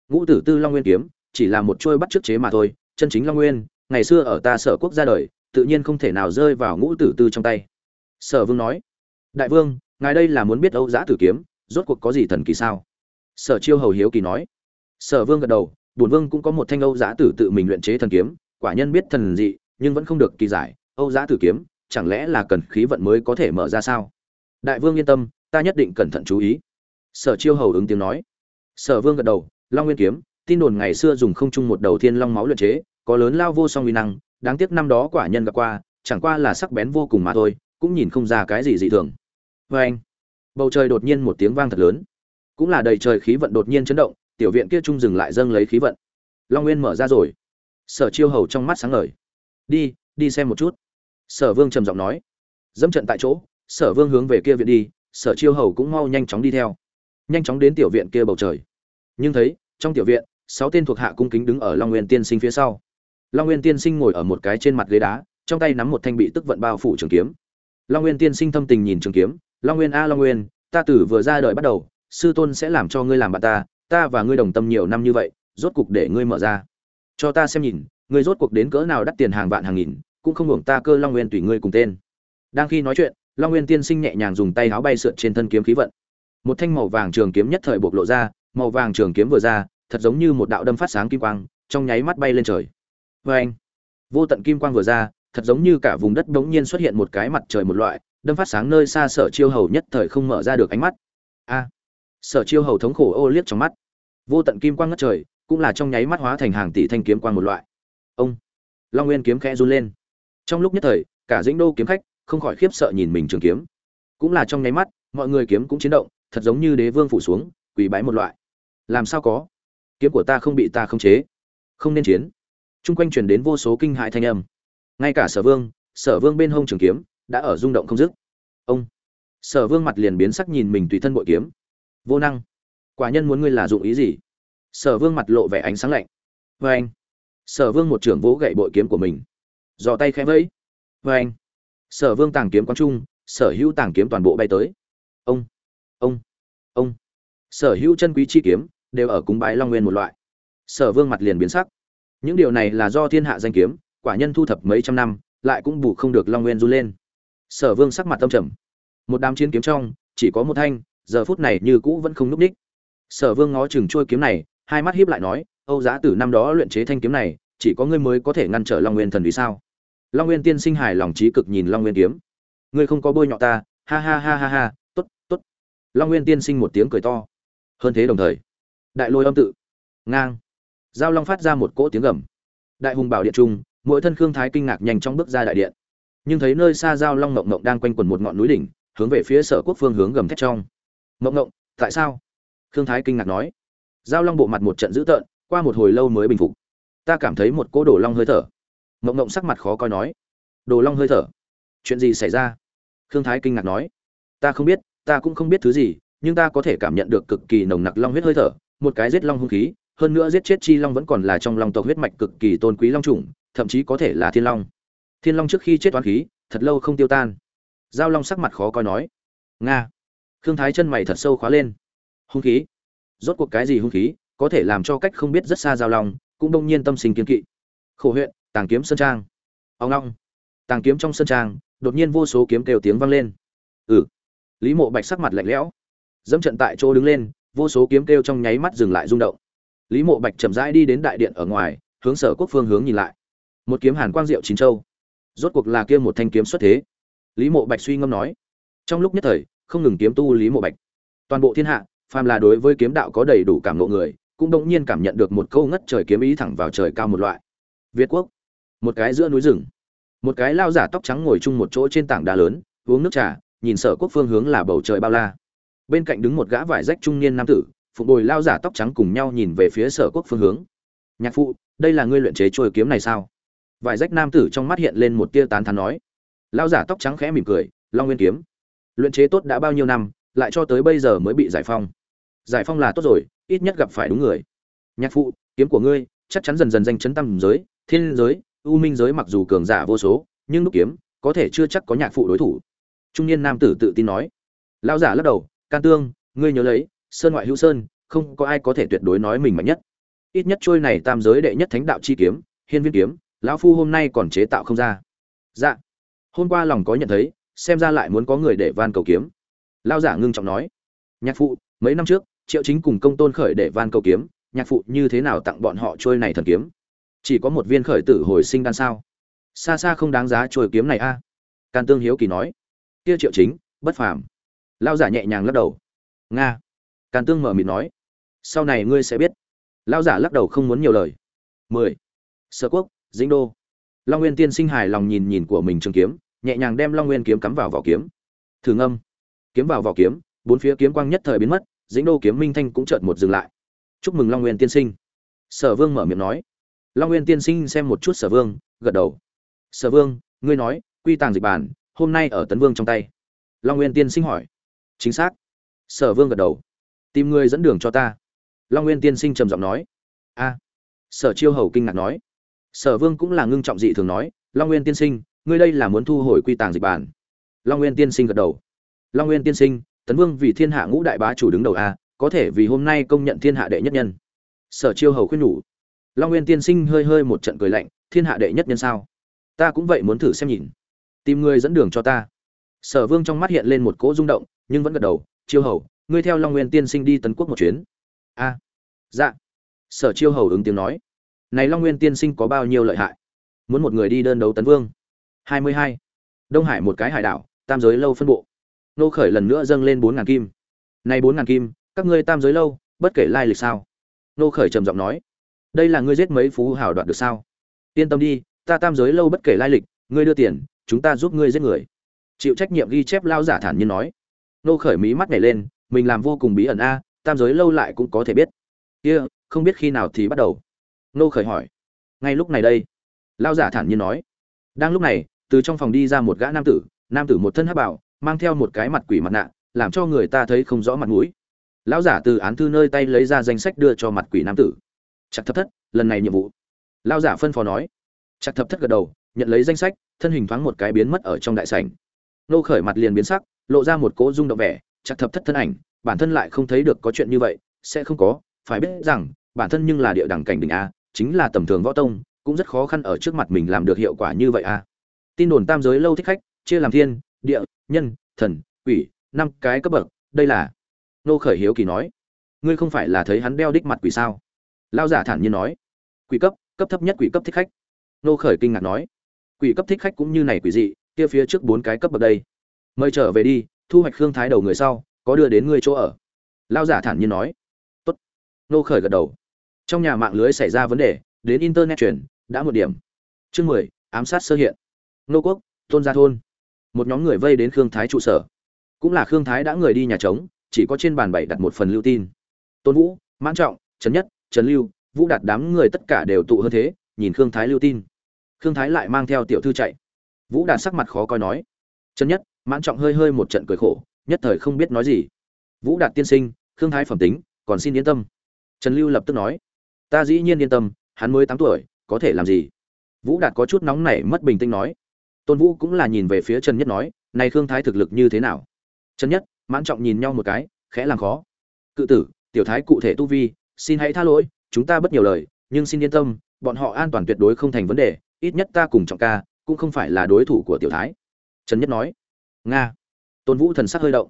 ngũ tử tư long nguyên kiếm, chỉ là một trôi bắt trước chế mà thôi, chân chính long nguyên, ngày xưa ở ta sở quốc ra đời, tự nhiên không thể nào rơi vào ngũ tử tư trong tay. Sở vương nói đại vương, ngài đây là muốn biết âu giã tử kiếm, rốt cuộc có gì thần kỳ sao? Sở chiêu hầu hiếu kỳ nói. Sở vương gật đầu, bổn vương cũng có một thanh âu giã tử tự mình luyện chế thần kiếm, quả nhân biết thần dị, nhưng vẫn không được kỳ giải. Âu giã tử kiếm, chẳng lẽ là cần khí vận mới có thể mở ra sao? Đại vương yên tâm, ta nhất định cẩn thận chú ý. Sở chiêu hầu ứng tiếng nói. Sở vương gật đầu, long nguyên kiếm, tin đồn ngày xưa dùng không chung một đầu thiên long máu luyện chế, có lớn lao vô song uy năng, đáng tiếc năm đó quả nhân gặp qua, chẳng qua là sắc bén vô cùng mà thôi cũng nhìn không ra cái gì dị thường. Vê anh, bầu trời đột nhiên một tiếng vang thật lớn. Cũng là đầy trời khí vận đột nhiên chấn động, tiểu viện kia trung dừng lại dâng lấy khí vận. Long nguyên mở ra rồi. Sở chiêu hầu trong mắt sáng ngời. Đi đi xem một chút. Sở vương trầm giọng nói. Dẫm trận tại chỗ, sở vương hướng về kia viện đi, sở chiêu hầu cũng mau nhanh chóng đi theo. Nhanh chóng đến tiểu viện kia bầu trời. Nhưng thấy, trong tiểu viện, sáu tên thuộc hạ cung kính đứng ở long nguyên tiên sinh phía sau. Long nguyên tiên sinh ngồi ở một cái trên mặt ghế đá, trong tay nắm một thanh bị tức vận bao phủ trường kiếm long nguyên tiên sinh thâm tình nhìn trường kiếm, long nguyên a, long nguyên, ta tử vừa ra đời bắt đầu, sư tôn sẽ làm cho ngươi làm bạn ta ta và ngươi đồng tâm nhiều năm như vậy, rốt cục để ngươi mở ra. Cho ta xem nhìn, ngươi rốt cuộc đến cỡ nào đắt tiền hàng vạn hàng nghìn, cũng không hưởng ta cơ long nguyên tùy ngươi cùng tên. Đang khi nói chuyện, long nguyên tiên sinh nhẹ nhàng dùng tay áo bay sượt trên thân kiếm khí vận. Một thanh màu vàng trường kiếm nhất thời bộc lộ ra, màu vàng trường kiếm vừa ra, thật giống như một đạo đâm phát sáng kim quang, trong nháy mắt bay lên trời. Vê anh vô tận kim quang vừa ra thật giống như cả vùng đất bỗng nhiên xuất hiện một cái mặt trời một loại, đâm phát sáng nơi xa sở chiêu hầu nhất thời không mở ra được ánh mắt. A! Sở chiêu hầu thống khổ ô liếc trong mắt. Vô tận kim quang ngất trời, cũng là trong nháy mắt hóa thành hàng tỷ thanh kiếm quang một loại. Ông! Long nguyên kiếm khẽ run lên. Trong lúc nhất thời, cả dĩnh đô kiếm khách không khỏi khiếp sợ nhìn mình trường kiếm. Cũng là trong nháy mắt, mọi người kiếm cũng chiến động, thật giống như đế vương phủ xuống, quỳ bái một loại. Làm sao có? Kiếm của ta không bị ta khống chế. Không nên chiến. Trung quanh truyền đến vô số kinh hại thanh âm ngay cả sở vương sở vương bên hông trường kiếm đã ở rung động không dứt. Ông, sở vương mặt liền biến sắc nhìn mình tùy thân bội kiếm. Vô năng, quả nhân muốn ngươi là dụng ý gì? Sở vương mặt lộ vẻ ánh sáng lạnh. Vê anh. Sở vương một trưởng vỗ gậy bội kiếm của mình. Dò tay khẽ vẫy. Vê anh. Sở vương tàng kiếm quang trung, sở hữu tàng kiếm toàn bộ bay tới. Ông ông ông. Sở hữu chân quý chi kiếm đều ở cúng bái long nguyên một loại. Sở vương mặt liền biến sắc. Những điều này là do thiên hạ danh kiếm quả nhân thu thập mấy trăm năm, lại cũng bù không được long nguyên run lên. Sở vương sắc mặt tâm trầm. Một đám chiến kiếm trong, chỉ có một thanh, giờ phút này như cũ vẫn không núp ních. Sở vương ngó chừng trôi kiếm này, hai mắt hiếp lại nói, âu giá tử năm đó luyện chế thanh kiếm này, chỉ có ngươi mới có thể ngăn trở long nguyên thần vì sao? Long nguyên tiên sinh hài lòng trí cực nhìn long nguyên kiếm. Ngươi không có bôi nhọ ta, ha ha ha ha ha t ố t t ố t long nguyên tiên sinh một tiếng cười to. Hơn thế đồng thời, đại lôi âm tự, ngang, giao long phát ra một cỗ tiếng gầm. Đại hùng bảo điện trung mỗi thân khương thái kinh ngạc nhanh chóng bước ra đại điện. Nhưng thấy nơi xa giao long ngộng ngộng đang quanh quần một ngọn núi đỉnh, hướng về phía sở quốc phương hướng gầm thét trong. Ngộng ngộng, tại sao? Khương thái kinh ngạc nói. Giao long bộ mặt một trận dữ tợn, qua một hồi lâu mới bình phục. Ta cảm thấy một cỗ đổ long hơi thở. Ngộng ngộng sắc mặt khó coi nói. Đồ long hơi thở? Chuyện gì xảy ra? Khương thái kinh ngạc nói. Ta không biết, ta cũng không biết thứ gì, nhưng ta có thể cảm nhận được cực kỳ nồng nặc long huyết hơi thở, một cái giết long hung khí, hơn nữa giết chết chi long vẫn còn là trong long tộc huyết mạch cực kỳ tôn quý long trùng thậm chí có thể là thiên long. Thiên long trước khi chết toán khí, thật lâu không tiêu tan. Giao long sắc mặt khó coi nói, nga. Khương thái chân mày thật sâu khóa lên. Hung khí? Rốt cuộc cái gì hung khí, có thể làm cho cách không biết rất xa giao long, cũng đông nhiên tâm sinh kiên kỵ. Khổ huyện tàng kiếm sơn trang. Ông long. Tàng kiếm trong sơn trang, đột nhiên vô số kiếm kêu tiếng vang lên. Ừ. Lý mộ bạch sắc mặt lạnh lẽo. Dẫm trận tại chỗ đứng lên, vô số kiếm kêu trong nháy mắt dừng lại rung động. Lý mộ bạch chậm rãi đi đến đại điện ở ngoài, hướng sở quốc phương hướng nhìn lại một kiếm hàn quang diệu chín châu. Rốt cuộc là kia một thanh kiếm xuất thế. Lý mộ bạch suy ngâm nói, trong lúc nhất thời, không ngừng kiếm tu lý mộ bạch. Toàn bộ thiên hạ, phàm là đối với kiếm đạo có đầy đủ cảm ngộ người, cũng đông nhiên cảm nhận được một câu ngất trời kiếm ý thẳng vào trời cao một loại. Việt quốc, một cái giữa núi rừng, một cái lao giả tóc trắng ngồi chung một chỗ trên tảng đá lớn, uống nước trà, nhìn sở quốc phương hướng là bầu trời bao la. Bên cạnh đứng một gã vải rách trung niên nam tử phụ bồi lao giả tóc trắng cùng nhau nhìn về phía sở quốc phương hướng. Nhạc phụ, đây là ngươi luyện chế trôi kiếm này sao? Vài rách nam tử trong mắt hiện lên một tia tán thán nói. Lao giả tóc trắng khẽ mỉm cười, long nguyên kiếm. Luyện chế tốt đã bao nhiêu năm, lại cho tới bây giờ mới bị giải phong. Giải phong là tốt rồi, ít nhất gặp phải đúng người. Nhạc phụ, kiếm của ngươi, chắc chắn dần dần danh chấn tâm giới, thiên giới, u minh giới mặc dù cường giả vô số, nhưng lúc kiếm, có thể chưa chắc có nhạc phụ đối thủ. Trung niên nam tử tự tin nói. Lao giả lắc đầu, can tương, ngươi nhớ lấy, sơn ngoại hữu sơn, không có ai có thể tuyệt đối nói mình mạnh nhất. Ít nhất trôi này tam giới đệ nhất thánh đạo chi kiếm, hiên viên kiếm lão phu hôm nay còn chế tạo không ra. Dạ. Hôm qua lòng có nhận thấy, xem ra lại muốn có người để van cầu kiếm. Lao giả ngưng trọng nói. Nhạc phụ, mấy năm trước, triệu chính cùng công tôn khởi để van cầu kiếm, nhạc phụ như thế nào tặng bọn họ trôi này thần kiếm? Chỉ có một viên khởi tử hồi sinh đan sao? Xa xa không đáng giá trôi kiếm này a. À? can tương hiếu kỳ nói. Kia triệu chính, bất phàm. Lao giả nhẹ nhàng lắc đầu. Nga. Can tương mở mịt nói. Sau này ngươi sẽ biết. Lao giả lắc đầu không muốn nhiều lời. Mười. Sở quốc dĩnh đô. Long nguyên tiên sinh hài lòng nhìn nhìn của mình trường kiếm, nhẹ nhàng đem long nguyên kiếm cắm vào vỏ kiếm. Thử ngâm. Kiếm vào vỏ kiếm, bốn phía kiếm quang nhất thời biến mất, dĩnh đô kiếm minh thanh cũng chợt một dừng lại. Chúc mừng long nguyên tiên sinh. Sở vương mở miệng nói. Long nguyên tiên sinh xem một chút sở vương, gật đầu. Sở vương, ngươi nói, quy tàng dịch bản, hôm nay ở tấn vương trong tay. Long nguyên tiên sinh hỏi. Chính xác. Sở vương gật đầu. Tìm người dẫn đường cho ta. Long nguyên tiên sinh trầm giọng nói. A. Sở chiêu hầu kinh ngạc nói sở vương cũng là ngưng trọng dị thường nói, long nguyên tiên sinh, ngươi đây là muốn thu hồi quy tàng dịch bản. Long nguyên tiên sinh gật đầu. Long nguyên tiên sinh, tấn vương vì thiên hạ ngũ đại bá chủ đứng đầu a, có thể vì hôm nay công nhận thiên hạ đệ nhất nhân. Sở chiêu hầu khuyên nhủ. Long nguyên tiên sinh hơi hơi một trận cười lạnh, thiên hạ đệ nhất nhân sao? Ta cũng vậy muốn thử xem nhìn. Tìm người dẫn đường cho ta. Sở vương trong mắt hiện lên một cỗ rung động, nhưng vẫn gật đầu, chiêu hầu, ngươi theo long nguyên tiên sinh đi tấn quốc một chuyến. A. Dạ. Sở chiêu hầu ứng tiếng nói này long nguyên tiên sinh có bao nhiêu lợi hại? Muốn một người đi đơn đấu tấn vương. Hai mươi hai. Đông hải một cái hải đảo, tam giới lâu phân bộ. Nô khởi lần nữa dâng lên bốn ngàn kim. Này bốn ngàn kim, các ngươi tam giới lâu, bất kể lai lịch sao? Nô khởi trầm giọng nói. Đây là ngươi giết mấy phú hào đoạt được sao? Yên tâm đi, ta tam giới lâu bất kể lai lịch, ngươi đưa tiền, chúng ta giúp ngươi giết người. Chịu trách nhiệm ghi chép lao giả thản nhiên nói. Nô khởi mí mắt nhảy lên, mình làm vô cùng bí ẩn a, tam giới lâu lại cũng có thể biết. Kia, không biết khi nào thì bắt đầu nô khởi hỏi, ngay lúc này đây? Lao giả thản nhiên nói, đang lúc này, từ trong phòng đi ra một gã nam tử nam tử một thân hắc bảo mang theo một cái mặt quỷ mặt nạ, làm cho người ta thấy không rõ mặt mũi. Lão giả từ án thư nơi tay lấy ra danh sách đưa cho mặt quỷ nam tử. Chặt thập thất, lần này nhiệm vụ. Lao giả phân phó nói. Chặt thập thất gật đầu, nhận lấy danh sách, thân hình thoáng một cái biến mất ở trong đại sảnh. Nô khởi mặt liền biến sắc, lộ ra một cỗ rung động vẻ, chặt thập thất thân ảnh, bản thân lại không thấy được có chuyện như vậy, sẽ không có, phải biết rằng, bản thân nhưng là địa đẳng cảnh đỉnh a chính là tầm thường võ tông, cũng rất khó khăn ở trước mặt mình làm được hiệu quả như vậy a tin đồn tam giới lâu thích khách, chia làm thiên, địa, nhân, thần, quỷ, năm cái cấp bậc, đây là. Nô khởi hiếu kỳ nói, ngươi không phải là thấy hắn đeo đích mặt quỷ sao? Lao giả thản nhiên nói, quỷ cấp cấp thấp nhất quỷ cấp thích khách. Nô khởi kinh ngạc nói, quỷ cấp thích khách cũng như này quỷ dị, kia phía trước bốn cái cấp bậc đây. Mời trở về đi, thu hoạch khương thái đầu người sau, có đưa đến ngươi chỗ ở. Lao giả thản nhiên nói, tốt. Nô khởi gật đầu trong nhà mạng lưới xảy ra vấn đề, đến internet truyền, đã một điểm. Chương mười, ám sát sơ hiện. Nô quốc, tôn gia thôn. Một nhóm người vây đến khương thái trụ sở. Cũng là khương thái đã người đi nhà trống, chỉ có trên bàn bảy đặt một phần lưu tin. Tôn vũ, mãn trọng trấn nhất trấn lưu, vũ đạt đám người tất cả đều tụ hơn thế, nhìn khương thái lưu tin. Khương thái lại mang theo tiểu thư chạy. Vũ đạt sắc mặt khó coi nói. Trấn nhất, mãn trọng hơi hơi một trận cười khổ, nhất thời không biết nói gì. Vũ đạt tiên sinh, khương thái phẩm tính, còn xin yên tâm. Trần lưu lập tức nói ta dĩ nhiên yên tâm, hắn mới tám tuổi, có thể làm gì? Vũ đạt có chút nóng nảy mất bình tĩnh nói. Tôn vũ cũng là nhìn về phía trần nhất nói, này khương thái thực lực như thế nào? Trần nhất mãn trọng nhìn nhau một cái, khẽ làm khó. Cự tử, tiểu thái cụ thể tu vi, xin hãy tha lỗi, chúng ta bất nhiều lời, nhưng xin yên tâm, bọn họ an toàn tuyệt đối không thành vấn đề, ít nhất ta cùng trọng ca cũng không phải là đối thủ của tiểu thái. Trần nhất nói. Nga. Tôn vũ thần sắc hơi động.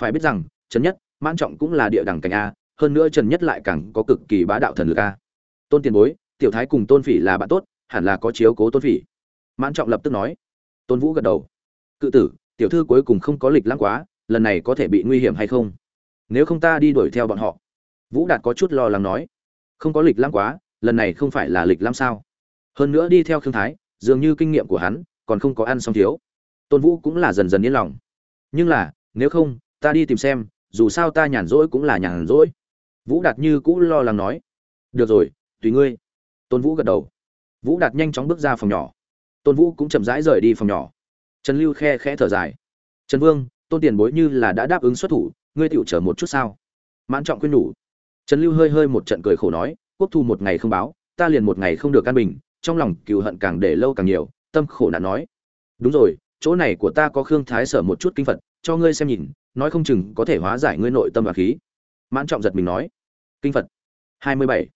Phải biết rằng, trần nhất mãn trọng cũng là địa đẳng cảnh a hơn nữa trần nhất lại càng có cực kỳ bá đạo thần lực a. Tôn tiền bối, tiểu thái cùng tôn phỉ là bạn tốt, hẳn là có chiếu cố tôn phỉ. Mãn trọng lập tức nói. Tôn vũ gật đầu. Cự tử, tiểu thư cuối cùng không có lịch lãng quá, lần này có thể bị nguy hiểm hay không? Nếu không ta đi đuổi theo bọn họ. Vũ đạt có chút lo lắng nói. Không có lịch lãng quá, lần này không phải là lịch lãng sao? Hơn nữa đi theo khương thái, dường như kinh nghiệm của hắn còn không có ăn xong thiếu. Tôn vũ cũng là dần dần yên lòng. Nhưng là, nếu không, ta đi tìm xem, dù sao ta nhàn rỗi cũng là nhàn rỗi vũ đạt như cũ lo lắng nói. Được rồi, tùy ngươi. Tôn vũ gật đầu. Vũ đạt nhanh chóng bước ra phòng nhỏ. Tôn vũ cũng chậm rãi rời đi phòng nhỏ. Trần lưu khe khẽ thở dài. Trần vương, tôn tiền bối như là đã đáp ứng xuất thủ, ngươi tựu chờ một chút sao? Mãn trọng khuyên nhủ. Trần lưu hơi hơi một trận cười khổ nói, quốc thu một ngày không báo, ta liền một ngày không được căn bình, trong lòng cừu hận càng để lâu càng nhiều, tâm khổ nạn nói. Đúng rồi, chỗ này của ta có khương thái sở một chút kinh phật, cho ngươi xem nhìn, nói không chừng có thể hóa giải ngươi nội tâm và khí mãn trọng giật mình nói. Kinh phật. Hai mươi bảy.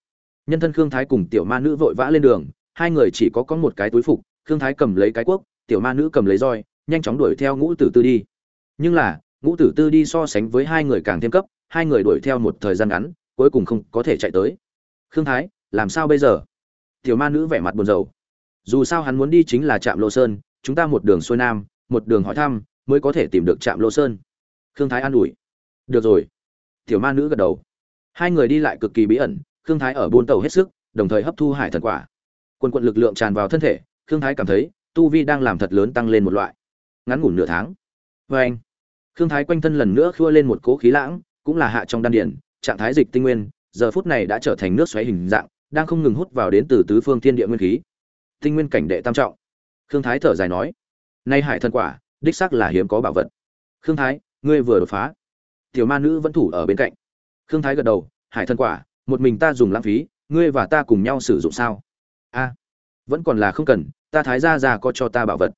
Nhân thân khương thái cùng tiểu ma nữ vội vã lên đường, hai người chỉ có có một cái túi phục, khương thái cầm lấy cái cuốc, tiểu ma nữ cầm lấy roi, nhanh chóng đuổi theo ngũ tử tư đi. Nhưng là, ngũ tử tư đi so sánh với hai người càng thêm cấp, hai người đuổi theo một thời gian ngắn, cuối cùng không có thể chạy tới. Khương thái, làm sao bây giờ? Tiểu ma nữ vẻ mặt buồn rầu. Dù sao hắn muốn đi chính là trạm lô sơn, chúng ta một đường xuôi nam, một đường hỏi thăm, mới có thể tìm được trạm lô sơn. Khương thái an ủi. Được rồi tiểu ma nữ gật đầu. Hai người đi lại cực kỳ bí ẩn, khương thái ở buôn tàu hết sức, đồng thời hấp thu hải thần quả. Quân quận lực lượng tràn vào thân thể, khương thái cảm thấy, tu vi đang làm thật lớn tăng lên một loại. Ngắn ngủn nửa tháng. Vê anh, khương thái quanh thân lần nữa khua lên một cố khí lãng, cũng là hạ trong đan điển trạng thái dịch tinh nguyên, giờ phút này đã trở thành nước xoáy hình dạng, đang không ngừng hút vào đến từ tứ phương thiên địa nguyên khí. Tinh nguyên cảnh đệ tam trọng. Khương thái thở dài nói, nay hải thần quả, đích xác là hiếm có bảo vật. Khương thái, ngươi vừa đột phá tiểu ma nữ vẫn thủ ở bên cạnh. Khương thái gật đầu, hải thần quả, một mình ta dùng lãng phí, ngươi và ta cùng nhau sử dụng sao? A, vẫn còn là không cần, ta thái gia già có cho ta bảo vật.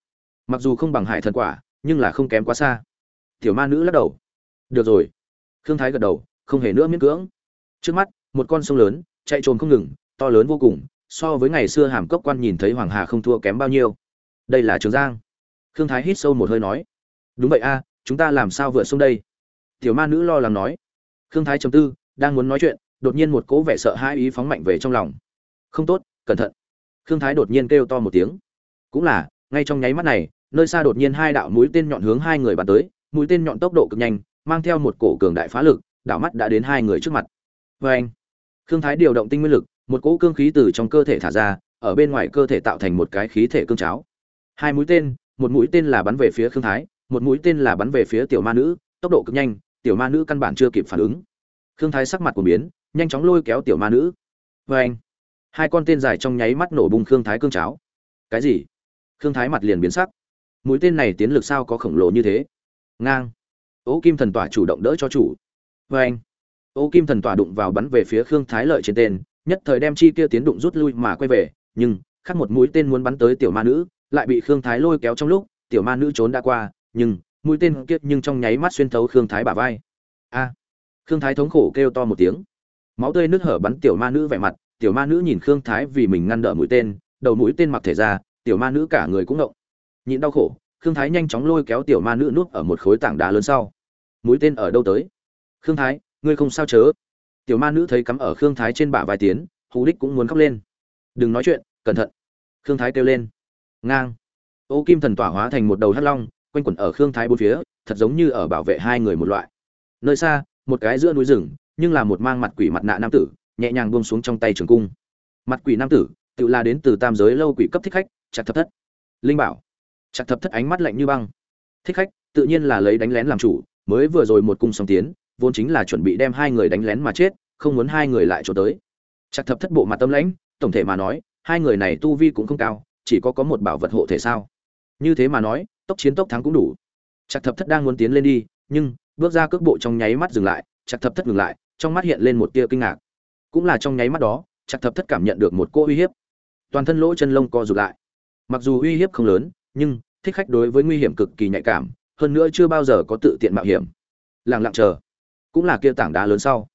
Mặc dù không bằng hải thần quả, nhưng là không kém quá xa. Tiểu ma nữ lắc đầu. Được rồi. Khương thái gật đầu, không hề nữa miễn cưỡng. Trước mắt, một con sông lớn, chạy trồn không ngừng, to lớn vô cùng, so với ngày xưa hàm cốc quan nhìn thấy hoàng hà không thua kém bao nhiêu. Đây là trường giang. Khương thái hít sâu một hơi nói, đúng vậy a, chúng ta làm sao vượt sông đây? Tiểu ma nữ lo lắng nói. Khương thái chấm tư, đang muốn nói chuyện, đột nhiên một cố vẻ sợ hai ý phóng mạnh về trong lòng. Không tốt, cẩn thận. Khương thái đột nhiên kêu to một tiếng. Cũng là, ngay trong nháy mắt này, nơi xa đột nhiên hai đạo mũi tên nhọn hướng hai người bắn tới, mũi tên nhọn tốc độ cực nhanh, mang theo một cổ cường đại phá lực, đảo mắt đã đến hai người trước mặt. Vê anh, khương thái điều động tinh nguyên lực, một cỗ cương khí từ trong cơ thể thả ra, ở bên ngoài cơ thể tạo thành một cái khí thể cương cháo. Hai mũi tên, một mũi tên là bắn về phía khương thái, một mũi tên là bắn về phía tiểu ma nữ, tốc độ cực nhanh tiểu ma nữ căn bản chưa kịp phản ứng. Khương thái sắc mặt của biến, nhanh chóng lôi kéo tiểu ma nữ. Vê anh, hai con tên dài trong nháy mắt nổ bung khương thái cương cháo. Cái gì? Khương thái mặt liền biến sắc. Mũi tên này tiến lực sao có khổng lồ như thế? Ngang. Ô kim thần tỏa chủ động đỡ cho chủ. Vê anh, ô kim thần tỏa đụng vào bắn về phía khương thái lợi trên tên, nhất thời đem chi kia tiến đụng rút lui mà quay về, nhưng, khác một mũi tên muốn bắn tới tiểu ma nữ, lại bị khương thái lôi kéo trong lúc, tiểu ma nữ trốn đã qua, nhưng mũi tên kiếp nhưng trong nháy mắt xuyên thấu khương thái bả vai. A! Khương thái thống khổ kêu to một tiếng. Máu tươi nước hở bắn tiểu ma nữ vẻ mặt tiểu ma nữ nhìn khương thái vì mình ngăn đỡ mũi tên đầu mũi tên mặc thể ra tiểu ma nữ cả người cũng động, nhịn đau khổ khương thái nhanh chóng lôi kéo tiểu ma nữ nuốt ở một khối tảng đá lớn sau. Mũi tên ở đâu tới? Khương thái ngươi không sao chớ? Tiểu ma nữ thấy cắm ở khương thái trên bả vai tiến hú đích cũng muốn khóc lên. Đừng nói chuyện cẩn thận. Khương thái kêu lên. Ngang. Ô kim thần tỏa hóa thành một đầu hắt long quanh quẩn ở khương thái bốn phía, thật giống như ở bảo vệ hai người một loại. Nơi xa, một cái giữa núi rừng, nhưng là một mang mặt quỷ mặt nạ nam tử, nhẹ nhàng buông xuống trong tay trường cung. Mặt quỷ nam tử, tự là đến từ tam giới lâu quỷ cấp thích khách chặt thập thất. Linh bảo. Chặt thập thất ánh mắt lạnh như băng. Thích khách, tự nhiên là lấy đánh lén làm chủ, mới vừa rồi một cung song tiến, vốn chính là chuẩn bị đem hai người đánh lén mà chết, không muốn hai người lại trốn tới. Chặt thập thất bộ mặt tâm lãnh, tổng thể mà nói, hai người này tu vi cũng không cao, chỉ có có một bảo vật hộ thể sao. Như thế mà nói tốc chiến tốc thắng cũng đủ. Chặt thập thất đang muốn tiến lên đi, nhưng bước ra cước bộ trong nháy mắt dừng lại chặt thập thất ngừng lại, trong mắt hiện lên một tia kinh ngạc. Cũng là trong nháy mắt đó chặt thập thất cảm nhận được một cô uy hiếp. Toàn thân lỗ chân lông co rụt lại. Mặc dù uy hiếp không lớn, nhưng thích khách đối với nguy hiểm cực kỳ nhạy cảm, hơn nữa chưa bao giờ có tự tiện mạo hiểm. Lặng lặng chờ. Cũng là kia tảng đá lớn sau.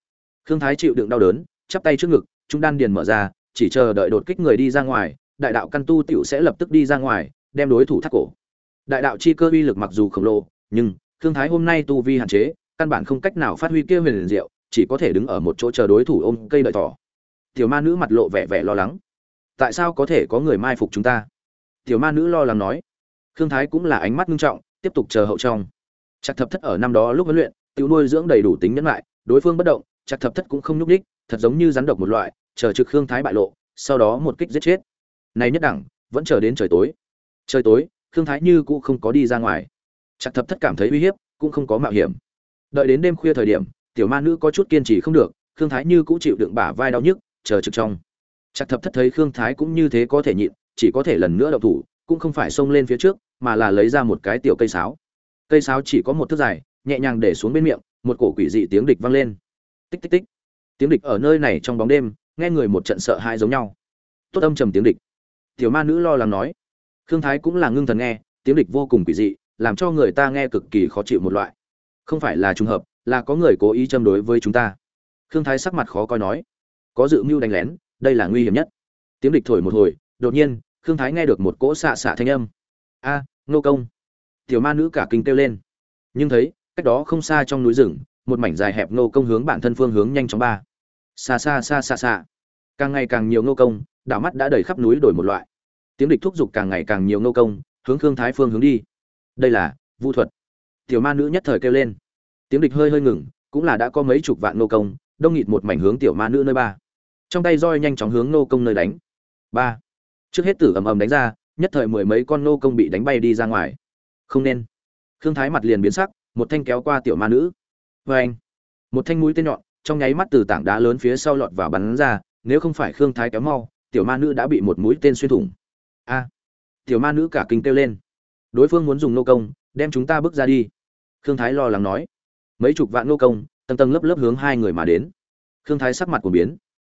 Khương thái chịu đựng đau đớn, chắp tay trước ngực, trung đan điền mở ra, chỉ chờ đợi đột kích người đi ra ngoài, đại đạo căn tu tiểu sẽ lập tức đi ra ngoài, đem đối thủ thắt cổ đại đạo chi cơ uy lực mặc dù khổng lồ, nhưng Thương thái hôm nay tu vi hạn chế, căn bản không cách nào phát huy kia huyền diệu, chỉ có thể đứng ở một chỗ chờ đối thủ ôm cây đợi thỏ. Tiểu ma nữ mặt lộ vẻ vẻ lo lắng. Tại sao có thể có người mai phục chúng ta? Tiểu ma nữ lo lắng nói. Thương thái cũng là ánh mắt nghiêm trọng, tiếp tục chờ hậu trong. Chặt thập thất ở năm đó lúc huấn luyện, tiểu nuôi dưỡng đầy đủ tính nhẫn lại, đối phương bất động chặt thập thất cũng không nhúc đích thật giống như rắn độc một loại, chờ trực khương thái bại lộ, sau đó một kích giết chết. Này nhất đẳng, vẫn chờ đến trời tối. Trời tối khương thái như cũng không có đi ra ngoài. Chặt thập thất cảm thấy uy hiếp, cũng không có mạo hiểm. Đợi đến đêm khuya thời điểm, tiểu ma nữ có chút kiên trì không được, khương thái như cũng chịu đựng bả vai đau nhức, chờ trực trong. Chặt thập thất thấy khương thái cũng như thế có thể nhịn, chỉ có thể lần nữa đậu thủ, cũng không phải xông lên phía trước, mà là lấy ra một cái tiểu cây sáo. Cây sáo chỉ có một thước dài, nhẹ nhàng để xuống bên miệng, một cổ quỷ dị tiếng địch vang lên. Tích tích tích. Tiếng địch ở nơi này trong bóng đêm, nghe người một trận sợ hãi giống nhau. Tốt âm trầm tiếng địch. Tiểu ma nữ lo lắng nói khương thái cũng là ngưng thần nghe, tiếng địch vô cùng quỷ dị, làm cho người ta nghe cực kỳ khó chịu một loại. Không phải là trùng hợp, là có người cố ý châm đối với chúng ta. Khương thái sắc mặt khó coi nói, có dự mưu đánh lén, đây là nguy hiểm nhất. Tiếng địch thổi một hồi, đột nhiên, khương thái nghe được một cỗ xạ xạ thanh âm. A, nô công. Tiểu ma nữ cả kinh kêu lên. Nhưng thấy, cách đó không xa trong núi rừng, một mảnh dài hẹp nô công hướng bản thân phương hướng nhanh chóng ba. Xa xa xa xa xa. Càng ngày càng nhiều nô công đảo mắt đã đầy khắp núi đổi một loại tiếng địch thúc giục càng ngày càng nhiều nô công, hướng khương thái phương hướng đi. Đây là vu thuật. Tiểu ma nữ nhất thời kêu lên. Tiếng địch hơi hơi ngừng, cũng là đã có mấy chục vạn nô công, đông nghịt một mảnh hướng tiểu ma nữ nơi ba. Trong tay roi nhanh chóng hướng nô công nơi đánh. Ba. Trước hết tử ầm ầm đánh ra, nhất thời mười mấy con nô công bị đánh bay đi ra ngoài. Không nên. Khương thái mặt liền biến sắc, một thanh kéo qua tiểu ma nữ. Vê anh. Một thanh mũi tên nhọn, trong nháy mắt từ tảng đá lớn phía sau lọt vào bắn ra, nếu không phải khương thái kéo mau, tiểu ma nữ đã bị một mũi tên xuyên thủng a. Tiểu ma nữ cả kinh kêu lên. Đối phương muốn dùng nô công, đem chúng ta bước ra đi. Khương thái lo lắng nói. Mấy chục vạn nô công, tầng tầng lớp lớp hướng hai người mà đến. Khương thái sắc mặt của biến.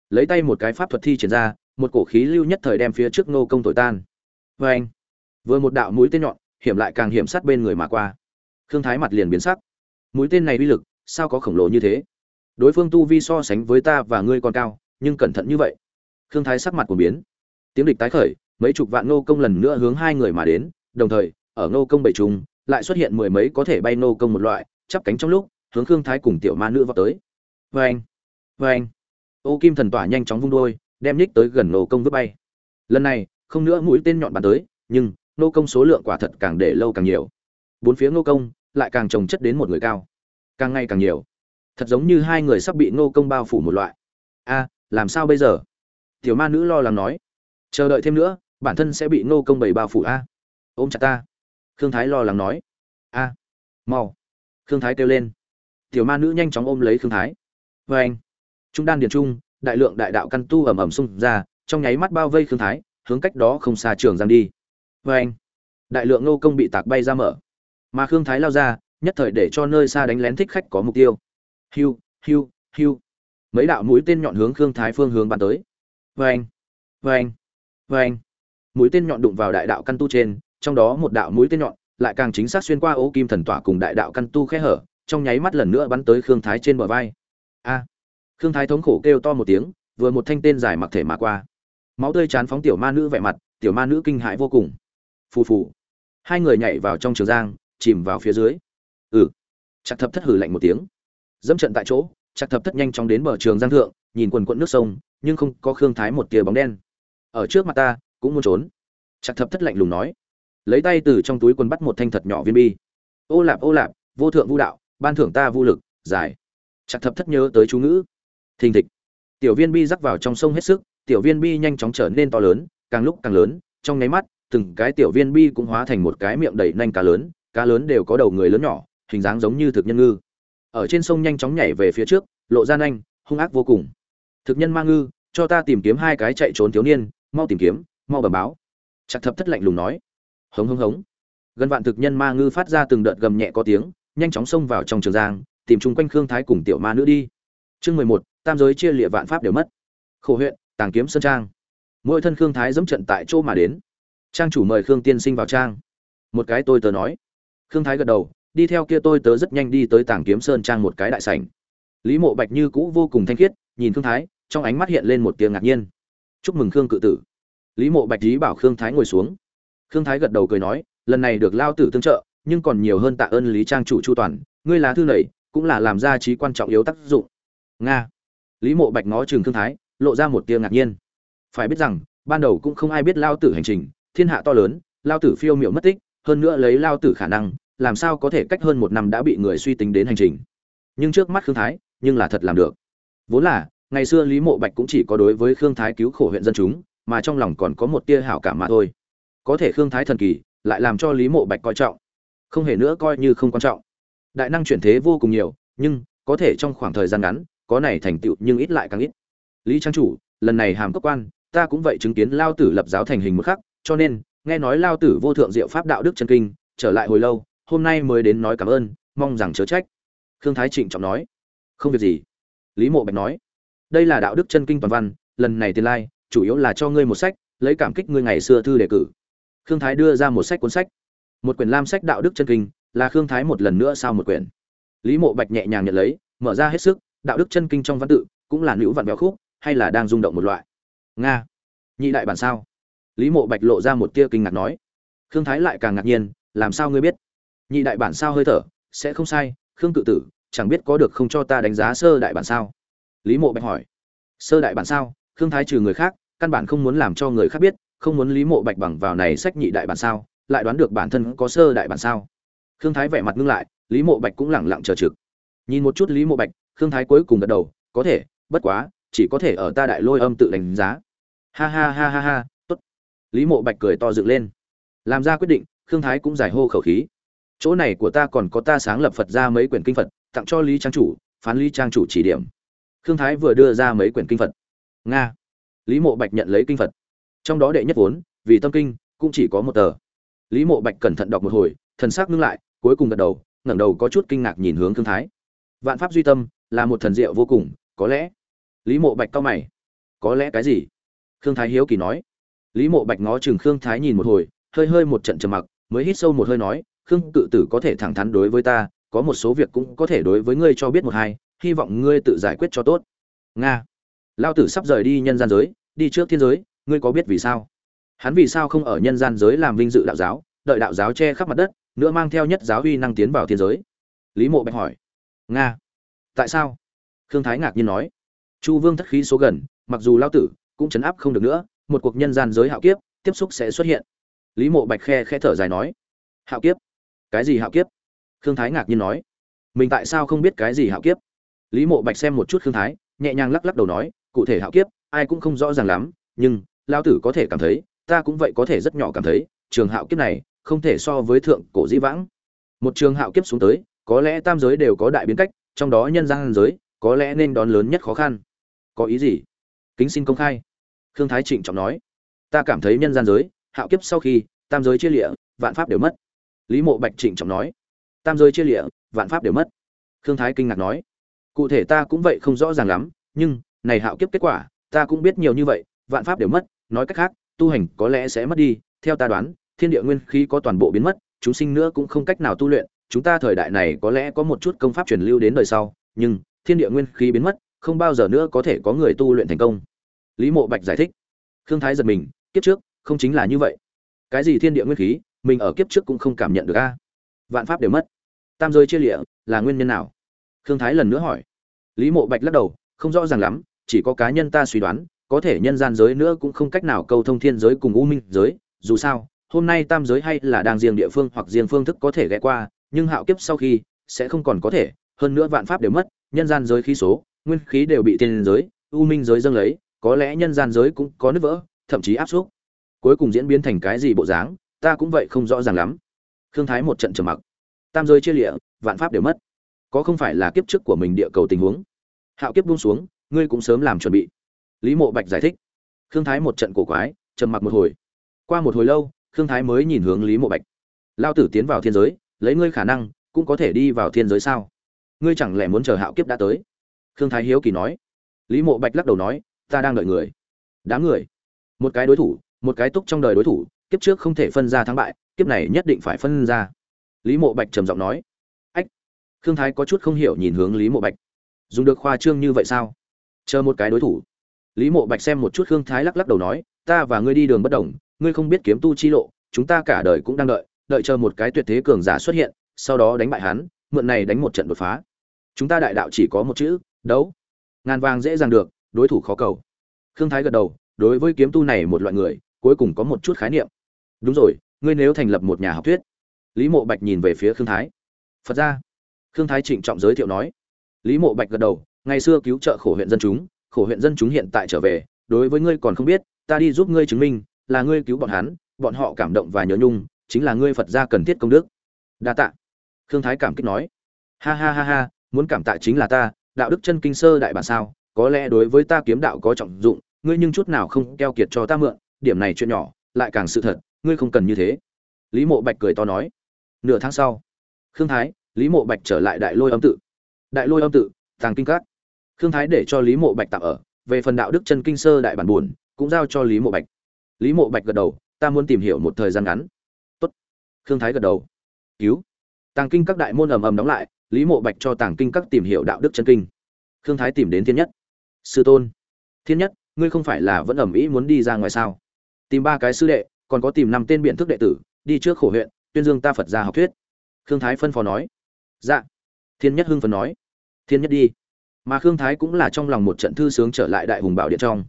Lấy tay một cái pháp thuật thi triển ra, một cổ khí lưu nhất thời đem phía trước nô công thổi tan. Vê anh, vừa một đạo mũi tên nhọn, hiểm lại càng hiểm sát bên người mà qua. Khương thái mặt liền biến sắc. Mũi tên này uy lực, sao có khổng lồ như thế? Đối phương tu vi so sánh với ta và ngươi còn cao, nhưng cẩn thận như vậy. Khương thái sắc mặt của biến. Tiếng địch tái khởi mấy chục vạn nô công lần nữa hướng hai người mà đến, đồng thời, ở nô công bảy trùng, lại xuất hiện mười mấy có thể bay nô công một loại, chắp cánh trong lúc, hướng khương thái cùng tiểu ma nữ vào tới. Vê anh vê anh ô kim thần tỏa nhanh chóng vung đôi, đem nhích tới gần nô công vứt bay. Lần này, không nữa mũi tên nhọn bắn tới, nhưng nô công số lượng quả thật càng để lâu càng nhiều. Bốn phía nô công, lại càng trồng chất đến một người cao. Càng ngày càng nhiều. Thật giống như hai người sắp bị nô công bao phủ một loại. A, làm sao bây giờ? Tiểu ma nữ lo lắng nói. Chờ đợi thêm nữa bản thân sẽ bị nô công bầy bao phủ a. Ôm chặt ta. Khương thái lo lắng nói. A. Mau. Khương thái kêu lên. Tiểu ma nữ nhanh chóng ôm lấy khương thái. Vê anh. Trung đan điền trung, đại lượng đại đạo căn tu ẩm ẩm xung ra, trong nháy mắt bao vây khương thái, hướng cách đó không xa trường giang đi. Vê anh. Đại lượng nô công bị tạc bay ra mở. Mà khương thái lao ra, nhất thời để cho nơi xa đánh lén thích khách có mục tiêu. Hiu hiu hiu. Mấy đạo mũi tên nhọn hướng khương thái phương hướng bắn tới. Vê anh. Vê anh. Vê anh mũi tên nhọn đụng vào đại đạo căn tu trên, trong đó một đạo mũi tên nhọn lại càng chính xác xuyên qua ố kim thần tỏa cùng đại đạo căn tu khe hở, trong nháy mắt lần nữa bắn tới khương thái trên bờ vai. A! Khương thái thống khổ kêu to một tiếng, vừa một thanh tên dài mặc thể mà qua. Máu tươi chán phóng tiểu ma nữ vẻ mặt, tiểu ma nữ kinh hãi vô cùng. Phù phù. Hai người nhảy vào trong trường giang, chìm vào phía dưới. Ừ. Chặt thập thất hử lạnh một tiếng. Dẫm trận tại chỗ chặt thập thất nhanh chóng đến bờ trường giang thượng, nhìn quần quần nước sông, nhưng không có khương thái một tia bóng đen. Ở trước mặt ta cũng muốn trốn. Chặt thập thất lạnh lùng nói, lấy tay từ trong túi quần bắt một thanh thật nhỏ viên bi. Ô lạp ô lạp, vô thượng vu đạo, ban thưởng ta vô lực, giải. Chặt thập thất nhớ tới chú ngữ. Thình thịch. Tiểu viên bi rắc vào trong sông hết sức, tiểu viên bi nhanh chóng trở nên to lớn, càng lúc càng lớn, trong nháy mắt, từng cái tiểu viên bi cũng hóa thành một cái miệng đầy nanh cá lớn cá lớn đều có đầu người lớn nhỏ, hình dáng giống như thực nhân ngư. Ở trên sông nhanh chóng nhảy về phía trước, lộ ra nanh, hung ác vô cùng. Thực nhân ma ngư, cho ta tìm kiếm hai cái chạy trốn thiếu niên, mau tìm kiếm mau bẩm báo. Chặt thập thất lạnh lùng nói. Hống hống hống. Gần vạn thực nhân ma ngư phát ra từng đợt gầm nhẹ có tiếng, nhanh chóng xông vào trong trường giang, tìm chung quanh khương thái cùng tiểu ma nữ đi. Chương mười một, tam giới chia lịa vạn pháp đều mất. Khổ huyện, tàng kiếm sơn trang. Mỗi thân khương thái dẫm trận tại chỗ mà đến. Trang chủ mời khương tiên sinh vào trang. Một cái tôi tớ nói. Khương thái gật đầu, đi theo kia tôi tớ rất nhanh đi tới tàng kiếm sơn trang một cái đại sảnh. Lý mộ bạch như cũ vô cùng thanh khiết, nhìn khương thái, trong ánh mắt hiện lên một tiếng ngạc nhiên. Chúc mừng khương cự tử lý mộ bạch lý bảo khương thái ngồi xuống. Khương thái gật đầu cười nói, lần này được lao tử tương trợ, nhưng còn nhiều hơn tạ ơn lý trang chủ chu toàn, ngươi là thư này cũng là làm ra trí quan trọng yếu tác dụng. Nga. Lý mộ bạch ngó trường khương thái, lộ ra một tia ngạc nhiên. Phải biết rằng, ban đầu cũng không ai biết lao tử hành trình, thiên hạ to lớn, lao tử phiêu miệu mất tích, hơn nữa lấy lao tử khả năng, làm sao có thể cách hơn một năm đã bị người suy tính đến hành trình. Nhưng trước mắt khương thái, nhưng là thật làm được. Vốn là, ngày xưa lý mộ bạch cũng chỉ có đối với khương thái cứu khổ huyện dân chúng mà trong lòng còn có một tia hảo cảm mà thôi. Có thể khương thái thần kỳ lại làm cho lý mộ bạch coi trọng, không hề nữa coi như không quan trọng. Đại năng chuyển thế vô cùng nhiều, nhưng có thể trong khoảng thời gian ngắn, có này thành tựu nhưng ít lại càng ít. Lý trang chủ, lần này hàm cấp quan, ta cũng vậy chứng kiến lao tử lập giáo thành hình một khắc, cho nên, nghe nói lao tử vô thượng diệu pháp đạo đức chân kinh, trở lại hồi lâu, hôm nay mới đến nói cảm ơn, mong rằng chớ trách. Khương thái trịnh trọng nói. Không việc gì. Lý mộ bạch nói. Đây là đạo đức chân kinh toàn văn, lần này tiền lai chủ yếu là cho ngươi một sách, lấy cảm kích ngươi ngày xưa thư đề cử. Khương thái đưa ra một sách cuốn sách. Một quyển lam sách đạo đức chân kinh, là khương thái một lần nữa sao một quyển. Lý mộ bạch nhẹ nhàng nhận lấy, mở ra hết sức, đạo đức chân kinh trong văn tự, cũng là nữ vạn béo khúc, hay là đang rung động một loại. Nga. Nhị đại bản sao? Lý mộ bạch lộ ra một tia kinh ngạc nói. Khương thái lại càng ngạc nhiên, làm sao ngươi biết? Nhị đại bản sao hơi thở, sẽ không sai, khương tự tử, chẳng biết có được không cho ta đánh giá sơ đại bản sao? Lý mộ bạch hỏi. Sơ đại bản sao? Khương thái trừ người khác căn bản không muốn làm cho người khác biết, không muốn lý mộ bạch bằng vào này sách nhị đại bản sao, lại đoán được bản thân có sơ đại bản sao. Khương thái vẻ mặt ngưng lại, lý mộ bạch cũng lẳng lặng chờ trực. Nhìn một chút lý mộ bạch, khương thái cuối cùng gật đầu, có thể, bất quá, chỉ có thể ở ta đại lôi âm tự đánh giá. Ha ha ha ha ha, tốt. Lý mộ bạch cười to dựng lên. Làm ra quyết định, khương thái cũng giải hô khẩu khí. Chỗ này của ta còn có ta sáng lập phật ra mấy quyển kinh phật, tặng cho lý trang chủ, phán lý trang chủ chỉ điểm. Khương thái vừa đưa ra mấy quyển kinh phật. Nga lý mộ bạch nhận lấy kinh phật. Trong đó đệ nhất vốn, vì tâm kinh, cũng chỉ có một tờ. Lý mộ bạch cẩn thận đọc một hồi, thần sắc ngưng lại, cuối cùng gật đầu, ngẩng đầu có chút kinh ngạc nhìn hướng Thương thái. Vạn pháp duy tâm, là một thần diệu vô cùng, có lẽ. Lý mộ bạch cao mày. Có lẽ cái gì? Khương thái hiếu kỳ nói. Lý mộ bạch ngó chừng khương thái nhìn một hồi, hơi hơi một trận trầm mặc, mới hít sâu một hơi nói, khương cự tử có thể thẳng thắn đối với ta, có một số việc cũng có thể đối với ngươi cho biết một hai, hy vọng ngươi tự giải quyết cho tốt. Nga lao tử sắp rời đi nhân gian giới, đi trước thiên giới, ngươi có biết vì sao? Hắn vì sao không ở nhân gian giới làm vinh dự đạo giáo, đợi đạo giáo che khắp mặt đất, nữa mang theo nhất giáo uy năng tiến vào thiên giới? Lý mộ bạch hỏi. Nga. Tại sao? Khương thái ngạc nhiên nói. Chu vương thất khí số gần, mặc dù lao tử cũng chấn áp không được nữa, một cuộc nhân gian giới hạo kiếp, tiếp xúc sẽ xuất hiện. Lý mộ bạch khe khe thở dài nói. Hạo kiếp? Cái gì hạo kiếp? Khương thái ngạc nhiên nói. Mình tại sao không biết cái gì hạo kiếp? Lý mộ bạch xem một chút khương thái, nhẹ nhàng lắc lắc đầu nói cụ thể hạo kiếp, ai cũng không rõ ràng lắm, nhưng lao tử có thể cảm thấy, ta cũng vậy có thể rất nhỏ cảm thấy, trường hạo kiếp này, không thể so với thượng cổ dĩ vãng. Một trường hạo kiếp xuống tới, có lẽ tam giới đều có đại biến cách, trong đó nhân gian giới, có lẽ nên đón lớn nhất khó khăn. Có ý gì? Kính xin công khai. Khương thái trịnh trọng nói. Ta cảm thấy nhân gian giới, hạo kiếp sau khi, tam giới chia lịa, vạn pháp đều mất. Lý mộ bạch trịnh trọng nói. Tam giới chia lịa, vạn pháp đều mất. Khương thái kinh ngạc nói. Cụ thể ta cũng vậy không rõ ràng lắm, nhưng này hạo kiếp kết quả, ta cũng biết nhiều như vậy, vạn pháp đều mất, nói cách khác, tu hành có lẽ sẽ mất đi, theo ta đoán, thiên địa nguyên khí có toàn bộ biến mất, chúng sinh nữa cũng không cách nào tu luyện, chúng ta thời đại này có lẽ có một chút công pháp truyền lưu đến đời sau, nhưng thiên địa nguyên khí biến mất, không bao giờ nữa có thể có người tu luyện thành công. Lý mộ bạch giải thích. Khương thái giật mình, kiếp trước, không chính là như vậy. Cái gì thiên địa nguyên khí, mình ở kiếp trước cũng không cảm nhận được a. Vạn pháp đều mất. Tam giới chia lịa, là nguyên nhân nào? Khương thái lần nữa hỏi. Lý mộ bạch lắc đầu, không rõ ràng lắm chỉ có cá nhân ta suy đoán, có thể nhân gian giới nữa cũng không cách nào câu thông thiên giới cùng u minh giới, dù sao, hôm nay tam giới hay là đang riêng địa phương hoặc riêng phương thức có thể ghé qua, nhưng hạo kiếp sau khi, sẽ không còn có thể, hơn nữa vạn pháp đều mất, nhân gian giới khí số, nguyên khí đều bị thiên giới, u minh giới dâng lấy, có lẽ nhân gian giới cũng có nứt vỡ, thậm chí áp suất cuối cùng diễn biến thành cái gì bộ dáng, ta cũng vậy không rõ ràng lắm. Khương thái một trận trầm mặc. Tam giới chia lịa, vạn pháp đều mất. Có không phải là kiếp trước của mình địa cầu tình huống? Hạo kiếp buông xuống ngươi cũng sớm làm chuẩn bị. Lý mộ bạch giải thích. Khương thái một trận cổ quái, trầm mặc một hồi. Qua một hồi lâu, khương thái mới nhìn hướng lý mộ bạch. Lao tử tiến vào thiên giới, lấy ngươi khả năng, cũng có thể đi vào thiên giới sao? Ngươi chẳng lẽ muốn chờ hạo kiếp đã tới? Khương thái hiếu kỳ nói. Lý mộ bạch lắc đầu nói, ta đang đợi người. Đám người. Một cái đối thủ, một cái túc trong đời đối thủ, kiếp trước không thể phân ra thắng bại, kiếp này nhất định phải phân ra. Lý mộ bạch trầm giọng nói. Ách. Khương thái có chút không hiểu nhìn hướng lý mộ bạch. Dùng được khoa trương như vậy sao? Chờ một cái đối thủ. Lý mộ bạch xem một chút khương thái lắc lắc đầu nói, ta và ngươi đi đường bất đồng, ngươi không biết kiếm tu chi lộ, chúng ta cả đời cũng đang đợi đợi chờ một cái tuyệt thế cường giả xuất hiện, sau đó đánh bại hắn, mượn này đánh một trận đột phá. Chúng ta đại đạo chỉ có một chữ, đấu. Ngàn vàng dễ dàng được, đối thủ khó cầu. Khương thái gật đầu, đối với kiếm tu này một loại người, cuối cùng có một chút khái niệm. Đúng rồi, ngươi nếu thành lập một nhà học thuyết. Lý mộ bạch nhìn về phía khương thái. Phật ra khương thái trịnh trọng giới thiệu nói. Lý mộ bạch gật đầu ngày xưa cứu trợ khổ huyện dân chúng, khổ huyện dân chúng hiện tại trở về, đối với ngươi còn không biết, ta đi giúp ngươi chứng minh, là ngươi cứu bọn hắn, bọn họ cảm động và nhớ nhung, chính là ngươi phật gia cần thiết công đức. Đa tạ. Khương thái cảm kích nói. Ha ha ha ha, muốn cảm tạ chính là ta, đạo đức chân kinh sơ đại bản sao, có lẽ đối với ta kiếm đạo có trọng dụng, ngươi nhưng chút nào không keo kiệt cho ta mượn, điểm này chuyện nhỏ, lại càng sự thật, ngươi không cần như thế. Lý mộ bạch cười to nói. Nửa tháng sau, khương thái, lý mộ bạch trở lại đại lôi âm tự. Đại lôi âm tự, tàng kinh các khương thái để cho lý mộ bạch tạm ở, về phần đạo đức chân kinh sơ đại bản buồn, cũng giao cho lý mộ bạch. Lý mộ bạch gật đầu, ta muốn tìm hiểu một thời gian ngắn. Tốt. Khương thái gật đầu. Cứu. Tàng kinh các đại môn ầm ầm đóng lại, lý mộ bạch cho tàng kinh các tìm hiểu đạo đức chân kinh. Khương thái tìm đến thiên nhất. Sư tôn. Thiên nhất, ngươi không phải là vẫn ẩm ý muốn đi ra ngoài sao? Tìm ba cái sư đệ, còn có tìm năm tên biện thức đệ tử, đi trước khổ huyện, tuyên dương ta phật ra học thuyết. Khương thái phân phó nói. Dạ. Thiên nhất hưng phấn nói. Thiên nhất đi mà khương thái cũng là trong lòng một trận thư sướng trở lại đại hùng bảo điện trong.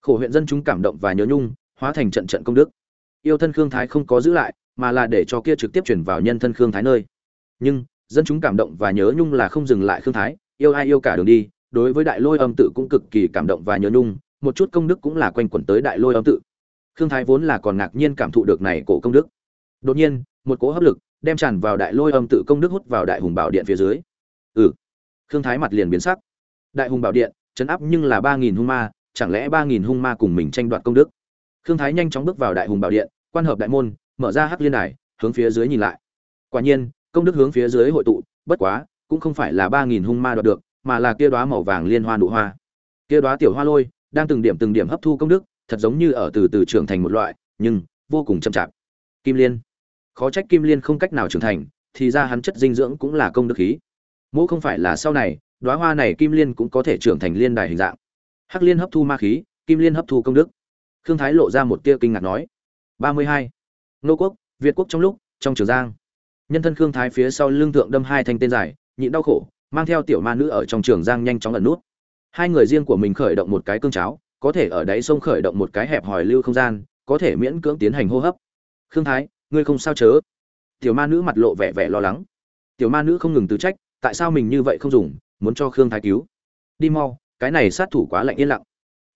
Khổ huyện dân chúng cảm động và nhớ nhung, hóa thành trận trận công đức. Yêu thân khương thái không có giữ lại, mà là để cho kia trực tiếp chuyển vào nhân thân khương thái nơi. Nhưng, dân chúng cảm động và nhớ nhung là không dừng lại khương thái, yêu ai yêu cả đường đi, đối với đại lôi âm tự cũng cực kỳ cảm động và nhớ nhung, một chút công đức cũng là quanh quẩn tới đại lôi âm tự. Khương thái vốn là còn ngạc nhiên cảm thụ được này cổ công đức. Đột nhiên, một cỗ hấp lực đem tràn vào đại lôi âm tự công đức hút vào đại hùng bảo điện phía dưới. Ừ. Khương thái mặt liền biến sắc đại hùng bảo điện chấn áp nhưng là ba nghìn hung ma, chẳng lẽ ba nghìn hung ma cùng mình tranh đoạt công đức? Khương thái nhanh chóng bước vào đại hùng bảo điện, quan hợp đại môn, mở ra hắc liên đài, hướng phía dưới nhìn lại. Quả nhiên, công đức hướng phía dưới hội tụ, bất quá, cũng không phải là ba nghìn hung ma đoạt được, mà là kia đóa màu vàng liên hoa nụ hoa. Kia đóa tiểu hoa lôi, đang từng điểm từng điểm hấp thu công đức, thật giống như ở từ từ trưởng thành một loại, nhưng vô cùng chậm chạp. Kim liên. Khó trách kim liên không cách nào trưởng thành, thì ra hắn chất dinh dưỡng cũng là công đức khí. Mỗ không phải là sau này đóa hoa này kim liên cũng có thể trưởng thành liên đài hình dạng. Hắc liên hấp thu ma khí, kim liên hấp thu công đức. Khương thái lộ ra một tia kinh ngạc nói. Ba mươi hai. Nô quốc, việt quốc trong lúc, trong trường giang. Nhân thân khương thái phía sau lưng thượng đâm hai thanh tên dài, nhịn đau khổ, mang theo tiểu ma nữ ở trong trường giang nhanh chóng ẩn nút. Hai người riêng của mình khởi động một cái cương cháo, có thể ở đáy sông khởi động một cái hẹp hòi lưu không gian, có thể miễn cưỡng tiến hành hô hấp. Khương thái, ngươi không sao chớ? Tiểu ma nữ mặt lộ vẻ vẻ lo lắng. Tiểu ma nữ không ngừng từ trách, tại sao mình như vậy không dùng? Muốn cho khương thái cứu. Đi mau, cái này sát thủ quá lạnh yên lặng.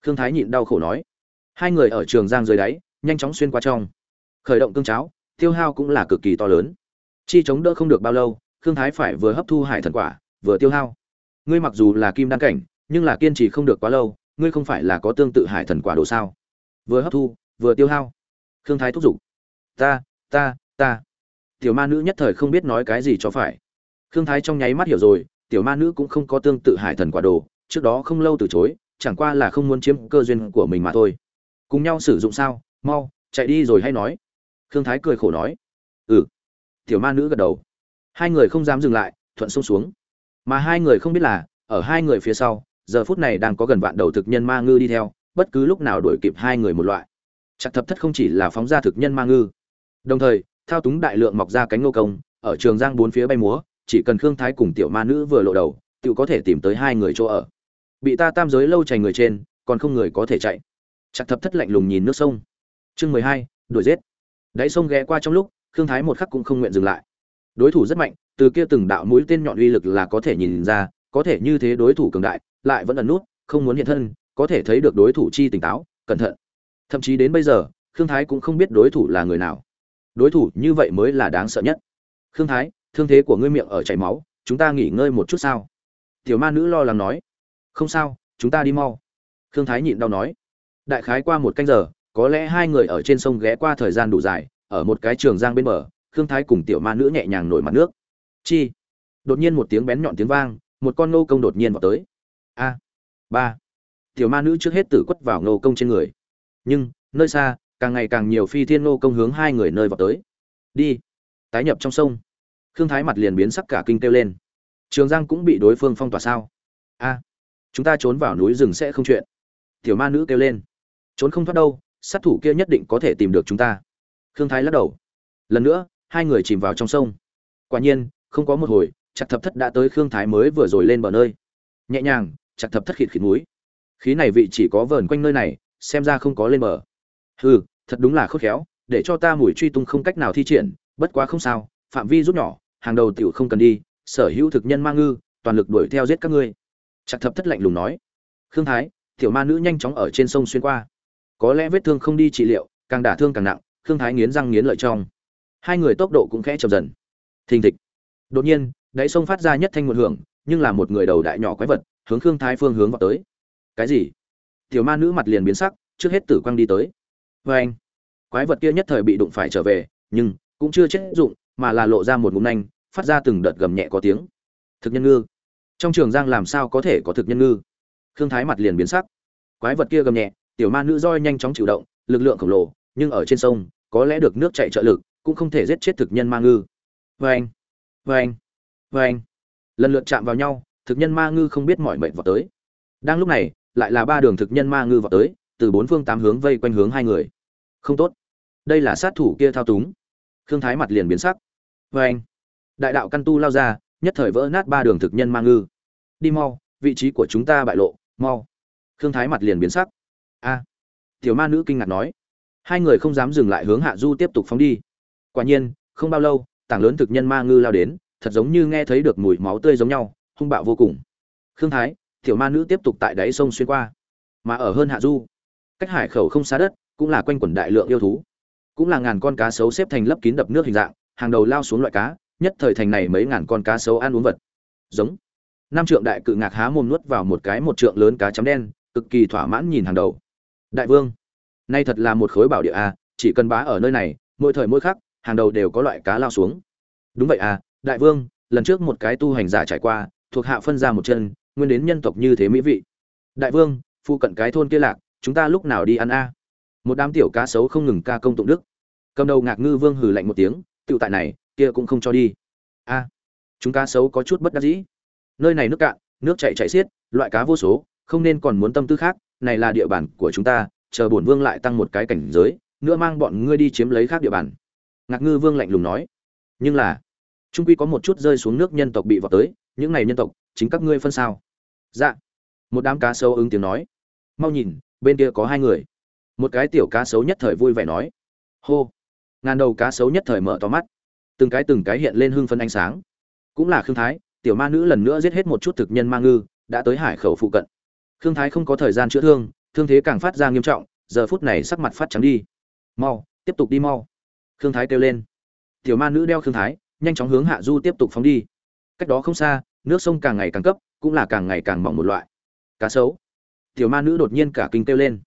Khương thái nhịn đau khổ nói. Hai người ở trường giang dưới đáy, nhanh chóng xuyên qua trong. Khởi động cương cháo, tiêu hao cũng là cực kỳ to lớn. Chi chống đỡ không được bao lâu, khương thái phải vừa hấp thu hải thần quả, vừa tiêu hao. Ngươi mặc dù là kim đan cảnh, nhưng là kiên trì không được quá lâu, ngươi không phải là có tương tự hải thần quả đồ sao? Vừa hấp thu, vừa tiêu hao. Khương thái thúc giục. Ta ta ta. Tiểu ma nữ nhất thời không biết nói cái gì cho phải. Khương thái trong nháy mắt hiểu rồi tiểu ma nữ cũng không có tương tự hải thần quả đồ, trước đó không lâu từ chối, chẳng qua là không muốn chiếm cơ duyên của mình mà thôi. Cùng nhau sử dụng sao? Mau, chạy đi rồi hay nói? Khương thái cười khổ nói. Ừ. Tiểu ma nữ gật đầu. Hai người không dám dừng lại, thuận sông xuống. Mà hai người không biết là, ở hai người phía sau, giờ phút này đang có gần vạn đầu thực nhân ma ngư đi theo, bất cứ lúc nào đuổi kịp hai người một loại. Chặt thập thất không chỉ là phóng ra thực nhân ma ngư, đồng thời, thao túng đại lượng mọc ra cánh ngô công, ở trường giang bốn phía bay múa chỉ cần khương thái cùng tiểu ma nữ vừa lộ đầu tự có thể tìm tới hai người chỗ ở. Bị ta tam giới lâu chành người trên, còn không người có thể chạy. Chặt thập thất lạnh lùng nhìn nước sông. Chương mười hai, đuổi giết. Đáy sông ghé qua trong lúc, khương thái một khắc cũng không nguyện dừng lại. Đối thủ rất mạnh, từ kia từng đạo mũi tên nhọn uy lực là có thể nhìn ra, có thể như thế đối thủ cường đại, lại vẫn ẩn nút, không muốn hiện thân, có thể thấy được đối thủ chi tỉnh táo, cẩn thận. Thậm chí đến bây giờ, khương thái cũng không biết đối thủ là người nào. Đối thủ như vậy mới là đáng sợ nhất. Khương thái thương thế của ngươi miệng ở chảy máu, chúng ta nghỉ ngơi một chút sao? Tiểu ma nữ lo lắng nói. Không sao, chúng ta đi mau. Khương thái nhịn đau nói. Đại khái qua một canh giờ, có lẽ hai người ở trên sông ghé qua thời gian đủ dài, ở một cái trường giang bên bờ, khương thái cùng tiểu ma nữ nhẹ nhàng nổi mặt nước. Chi? Đột nhiên một tiếng bén nhọn tiếng vang, một con nô công đột nhiên vào tới. A. Ba. Tiểu ma nữ trước hết tử quất vào nô công trên người. Nhưng, nơi xa, càng ngày càng nhiều phi thiên nô công hướng hai người nơi vào tới. Đi. Tái nhập trong sông khương thái mặt liền biến sắc cả kinh kêu lên. Trường giang cũng bị đối phương phong tỏa sao? A, chúng ta trốn vào núi rừng sẽ không chuyện. Tiểu ma nữ kêu lên. Trốn không thoát đâu, sát thủ kia nhất định có thể tìm được chúng ta. Khương thái lắc đầu. Lần nữa, hai người chìm vào trong sông. Quả nhiên, không có một hồi, chặt thập thất đã tới khương thái mới vừa rồi lên bờ nơi. Nhẹ nhàng, chặt thập thất khịt khịt núi khí này vị chỉ có vờn quanh nơi này, xem ra không có lên bờ. Hừ, thật đúng là khôn khéo, để cho ta mùi truy tung không cách nào thi triển, bất quá không sao phạm vi rút nhỏ, hàng đầu tiểu không cần đi, sở hữu thực nhân ma ngư, toàn lực đuổi theo giết các ngươi. Chặt thập thất lạnh lùng nói. Khương thái, tiểu ma nữ nhanh chóng ở trên sông xuyên qua. Có lẽ vết thương không đi trị liệu, càng đả thương càng nặng, khương thái nghiến răng nghiến lợi trong. Hai người tốc độ cũng khẽ chậm dần. Thình thịch. Đột nhiên, đáy sông phát ra nhất thanh một hưởng, nhưng là một người đầu đại nhỏ quái vật, hướng khương thái phương hướng vào tới. Cái gì? Tiểu ma nữ mặt liền biến sắc, trước hết tử quang đi tới. Vê anh quái vật kia nhất thời bị đụng phải trở về, nhưng cũng chưa chết dụng mà là lộ ra một ngụm nanh, phát ra từng đợt gầm nhẹ có tiếng. Thực nhân ngư. Trong trường giang làm sao có thể có thực nhân ngư? Khương thái mặt liền biến sắc. Quái vật kia gầm nhẹ, tiểu ma nữ roi nhanh chóng chịu động, lực lượng khổng lồ, nhưng ở trên sông, có lẽ được nước chạy trợ lực, cũng không thể giết chết thực nhân ma ngư. Vê anh vê anh vê anh lần lượt chạm vào nhau, thực nhân ma ngư không biết mọi mệnh vào tới. Đang lúc này, lại là ba đường thực nhân ma ngư vào tới, từ bốn phương tám hướng vây quanh hướng hai người. Không tốt. Đây là sát thủ kia thao túng. Khương thái mặt liền biến sắc vê anh, đại đạo căn tu lao ra, nhất thời vỡ nát ba đường thực nhân ma ngư. Đi mau, vị trí của chúng ta bại lộ, mau. Khương thái mặt liền biến sắc. A, tiểu ma nữ kinh ngạc nói. Hai người không dám dừng lại hướng hạ du tiếp tục phóng đi. Quả nhiên, không bao lâu, tảng lớn thực nhân ma ngư lao đến, thật giống như nghe thấy được mùi máu tươi giống nhau, hung bạo vô cùng. Khương thái, tiểu ma nữ tiếp tục tại đáy sông xuyên qua. Mà ở hơn hạ du, cách hải khẩu không xa đất, cũng là quanh quẩn đại lượng yêu thú. Cũng là ngàn con cá sấu xếp thành lấp kín đập nước hình dạng hàng đầu lao xuống loại cá, nhất thời thành này mấy ngàn con cá sấu ăn uống vật. Giống. Năm trượng đại cự ngạc há mồm nuốt vào một cái một trượng lớn cá chấm đen, cực kỳ thỏa mãn nhìn hàng đầu. Đại vương, nay thật là một khối bảo địa a, chỉ cần bá ở nơi này, mỗi thời mỗi khắc, hàng đầu đều có loại cá lao xuống. Đúng vậy à đại vương, lần trước một cái tu hành giả trải qua, thuộc hạ phân ra một chân, nguyên đến nhân tộc như thế mỹ vị. Đại vương phụ cận cái thôn kia lạc, chúng ta lúc nào đi ăn a? Một đám tiểu cá sấu không ngừng ca công tụng đức. Cầm đầu ngạc ngư vương hừ lạnh một tiếng tựu tại này, kia cũng không cho đi. A, chúng cá sấu có chút bất đắc dĩ. Nơi này nước cạn, nước chảy chảy xiết, loại cá vô số, không nên còn muốn tâm tư khác, này là địa bàn của chúng ta, chờ bổn vương lại tăng một cái cảnh giới, nữa mang bọn ngươi đi chiếm lấy khác địa bàn. Ngạc ngư vương lạnh lùng nói. Nhưng là, trung quy có một chút rơi xuống nước nhân tộc bị vọt tới, những này nhân tộc, chính các ngươi phân sao? Dạ. Một đám cá sấu ứng tiếng nói. Mau nhìn, bên kia có hai người. Một cái tiểu cá sấu nhất thời vui vẻ nói. Hô ngàn đầu cá sấu nhất thời mở to mắt. Từng cái từng cái hiện lên hưng phân ánh sáng. Cũng là khương thái, tiểu ma nữ lần nữa giết hết một chút thực nhân ma ngư, đã tới hải khẩu phụ cận. Khương thái không có thời gian chữa thương thương thế càng phát ra nghiêm trọng, giờ phút này sắc mặt phát trắng đi. Mau, tiếp tục đi mau. Khương thái kêu lên. Tiểu ma nữ đeo khương thái, nhanh chóng hướng hạ du tiếp tục phóng đi. Cách đó không xa, nước sông càng ngày càng cấp, cũng là càng ngày càng mỏng một loại. Cá sấu. Tiểu ma nữ đột nhiên cả kinh kêu lên.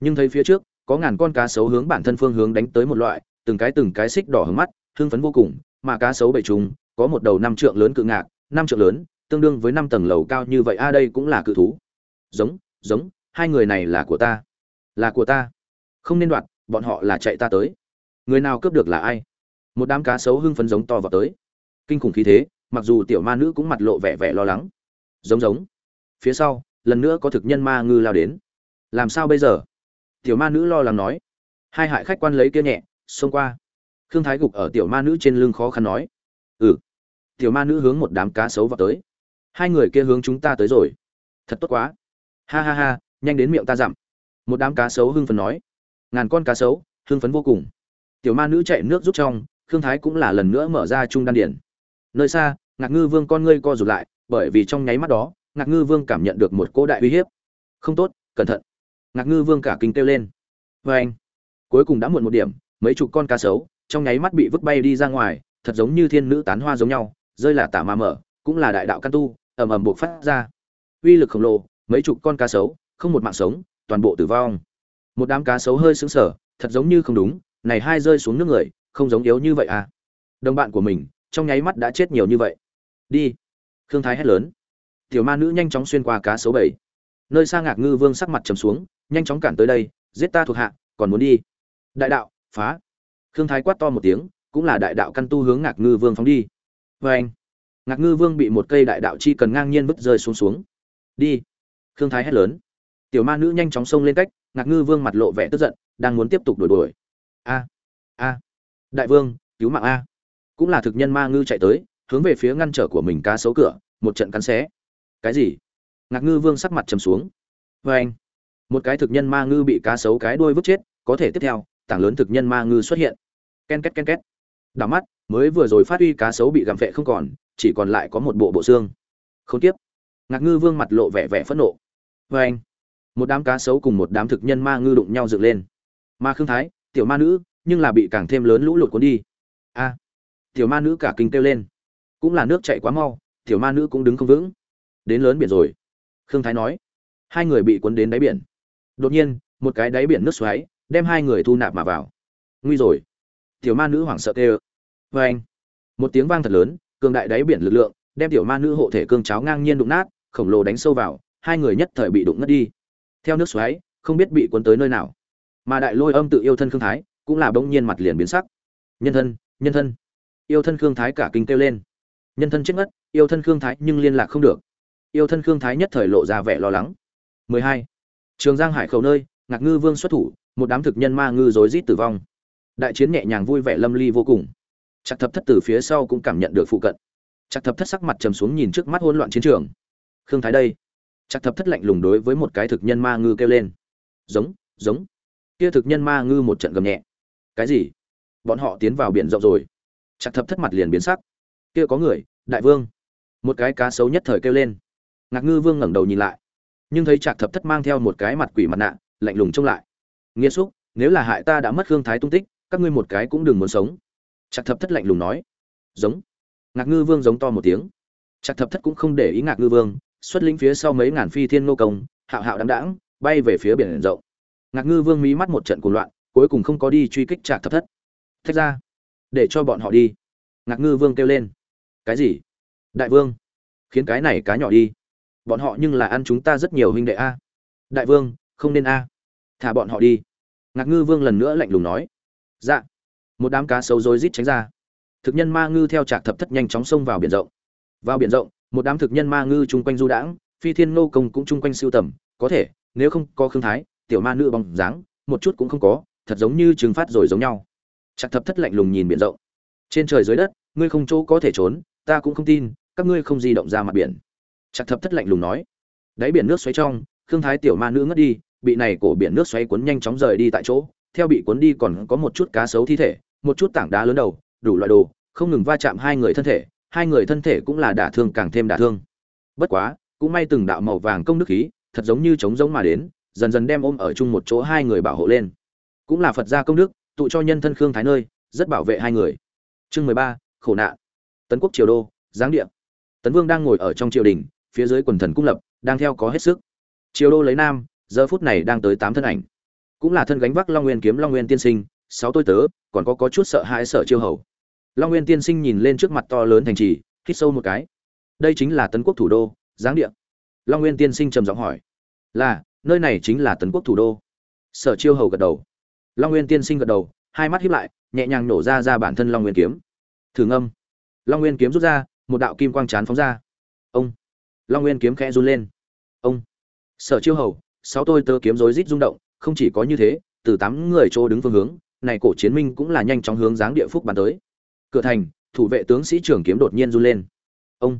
Nhưng thấy phía trước, có ngàn con cá sấu hướng bản thân phương hướng đánh tới một loại từng cái từng cái xích đỏ hướng mắt, hưng phấn vô cùng, mà cá sấu bầy trùng, có một đầu năm trượng lớn cự ngạc, năm trượng lớn, tương đương với năm tầng lầu cao như vậy, a, đây cũng là cự thú. Giống giống, hai người này là của ta. Là của ta. Không nên đoạt, bọn họ là chạy ta tới. Người nào cướp được là ai? Một đám cá sấu hưng phấn giống to vào tới. Kinh khủng khí thế, mặc dù tiểu ma nữ cũng mặt lộ vẻ vẻ lo lắng. Giống giống. Phía sau, lần nữa có thực nhân ma ngư lao đến. Làm sao bây giờ? Tiểu ma nữ lo lắng nói. Hai hại khách quan lấy kia nhẹ xông qua. Khương thái gục ở tiểu ma nữ trên lưng khó khăn nói. Ừ. Tiểu ma nữ hướng một đám cá sấu vào tới. Hai người kia hướng chúng ta tới rồi. Thật tốt quá. Ha ha ha, nhanh đến miệng ta dặm. Một đám cá sấu hưng phấn nói. Ngàn con cá sấu, hưng phấn vô cùng. Tiểu ma nữ chạy nước rút trong, khương thái cũng là lần nữa mở ra trung đan điển. Nơi xa, ngạc ngư vương con ngươi co rụt lại, bởi vì trong nháy mắt đó, ngạc ngư vương cảm nhận được một cỗ đại uy hiếp. Không tốt, cẩn thận. Ngạc ngư vương cả kinh kêu lên. Vê anh cuối cùng đã muộn một điểm mấy chục con cá sấu, trong nháy mắt bị vứt bay đi ra ngoài, thật giống như thiên nữ tán hoa giống nhau, rơi là tả ma mở, cũng là đại đạo căn tu, ầm ầm buộc phát ra. Uy lực khổng lồ, mấy chục con cá sấu, không một mạng sống, toàn bộ tử vong. Một đám cá sấu hơi sững sờ, thật giống như không đúng, này hai rơi xuống nước người, không giống yếu như vậy à. Đồng bạn của mình, trong nháy mắt đã chết nhiều như vậy. Đi. Khương thái hét lớn. Tiểu ma nữ nhanh chóng xuyên qua cá sấu bảy. Nơi xa ngạc ngư vương sắc mặt trầm xuống, nhanh chóng cản tới đây, giết ta thuộc hạ, còn muốn đi. Đại đạo phá. Khương thái quát to một tiếng, cũng là đại đạo căn tu hướng ngạc ngư vương phóng đi. Vê anh, ngạc ngư vương bị một cây đại đạo chi cần ngang nhiên vứt rơi xuống xuống. Đi. Khương thái hét lớn. Tiểu ma nữ nhanh chóng xông lên cách, ngạc ngư vương mặt lộ vẻ tức giận, đang muốn tiếp tục đuổi đuổi. A a. Đại vương, cứu mạng a. Cũng là thực nhân ma ngư chạy tới, hướng về phía ngăn trở của mình cá sấu cửa, một trận cắn xé. Cái gì? Ngạc ngư vương sắc mặt trầm xuống. Vê anh, một cái thực nhân ma ngư bị cá sấu cái đuôi vứt chết, có thể tiếp theo tảng lớn thực nhân ma ngư xuất hiện. Ken két ken két. Đảo mắt, mới vừa rồi phát huy cá sấu bị gặm phệ không còn, chỉ còn lại có một bộ bộ xương. Không tiếp. Ngạc ngư vương mặt lộ vẻ vẻ phẫn nộ. Vê anh, một đám cá sấu cùng một đám thực nhân ma ngư đụng nhau dựng lên. Ma khương thái, tiểu ma nữ, nhưng là bị càng thêm lớn lũ lụt cuốn đi. A, tiểu ma nữ cả kinh kêu lên. Cũng là nước chạy quá mau, tiểu ma nữ cũng đứng không vững. Đến lớn biển rồi. Khương thái nói. Hai người bị cuốn đến đáy biển. Đột nhiên, một cái đáy biển nước xoáy đem hai người thu nạp mà vào. Nguy rồi. Tiểu ma nữ hoảng sợ kêu. Vê anh, một tiếng vang thật lớn, cường đại đáy biển lực lượng, đem tiểu ma nữ hộ thể cương cháo ngang nhiên đụng nát, khổng lồ đánh sâu vào, hai người nhất thời bị đụng ngất đi. Theo nước xoáy, không biết bị cuốn tới nơi nào. Mà đại lôi âm tự yêu thân khương thái, cũng là bỗng nhiên mặt liền biến sắc. Nhân thân nhân thân. Yêu thân khương thái cả kinh kêu lên. Nhân thân chết ngất, yêu thân khương thái nhưng liên lạc không được. Yêu thân khương thái nhất thời lộ ra vẻ lo lắng. 12. trường giang hải khẩu nơi, ngạc ngư vương xuất thủ một đám thực nhân ma ngư rối rít tử vong. Đại chiến nhẹ nhàng vui vẻ lâm ly vô cùng. Chắc thập thất từ phía sau cũng cảm nhận được phụ cận. Chắc thập thất sắc mặt trầm xuống nhìn trước mắt hỗn loạn chiến trường. Khương thái đây. Chắc thập thất lạnh lùng đối với một cái thực nhân ma ngư kêu lên. Giống giống. Kia thực nhân ma ngư một trận gầm nhẹ. Cái gì? Bọn họ tiến vào biển rộng rồi. Chắc thập thất mặt liền biến sắc. Kia có người, đại vương. Một cái cá sấu nhất thời kêu lên. Ngạc ngư vương ngẩng đầu nhìn lại. Nhưng thấy trạc thập thất mang theo một cái mặt quỷ mặt nạ, lạnh lùng trông lại nghĩa xúc, nếu là hại ta đã mất hương thái tung tích, các ngươi một cái cũng đừng muốn sống. Trạc thập thất lạnh lùng nói. Giống. Ngạc ngư vương giống to một tiếng. Trạc thập thất cũng không để ý ngạc ngư vương, xuất lĩnh phía sau mấy ngàn phi thiên nô công, hạo hạo đáng đãng, bay về phía biển rộng. Ngạc ngư vương mí mắt một trận cuồng loạn, cuối cùng không có đi truy kích trạc thập thất. Thách ra. Để cho bọn họ đi. Ngạc ngư vương kêu lên. Cái gì? Đại vương. Khiến cái này cá nhỏ đi. Bọn họ nhưng là ăn chúng ta rất nhiều huynh đệ a. Đại vương, không nên a thả bọn họ đi. Ngạc ngư vương lần nữa lạnh lùng nói. Dạ. Một đám cá sấu rối rít tránh ra. Thực nhân ma ngư theo trạc thập thất nhanh chóng xông vào biển rộng. Vào biển rộng, một đám thực nhân ma ngư chung quanh du đãng, phi thiên nô công cũng chung quanh siêu tầm. Có thể, nếu không có khương thái, tiểu ma nữ bóng dáng, một chút cũng không có, thật giống như trừng phát rồi giống nhau. Trạc thập thất lạnh lùng nhìn biển rộng. Trên trời dưới đất, ngươi không chỗ có thể trốn, ta cũng không tin, các ngươi không di động ra mặt biển. Trạc thập thất lạnh lùng nói. Đáy biển nước xoáy trong, khương thái tiểu ma nữ ngất đi bị này cổ biển nước xoáy cuốn nhanh chóng rời đi tại chỗ, theo bị cuốn đi còn có một chút cá sấu thi thể, một chút tảng đá lớn đầu, đủ loại đồ, không ngừng va chạm hai người thân thể, hai người thân thể cũng là đả thương càng thêm đả thương. Bất quá, cũng may từng đạo màu vàng công đức khí, thật giống như trống giống mà đến, dần dần đem ôm ở chung một chỗ hai người bảo hộ lên. Cũng là phật gia công đức, tụ cho nhân thân khương thái nơi, rất bảo vệ hai người. Chương mười ba, khổ nạn. Tấn quốc triều đô, giáng địa. Tấn vương đang ngồi ở trong triều đình, phía dưới quần thần cung lập, đang theo có hết sức. Triều đô lấy nam giờ phút này đang tới tám thân ảnh. Cũng là thân gánh vác long nguyên kiếm long nguyên tiên sinh, sáu tôi tớ, còn có có chút sợ hãi sợ chiêu hầu. Long nguyên tiên sinh nhìn lên trước mặt to lớn thành trì, hít sâu một cái. Đây chính là tấn quốc thủ đô, giáng địa. Long nguyên tiên sinh trầm giọng hỏi. Là, nơi này chính là tấn quốc thủ đô. Sở chiêu hầu gật đầu. Long nguyên tiên sinh gật đầu, hai mắt hiếp lại, nhẹ nhàng nổ ra ra bản thân long nguyên kiếm. Thử ngâm. Long nguyên kiếm rút ra, một đạo kim quang chán phóng ra. Ông. Long nguyên kiếm khẽ run lên. Ông. Sở chiêu hầu sáu tôi tơ kiếm rối rít rung động, không chỉ có như thế, từ tám người chỗ đứng phương hướng, này cổ chiến minh cũng là nhanh chóng hướng dáng địa phúc bắn tới. Cửa thành, thủ vệ tướng sĩ trưởng kiếm đột nhiên run lên. Ông,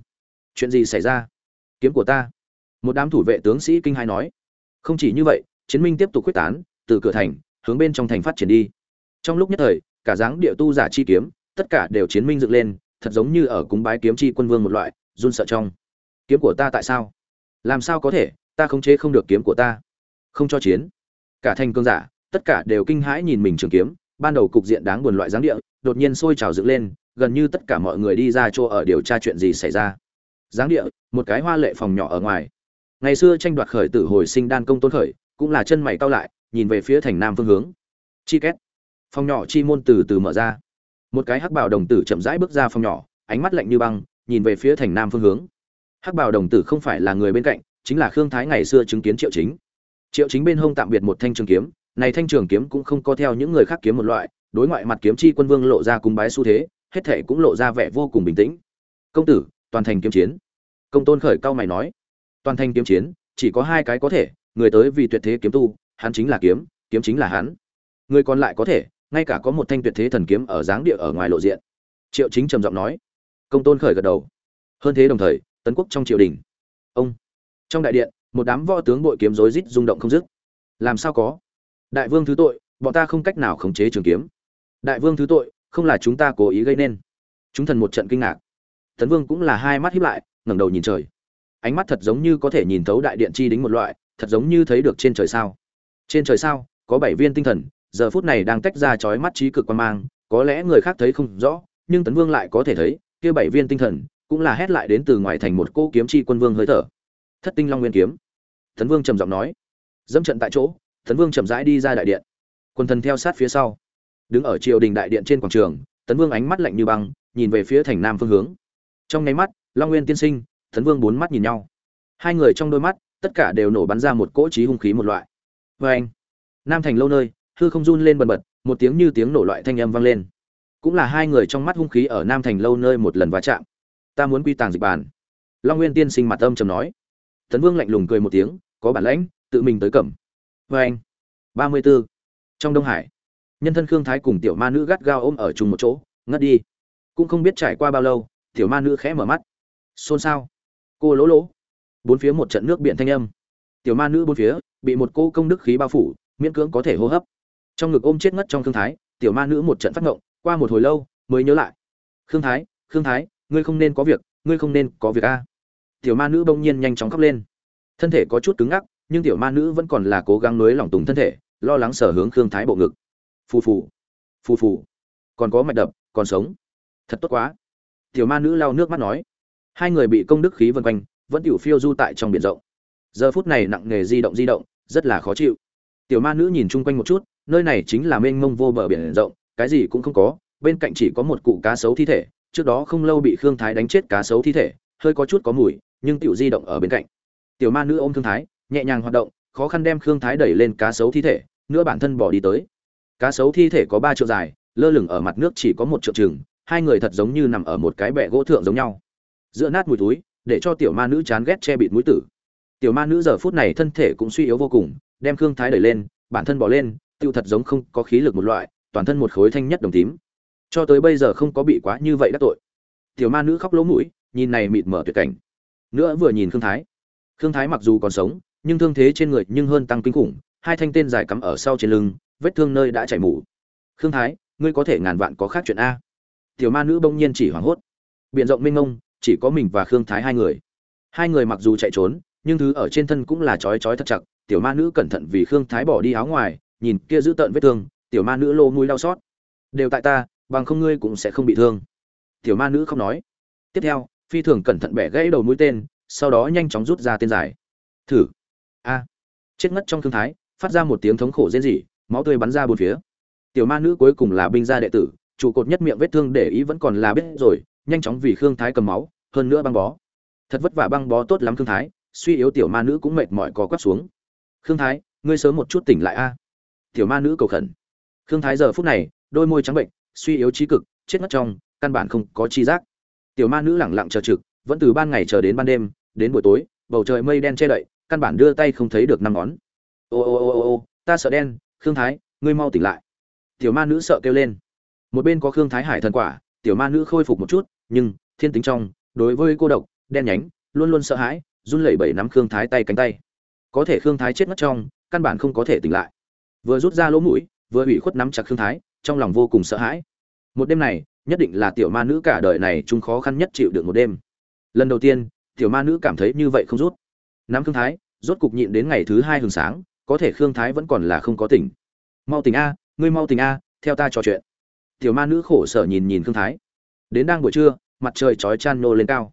chuyện gì xảy ra? Kiếm của ta. Một đám thủ vệ tướng sĩ kinh hai nói. Không chỉ như vậy, chiến minh tiếp tục quyết tán, từ cửa thành, hướng bên trong thành phát triển đi. Trong lúc nhất thời, cả dáng địa tu giả chi kiếm, tất cả đều chiến minh dựng lên, thật giống như ở cúng bái kiếm chi quân vương một loại, run sợ trong. Kiếm của ta tại sao? Làm sao có thể? Ta khống chế không được kiếm của ta. Không cho chiến. Cả thành cương giả, tất cả đều kinh hãi nhìn mình trường kiếm, ban đầu cục diện đáng buồn loại dáng địa, đột nhiên sôi trào dựng lên, gần như tất cả mọi người đi ra chỗ ở điều tra chuyện gì xảy ra. Dáng địa, một cái hoa lệ phòng nhỏ ở ngoài. Ngày xưa tranh đoạt khởi tử hồi sinh đan công tôn khởi, cũng là chân mày cao lại, nhìn về phía thành nam phương hướng. Chi két. Phòng nhỏ chi môn từ từ mở ra. Một cái hắc bảo đồng tử chậm rãi bước ra phòng nhỏ, ánh mắt lạnh như băng, nhìn về phía thành nam phương hướng. Hắc bảo đồng tử không phải là người bên cạnh chính là khương thái ngày xưa chứng kiến triệu chính. Triệu chính bên hông tạm biệt một thanh trường kiếm, này thanh trường kiếm cũng không có theo những người khác kiếm một loại, đối ngoại mặt kiếm chi quân vương lộ ra cung bái xu thế, hết thể cũng lộ ra vẻ vô cùng bình tĩnh. Công tử, toàn thành kiếm chiến. Công tôn khởi cao mày nói. Toàn thành kiếm chiến, chỉ có hai cái có thể, người tới vì tuyệt thế kiếm tu, hắn chính là kiếm kiếm chính là hắn. Người còn lại có thể, ngay cả có một thanh tuyệt thế thần kiếm ở dáng địa ở ngoài lộ diện. Triệu chính trầm giọng nói. Công tôn khởi gật đầu. Hơn thế đồng thời, tấn quốc trong triều đình. Ông trong đại điện, một đám võ tướng bội kiếm rối rít rung động không dứt. Làm sao có? Đại vương thứ tội, bọn ta không cách nào khống chế trường kiếm. Đại vương thứ tội, không là chúng ta cố ý gây nên. Chúng thần một trận kinh ngạc. Tấn vương cũng là hai mắt hiếp lại, ngẩng đầu nhìn trời. Ánh mắt thật giống như có thể nhìn thấu đại điện chi đính một loại, thật giống như thấy được trên trời sao. Trên trời sao, có bảy viên tinh thần, giờ phút này đang tách ra chói mắt trí cực quan mang, có lẽ người khác thấy không rõ, nhưng tấn vương lại có thể thấy, kia bảy viên tinh thần, cũng là hét lại đến từ ngoài thành một cô kiếm chi quân vương hơi thở thất tinh long nguyên kiếm. Tấn vương trầm giọng nói. Dẫm trận tại chỗ tấn vương chậm rãi đi ra đại điện. Quân thần theo sát phía sau. Đứng ở triều đình đại điện trên quảng trường tấn vương ánh mắt lạnh như băng, nhìn về phía thành nam phương hướng. Trong nháy mắt, long nguyên tiên sinh tấn vương bốn mắt nhìn nhau. Hai người trong đôi mắt, tất cả đều nổ bắn ra một cỗ trí hung khí một loại. Vê anh, nam thành lâu nơi, hư không run lên bần bật, một tiếng như tiếng nổ loại thanh âm vang lên. Cũng là hai người trong mắt hung khí ở nam thành lâu nơi một lần va chạm. Ta muốn quy tàng dịch bàn. Long nguyên tiên sinh mặt âm trầm nói tấn vương lạnh lùng cười một tiếng, có bản lãnh, tự mình tới cẩm vê anh, ba mươi b ố trong đông hải, nhân thân khương thái cùng tiểu ma nữ gắt gao ôm ở chung một chỗ, ngất đi. Cũng không biết trải qua bao lâu, tiểu ma nữ khẽ mở mắt. Xôn xao. Cô lỗ lỗ. Bốn phía một trận nước biển thanh âm. Tiểu ma nữ bốn phía, bị một cô công đức khí bao phủ, miễn cưỡng có thể hô hấp. Trong ngực ôm chết ngất trong khương thái, tiểu ma nữ một trận phát ngộng, qua một hồi lâu, mới nhớ lại. Khương thái khương thái, ngươi không nên có việc, ngươi không nên có việc a tiểu ma nữ bỗng nhiên nhanh chóng khóc lên. Thân thể có chút cứng ngắc, nhưng tiểu ma nữ vẫn còn là cố gắng nới lòng tùng thân thể, lo lắng sở hướng khương thái bộ ngực. Phù phù phù phù. Còn có mạch đập, còn sống. Thật tốt quá. Tiểu ma nữ lau nước mắt nói. Hai người bị công đức khí vân quanh, vẫn tiểu phiêu du tại trong biển rộng. Giờ phút này nặng nghề di động di động, rất là khó chịu. Tiểu ma nữ nhìn chung quanh một chút, nơi này chính là mênh mông vô bờ biển rộng, cái gì cũng không có, bên cạnh chỉ có một cụ cá sấu thi thể, trước đó không lâu bị khương thái đánh chết cá sấu thi thể, hơi có chút có mùi nhưng tiểu di động ở bên cạnh. Tiểu ma nữ ôm thương thái, nhẹ nhàng hoạt động, khó khăn đem khương thái đẩy lên cá sấu thi thể, nữa bản thân bỏ đi tới. Cá sấu thi thể có ba trượng dài, lơ lửng ở mặt nước chỉ có một trượng chừng, hai người thật giống như nằm ở một cái bệ gỗ thượng giống nhau. Giữa nát mùi túi để cho tiểu ma nữ chán ghét che bịt mũi tử. Tiểu ma nữ giờ phút này thân thể cũng suy yếu vô cùng, đem khương thái đẩy lên, bản thân bỏ lên, tiêu thật giống không có khí lực một loại, toàn thân một khối thanh nhất đồng tím. Cho tới bây giờ không có bị quá như vậy đắc tội. Tiểu ma nữ khóc lỗ mũi, nhìn này mịt mở tuyệt cảnh nữa vừa nhìn khương thái. Khương thái mặc dù còn sống, nhưng thương thế trên người nhưng hơn tăng kinh khủng, hai thanh tên dài cắm ở sau trên lưng, vết thương nơi đã chảy mủ khương thái, ngươi có thể ngàn vạn có khác chuyện a? Tiểu ma nữ bỗng nhiên chỉ hoảng hốt. Biện rộng mênh mông, chỉ có mình và khương thái hai người. Hai người mặc dù chạy trốn, nhưng thứ ở trên thân cũng là chói chói thật chặt. Tiểu ma nữ cẩn thận vì khương thái bỏ đi áo ngoài, nhìn kia giữ tợn vết thương, tiểu ma nữ lô mũi đau xót. Đều tại ta, bằng không ngươi cũng sẽ không bị thương. Tiểu ma nữ không nói. Tiếp theo phi thường cẩn thận bẻ gãy đầu mũi tên, sau đó nhanh chóng rút ra tên dài. Thử. A. Chết ngất trong thương thái, phát ra một tiếng thống khổ rên rỉ, máu tươi bắn ra bốn phía. Tiểu ma nữ cuối cùng là binh gia đệ tử, trụ cột nhất miệng vết thương để ý vẫn còn là biết rồi, nhanh chóng vì khương thái cầm máu, hơn nữa băng bó. Thật vất vả băng bó tốt lắm khương thái, suy yếu tiểu ma nữ cũng mệt mỏi có quắp xuống. Khương thái, ngươi sớm một chút tỉnh lại a. Tiểu ma nữ cầu khẩn. Khương thái giờ phút này, đôi môi trắng bệnh, suy yếu trí cực, chết ngất trong, căn bản không có chi giác tiểu ma nữ lẳng lặng chờ trực, vẫn từ ban ngày chờ đến ban đêm, đến buổi tối, bầu trời mây đen che đậy, căn bản đưa tay không thấy được năm ngón. Ô ô ô ô ô, ta sợ đen, khương thái, ngươi mau tỉnh lại. Tiểu ma nữ sợ kêu lên. Một bên có khương thái hải thần quả, tiểu ma nữ khôi phục một chút, nhưng, thiên tính trong, đối với cô độc, đen nhánh, luôn luôn sợ hãi, run lẩy bẩy nắm khương thái tay cánh tay. Có thể khương thái chết mất trong, căn bản không có thể tỉnh lại. Vừa rút ra lỗ mũi, vừa ủy khuất nắm chặt khương thái, trong lòng vô cùng sợ hãi. Một đêm này nhất định là tiểu ma nữ cả đời này chung khó khăn nhất chịu được một đêm. Lần đầu tiên, tiểu ma nữ cảm thấy như vậy không rút. Nắm khương thái, rốt cục nhịn đến ngày thứ hai hừng sáng, có thể khương thái vẫn còn là không có tỉnh. Mau tỉnh a, ngươi mau tỉnh a, theo ta trò chuyện. Tiểu ma nữ khổ sở nhìn nhìn khương thái. Đến đang buổi trưa, mặt trời chói chan nô lên cao.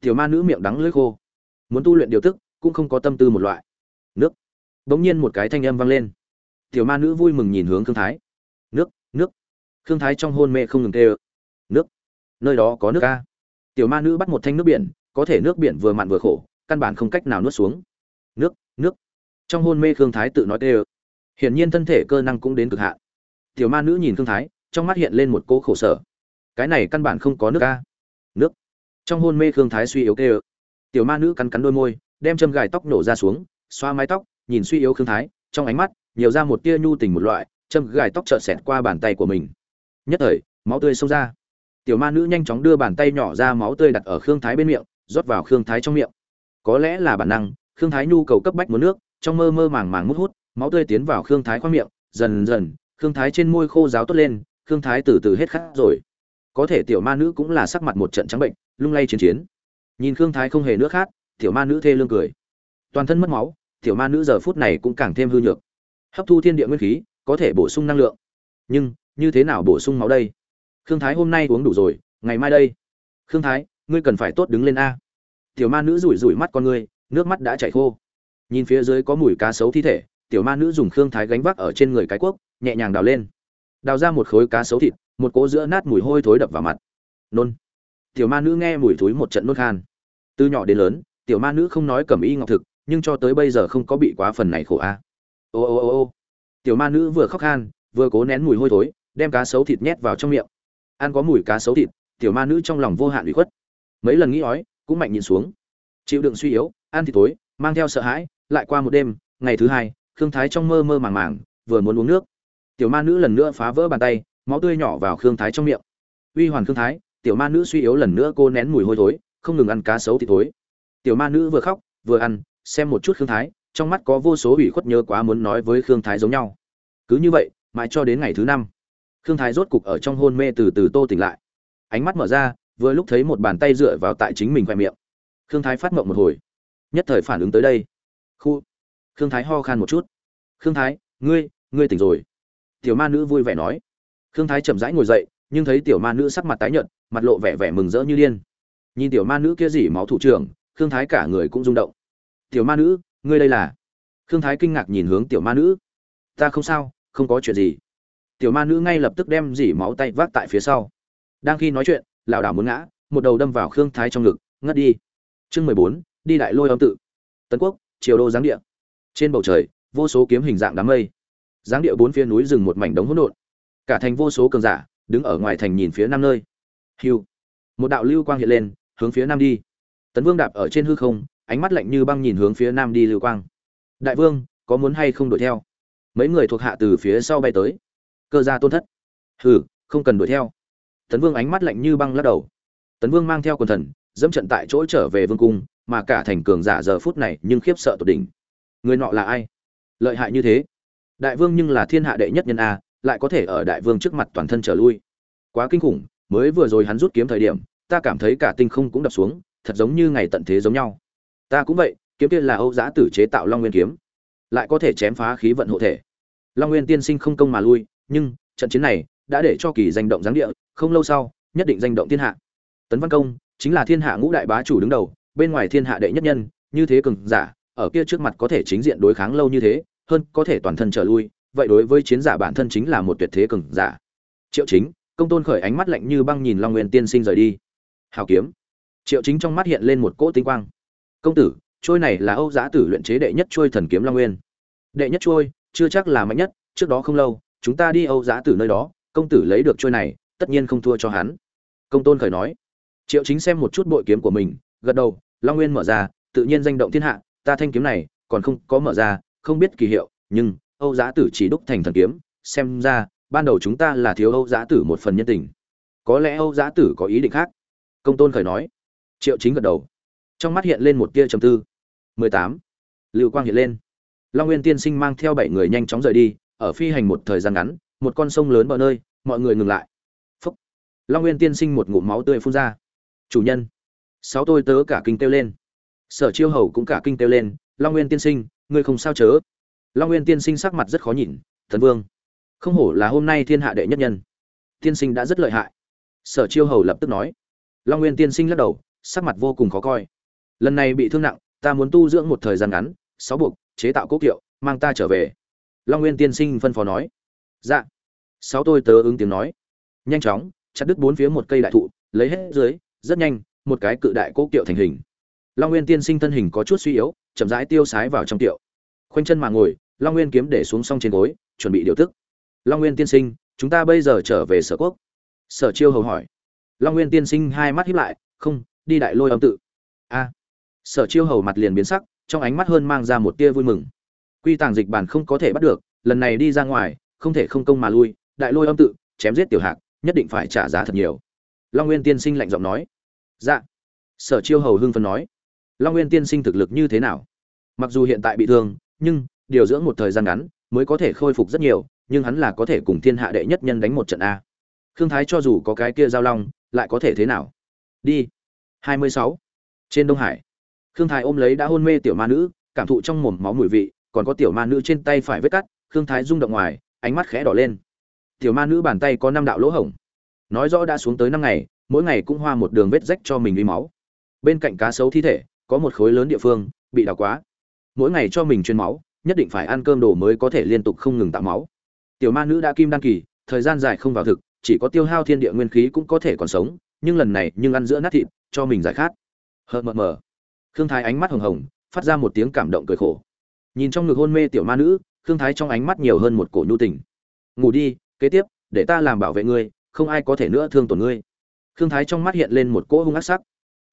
Tiểu ma nữ miệng đắng lưỡi khô. Muốn tu luyện điều tức, cũng không có tâm tư một loại. Nước. Bỗng nhiên một cái thanh âm vang lên. Tiểu ma nữ vui mừng nhìn hướng khương thái. Nước nước. Khương thái trong hôn mê không ngừng tê ơ nước. Nơi đó có nước a. Tiểu ma nữ bắt một thanh nước biển, có thể nước biển vừa mặn vừa khổ, căn bản không cách nào nuốt xuống. Nước nước. Trong hôn mê khương thái tự nói tê ơ. Hiển nhiên thân thể cơ năng cũng đến cực hạn. Tiểu ma nữ nhìn khương thái, trong mắt hiện lên một cỗ khổ sở. Cái này căn bản không có nước a. Nước. Trong hôn mê khương thái suy yếu tê ơ. Tiểu ma nữ cắn cắn đôi môi, đem châm gài tóc nổ ra xuống, xoa mái tóc, nhìn suy yếu khương thái, trong ánh mắt nhiều ra một tia nhu tình một loại, châm gài tóc trợn xẹt qua bàn tay của mình. Nhất thời, máu tươi xông ra tiểu ma nữ nhanh chóng đưa bàn tay nhỏ ra máu tươi đặt ở khương thái bên miệng, rót vào khương thái trong miệng. Có lẽ là bản năng, khương thái nhu cầu cấp bách muốn nước, trong mơ mơ màng màng mút hút, máu tươi tiến vào khương thái khoang miệng, dần dần, khương thái trên môi khô ráo tốt lên, khương thái từ từ hết khát rồi. Có thể tiểu ma nữ cũng là sắc mặt một trận trắng bệnh, lung lay chiến chiến. Nhìn khương thái không hề nước khát tiểu ma nữ thê lương cười. Toàn thân mất máu, tiểu ma nữ giờ phút này cũng càng thêm hư nhược. Hấp thu thiên địa nguyên khí, có thể bổ sung năng lượng. Nhưng, như thế nào bổ sung máu đây? Khương thái hôm nay uống đủ rồi, ngày mai đây. Khương thái, ngươi cần phải tốt đứng lên a. Tiểu ma nữ rủi rủi mắt con ngươi, nước mắt đã chảy khô. Nhìn phía dưới có mùi cá sấu thi thể, tiểu ma nữ dùng khương thái gánh vác ở trên người cái cuốc, nhẹ nhàng đào lên. Đào ra một khối cá sấu thịt, một cỗ giữa nát mùi hôi thối đập vào mặt. Nôn. Tiểu ma nữ nghe mùi thối một trận nôn khan. Từ nhỏ đến lớn, tiểu ma nữ không nói cẩm y ngọc thực, nhưng cho tới bây giờ không có bị quá phần này khổ a. Ô ô ô ô. Tiểu ma nữ vừa khóc khan, vừa cố nén mùi hôi thối, đem cá sấu thịt nhét vào trong miệng ăn có mùi cá xấu thịt, tiểu ma nữ trong lòng vô hạn ủy khuất. Mấy lần nghĩ ói, cũng mạnh nhìn xuống. Chịu đựng suy yếu, ăn thì tối mang theo sợ hãi, lại qua một đêm, ngày thứ hai, khương thái trong mơ mơ màng màng, vừa muốn uống nước. Tiểu ma nữ lần nữa phá vỡ bàn tay, máu tươi nhỏ vào khương thái trong miệng. Uy hoàn khương thái, tiểu ma nữ suy yếu lần nữa cô nén mùi hôi thối, không ngừng ăn cá sấu thịt thối. Tiểu ma nữ vừa khóc, vừa ăn, xem một chút khương thái, trong mắt có vô số ủy khuất nhớ quá muốn nói với khương thái giống nhau. Cứ như vậy, mãi cho đến ngày thứ năm khương thái rốt cục ở trong hôn mê từ từ tô tỉnh lại. Ánh mắt mở ra, vừa lúc thấy một bàn tay dựa vào tại chính mình khoe miệng. Khương thái phát mộng một hồi. Nhất thời phản ứng tới đây. Khu. Khương thái ho khan một chút. Khương thái, ngươi ngươi tỉnh rồi. Tiểu ma nữ vui vẻ nói. Khương thái chậm rãi ngồi dậy, nhưng thấy tiểu ma nữ sắc mặt tái nhợt, mặt lộ vẻ vẻ mừng rỡ như điên. Nhìn tiểu ma nữ kia dỉ máu thủ trưởng, khương thái cả người cũng rung động. Tiểu ma nữ, ngươi đây là? Khương thái kinh ngạc nhìn hướng tiểu ma nữ. Ta không sao, không có chuyện gì tiểu ma nữ ngay lập tức đem dỉ máu tay vác tại phía sau. Đang khi nói chuyện lảo đảo muốn ngã, một đầu đâm vào khương thái trong ngực, ngất đi. Chương mười bốn, đi đại lôi âm tự. Tấn quốc, triều đô giáng địa. Trên bầu trời, vô số kiếm hình dạng đám mây. Giáng địa bốn phía núi rừng một mảnh đống hỗn độn. Cả thành vô số cường giả, đứng ở ngoài thành nhìn phía nam nơi. Hiu. Một đạo lưu quang hiện lên, hướng phía nam đi. Tấn vương đạp ở trên hư không, ánh mắt lạnh như băng nhìn hướng phía nam đi lưu quang. Đại vương, có muốn hay không đuổi theo? Mấy người thuộc hạ từ phía sau bay tới cơ gia tôn thất. Hừ, không cần đuổi theo. Tấn vương ánh mắt lạnh như băng lắc đầu. Tấn vương mang theo quần thần, dẫm trận tại chỗ trở về vương cung, mà cả thành cường giả giờ phút này nhưng khiếp sợ tột đỉnh. Người nọ là ai? Lợi hại như thế. Đại vương nhưng là thiên hạ đệ nhất nhân a, lại có thể ở đại vương trước mặt toàn thân trở lui. Quá kinh khủng, mới vừa rồi hắn rút kiếm thời điểm, ta cảm thấy cả tinh không cũng đập xuống, thật giống như ngày tận thế giống nhau. Ta cũng vậy, kiếm kia là âu giã tử chế tạo long nguyên kiếm. Lại có thể chém phá khí vận hộ thể. Long nguyên tiên sinh không công mà lui nhưng trận chiến này đã để cho kỳ danh động giáng địa, không lâu sau, nhất định danh động thiên hạ. Tấn văn công chính là thiên hạ ngũ đại bá chủ đứng đầu, bên ngoài thiên hạ đệ nhất nhân, như thế cường giả, ở kia trước mặt có thể chính diện đối kháng lâu như thế, hơn có thể toàn thân trở lui, vậy đối với chiến giả bản thân chính là một tuyệt thế cường giả. Triệu chính, công tôn khởi ánh mắt lạnh như băng nhìn long nguyên tiên sinh rời đi. Hào kiếm. Triệu chính trong mắt hiện lên một cỗ tinh quang. Công tử, trôi này là âu giã tử luyện chế đệ nhất trôi thần kiếm long nguyên. Đệ nhất trôi, chưa chắc là mạnh nhất, trước đó không lâu chúng ta đi âu Giá tử nơi đó, công tử lấy được trôi này, tất nhiên không thua cho hắn. Công tôn khởi nói. Triệu chính xem một chút bội kiếm của mình, gật đầu, long nguyên mở ra, tự nhiên danh động thiên hạ, ta thanh kiếm này, còn không có mở ra, không biết kỳ hiệu, nhưng, âu Giá tử chỉ đúc thành thần kiếm, xem ra, ban đầu chúng ta là thiếu âu Giá tử một phần nhân tình. Có lẽ âu Giá tử có ý định khác. Công tôn khởi nói. Triệu chính gật đầu. Trong mắt hiện lên một tia trầm tư. Mười tám. Lưu quang hiện lên. Long nguyên tiên sinh mang theo bảy người nhanh chóng rời đi ở phi hành một thời gian ngắn, một con sông lớn bờ nơi, mọi người ngừng lại. Phúc. Long nguyên tiên sinh một ngụm máu tươi phun ra. Chủ nhân. Sáu tôi tớ cả kinh kêu lên. Sở chiêu hầu cũng cả kinh kêu lên, long nguyên tiên sinh, ngươi không sao chớ? Long nguyên tiên sinh sắc mặt rất khó nhìn, thần vương, không hổ là hôm nay thiên hạ đệ nhất nhân. Tiên sinh đã rất lợi hại. Sở chiêu hầu lập tức nói. Long nguyên tiên sinh lắc đầu, sắc mặt vô cùng khó coi. Lần này bị thương nặng, ta muốn tu dưỡng một thời gian ngắn, sáu buộc, chế tạo cố kiệu, mang ta trở về long nguyên tiên sinh phân phó nói. Dạ. Sáu tôi tớ ứng tiếng nói. Nhanh chóng, chặt đứt bốn phía một cây đại thụ, lấy hết dưới, rất nhanh, một cái cự đại cố kiệu thành hình. Long nguyên tiên sinh thân hình có chút suy yếu, chậm rãi tiêu sái vào trong kiệu. Khoanh chân mà ngồi, long nguyên kiếm để xuống xong trên gối, chuẩn bị điều tức. Long nguyên tiên sinh, chúng ta bây giờ trở về sở quốc. Sở chiêu hầu hỏi. Long nguyên tiên sinh hai mắt hiếp lại, không, đi đại lôi âm tự. A. Sở chiêu hầu mặt liền biến sắc, trong ánh mắt hơn mang ra một tia vui mừng quy tàng dịch bản không có thể bắt được, lần này đi ra ngoài, không thể không công mà lui, đại lôi âm tự, chém giết tiểu hạc, nhất định phải trả giá thật nhiều. Long nguyên tiên sinh lạnh giọng nói. Dạ. Sở chiêu hầu hưng Phân nói. Long nguyên tiên sinh thực lực như thế nào? Mặc dù hiện tại bị thương, nhưng điều dưỡng một thời gian ngắn mới có thể khôi phục rất nhiều, nhưng hắn là có thể cùng thiên hạ đệ nhất nhân đánh một trận a. Khương thái cho dù có cái kia giao long, lại có thể thế nào? Đi. 26. trên đông hải. Khương thái ôm lấy đã hôn mê tiểu ma nữ, cảm thụ trong mồm máu mùi vị còn có tiểu ma nữ trên tay phải vết cắt, khương thái rung động ngoài, ánh mắt khẽ đỏ lên. Tiểu ma nữ bàn tay có năm đạo lỗ hổng. Nói rõ đã xuống tới năm ngày, mỗi ngày cũng hoa một đường vết rách cho mình đi máu. Bên cạnh cá sấu thi thể, có một khối lớn địa phương, bị đào quá. Mỗi ngày cho mình truyền máu, nhất định phải ăn cơm đồ mới có thể liên tục không ngừng tạo máu. Tiểu ma nữ đã kim đăng kỳ, thời gian dài không vào thực, chỉ có tiêu hao thiên địa nguyên khí cũng có thể còn sống, nhưng lần này nhưng ăn giữa nát thịt, cho mình giải khát. Hờ mờ mờ. Khương thái ánh mắt hồng hồng, phát ra một tiếng cảm động cười khổ nhìn trong ngực hôn mê tiểu ma nữ, khương thái trong ánh mắt nhiều hơn một cổ nhu tình. Ngủ đi, kế tiếp, để ta làm bảo vệ ngươi, không ai có thể nữa thương tổn ngươi. Khương thái trong mắt hiện lên một cỗ hung ác sắc.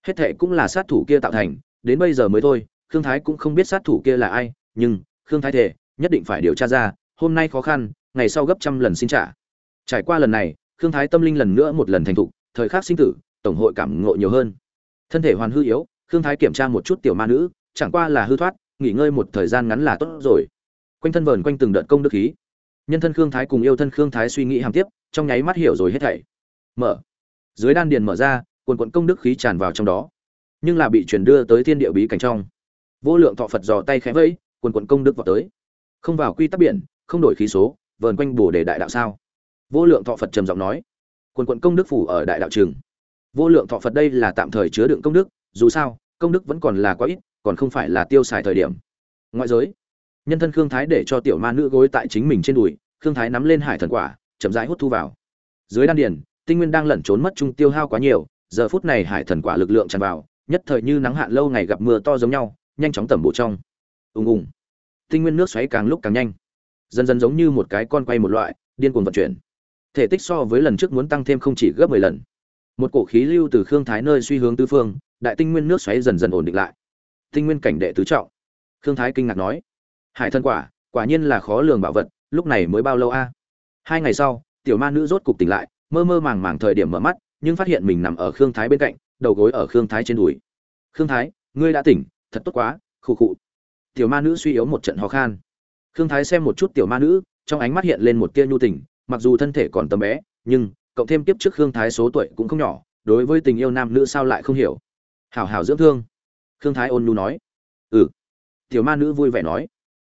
Hết thệ cũng là sát thủ kia tạo thành, đến bây giờ mới thôi, khương thái cũng không biết sát thủ kia là ai, nhưng, khương thái thể nhất định phải điều tra ra, hôm nay khó khăn, ngày sau gấp trăm lần xin trả. Trải qua lần này, khương thái tâm linh lần nữa một lần thành thục, thời khắc sinh tử, tổng hội cảm ngộ nhiều hơn. Thân thể hoàn hư yếu, khương thái kiểm tra một chút tiểu ma nữ, chẳng qua là hư thoát nghỉ ngơi một thời gian ngắn là tốt rồi. Quanh thân vờn quanh từng đợt công đức khí. Nhân thân khương thái cùng yêu thân khương thái suy nghĩ hàm tiếp, trong nháy mắt hiểu rồi hết thảy. Mở. Dưới đan điền mở ra, quần quận công đức khí tràn vào trong đó. Nhưng là bị chuyển đưa tới thiên địa bí cảnh trong. Vô lượng thọ phật dò tay khẽ vẫy, quần quận công đức vào tới. Không vào quy tắc biển, không đổi khí số, vờn quanh bổ đề đại đạo sao? Vô lượng thọ phật trầm giọng nói. Quần quận công đức phủ ở đại đạo trường. Vô lượng thọ phật đây là tạm thời chứa đựng công đức, dù sao, công đức vẫn còn là quá ít còn không phải là tiêu xài thời điểm. Ngoại giới, nhân thân khương thái để cho tiểu ma nữ gối tại chính mình trên đùi, khương thái nắm lên hải thần quả, chậm rãi hút thu vào. Dưới đan điền, tinh nguyên đang lẩn trốn mất trung tiêu hao quá nhiều, giờ phút này hải thần quả lực lượng tràn vào, nhất thời như nắng hạn lâu ngày gặp mưa to giống nhau, nhanh chóng tẩm bộ trong. Ùng ùng. Tinh nguyên nước xoáy càng lúc càng nhanh. Dần dần giống như một cái con quay một loại, điên cuồng vận chuyển. Thể tích so với lần trước muốn tăng thêm không chỉ gấp mười lần. Một cổ khí lưu từ khương thái nơi suy hướng tứ phương, đại tinh nguyên nước xoáy dần dần ổn định lại tinh nguyên cảnh đệ tứ trọng. Khương thái kinh ngạc nói, hải thân quả quả nhiên là khó lường bảo vật, lúc này mới bao lâu a? Hai ngày sau, tiểu ma nữ rốt cục tỉnh lại, mơ mơ màng màng thời điểm mở mắt, nhưng phát hiện mình nằm ở khương thái bên cạnh, đầu gối ở khương thái trên đùi. Khương thái, ngươi đã tỉnh, thật tốt quá, khụ khụ. Tiểu ma nữ suy yếu một trận ho khan. Khương thái xem một chút tiểu ma nữ, trong ánh mắt hiện lên một tia nhu tình, mặc dù thân thể còn tầm bé, nhưng cộng thêm tiếp trước khương thái số tuổi cũng không nhỏ, đối với tình yêu nam nữ sao lại không hiểu. Hảo hảo dưỡng thương khương thái ôn nhu nói. Ừ. Tiểu ma nữ vui vẻ nói.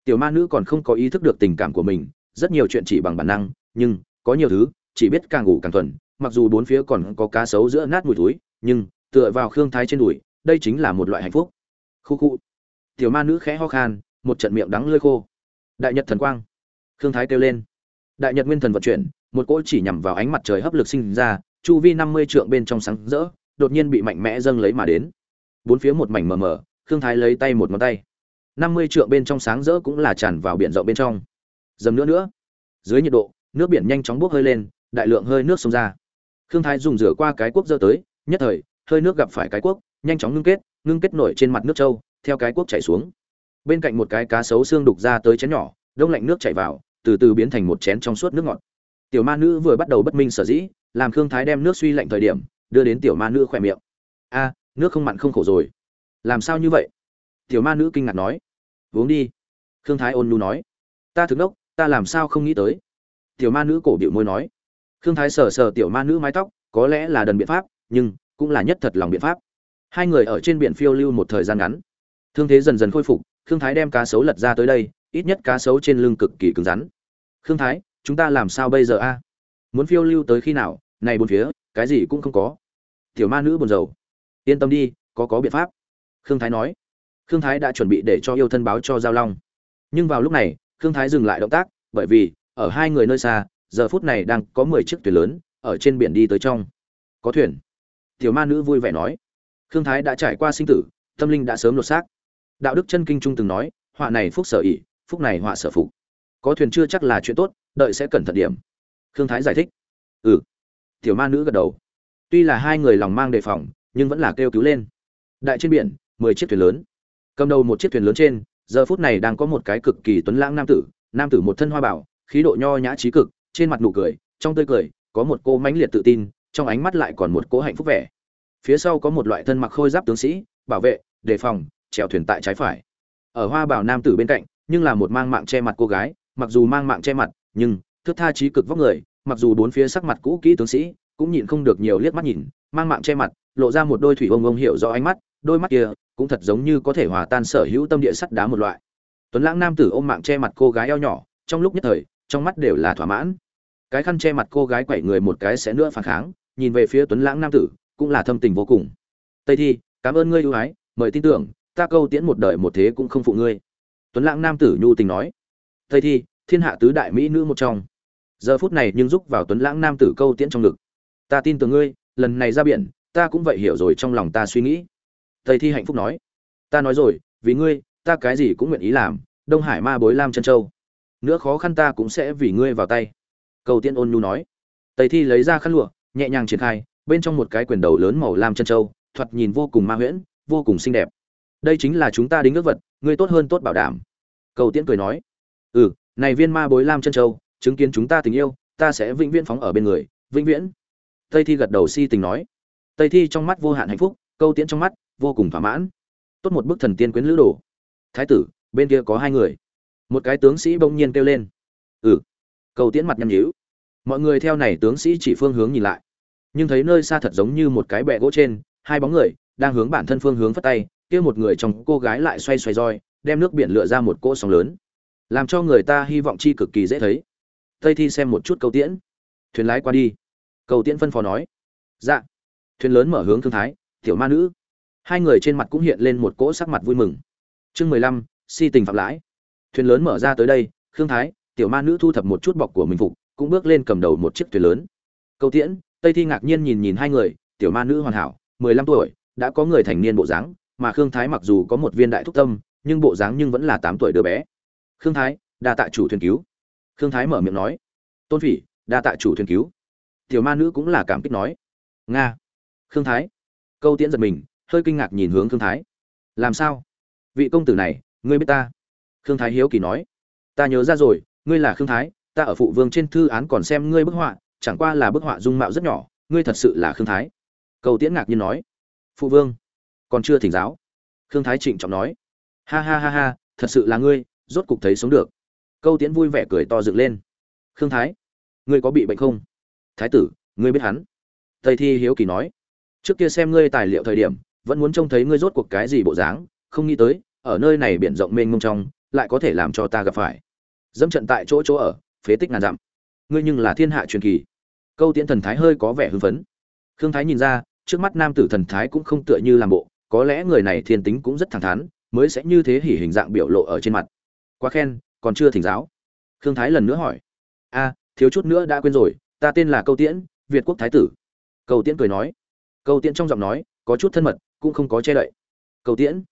Tiểu ma nữ còn không có ý thức được tình cảm của mình, rất nhiều chuyện chỉ bằng bản năng, nhưng, có nhiều thứ, chỉ biết càng ngủ càng thuần, mặc dù bốn phía còn có cá sấu giữa nát mùi túi nhưng, tựa vào khương thái trên đùi, đây chính là một loại hạnh phúc. Khu khu. Tiểu ma nữ khẽ ho khan, một trận miệng đắng lơi khô. Đại nhật thần quang. Khương thái kêu lên. Đại nhật nguyên thần vận chuyển, một cỗ chỉ nhằm vào ánh mặt trời hấp lực sinh ra, chu vi năm mươi trượng bên trong sáng rỡ, đột nhiên bị mạnh mẽ dâng lấy mà đến bốn phía một mảnh mờ mờ khương thái lấy tay một ngón tay. Năm mươi trượng bên trong sáng rỡ cũng là tràn vào biển rộng bên trong. Dầm nữa nữa. Dưới nhiệt độ nước biển nhanh chóng bốc hơi lên đại lượng hơi nước xông ra. Khương thái dùng rửa qua cái quốc dơ tới nhất thời hơi nước gặp phải cái quốc nhanh chóng ngưng kết ngưng kết nổi trên mặt nước trâu, theo cái quốc chảy xuống. Bên cạnh một cái cá sấu xương đục ra tới chén nhỏ đông lạnh nước chảy vào từ từ biến thành một chén trong suốt nước ngọt. Tiểu ma nữ vừa bắt đầu bất minh sở dĩ làm khương thái đem nước suy lạnh thời điểm đưa đến tiểu ma nữ khỏe miệng. A nước không mặn không khổ rồi. Làm sao như vậy? Tiểu ma nữ kinh ngạc nói. Uống đi. Khương thái ôn nhu nói. Ta thực đốc, ta làm sao không nghĩ tới? Tiểu ma nữ cổ điệu môi nói. Khương thái sờ sờ tiểu ma nữ mái tóc, có lẽ là đần biện pháp, nhưng cũng là nhất thật lòng biện pháp. Hai người ở trên biển phiêu lưu một thời gian ngắn. Thương thế dần dần khôi phục, khương thái đem cá sấu lật ra tới đây, ít nhất cá sấu trên lưng cực kỳ cứng rắn. Khương thái, chúng ta làm sao bây giờ a? Muốn phiêu lưu tới khi nào, này bốn phía, cái gì cũng không có. Tiểu ma nữ buồn rầu yên tâm đi, có có biện pháp. Khương thái nói. Khương thái đã chuẩn bị để cho yêu thân báo cho giao long. Nhưng vào lúc này, khương thái dừng lại động tác, bởi vì, ở hai người nơi xa, giờ phút này đang có mười chiếc thuyền lớn, ở trên biển đi tới trong. Có thuyền. Tiểu ma nữ vui vẻ nói. Khương thái đã trải qua sinh tử, tâm linh đã sớm lột xác. Đạo đức chân kinh trung từng nói, họa này phúc sở ỉ phúc này họa sở phục. Có thuyền chưa chắc là chuyện tốt, đợi sẽ cẩn thận điểm. Khương thái giải thích. Ừ. Tiểu ma nữ gật đầu. Tuy là hai người lòng mang đề phòng nhưng vẫn là kêu cứu lên. Đại trên biển, mười chiếc thuyền lớn. Cầm đầu một chiếc thuyền lớn trên, giờ phút này đang có một cái cực kỳ tuấn lãng nam tử nam tử một thân hoa bảo, khí độ nho nhã trí cực, trên mặt nụ cười, trong tươi cười, có một cô mãnh liệt tự tin, trong ánh mắt lại còn một cô hạnh phúc vẻ. Phía sau có một loại thân mặc khôi giáp tướng sĩ, bảo vệ, đề phòng, chèo thuyền tại trái phải. Ở hoa bảo nam tử bên cạnh, nhưng là một mang mạng che mặt cô gái, mặc dù mang mạng che mặt, nhưng, thước tha trí cực vóc người, mặc dù bốn phía sắc mặt cũ kỹ tướng sĩ, cũng nhịn không được nhiều liếc mắt nhìn, mang mạng che mặt lộ ra một đôi thủy ông ông hiểu rõ ánh mắt, đôi mắt kia cũng thật giống như có thể hòa tan sở hữu tâm địa sắt đá một loại. Tuấn lãng nam tử ôm mạng che mặt cô gái eo nhỏ, trong lúc nhất thời, trong mắt đều là thỏa mãn. Cái khăn che mặt cô gái quẩy người một cái sẽ nữa phản kháng, nhìn về phía tuấn lãng nam tử, cũng là thâm tình vô cùng. Tây thi, cảm ơn ngươi ưu ái, mời tin tưởng, ta câu tiễn một đời một thế cũng không phụ ngươi. Tuấn lãng nam tử nhu tình nói. Tây thi, thiên hạ tứ đại mỹ nữ một trong. Giờ phút này nhưng giúp vào tuấn lãng nam tử câu tiễn trong ngực. Ta tin tưởng ngươi, lần này ra biển ta cũng vậy hiểu rồi trong lòng ta suy nghĩ. Tây thi hạnh phúc nói, ta nói rồi, vì ngươi, ta cái gì cũng nguyện ý làm, đông hải ma bối lam chân châu. Nữa khó khăn ta cũng sẽ vì ngươi vào tay. Cầu tiên ôn nhu nói, tây thi lấy ra khăn lụa, nhẹ nhàng triển khai, bên trong một cái quyền đầu lớn màu lam chân châu, thoạt nhìn vô cùng ma huyễn, vô cùng xinh đẹp. Đây chính là chúng ta đính ước vật, ngươi tốt hơn tốt bảo đảm. Cầu tiễn cười nói ừ này viên ma bối lam chân châu, chứng kiến chúng ta tình yêu, ta sẽ vĩnh viễn phóng ở bên người, vĩnh viễn. Tây thi gật đầu si tình nói tây thi trong mắt vô hạn hạnh phúc, câu tiễn trong mắt vô cùng thỏa mãn. Tốt một bức thần tiên quyến lữ đồ. Thái tử, bên kia có hai người. Một cái tướng sĩ bỗng nhiên kêu lên. Ừ. Cầu tiễn mặt nhăn nhíu. Mọi người theo này tướng sĩ chỉ phương hướng nhìn lại. Nhưng thấy nơi xa thật giống như một cái bẹ gỗ trên, hai bóng người đang hướng bản thân phương hướng phất tay, kia một người trong cô gái lại xoay xoay roi, đem nước biển lựa ra một cỗ sóng lớn. Làm cho người ta hy vọng chi cực kỳ dễ thấy. Tây thi xem một chút câu tiễn. Thuyền lái qua đi. Cầu tiễn phân phó nói. Dạ thuyền lớn mở hướng thương thái, tiểu ma nữ. Hai người trên mặt cũng hiện lên một cỗ sắc mặt vui mừng. Chương mười lăm, si tình phạm lãi. Thuyền lớn mở ra tới đây, khương thái, tiểu ma nữ thu thập một chút bọc của mình phục, cũng bước lên cầm đầu một chiếc thuyền lớn. Câu tiễn, tây thi ngạc nhiên nhìn nhìn hai người, tiểu ma nữ hoàn hảo, mười lăm tuổi, đã có người thành niên bộ dáng, mà khương thái mặc dù có một viên đại thúc tâm, nhưng bộ dáng nhưng vẫn là tám tuổi đứa bé. Khương thái, đa tạ chủ thuyền cứu. Khương thái mở miệng nói. Tôn phỉ, đa tạ chủ thuyền cứu. Tiểu ma nữ cũng là cảm kích nói. Nga khương thái. Câu tiễn giật mình, hơi kinh ngạc nhìn hướng khương thái. Làm sao? Vị công tử này, ngươi biết ta? Khương thái hiếu kỳ nói. Ta nhớ ra rồi, ngươi là khương thái, ta ở phụ vương trên thư án còn xem ngươi bức họa, chẳng qua là bức họa dung mạo rất nhỏ, ngươi thật sự là khương thái. Câu tiễn ngạc nhiên nói. Phụ vương, còn chưa thỉnh giáo. Khương thái trịnh trọng nói. Ha ha ha ha, thật sự là ngươi, rốt cục thấy sống được. Câu tiễn vui vẻ cười to dựng lên. Khương thái, ngươi có bị bệnh không? Thái tử, ngươi biết hắn. Tây thi hiếu kỳ nói trước kia xem ngươi tài liệu thời điểm, vẫn muốn trông thấy ngươi rốt cuộc cái gì bộ dáng, không nghĩ tới, ở nơi này biển rộng mênh mông trong, lại có thể làm cho ta gặp phải. Dẫm trận tại chỗ chỗ ở, phế tích ngàn dặm. Ngươi nhưng là thiên hạ truyền kỳ. Câu tiễn thần thái hơi có vẻ hưng phấn. Khương thái nhìn ra, trước mắt nam tử thần thái cũng không tựa như làm bộ, có lẽ người này thiên tính cũng rất thẳng thắn, mới sẽ như thế hỉ hình dạng biểu lộ ở trên mặt. Quá khen, còn chưa thỉnh giáo. Khương thái lần nữa hỏi. A, thiếu chút nữa đã quên rồi, ta tên là câu tiễn, việt quốc thái tử. Câu tiễn cười nói câu tiễn trong giọng nói có chút thân mật, cũng không có che đậy. Câu tiễn?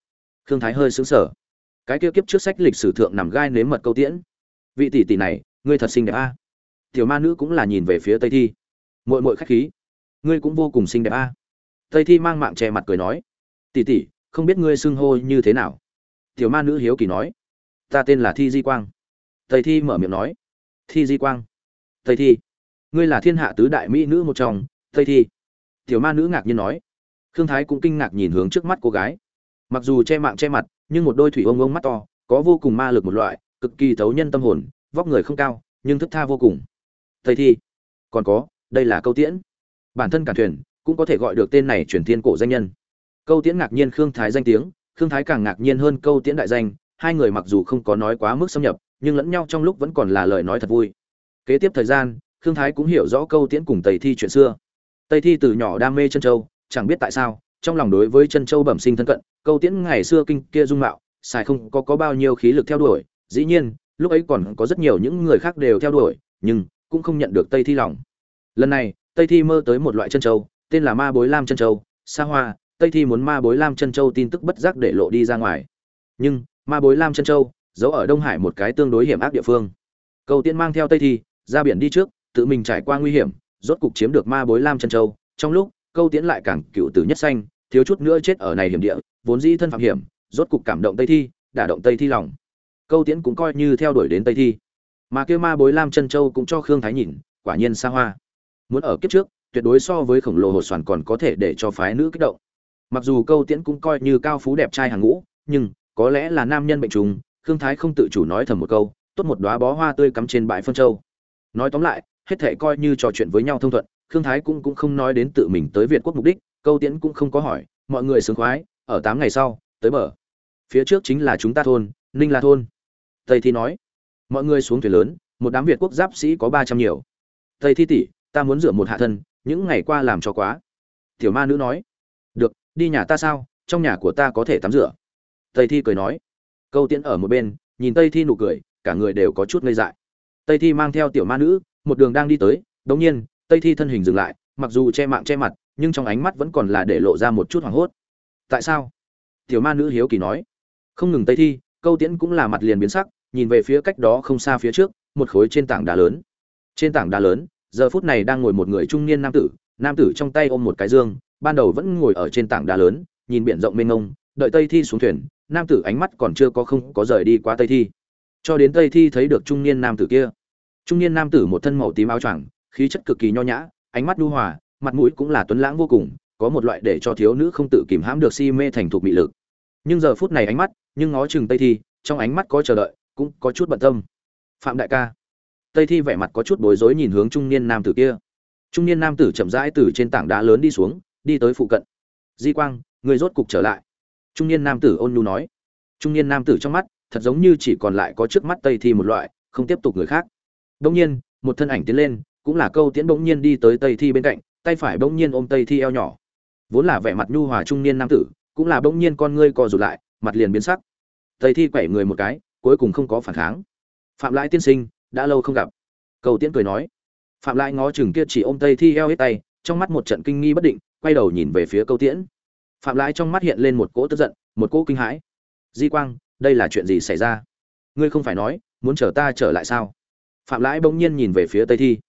Khương thái hơi xứng sở cái kia kiếp trước sách lịch sử thượng nằm gai nếm mật câu tiễn. Vị tỷ tỷ này, ngươi thật xinh đẹp a. Tiểu ma nữ cũng là nhìn về phía tây thi. Mội mội khách khí. Ngươi cũng vô cùng xinh đẹp a. Tây thi mang mạng che mặt cười nói. Tỷ tỷ, không biết ngươi xưng hô như thế nào? Tiểu ma nữ hiếu kỳ nói. Ta tên là thi di quang. Tây thi mở miệng nói. Thi di quang. Tây thi. Ngươi là thiên hạ tứ đại mỹ nữ một trong. Tây thi tiểu ma nữ ngạc nhiên nói. Khương thái cũng kinh ngạc nhìn hướng trước mắt cô gái. Mặc dù che mạng che mặt, nhưng một đôi thủy ông ông mắt to, có vô cùng ma lực một loại, cực kỳ thấu nhân tâm hồn, vóc người không cao, nhưng thức tha vô cùng. Thầy thi, còn có, đây là câu tiễn. Bản thân cản thuyền cũng có thể gọi được tên này chuyển thiên cổ danh nhân. Câu tiễn ngạc nhiên khương thái danh tiếng, khương thái càng ngạc nhiên hơn câu tiễn đại danh, hai người mặc dù không có nói quá mức xâm nhập, nhưng lẫn nhau trong lúc vẫn còn là lời nói thật vui. Kế tiếp thời gian, khương thái cũng hiểu rõ câu tiễn cùng tây thi chuyện xưa tây thi từ nhỏ đam mê chân châu, chẳng biết tại sao, trong lòng đối với chân châu bẩm sinh thân cận, câu tiễn ngày xưa kinh kia dung mạo, xài không có có bao nhiêu khí lực theo đuổi, dĩ nhiên, lúc ấy còn có rất nhiều những người khác đều theo đuổi, nhưng cũng không nhận được tây thi lòng. Lần này, tây thi mơ tới một loại chân châu, tên là ma bối lam chân châu xa hoa, tây thi muốn ma bối lam chân châu tin tức bất giác để lộ đi ra ngoài. Nhưng, ma bối lam chân châu, giấu ở đông hải một cái tương đối hiểm ác địa phương. Cầu Tiễn mang theo tây thi, ra biển đi trước, tự mình trải qua nguy hiểm rốt cục chiếm được ma bối lam chân châu, trong lúc, câu tiễn lại càng cựu tử nhất xanh, thiếu chút nữa chết ở này hiểm địa, vốn dĩ thân phạm hiểm, rốt cục cảm động tây thi, đả động tây thi lòng. Câu tiễn cũng coi như theo đuổi đến tây thi. Mà kêu ma bối lam chân châu cũng cho khương thái nhìn, quả nhiên xa hoa. Muốn ở kiếp trước, tuyệt đối so với khổng lồ hồ soàn còn có thể để cho phái nữ kích động. Mặc dù câu tiễn cũng coi như cao phú đẹp trai hàng ngũ, nhưng, có lẽ là nam nhân bệnh trùng, khương thái không tự chủ nói thầm một câu, tốt một đoá bó hoa tươi cắm trên bãi phân châu. Nói tóm lại hết thể coi như trò chuyện với nhau thông thuận, khương thái cũng cũng không nói đến tự mình tới việt quốc mục đích, câu tiễn cũng không có hỏi, mọi người sướng khoái, ở tám ngày sau, tới bờ. Phía trước chính là chúng ta thôn, ninh la thôn. Tây thi nói, mọi người xuống thuyền lớn, một đám việt quốc giáp sĩ có ba trăm nhiều. Tây thi tỷ, ta muốn rửa một hạ thân, những ngày qua làm cho quá. Tiểu ma nữ nói, được, đi nhà ta sao, trong nhà của ta có thể tắm rửa. Tây thi cười nói, câu tiễn ở một bên, nhìn tây thi nụ cười, cả người đều có chút ngây dại. Tây thi mang theo tiểu ma nữ một đường đang đi tới, đống nhiên, tây thi thân hình dừng lại, mặc dù che mạng che mặt, nhưng trong ánh mắt vẫn còn là để lộ ra một chút hoảng hốt. Tại sao? Tiểu ma nữ hiếu kỳ nói. Không ngừng tây thi, câu tiễn cũng là mặt liền biến sắc, nhìn về phía cách đó không xa phía trước, một khối trên tảng đá lớn. Trên tảng đá lớn, giờ phút này đang ngồi một người trung niên nam tử nam tử trong tay ôm một cái dương, ban đầu vẫn ngồi ở trên tảng đá lớn, nhìn biển rộng mênh mông, đợi tây thi xuống thuyền, nam tử ánh mắt còn chưa có không có rời đi qua tây thi. Cho đến tây thi thấy được trung niên nam tử kia trung niên nam tử một thân màu tím áo choàng, khí chất cực kỳ nho nhã, ánh mắt nhu hòa, mặt mũi cũng là tuấn lãng vô cùng, có một loại để cho thiếu nữ không tự kìm hãm được si mê thành thục mị lực. Nhưng giờ phút này ánh mắt, nhưng ngó chừng tây thi, trong ánh mắt có chờ đợi, cũng có chút bận tâm. Phạm đại ca. Tây thi vẻ mặt có chút bối rối nhìn hướng trung niên nam tử kia. Trung niên nam tử chậm rãi từ trên tảng đá lớn đi xuống, đi tới phụ cận. Di quang, người rốt cục trở lại. Trung niên nam tử ôn nhu nói. Trung niên nam tử trong mắt, thật giống như chỉ còn lại có trước mắt tây thi một loại, không tiếp tục người khác đông nhiên, một thân ảnh tiến lên, cũng là câu tiễn bỗng nhiên đi tới tây thi bên cạnh, tay phải bỗng nhiên ôm tây thi eo nhỏ. Vốn là vẻ mặt nhu hòa trung niên nam tử, cũng là bỗng nhiên con ngươi co rụt lại, mặt liền biến sắc. Tây thi quẩy người một cái, cuối cùng không có phản kháng. Phạm lãi tiên sinh, đã lâu không gặp. Cầu tiễn cười nói. Phạm lãi ngó chừng kia chỉ ôm tây thi eo hết tay, trong mắt một trận kinh nghi bất định, quay đầu nhìn về phía câu tiễn. Phạm lãi trong mắt hiện lên một cỗ tức giận, một cỗ kinh hãi. Di quang, đây là chuyện gì xảy ra? Ngươi không phải nói, muốn chờ ta trở lại sao? Phạm lãi bỗng nhiên nhìn về phía tây thi.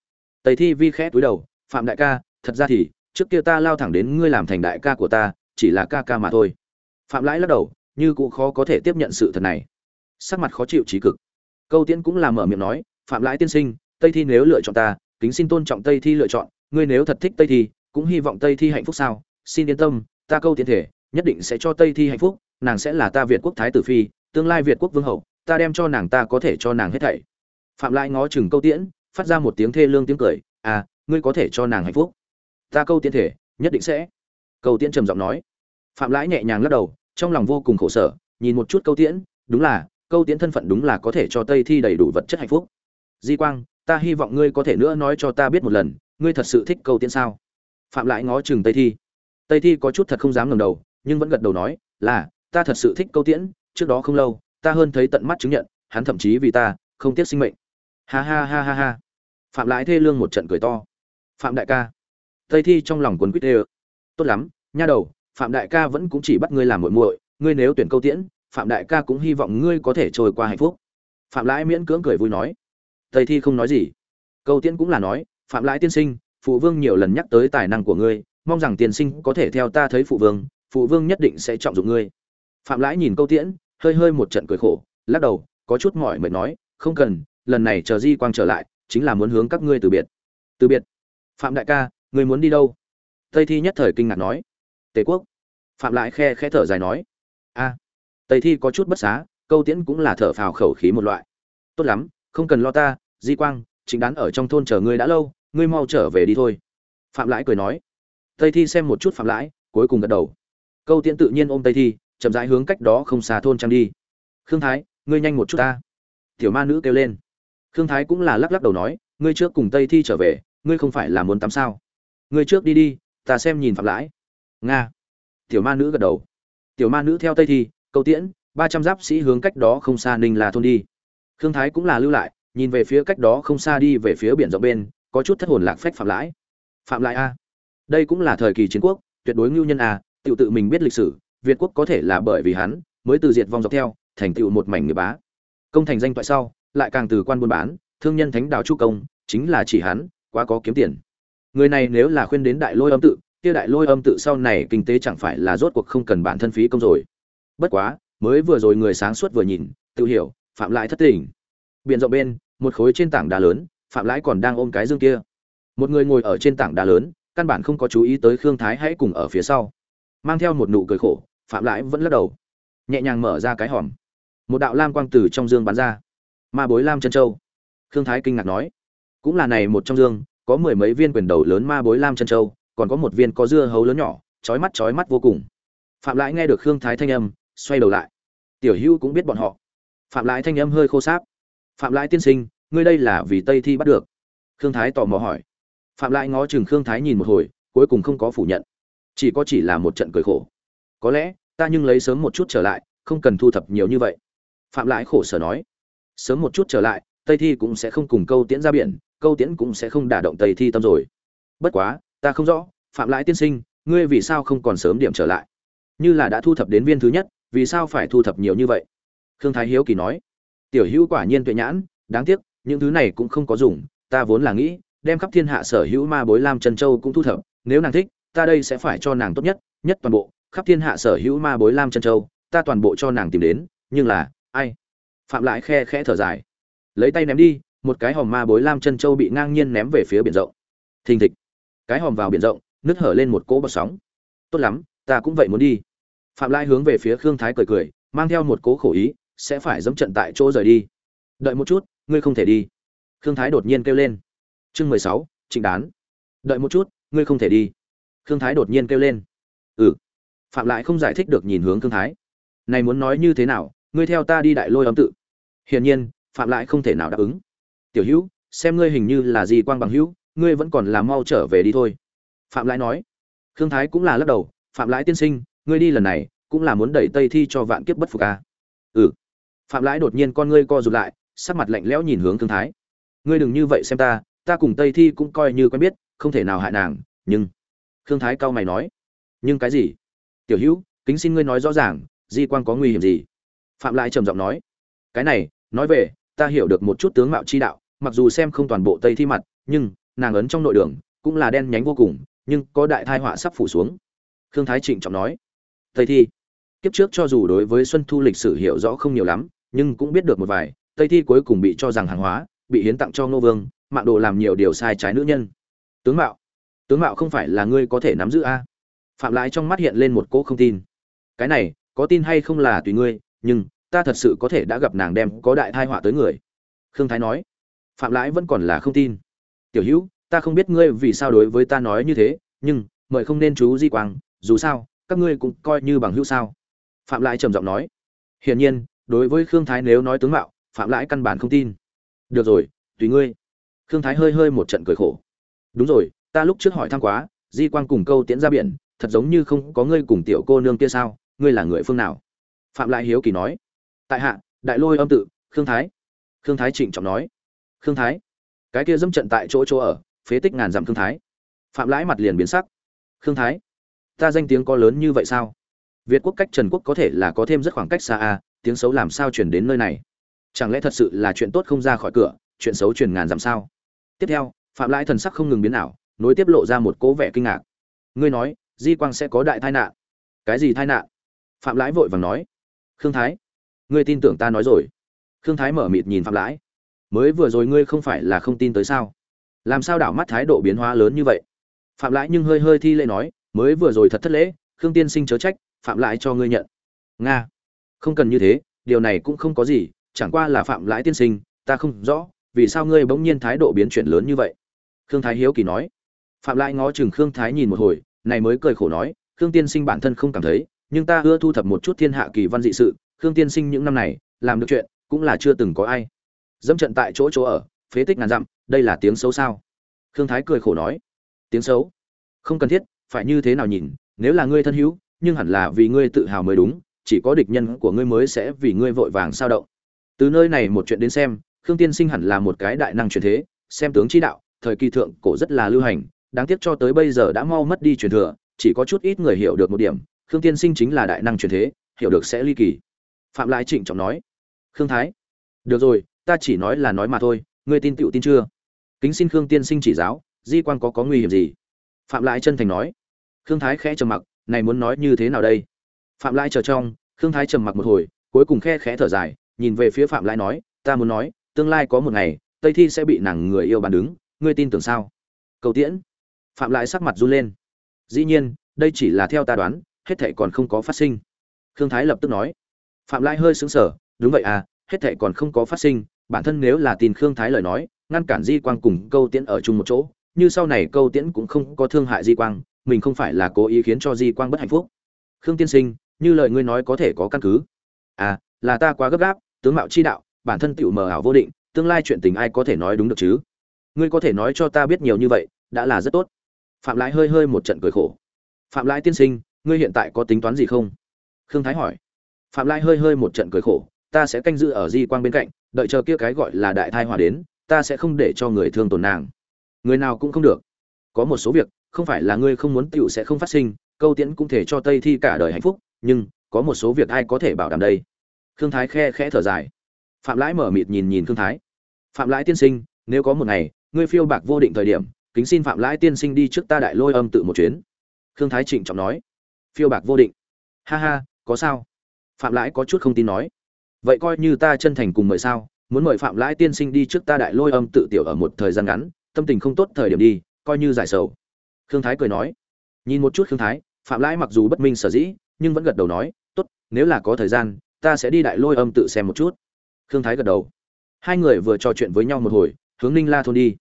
Tây thi vi khẽ túi đầu, phạm đại ca, thật ra thì, trước kia ta lao thẳng đến ngươi làm thành đại ca của ta, chỉ là ca ca mà thôi. Phạm lãi lắc đầu, như cũng khó có thể tiếp nhận sự thật này. Sắc mặt khó chịu trí cực. Câu tiễn cũng làm mở miệng nói, phạm lãi tiên sinh, tây thi nếu lựa chọn ta, kính xin tôn trọng tây thi lựa chọn, ngươi nếu thật thích tây thi, cũng hy vọng tây thi hạnh phúc sao? Xin yên tâm, ta câu tiến thể, nhất định sẽ cho tây thi hạnh phúc, nàng sẽ là ta việt quốc thái tử phi, tương lai việt quốc vương hậu, ta đem cho nàng ta có thể cho nàng hết thảy phạm lại ngó chừng câu tiễn, phát ra một tiếng thê lương tiếng cười à ngươi có thể cho nàng hạnh phúc. Ta câu tiễn thể, nhất định sẽ. Câu tiễn trầm giọng nói. Phạm lãi nhẹ nhàng lắc đầu, trong lòng vô cùng khổ sở, nhìn một chút câu tiễn, đúng là, câu tiễn thân phận đúng là có thể cho tây thi đầy đủ vật chất hạnh phúc. Di quang, ta hy vọng ngươi có thể nữa nói cho ta biết một lần, ngươi thật sự thích câu tiễn sao? Phạm lại ngó chừng tây thi. Tây thi có chút thật không dám ngẩng đầu, nhưng vẫn gật đầu nói, là, ta thật sự thích câu tiễn, trước đó không lâu, ta hơn thấy tận mắt chứng nhận, hắn thậm chí vì ta không tiếc sinh mệnh ha ha ha ha ha. Phạm Lãi thê lương một trận cười to. Phạm đại ca. Tây thi trong lòng quấn quýt đê tốt lắm, nha đầu, phạm đại ca vẫn cũng chỉ bắt ngươi làm muội muội, ngươi nếu tuyển câu tiễn, phạm đại ca cũng hy vọng ngươi có thể trôi qua hạnh phúc. Phạm lãi miễn cưỡng cười vui nói. Tây thi không nói gì. Câu tiễn cũng là nói, phạm lãi tiên sinh, phụ vương nhiều lần nhắc tới tài năng của ngươi, mong rằng tiên sinh có thể theo ta thấy phụ vương phụ vương nhất định sẽ trọng dụng ngươi. Phạm lãi nhìn câu tiễn, hơi hơi một trận cười khổ, lắc đầu, có chút mỏi mệt nói, không cần lần này chờ di quang trở lại, chính là muốn hướng các ngươi từ biệt. Từ biệt? Phạm đại ca, ngươi muốn đi đâu? Tây thi nhất thời kinh ngạc nói. Tề quốc. Phạm lại khe khẽ thở dài nói. A. Tây thi có chút bất xá, câu tiễn cũng là thở phào khẩu khí một loại. Tốt lắm, không cần lo ta, di quang, chính đán ở trong thôn chờ ngươi đã lâu, ngươi mau trở về đi thôi. Phạm lãi cười nói. Tây thi xem một chút phạm lãi cuối cùng gật đầu. Câu tiễn tự nhiên ôm tây thi, chậm rãi hướng cách đó không xa thôn trang đi. Khương thái, ngươi nhanh một chút ta. Tiểu ma nữ kêu lên khương thái cũng là lắc lắc đầu nói, ngươi trước cùng tây thi trở về, ngươi không phải là muốn tắm sao? Ngươi trước đi đi, ta xem nhìn phạm lãi. Nga. Tiểu ma nữ gật đầu. Tiểu ma nữ theo tây thi, câu tiễn, ba trăm giáp sĩ hướng cách đó không xa ninh là thôn đi. Khương thái cũng là lưu lại, nhìn về phía cách đó không xa đi về phía biển rộng bên, có chút thất hồn lạc phách phạm lãi. Phạm Lãi a. Đây cũng là thời kỳ chiến quốc, tuyệt đối ngưu nhân a tự tự mình biết lịch sử, việt quốc có thể là bởi vì hắn, mới từ diệt vong dọc theo, thành tựu một mảnh người bá. Công thành danh toại sau lại càng từ quan buôn bán, thương nhân thánh đào chu công, chính là chỉ hắn, quá có kiếm tiền. Người này nếu là khuyên đến đại lôi âm tự, kia đại lôi âm tự sau này kinh tế chẳng phải là rốt cuộc không cần bản thân phí công rồi. Bất quá, mới vừa rồi người sáng suốt vừa nhìn, tự hiểu, phạm lại thất tình. Biển rộng bên, một khối trên tảng đá lớn, phạm lãi còn đang ôm cái dương kia. Một người ngồi ở trên tảng đá lớn, căn bản không có chú ý tới khương thái hãy cùng ở phía sau. Mang theo một nụ cười khổ, phạm lãi vẫn lắc đầu. Nhẹ nhàng mở ra cái hòm. Một đạo lam quang tử trong dương bắn ra ma bối lam chân châu. Khương thái kinh ngạc nói, cũng là này một trong dương, có mười mấy viên quyền đầu lớn ma bối lam chân châu, còn có một viên có dưa hấu lớn nhỏ, chói mắt chói mắt vô cùng. Phạm lãi nghe được khương thái thanh âm, xoay đầu lại. Tiểu hữu cũng biết bọn họ. Phạm lãi thanh âm hơi khô sáp. Phạm lãi tiên sinh, ngươi đây là vì tây thi bắt được. Khương thái tò mò hỏi. Phạm Lãi ngó chừng khương thái nhìn một hồi, cuối cùng không có phủ nhận. Chỉ có chỉ là một trận cười khổ. Có lẽ, ta nhưng lấy sớm một chút trở lại, không cần thu thập nhiều như vậy. Phạm Lãi khổ sở nói sớm một chút trở lại, tây thi cũng sẽ không cùng câu tiễn ra biển, câu tiễn cũng sẽ không đả động tây thi tâm rồi. Bất quá, ta không rõ, phạm lãi tiên sinh, ngươi vì sao không còn sớm điểm trở lại? Như là đã thu thập đến viên thứ nhất, vì sao phải thu thập nhiều như vậy? Khương thái hiếu kỳ nói. Tiểu hữu quả nhiên tuệ nhãn, đáng tiếc, những thứ này cũng không có dùng, ta vốn là nghĩ, đem khắp thiên hạ sở hữu ma bối lam trần châu cũng thu thập, nếu nàng thích, ta đây sẽ phải cho nàng tốt nhất nhất toàn bộ, khắp thiên hạ sở hữu ma bối lam trần châu, ta toàn bộ cho nàng tìm đến, nhưng là, ai? Phạm lại khe khẽ thở dài. Lấy tay ném đi, một cái hòm ma bối lam chân châu bị ngang nhiên ném về phía biển rộng. Thình thịch. Cái hòm vào biển rộng, nứt hở lên một cỗ bọt sóng. Tốt lắm, ta cũng vậy muốn đi. Phạm lai hướng về phía khương thái cười cười, mang theo một cố khổ ý, sẽ phải dẫm trận tại chỗ rời đi. Đợi một chút, ngươi không thể đi. Khương thái đột nhiên kêu lên. Chương mười sáu, trịnh đán. Đợi một chút, ngươi không thể đi. Khương thái đột nhiên kêu lên. Ừ. Phạm lại không giải thích được nhìn hướng khương thái. Này muốn nói như thế nào ngươi theo ta đi đại lôi âm tự. Hiển nhiên, phạm lại không thể nào đáp ứng. Tiểu hữu, xem ngươi hình như là gì quang bằng hữu, ngươi vẫn còn làm mau trở về đi thôi. Phạm lại nói. Khương thái cũng là lắc đầu. Phạm lãi tiên sinh, ngươi đi lần này, cũng là muốn đẩy tây thi cho vạn kiếp bất phục à. ừ. Phạm lãi đột nhiên con ngươi co rụt lại, sắc mặt lạnh lẽo nhìn hướng thương thái. Ngươi đừng như vậy xem ta ta cùng tây thi cũng coi như quen biết, không thể nào hại nàng, nhưng thương thái cao mày nói. Nhưng cái gì? Tiểu hữu, kính xin ngươi nói rõ ràng, di quan có nguy hiểm gì? Phạm lại trầm giọng nói, cái này, nói về, ta hiểu được một chút tướng mạo chi đạo, mặc dù xem không toàn bộ tây thi mặt, nhưng nàng ấn trong nội đường cũng là đen nhánh vô cùng, nhưng có đại thai họa sắp phủ xuống. Khương thái trịnh trọng nói, tây thi, kiếp trước cho dù đối với xuân thu lịch sử hiểu rõ không nhiều lắm, nhưng cũng biết được một vài, tây thi cuối cùng bị cho rằng hàng hóa, bị hiến tặng cho ngô vương, mạng đồ làm nhiều điều sai trái nữ nhân. Tướng mạo tướng mạo không phải là ngươi có thể nắm giữ a phạm lãi trong mắt hiện lên một cỗ không tin. Cái này, có tin hay không là tùy ngươi nhưng ta thật sự có thể đã gặp nàng đem có đại thai họa tới người. Khương thái nói, phạm lãi vẫn còn là không tin. Tiểu hữu, ta không biết ngươi vì sao đối với ta nói như thế, nhưng mời không nên chú di quang, dù sao, các ngươi cũng coi như bằng hữu sao. Phạm lãi trầm giọng nói, hiển nhiên, đối với khương thái nếu nói tướng mạo, phạm lãi căn bản không tin. Được rồi, tùy ngươi. Khương thái hơi hơi một trận cười khổ. Đúng rồi, ta lúc trước hỏi thăm quá, di quang cùng câu tiễn ra biển, thật giống như không có ngươi cùng tiểu cô nương kia sao, ngươi là người phương nào? Phạm lại hiếu kỳ nói, tại hạ, đại lôi âm tự, khương thái. Khương thái trịnh trọng nói, khương thái, cái kia dâm trận tại chỗ chỗ ở, phế tích ngàn dặm khương thái. Phạm lãi mặt liền biến sắc, khương thái, ta danh tiếng có lớn như vậy sao? Việt quốc cách trần quốc có thể là có thêm rất khoảng cách xa a tiếng xấu làm sao chuyển đến nơi này? Chẳng lẽ thật sự là chuyện tốt không ra khỏi cửa, chuyện xấu truyền ngàn dặm sao? Tiếp theo, phạm lãi thần sắc không ngừng biến ảo, nối tiếp lộ ra một cố vẻ kinh ngạc. Ngươi nói, di quang sẽ có đại tai nạn. Cái gì tai nạn? Phạm lãi vội vàng nói khương thái, ngươi tin tưởng ta nói rồi. Khương thái mở mịt nhìn phạm lãi. Mới vừa rồi ngươi không phải là không tin tới sao? Làm sao đảo mắt thái độ biến hóa lớn như vậy? Phạm lãi nhưng hơi hơi thi lễ nói, mới vừa rồi thật thất lễ, khương tiên sinh chớ trách, phạm lãi cho ngươi nhận. Nga, không cần như thế, điều này cũng không có gì, chẳng qua là phạm lãi tiên sinh, ta không rõ, vì sao ngươi bỗng nhiên thái độ biến chuyển lớn như vậy? Khương thái hiếu kỳ nói. Phạm lãi ngó chừng khương thái nhìn một hồi, này mới cười khổ nói, khương tiên sinh bản thân không cảm thấy nhưng ta ưa thu thập một chút thiên hạ kỳ văn dị sự, khương tiên sinh những năm này, làm được chuyện, cũng là chưa từng có ai. Dẫm trận tại chỗ chỗ ở, phế tích ngàn dặm, đây là tiếng xấu sao? Khương thái cười khổ nói. Tiếng xấu? Không cần thiết, phải như thế nào nhìn, nếu là ngươi thân hữu, nhưng hẳn là vì ngươi tự hào mới đúng, chỉ có địch nhân của ngươi mới sẽ vì ngươi vội vàng sao động. Từ nơi này một chuyện đến xem, khương tiên sinh hẳn là một cái đại năng truyền thế, xem tướng chi đạo, thời kỳ thượng cổ rất là lưu hành, đáng tiếc cho tới bây giờ đã mau mất đi truyền thừa, chỉ có chút ít người hiểu được một điểm khương tiên sinh chính là đại năng truyền thế, hiểu được sẽ ly kỳ. Phạm lại trịnh trọng nói. Khương thái. Được rồi, ta chỉ nói là nói mà thôi, ngươi tin tựu tin chưa? Kính xin khương tiên sinh chỉ giáo, di quan có có nguy hiểm gì? Phạm lại chân thành nói. Khương thái khẽ trầm mặc, này muốn nói như thế nào đây? Phạm lại chờ trong, khương thái trầm mặc một hồi, cuối cùng khe khẽ thở dài, nhìn về phía phạm lại nói, ta muốn nói, tương lai có một ngày, tây thi sẽ bị nàng người yêu bàn đứng, ngươi tin tưởng sao? Cầu tiễn. Phạm lại sắc mặt run lên. Dĩ nhiên, đây chỉ là theo ta đoán hết thệ còn không có phát sinh. Khương thái lập tức nói, phạm lai hơi sững sờ, đúng vậy à hết thệ còn không có phát sinh, bản thân nếu là tin khương thái lời nói, ngăn cản di quang cùng câu tiễn ở chung một chỗ, như sau này câu tiễn cũng không có thương hại di quang, mình không phải là cố ý khiến cho di quang bất hạnh phúc. Khương tiên sinh, như lời ngươi nói có thể có căn cứ. À là ta quá gấp gáp, tướng mạo chi đạo, bản thân tựu mờ ảo vô định, tương lai chuyện tình ai có thể nói đúng được chứ? Ngươi có thể nói cho ta biết nhiều như vậy, đã là rất tốt. Phạm lãi hơi hơi một trận cười khổ. Phạm lãi tiên sinh ngươi hiện tại có tính toán gì không? Khương thái hỏi. Phạm lãi hơi hơi một trận cười khổ, ta sẽ canh giữ ở di quang bên cạnh, đợi chờ kia cái gọi là đại thai hòa đến, ta sẽ không để cho người thương tổn nàng. Người nào cũng không được. Có một số việc, không phải là ngươi không muốn tựu sẽ không phát sinh, câu tiễn cũng thể cho tây thi cả đời hạnh phúc, nhưng, có một số việc ai có thể bảo đảm đây? Khương thái khe khẽ thở dài. Phạm lãi mở mịt nhìn nhìn khương thái. Phạm lãi tiên sinh, nếu có một ngày, ngươi phiêu bạc vô định thời điểm, kính xin phạm lãi tiên sinh đi trước ta đại lôi âm tự một chuyến. Khương thái trịnh trọng nói phiêu bạc vô định. Ha ha, có sao? Phạm lãi có chút không tin nói. Vậy coi như ta chân thành cùng mời sao? Muốn mời phạm lãi tiên sinh đi trước ta đại lôi âm tự tiểu ở một thời gian ngắn, tâm tình không tốt thời điểm đi, coi như giải sầu. Khương thái cười nói. Nhìn một chút khương thái, phạm lãi mặc dù bất minh sở dĩ, nhưng vẫn gật đầu nói, tốt, nếu là có thời gian, ta sẽ đi đại lôi âm tự xem một chút. Khương thái gật đầu. Hai người vừa trò chuyện với nhau một hồi, hướng ninh la thôn đi.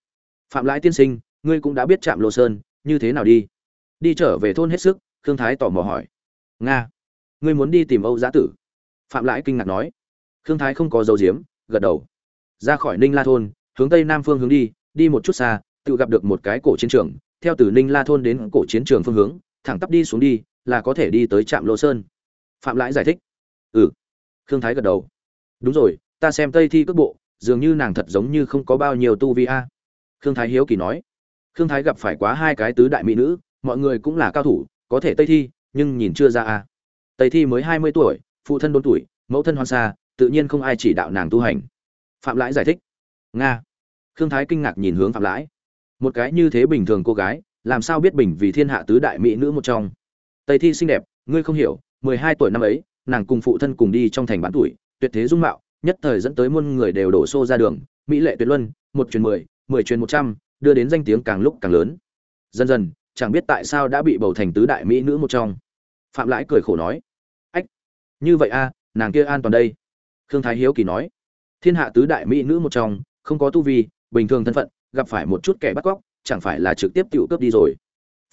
Phạm lãi tiên sinh, ngươi cũng đã biết trạm lô sơn, như thế nào đi? Đi trở về thôn hết sức khương thái tò mò hỏi. Nga, ngươi muốn đi tìm âu giã tử? Phạm lãi kinh ngạc nói. Khương thái không có dấu diếm gật đầu. Ra khỏi ninh la thôn, hướng tây nam phương hướng đi đi một chút xa, tự gặp được một cái cổ chiến trường. Theo từ ninh la thôn đến cổ chiến trường phương hướng, thẳng tắp đi xuống đi, là có thể đi tới trạm Lộ sơn. Phạm lãi giải thích. Ừ. Khương thái gật đầu. Đúng rồi, ta xem tây thi cước bộ, dường như nàng thật giống như không có bao nhiêu tu vi a. Khương thái hiếu kỳ nói. Khương thái gặp phải quá hai cái tứ đại mỹ nữ, mọi người cũng là cao thủ có thể tây thi, nhưng nhìn chưa ra a. Tây thi mới hai mươi tuổi, phụ thân đốn tuổi, mẫu thân hoang xa, tự nhiên không ai chỉ đạo nàng tu hành. Phạm lãi giải thích. Nga. Khương thái kinh ngạc nhìn hướng phạm lãi. Một cái như thế bình thường cô gái, làm sao biết bình vì thiên hạ tứ đại mỹ nữ một trong? Tây thi xinh đẹp, ngươi không hiểu, mười hai tuổi năm ấy, nàng cùng phụ thân cùng đi trong thành bán tuổi, tuyệt thế dung mạo, nhất thời dẫn tới muôn người đều đổ xô ra đường, mỹ lệ tuyệt luân, một chuyến mười mười chuyến một trăm, đưa đến danh tiếng càng lúc càng lớn. Dần dần chẳng biết tại sao đã bị bầu thành tứ đại mỹ nữ một trong. Phạm lãi cười khổ nói, ách, như vậy a nàng kia an toàn đây. Khương thái hiếu kỳ nói, thiên hạ tứ đại mỹ nữ một trong, không có tu vi, bình thường thân phận, gặp phải một chút kẻ bắt cóc, chẳng phải là trực tiếp tự cướp đi rồi.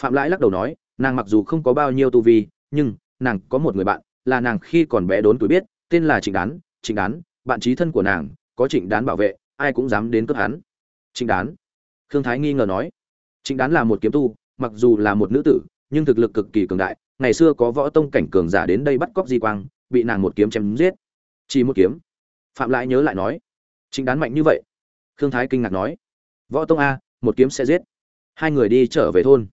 Phạm lãi lắc đầu nói, nàng mặc dù không có bao nhiêu tu vi, nhưng nàng có một người bạn, là nàng khi còn bé đốn tuổi biết, tên là trịnh đán trịnh đán, bạn trí thân của nàng, có trịnh đán bảo vệ, ai cũng dám đến cướp hắn. Trịnh đán. Khương thái nghi ngờ nói, trịnh đán là một kiếm tu mặc dù là một nữ tử, nhưng thực lực cực kỳ cường đại, ngày xưa có võ tông cảnh cường giả đến đây bắt cóc di quang, bị nàng một kiếm chém giết. Chỉ một kiếm. Phạm lại nhớ lại nói, chính đán mạnh như vậy. Khương thái kinh ngạc nói, võ tông a, một kiếm sẽ giết. Hai người đi trở về thôn.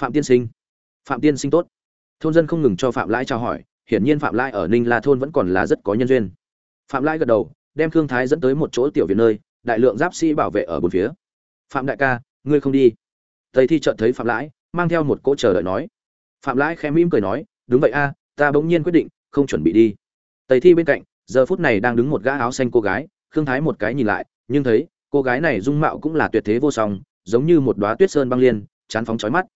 Phạm tiên sinh. Phạm tiên sinh tốt. Thôn dân không ngừng cho phạm lãi chào hỏi, hiển nhiên phạm lãi ở ninh la thôn vẫn còn là rất có nhân duyên. Phạm lãi gật đầu, đem khương thái dẫn tới một chỗ tiểu viện nơi, đại lượng giáp sĩ bảo vệ ở bốn phía. Phạm đại ca, ngươi không đi tây thi chợt thấy phạm lãi, mang theo một cỗ chờ đợi nói. Phạm lãi khẽ mỉm cười nói, đúng vậy a, ta bỗng nhiên quyết định, không chuẩn bị đi. Tây thi bên cạnh, giờ phút này đang đứng một gã áo xanh cô gái, khương thái một cái nhìn lại, nhưng thấy, cô gái này dung mạo cũng là tuyệt thế vô song, giống như một đóa tuyết sơn băng liên, chán phóng chói mắt.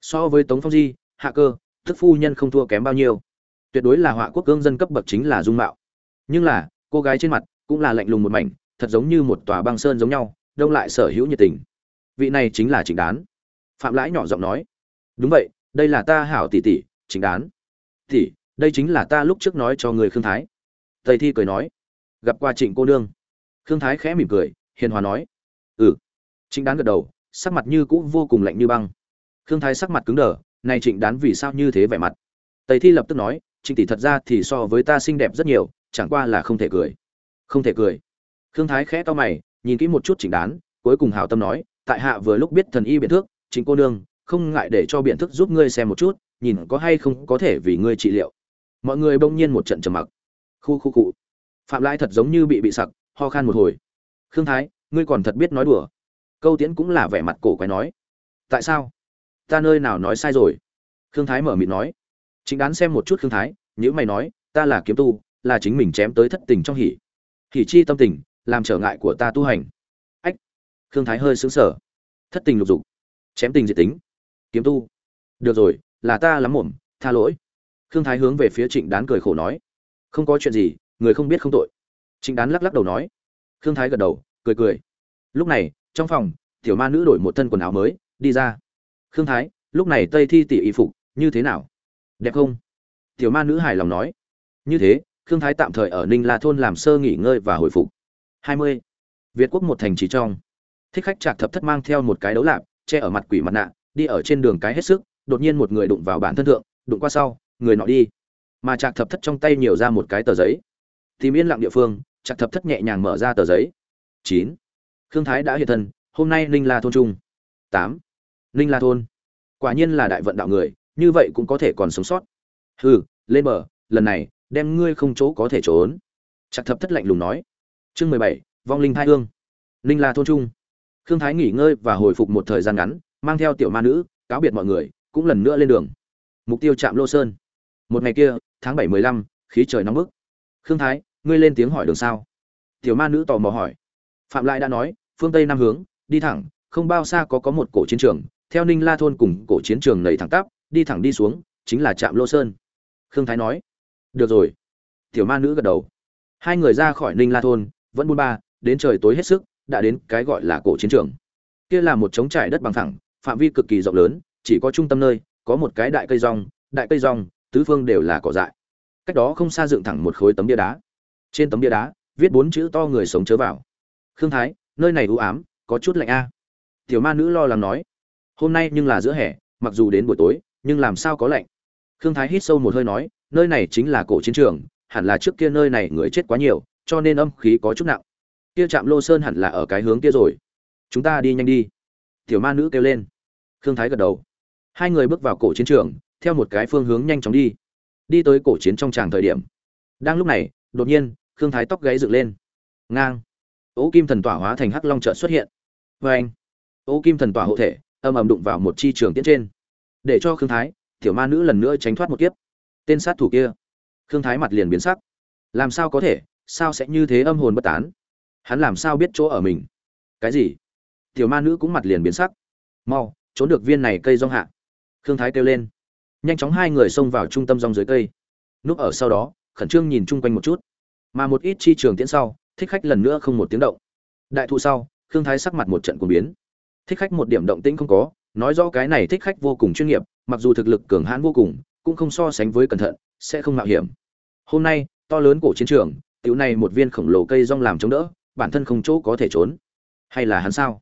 So với tống phong di, hạ cơ, thức phu nhân không thua kém bao nhiêu. Tuyệt đối là họa quốc cương dân cấp bậc chính là dung mạo. Nhưng là, cô gái trên mặt cũng là lạnh lùng một mảnh, thật giống như một tòa băng sơn giống nhau, đông lại sở hữu nhiệt tình. Vị này chính là trịnh đán phạm lãi nhỏ giọng nói. Đúng vậy, đây là ta hảo tỷ tỷ trịnh đán. Tỷ, đây chính là ta lúc trước nói cho người khương thái. Tây thi cười nói. Gặp qua trịnh cô nương. Khương thái khẽ mỉm cười, hiền hòa nói. Ừ. Trịnh đán gật đầu, sắc mặt như cũ vô cùng lạnh như băng. Khương thái sắc mặt cứng đờ, này trịnh đán vì sao như thế vẻ mặt? Tây thi lập tức nói, trịnh tỷ thật ra thì so với ta xinh đẹp rất nhiều, chẳng qua là không thể cười. Không thể cười. Khương thái khẽ to mày, nhìn kỹ một chút trịnh đán, cuối cùng hảo tâm nói, tại hạ vừa lúc biết thần y biện thước trịnh cô nương, không ngại để cho biện thức giúp ngươi xem một chút, nhìn có hay không có thể vì ngươi trị liệu. Mọi người bỗng nhiên một trận trầm mặc. Khu khu cụ phạm Lai thật giống như bị bị sặc, ho khan một hồi. Khương thái, ngươi còn thật biết nói đùa. Câu tiễn cũng là vẻ mặt cổ quái nói. Tại sao? Ta nơi nào nói sai rồi? Khương thái mở miệng nói. Chính đán xem một chút khương thái nhữ mày nói, ta là kiếm tu, là chính mình chém tới thất tình trong hỉ. Hỉ chi tâm tình, làm trở ngại của ta tu hành. Ách. Khương thái hơi sững sở thất tình lục dục chém tình diệt tính. Kiếm tu. Được rồi, là ta lắm mồm tha lỗi. Khương thái hướng về phía trịnh đán cười khổ nói. Không có chuyện gì, người không biết không tội. Trịnh đán lắc lắc đầu nói. Khương thái gật đầu, cười cười. Lúc này, trong phòng, tiểu ma nữ đổi một thân quần áo mới, đi ra. Khương thái, lúc này tây thi tỷ y phục, như thế nào? Đẹp không? Tiểu ma nữ hài lòng nói. Như thế, khương thái tạm thời ở ninh la thôn làm sơ nghỉ ngơi và hồi phục. Hai mươi. Việt quốc một thành trì trong. Thích khách trạc thập thất mang theo một cái đấu lạp che ở mặt quỷ mặt nạ, đi ở trên đường cái hết sức, đột nhiên một người đụng vào bản thân thượng, đụng qua sau, người nọ đi. Mà trạc thập thất trong tay nhiều ra một cái tờ giấy. Tìm yên lặng địa phương, trạc thập thất nhẹ nhàng mở ra tờ giấy. Chín. Khương thái đã hiện thân, hôm nay ninh la thôn trung tám. Ninh la thôn. Quả nhiên là đại vận đạo người, như vậy cũng có thể còn sống sót. Hừ, lên bờ, lần này, đem ngươi không chỗ có thể trốn. Trạc thập thất lạnh lùng nói. Chương mười bảy, vong linh hai hương. Ninh la thôn trung khương thái nghỉ ngơi và hồi phục một thời gian ngắn, mang theo tiểu ma nữ, cáo biệt mọi người, cũng lần nữa lên đường. Mục tiêu chạm lô sơn. Một ngày kia, tháng bảy mười lăm, khí trời nóng bức. Khương thái, ngươi lên tiếng hỏi đường sao? Tiểu ma nữ tò mò hỏi. Phạm lại đã nói, phương tây nam hướng, đi thẳng, không bao xa có có một cổ chiến trường. Theo ninh la thôn cùng cổ chiến trường nầy thẳng tắp, đi thẳng đi xuống, chính là trạm lô sơn. Khương thái nói. Được rồi. Tiểu ma nữ gật đầu. Hai người ra khỏi ninh la thôn, vẫn buôn ba, đến trời tối hết sức đã đến cái gọi là cổ chiến trường. Kia là một trống trải đất bằng thẳng, phạm vi cực kỳ rộng lớn, chỉ có trung tâm nơi, có một cái đại cây rong, đại cây rong, tứ phương đều là cỏ dại. Cách đó không xa dựng thẳng một khối tấm bia đá. Trên tấm bia đá, viết bốn chữ to người sống chớ vào. Khương thái, nơi này u ám, có chút lạnh a. Tiểu ma nữ lo lắng nói. Hôm nay nhưng là giữa hè, mặc dù đến buổi tối, nhưng làm sao có lạnh. Khương thái hít sâu một hơi nói, nơi này chính là cổ chiến trường, hẳn là trước kia nơi này người chết quá nhiều, cho nên âm khí có chút nặng kia trạm lô sơn hẳn là ở cái hướng kia rồi. Chúng ta đi nhanh đi. Tiểu ma nữ kêu lên. Khương thái gật đầu. Hai người bước vào cổ chiến trường, theo một cái phương hướng nhanh chóng đi. Đi tới cổ chiến trong tràng thời điểm. Đang lúc này, đột nhiên, khương thái tóc gáy dựng lên. Ngang. Ố kim thần tỏa hóa thành hắc long trợn xuất hiện. Vê anh. Ố kim thần tỏa hộ thể, âm ầm đụng vào một chi trường tiễn trên. Để cho khương thái, tiểu ma nữ lần nữa tránh thoát một kiếp. Tên sát thủ kia. Khương thái mặt liền biến sắc. Làm sao có thể? Sao sẽ như thế âm hồn bất tán? Hắn làm sao biết chỗ ở mình? Cái gì? Tiểu ma nữ cũng mặt liền biến sắc. Mau, trốn được viên này cây rong hạ. Khương thái kêu lên. Nhanh chóng hai người xông vào trung tâm rong dưới cây. Núp ở sau đó, khẩn trương nhìn chung quanh một chút. Mà một ít chi trường tiễn sau, thích khách lần nữa không một tiếng động. Đại thụ sau, khương thái sắc mặt một trận cuồng biến. Thích khách một điểm động tĩnh không có, nói rõ cái này thích khách vô cùng chuyên nghiệp, mặc dù thực lực cường hãn vô cùng, cũng không so sánh với cẩn thận, sẽ không mạo hiểm. Hôm nay, to lớn cổ chiến trường, tiểu này một viên khổng lồ cây rong làm chống đỡ bản thân không chỗ có thể trốn. Hay là hắn sao?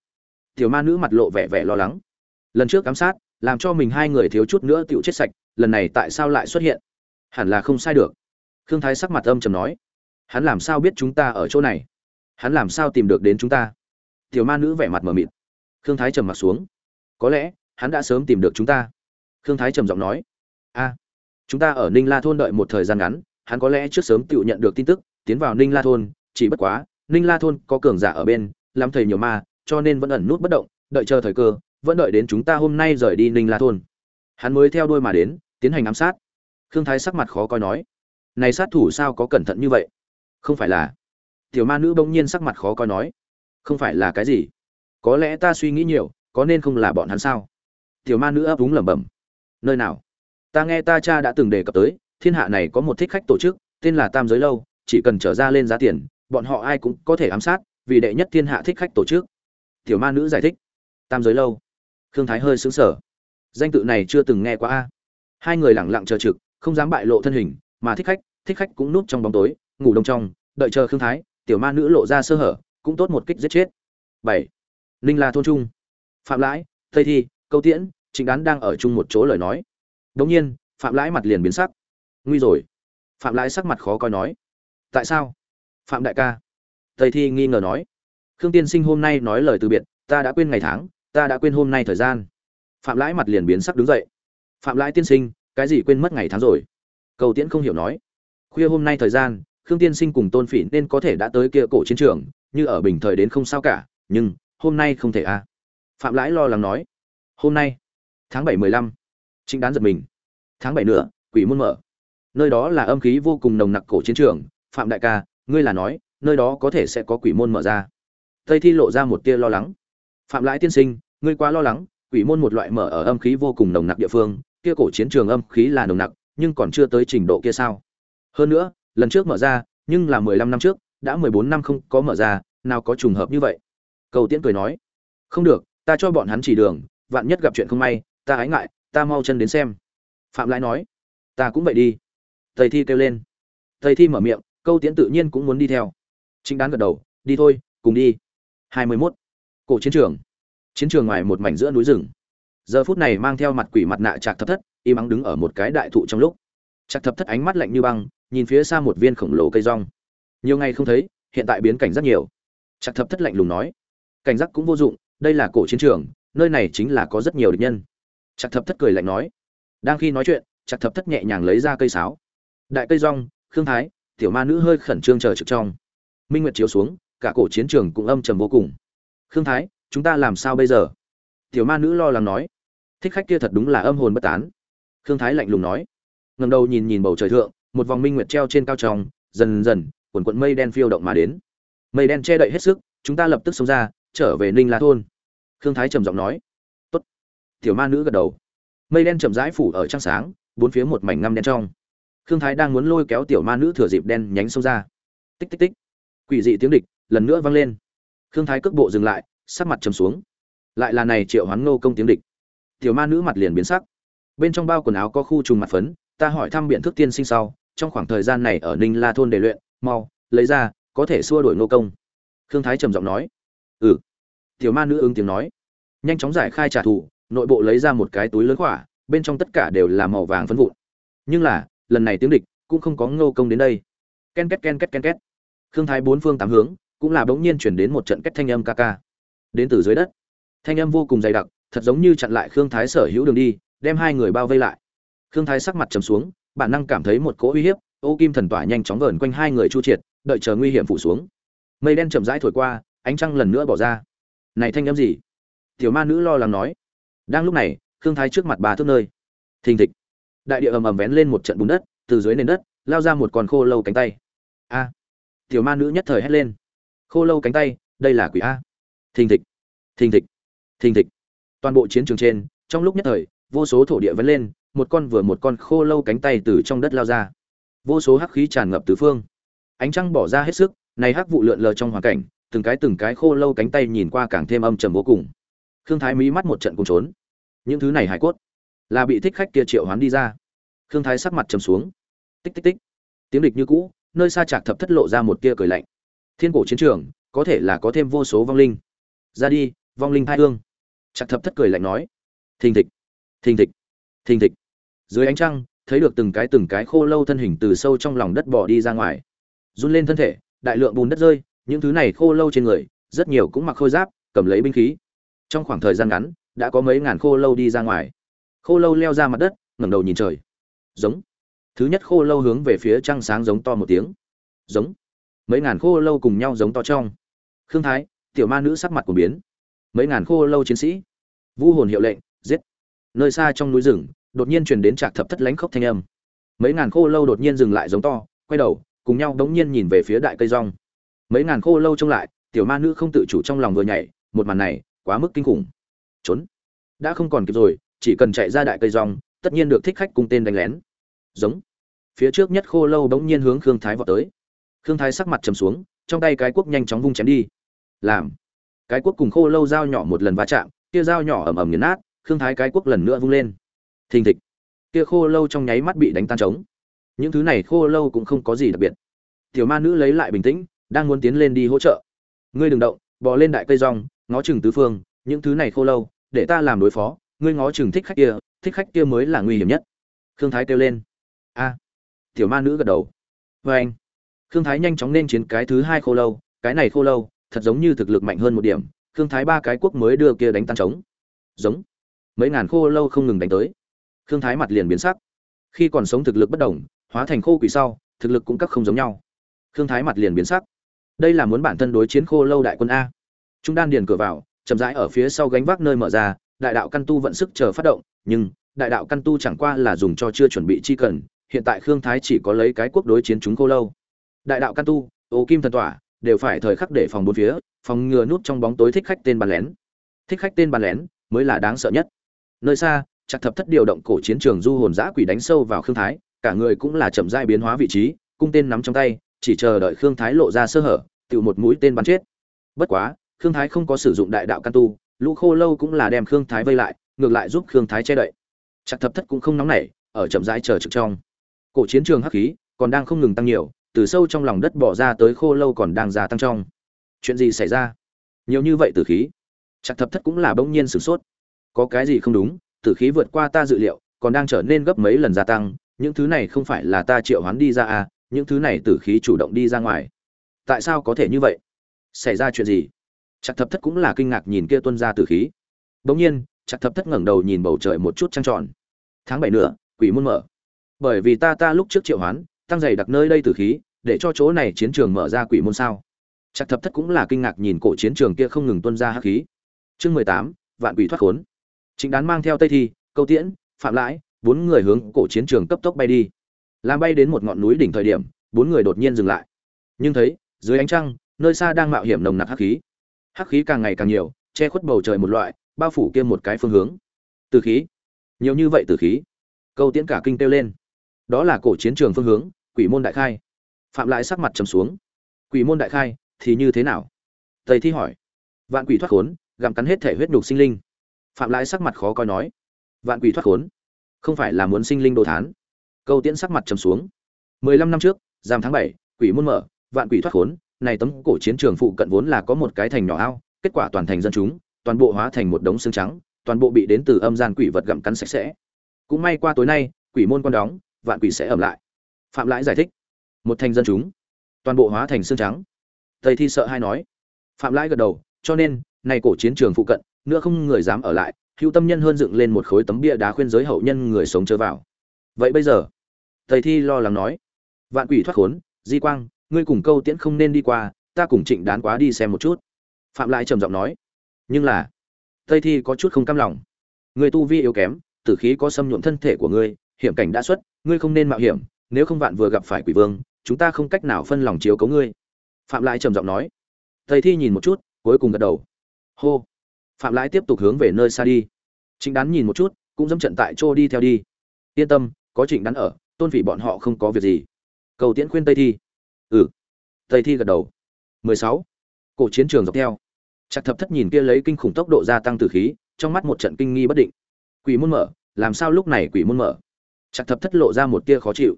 Tiểu ma nữ mặt lộ vẻ vẻ lo lắng. Lần trước ám sát, làm cho mình hai người thiếu chút nữa tựu chết sạch, lần này tại sao lại xuất hiện? Hẳn là không sai được. Khương thái sắc mặt âm trầm nói. Hắn làm sao biết chúng ta ở chỗ này? Hắn làm sao tìm được đến chúng ta? Tiểu ma nữ vẻ mặt mờ mịt. Khương thái trầm mặt xuống. Có lẽ, hắn đã sớm tìm được chúng ta. Khương thái trầm giọng nói. A, chúng ta ở ninh la thôn đợi một thời gian ngắn, hắn có lẽ trước sớm tự nhận được tin tức, tiến vào ninh la thôn, chỉ bất quá ninh la thôn có cường giả ở bên làm thầy nhiều ma, cho nên vẫn ẩn nút bất động, đợi chờ thời cơ, vẫn đợi đến chúng ta hôm nay rời đi ninh la thôn. Hắn mới theo đuôi mà đến, tiến hành ám sát. Khương thái sắc mặt khó coi nói, này sát thủ sao có cẩn thận như vậy? Không phải là tiểu ma nữ bỗng nhiên sắc mặt khó coi nói, không phải là cái gì? Có lẽ ta suy nghĩ nhiều, có nên không là bọn hắn sao? Tiểu ma nữ ấp úng lẩm bẩm, nơi nào? Ta nghe ta cha đã từng đề cập tới, thiên hạ này có một thích khách tổ chức, tên là tam giới lâu, chỉ cần trở ra lên giá tiền bọn họ ai cũng có thể ám sát, vì đệ nhất thiên hạ thích khách tổ chức. Tiểu ma nữ giải thích. Tam giới lâu. Khương thái hơi xứng sở danh tự này chưa từng nghe qua a. Hai người lẳng lặng chờ trực, không dám bại lộ thân hình, mà thích khách thích khách cũng núp trong bóng tối, ngủ đông trong, đợi chờ khương thái, tiểu ma nữ lộ ra sơ hở, cũng tốt một kích giết chết. Bảy. Ninh la thôn trung. Phạm lãi, tây thi, câu tiễn, trịnh đán đang ở chung một chỗ lời nói. Đống nhiên, phạm lãi mặt liền biến sắc. Nguy rồi. Phạm lãi sắc mặt khó coi nói. Tại sao? Phạm đại ca. Tây thi nghi ngờ nói. Khương tiên sinh hôm nay nói lời từ biệt, ta đã quên ngày tháng, ta đã quên hôm nay thời gian. Phạm lãi mặt liền biến sắc đứng dậy. Phạm lãi tiên sinh, cái gì quên mất ngày tháng rồi? Cầu tiễn không hiểu nói. Khuya hôm nay thời gian, khương tiên sinh cùng tôn phỉ nên có thể đã tới kia cổ chiến trường, như ở bình thời đến không sao cả, nhưng hôm nay không thể a à. phạm lãi lo lắng nói. Hôm nay, tháng bảy mười lăm chính đán giật mình. Tháng bảy nữa quỷ môn mở. Nơi đó là âm khí vô cùng nồng nặc cổ chiến trường. Phạm đại ca ngươi là nói, nơi đó có thể sẽ có quỷ môn mở ra. Tây thi lộ ra một tia lo lắng. Phạm lãi tiên sinh, ngươi quá lo lắng, quỷ môn một loại mở ở âm khí vô cùng nồng nặc địa phương, kia cổ chiến trường âm khí là nồng nặc, nhưng còn chưa tới trình độ kia sao? Hơn nữa, lần trước mở ra, nhưng là mười lăm năm trước, đã mười bốn năm không có mở ra, nào có trùng hợp như vậy? Cầu tiễn cười nói, không được, ta cho bọn hắn chỉ đường, vạn nhất gặp chuyện không may, ta ái ngại, ta mau chân đến xem. Phạm lãi nói, ta cũng vậy đi. Thầy thi kêu lên. Thầy thi mở miệng câu tiễn tự nhiên cũng muốn đi theo. Chính đán gật đầu, đi thôi, cùng đi. Hai mươi 21. cổ chiến trường. Chiến trường ngoài một mảnh giữa núi rừng. Giờ phút này mang theo mặt quỷ mặt nạ trạc thập thất, y mắng đứng ở một cái đại thụ trong lúc. Trạc thập thất ánh mắt lạnh như băng, nhìn phía xa một viên khổng lồ cây rong. Nhiều ngày không thấy, hiện tại biến cảnh rất nhiều. Trạc thập thất lạnh lùng nói, cảnh giác cũng vô dụng, đây là cổ chiến trường, nơi này chính là có rất nhiều địch nhân. Trạc thập thất cười lạnh nói. Đang khi nói chuyện, trạc thập thất nhẹ nhàng lấy ra cây sáo. Đại cây rong, khương thái tiểu ma nữ hơi khẩn trương chờ trực trong. Minh nguyệt chiếu xuống, cả cổ chiến trường cũng âm trầm vô cùng. Khương thái, chúng ta làm sao bây giờ? Tiểu ma nữ lo lắng nói. Thích khách kia thật đúng là âm hồn bất tán. Khương thái lạnh lùng nói. Ngầm đầu nhìn nhìn bầu trời thượng, một vòng minh nguyệt treo trên cao tròng, dần dần, quần quận mây đen phiêu động mà đến. Mây đen che đậy hết sức, chúng ta lập tức xông ra, trở về ninh la thôn. Khương thái trầm giọng nói. Tốt. Tiểu ma nữ gật đầu. Mây đen chậm rãi phủ ở trăng sáng, bốn phía một mảnh ngăm đen trong khương thái đang muốn lôi kéo tiểu ma nữ thừa dịp đen nhánh xông ra. Tích tích tích. Quỷ dị tiếng địch lần nữa vang lên. Khương thái cước bộ dừng lại, sắc mặt trầm xuống. Lại là này triệu hoán ngô công tiếng địch. Tiểu ma nữ mặt liền biến sắc. Bên trong bao quần áo có khu trùng mặt phấn, ta hỏi thăm biện thức tiên sinh sau, trong khoảng thời gian này ở ninh la thôn để luyện, mau, lấy ra, có thể xua đuổi ngô công. Khương thái trầm giọng nói. Ừ. Tiểu ma nữ ứng tiếng nói. Nhanh chóng giải khai trả thù, nội bộ lấy ra một cái túi lớn khỏa, bên trong tất cả đều là màu vàng phấn vụn. Nhưng là lần này tiếng địch cũng không có ngô công đến đây. Ken két ken két ken két. Khương thái bốn phương tám hướng cũng là bỗng nhiên chuyển đến một trận cách thanh âm ca ca. Đến từ dưới đất. Thanh âm vô cùng dày đặc, thật giống như chặn lại khương thái sở hữu đường đi, đem hai người bao vây lại. Khương thái sắc mặt trầm xuống, bản năng cảm thấy một cỗ uy hiếp, ô kim thần tỏa nhanh chóng vờn quanh hai người chu triệt, đợi chờ nguy hiểm phủ xuống. Mây đen chậm rãi thổi qua, ánh trăng lần nữa bỏ ra. Này thanh âm gì? Tiểu ma nữ lo lắng nói. Đang lúc này, khương thái trước mặt bà thước nơi. Thình thịch đại địa ầm ầm vén lên một trận bùn đất, từ dưới nền đất, lao ra một con khô lâu cánh tay. A. Tiểu ma nữ nhất thời hét lên. Khô lâu cánh tay, đây là quỷ a. Thình thịch thình thịch thình thịch. Toàn bộ chiến trường trên, trong lúc nhất thời, vô số thổ địa vẫn lên, một con vừa một con khô lâu cánh tay từ trong đất lao ra. Vô số hắc khí tràn ngập tứ phương. Ánh trăng bỏ ra hết sức, này hắc vụ lượn lờ trong hoàn cảnh, từng cái từng cái khô lâu cánh tay nhìn qua càng thêm âm trầm vô cùng. Khương thái mí mắt một trận cùng trốn. Những thứ này hải cốt là bị thích khách kia triệu hoán đi ra. Khương thái sắc mặt trầm xuống. Tích tích tích. Tiếng địch như cũ, nơi xa trạc thập thất lộ ra một tia cười lạnh. Thiên cổ chiến trường, có thể là có thêm vô số vong linh. Ra đi, vong linh hai hương. Trạc thập thất cười lạnh nói. Thình thịch thình thịch thình thịch. Dưới ánh trăng, thấy được từng cái từng cái khô lâu thân hình từ sâu trong lòng đất bỏ đi ra ngoài. Run lên thân thể, đại lượng bùn đất rơi, những thứ này khô lâu trên người, rất nhiều cũng mặc khôi giáp, cầm lấy binh khí. Trong khoảng thời gian ngắn, đã có mấy ngàn khô lâu đi ra ngoài khô lâu leo ra mặt đất, ngẩng đầu nhìn trời. Giống. Thứ nhất khô lâu hướng về phía trăng sáng giống to một tiếng. Giống. Mấy ngàn khô lâu cùng nhau giống to trong. Khương thái, tiểu ma nữ sắc mặt của biến. Mấy ngàn khô lâu chiến sĩ. Vu hồn hiệu lệnh, giết. Nơi xa trong núi rừng, đột nhiên truyền đến trạc thập thất lánh khốc thanh âm. Mấy ngàn khô lâu đột nhiên dừng lại giống to, quay đầu, cùng nhau đống nhiên nhìn về phía đại cây rong. Mấy ngàn khô lâu trông lại, tiểu ma nữ không tự chủ trong lòng vừa nhảy, một màn này quá mức kinh khủng. Trốn. Đã không còn kịp rồi chỉ cần chạy ra đại cây rong, tất nhiên được thích khách cùng tên đánh lén. Giống. Phía trước nhất khô lâu đống nhiên hướng khương thái vọt tới. Khương thái sắc mặt trầm xuống, trong tay cái cuốc nhanh chóng vung chém đi. Làm. Cái cuốc cùng khô lâu dao nhỏ một lần va chạm, kia dao nhỏ ầm ầm nghiền nát, khương thái cái cuốc lần nữa vung lên. Thình thịch. Kia khô lâu trong nháy mắt bị đánh tan trống. Những thứ này khô lâu cũng không có gì đặc biệt. Tiểu ma nữ lấy lại bình tĩnh, đang muốn tiến lên đi hỗ trợ. Ngươi đừng động, bò lên đại cây rong, ngó chừng tứ phương, những thứ này khô lâu, để ta làm đối phó ngươi ngó chừng thích khách kia, thích khách kia mới là nguy hiểm nhất. Khương thái kêu lên. A. Tiểu ma nữ gật đầu. Vê anh. Khương thái nhanh chóng nên chiến cái thứ hai khô lâu, cái này khô lâu, thật giống như thực lực mạnh hơn một điểm, khương thái ba cái quốc mới đưa kia đánh tan trống. Giống. Mấy ngàn khô lâu không ngừng đánh tới. Khương thái mặt liền biến sắc. Khi còn sống thực lực bất đồng, hóa thành khô quỷ sau, thực lực cũng các không giống nhau. Khương thái mặt liền biến sắc. Đây là muốn bản thân đối chiến khô lâu đại quân a. Trung đan điền cửa vào, chậm rãi ở phía sau gánh vác nơi mở ra đại đạo căn tu vận sức chờ phát động, nhưng đại đạo căn tu chẳng qua là dùng cho chưa chuẩn bị chi cần, hiện tại khương thái chỉ có lấy cái quốc đối chiến chúng cô lâu. Đại đạo căn tu, ô kim thần tỏa, đều phải thời khắc để phòng bốn phía, phòng ngừa nút trong bóng tối thích khách tên bàn lén. Thích khách tên bàn lén mới là đáng sợ nhất. Nơi xa chặt thập thất điều động cổ chiến trường du hồn giã quỷ đánh sâu vào khương thái, cả người cũng là chậm rãi biến hóa vị trí, cung tên nắm trong tay, chỉ chờ đợi khương thái lộ ra sơ hở tự một mũi tên bắn chết. Bất quá, khương thái không có sử dụng đại đạo căn tu lũ khô lâu cũng là đem khương thái vây lại, ngược lại giúp khương thái che đậy. Chặt thập thất cũng không nóng nảy, ở chậm rãi chờ trực trong. Cổ chiến trường hắc khí còn đang không ngừng tăng nhiều, từ sâu trong lòng đất bỏ ra tới khô lâu còn đang gia tăng trong. Chuyện gì xảy ra? Nhiều như vậy tử khí. Chặt thập thất cũng là bỗng nhiên sửng sốt. Có cái gì không đúng? Tử khí vượt qua ta dự liệu, còn đang trở nên gấp mấy lần gia tăng. Những thứ này không phải là ta triệu hoán đi ra à những thứ này tử khí chủ động đi ra ngoài. Tại sao có thể như vậy? Xảy ra chuyện gì? Chặt thập thất cũng là kinh ngạc nhìn kia tuân ra tử khí. Bỗng nhiên chặt thập thất ngẩng đầu nhìn bầu trời một chút trăng tròn. Tháng bảy nữa quỷ môn mở. Bởi vì ta ta lúc trước triệu hoán, tăng dày đặc nơi đây tử khí, để cho chỗ này chiến trường mở ra quỷ môn sao? Chặt thập thất cũng là kinh ngạc nhìn cổ chiến trường kia không ngừng tuân ra hắc khí. Chương mười tám, vạn quỷ thoát khốn. Chính đán mang theo tây thi, câu tiễn, phạm lãi, bốn người hướng cổ chiến trường cấp tốc bay đi. Làm bay đến một ngọn núi đỉnh thời điểm, bốn người đột nhiên dừng lại. Nhưng thấy, dưới ánh trăng, nơi xa đang mạo hiểm nồng nặc hắc khí hắc khí càng ngày càng nhiều, che khuất bầu trời một loại, bao phủ kia một cái phương hướng. Từ khí. Nhiều như vậy từ khí. Câu tiễn cả kinh kêu lên. Đó là cổ chiến trường phương hướng, quỷ môn đại khai. Phạm lại sắc mặt trầm xuống. Quỷ môn đại khai, thì như thế nào? Tây thi hỏi. Vạn quỷ thoát khốn, gặm cắn hết thể huyết nhục sinh linh. Phạm lại sắc mặt khó coi nói. Vạn quỷ thoát khốn, không phải là muốn sinh linh đồ thán. Câu tiễn sắc mặt trầm xuống. Mười lăm năm trước, giam tháng bảy, quỷ môn mở, vạn quỷ thoát khốn này tấm cổ chiến trường phụ cận vốn là có một cái thành nhỏ ao, kết quả toàn thành dân chúng, toàn bộ hóa thành một đống xương trắng, toàn bộ bị đến từ âm gian quỷ vật gặm cắn sạch sẽ. Cũng may qua tối nay, quỷ môn quan đóng, vạn quỷ sẽ ẩm lại. Phạm lãi giải thích. Một thành dân chúng, toàn bộ hóa thành xương trắng. Tây thi sợ hay nói. Phạm lãi gật đầu, cho nên, này cổ chiến trường phụ cận, nữa không người dám ở lại, hữu tâm nhân hơn dựng lên một khối tấm bia đá khuyên giới hậu nhân người sống chớ vào. Vậy bây giờ, tây thi lo lắng nói. Vạn quỷ thoát khốn, di quang ngươi cùng câu tiễn không nên đi qua, ta cùng trịnh đán quá đi xem một chút. Phạm lại trầm giọng nói. Nhưng là, tây thi có chút không cam lòng. Người tu vi yếu kém, tử khí có xâm nhuộm thân thể của ngươi, hiểm cảnh đã xuất, ngươi không nên mạo hiểm, nếu không vạn vừa gặp phải quỷ vương, chúng ta không cách nào phân lòng chiếu cấu ngươi. Phạm lại trầm giọng nói. Tây thi nhìn một chút, cuối cùng gật đầu. Hô. Phạm lãi tiếp tục hướng về nơi xa đi. Trịnh đán nhìn một chút, cũng dâm trận tại chỗ đi theo đi. Yên tâm, có trịnh đán ở, tôn vị bọn họ không có việc gì. Cầu tiễn khuyên tây thi ừ. Tây thi gật đầu. 16. cổ chiến trường dọc theo. Chặt thập thất nhìn kia lấy kinh khủng tốc độ gia tăng từ khí, trong mắt một trận kinh nghi bất định. Quỷ môn mở, làm sao lúc này quỷ môn mở? Chặt thập thất lộ ra một tia khó chịu.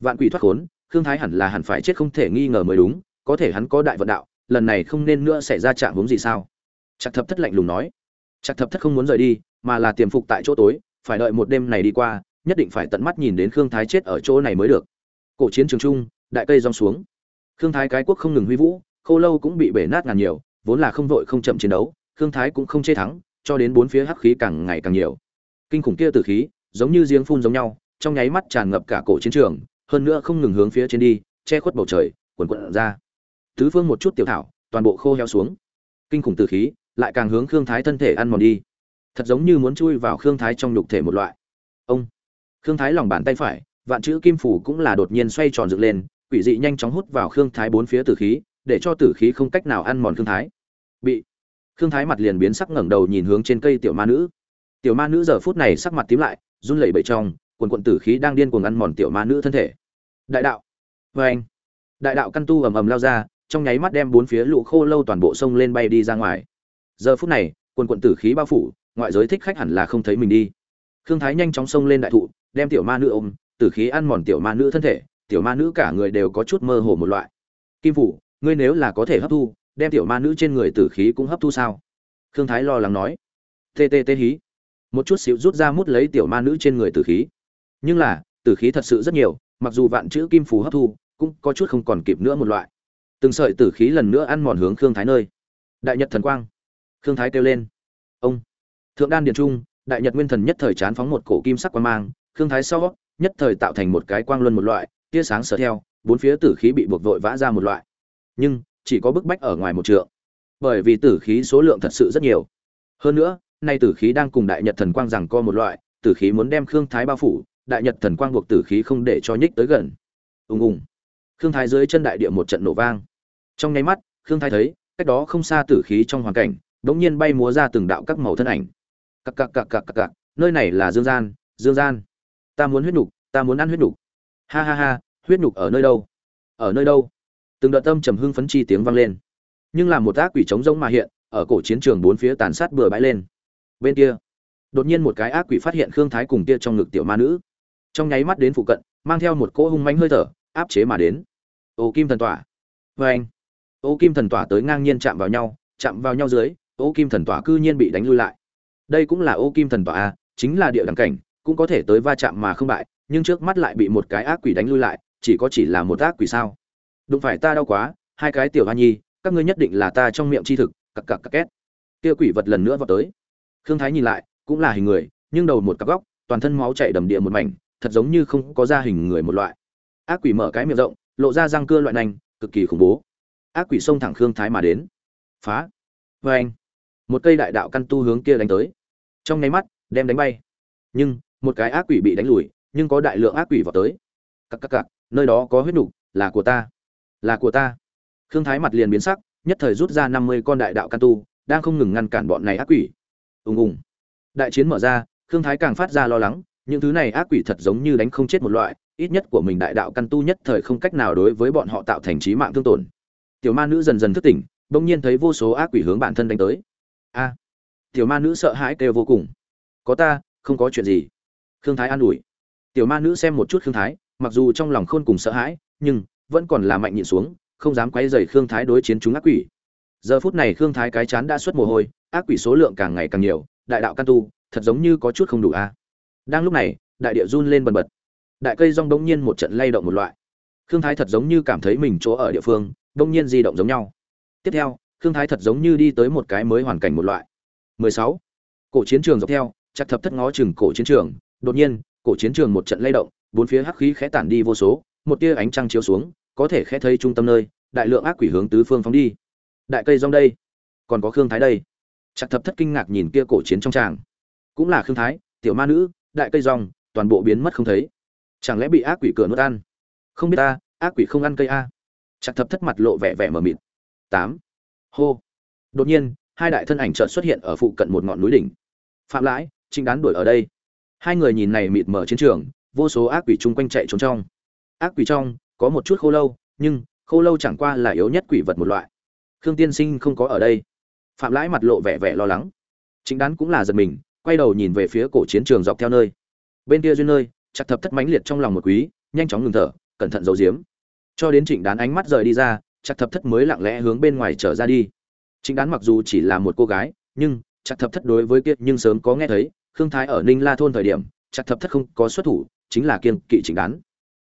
Vạn quỷ thoát khốn, khương thái hẳn là hẳn phải chết không thể nghi ngờ mới đúng, có thể hắn có đại vận đạo, lần này không nên nữa xảy ra trạng hướng gì sao? Chặt thập thất lạnh lùng nói. Chặt thập thất không muốn rời đi, mà là tiềm phục tại chỗ tối, phải đợi một đêm này đi qua, nhất định phải tận mắt nhìn đến khương thái chết ở chỗ này mới được. Cổ chiến trường trung đại cây rong xuống. Khương thái cái quốc không ngừng huy vũ, khô lâu cũng bị bể nát ngàn nhiều, vốn là không vội không chậm chiến đấu, khương thái cũng không chê thắng, cho đến bốn phía hắc khí càng ngày càng nhiều. Kinh khủng kia từ khí, giống như giếng phun giống nhau, trong nháy mắt tràn ngập cả cổ chiến trường, hơn nữa không ngừng hướng phía trên đi, che khuất bầu trời, quần quận ra. Tứ phương một chút tiểu thảo, toàn bộ khô heo xuống. Kinh khủng từ khí, lại càng hướng khương thái thân thể ăn mòn đi. Thật giống như muốn chui vào khương thái trong nhục thể một loại. Ông! Khương thái lòng bàn tay phải, vạn chữ kim phủ cũng là đột nhiên xoay tròn dựng lên quỷ dị nhanh chóng hút vào khương thái bốn phía tử khí, để cho tử khí không cách nào ăn mòn khương thái. Bị khương thái mặt liền biến sắc ngẩng đầu nhìn hướng trên cây tiểu ma nữ. Tiểu ma nữ giờ phút này sắc mặt tím lại, run lẩy bẩy trong, quần quận tử khí đang điên cuồng ăn mòn tiểu ma nữ thân thể. Đại đạo. Vê anh. Đại đạo căn tu ầm ầm lao ra, trong nháy mắt đem bốn phía lũ khô lâu toàn bộ sông lên bay đi ra ngoài. Giờ phút này, quần quận tử khí bao phủ, ngoại giới thích khách hẳn là không thấy mình đi. Khương thái nhanh chóng xông lên đại thụ, đem tiểu ma nữ ôm, tử khí ăn mòn tiểu ma nữ thân thể tiểu ma nữ cả người đều có chút mơ hồ một loại. Kim phủ ngươi nếu là có thể hấp thu, đem tiểu ma nữ trên người tử khí cũng hấp thu sao? Khương thái lo lắng nói. Tê tê tê hí. Một chút xíu rút ra mút lấy tiểu ma nữ trên người tử khí. Nhưng là, tử khí thật sự rất nhiều, mặc dù vạn chữ kim phù hấp thu, cũng có chút không còn kịp nữa một loại. Từng sợi tử khí lần nữa ăn mòn hướng khương thái nơi. Đại nhật thần quang. Khương thái kêu lên. Ông. Thượng đan điền trung, đại nhật nguyên thần nhất thời chán phóng một cổ kim sắc quang mang, khương thái sau nhất thời tạo thành một cái quang luân một loại tia sáng sở theo, bốn phía tử khí bị buộc vội vã ra một loại. Nhưng, chỉ có bức bách ở ngoài một trượng. Bởi vì tử khí số lượng thật sự rất nhiều. Hơn nữa, nay tử khí đang cùng đại nhật thần quang rằng co một loại, tử khí muốn đem khương thái bao phủ, đại nhật thần quang buộc tử khí không để cho nhích tới gần. Ùng ùng. Khương thái dưới chân đại địa một trận nổ vang. Trong nháy mắt, khương thái thấy, cách đó không xa tử khí trong hoàn cảnh, đống nhiên bay múa ra từng đạo các màu thân ảnh. Cặc cặc cặc cặc cặc cặc, nơi này là dương gian dương gian. Ta muốn huyết nhục, ta muốn ăn huyết nhục. Ha ha ha huyết nhục ở nơi đâu? Ở nơi đâu? Từng đợt tâm trầm hưng phấn chi tiếng vang lên. Nhưng làm một ác quỷ trống rỗng mà hiện, ở cổ chiến trường bốn phía tàn sát bừa bãi lên. Bên kia, đột nhiên một cái ác quỷ phát hiện khương thái cùng kia trong ngực tiểu ma nữ. Trong nháy mắt đến phụ cận, mang theo một cỗ hung mánh hơi thở, áp chế mà đến. Ô kim thần tỏa. Vê anh ô kim thần tỏa tới ngang nhiên chạm vào nhau, chạm vào nhau dưới, ô kim thần tỏa cư nhiên bị đánh lui lại. Đây cũng là ô kim thần tỏa a chính là địa đẳng cảnh, cũng có thể tới va chạm mà không bại, nhưng trước mắt lại bị một cái ác quỷ đánh lui lại chỉ có chỉ là một ác quỷ sao? Đụng phải ta đau quá, hai cái tiểu hoa nhi, các ngươi nhất định là ta trong miệng chi thực, cặc cặc cặc két. Kia quỷ vật lần nữa vào tới. Khương thái nhìn lại, cũng là hình người, nhưng đầu một cặp góc, toàn thân máu chảy đầm địa một mảnh, thật giống như không có da hình người một loại. Ác quỷ mở cái miệng rộng, lộ ra răng cưa loại nành, cực kỳ khủng bố. Ác quỷ xông thẳng khương thái mà đến. Phá. Vê anh một cây đại đạo căn tu hướng kia đánh tới. Trong nháy mắt, đem đánh bay. Nhưng, một cái ác quỷ bị đánh lùi, nhưng có đại lượng ác quỷ vào tới. Cặc cặc cặc nơi đó có huyết đủ là của ta. Là của ta. Khương thái mặt liền biến sắc, nhất thời rút ra năm mươi con đại đạo căn tu, đang không ngừng ngăn cản bọn này ác quỷ. Ùng ùng. Đại chiến mở ra, khương thái càng phát ra lo lắng, những thứ này ác quỷ thật giống như đánh không chết một loại, ít nhất của mình đại đạo căn tu nhất thời không cách nào đối với bọn họ tạo thành trí mạng thương tổn. Tiểu ma nữ dần dần thức tỉnh, bỗng nhiên thấy vô số ác quỷ hướng bản thân đánh tới. A. Tiểu ma nữ sợ hãi kêu vô cùng. Có ta, không có chuyện gì. Khương thái an ủi. Tiểu ma nữ xem một chút khương thái mặc dù trong lòng khôn cùng sợ hãi, nhưng vẫn còn là mạnh nhịn xuống, không dám quay dày khương thái đối chiến chúng ác quỷ. Giờ phút này khương thái cái chán đã xuất mồ hôi, ác quỷ số lượng càng ngày càng nhiều, đại đạo căn tu, thật giống như có chút không đủ a. Đang lúc này, đại địa run lên bần bật. Đại cây rong đông nhiên một trận lay động một loại. Khương thái thật giống như cảm thấy mình chỗ ở địa phương đông nhiên di động giống nhau. Tiếp theo, khương thái thật giống như đi tới một cái mới hoàn cảnh một loại. 16. cổ chiến trường dọc theo, chặt thập thất ngó chừng cổ chiến trường, đột nhiên, cổ chiến trường một trận lay động bốn phía hắc khí khẽ tản đi vô số, một tia ánh trăng chiếu xuống, có thể khẽ thấy trung tâm nơi, đại lượng ác quỷ hướng tứ phương phóng đi. Đại cây rong đây, còn có khương thái đây. Trạch thập thất kinh ngạc nhìn kia cổ chiến trong tràng. Cũng là khương thái, tiểu ma nữ, đại cây rong, toàn bộ biến mất không thấy. Chẳng lẽ bị ác quỷ cửa nuốt ăn? Không biết ta, ác quỷ không ăn cây a. Trạch thập thất mặt lộ vẻ vẻ mờ mịt. Tám. Hô. Đột nhiên, hai đại thân ảnh chợt xuất hiện ở phụ cận một ngọn núi đỉnh. Phạm lãi, trịnh đán đuổi ở đây. Hai người nhìn này mịt mở chiến trường vô số ác quỷ chung quanh chạy trốn trong. Ác quỷ trong, có một chút khô lâu, nhưng khô lâu chẳng qua là yếu nhất quỷ vật một loại. Khương tiên sinh không có ở đây. Phạm lãi mặt lộ vẻ vẻ lo lắng. Chính đán cũng là giật mình, quay đầu nhìn về phía cổ chiến trường dọc theo nơi. Bên kia duyên nơi, chặt thập thất mãnh liệt trong lòng một quý, nhanh chóng ngừng thở, cẩn thận giấu giếm. Cho đến trịnh đán ánh mắt rời đi ra, chặt thập thất mới lặng lẽ hướng bên ngoài trở ra đi. Trịnh đán mặc dù chỉ là một cô gái, nhưng chặt thập thất đối với kiệt nhưng sớm có nghe thấy, khương thái ở ninh la thôn thời điểm, chặt thập thất không có xuất thủ chính là kiên kỵ trịnh đán.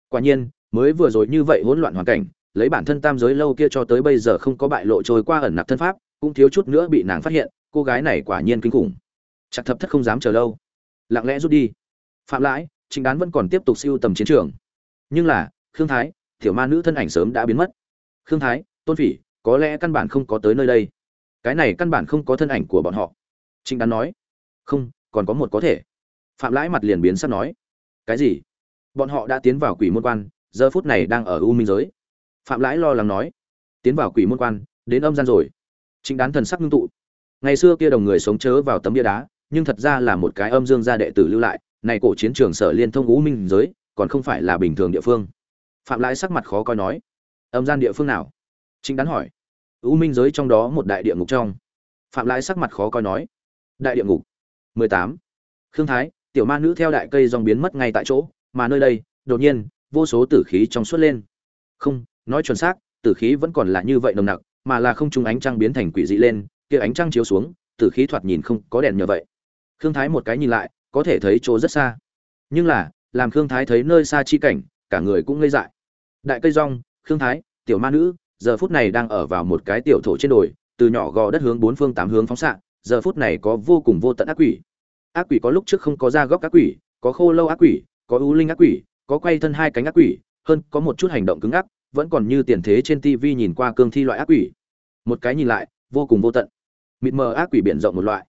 Quả nhiên, mới vừa rồi như vậy hỗn loạn hoàn cảnh, lấy bản thân tam giới lâu kia cho tới bây giờ không có bại lộ trôi qua ẩn nặc thân pháp, cũng thiếu chút nữa bị nàng phát hiện, cô gái này quả nhiên kinh khủng. Chặt thập thất không dám chờ lâu. Lặng lẽ rút đi. Phạm lãi, chính đán vẫn còn tiếp tục siêu tầm chiến trường. Nhưng là, khương thái, tiểu ma nữ thân ảnh sớm đã biến mất. Khương thái, tôn phỉ, có lẽ căn bản không có tới nơi đây. Cái này căn bản không có thân ảnh của bọn họ. Trịnh đán nói. Không, còn có một có thể. Phạm lãi mặt liền biến sắp nói cái gì? Bọn họ đã tiến vào quỷ môn quan, giờ phút này đang ở u minh giới. Phạm lãi lo lắng nói. Tiến vào quỷ môn quan, đến âm gian rồi. Chính đán thần sắc ngưng tụ. Ngày xưa kia đồng người sống chớ vào tấm bia đá, nhưng thật ra là một cái âm dương gia đệ tử lưu lại, này cổ chiến trường sở liên thông u minh giới, còn không phải là bình thường địa phương. Phạm lãi sắc mặt khó coi nói. Âm gian địa phương nào? Chính đán hỏi. U minh giới trong đó một đại địa ngục trong. Phạm lãi sắc mặt khó coi nói. Đại địa ngục. 18. khương thái tiểu ma nữ theo đại cây dòng biến mất ngay tại chỗ, mà nơi đây, đột nhiên, vô số tử khí trong suốt lên. Không, nói chuẩn xác, tử khí vẫn còn là như vậy nồng nặc, mà là không trung ánh trăng biến thành quỷ dị lên, kia ánh trăng chiếu xuống, tử khí thoạt nhìn không có đèn nhờ vậy. Khương thái một cái nhìn lại, có thể thấy chỗ rất xa. Nhưng là, làm khương thái thấy nơi xa chi cảnh, cả người cũng ngây dại. Đại cây rong, khương thái, tiểu ma nữ, giờ phút này đang ở vào một cái tiểu thổ trên đồi, từ nhỏ gò đất hướng bốn phương tám hướng phóng xạ, giờ phút này có vô cùng vô tận ác quỷ ác quỷ có lúc trước không có ra góc ác quỷ có khô lâu ác quỷ có ưu linh ác quỷ có quay thân hai cánh ác quỷ hơn có một chút hành động cứng ác vẫn còn như tiền thế trên TV nhìn qua cương thi loại ác quỷ. Một cái nhìn lại, vô cùng vô tận. Mịt mờ ác quỷ biển rộng một loại.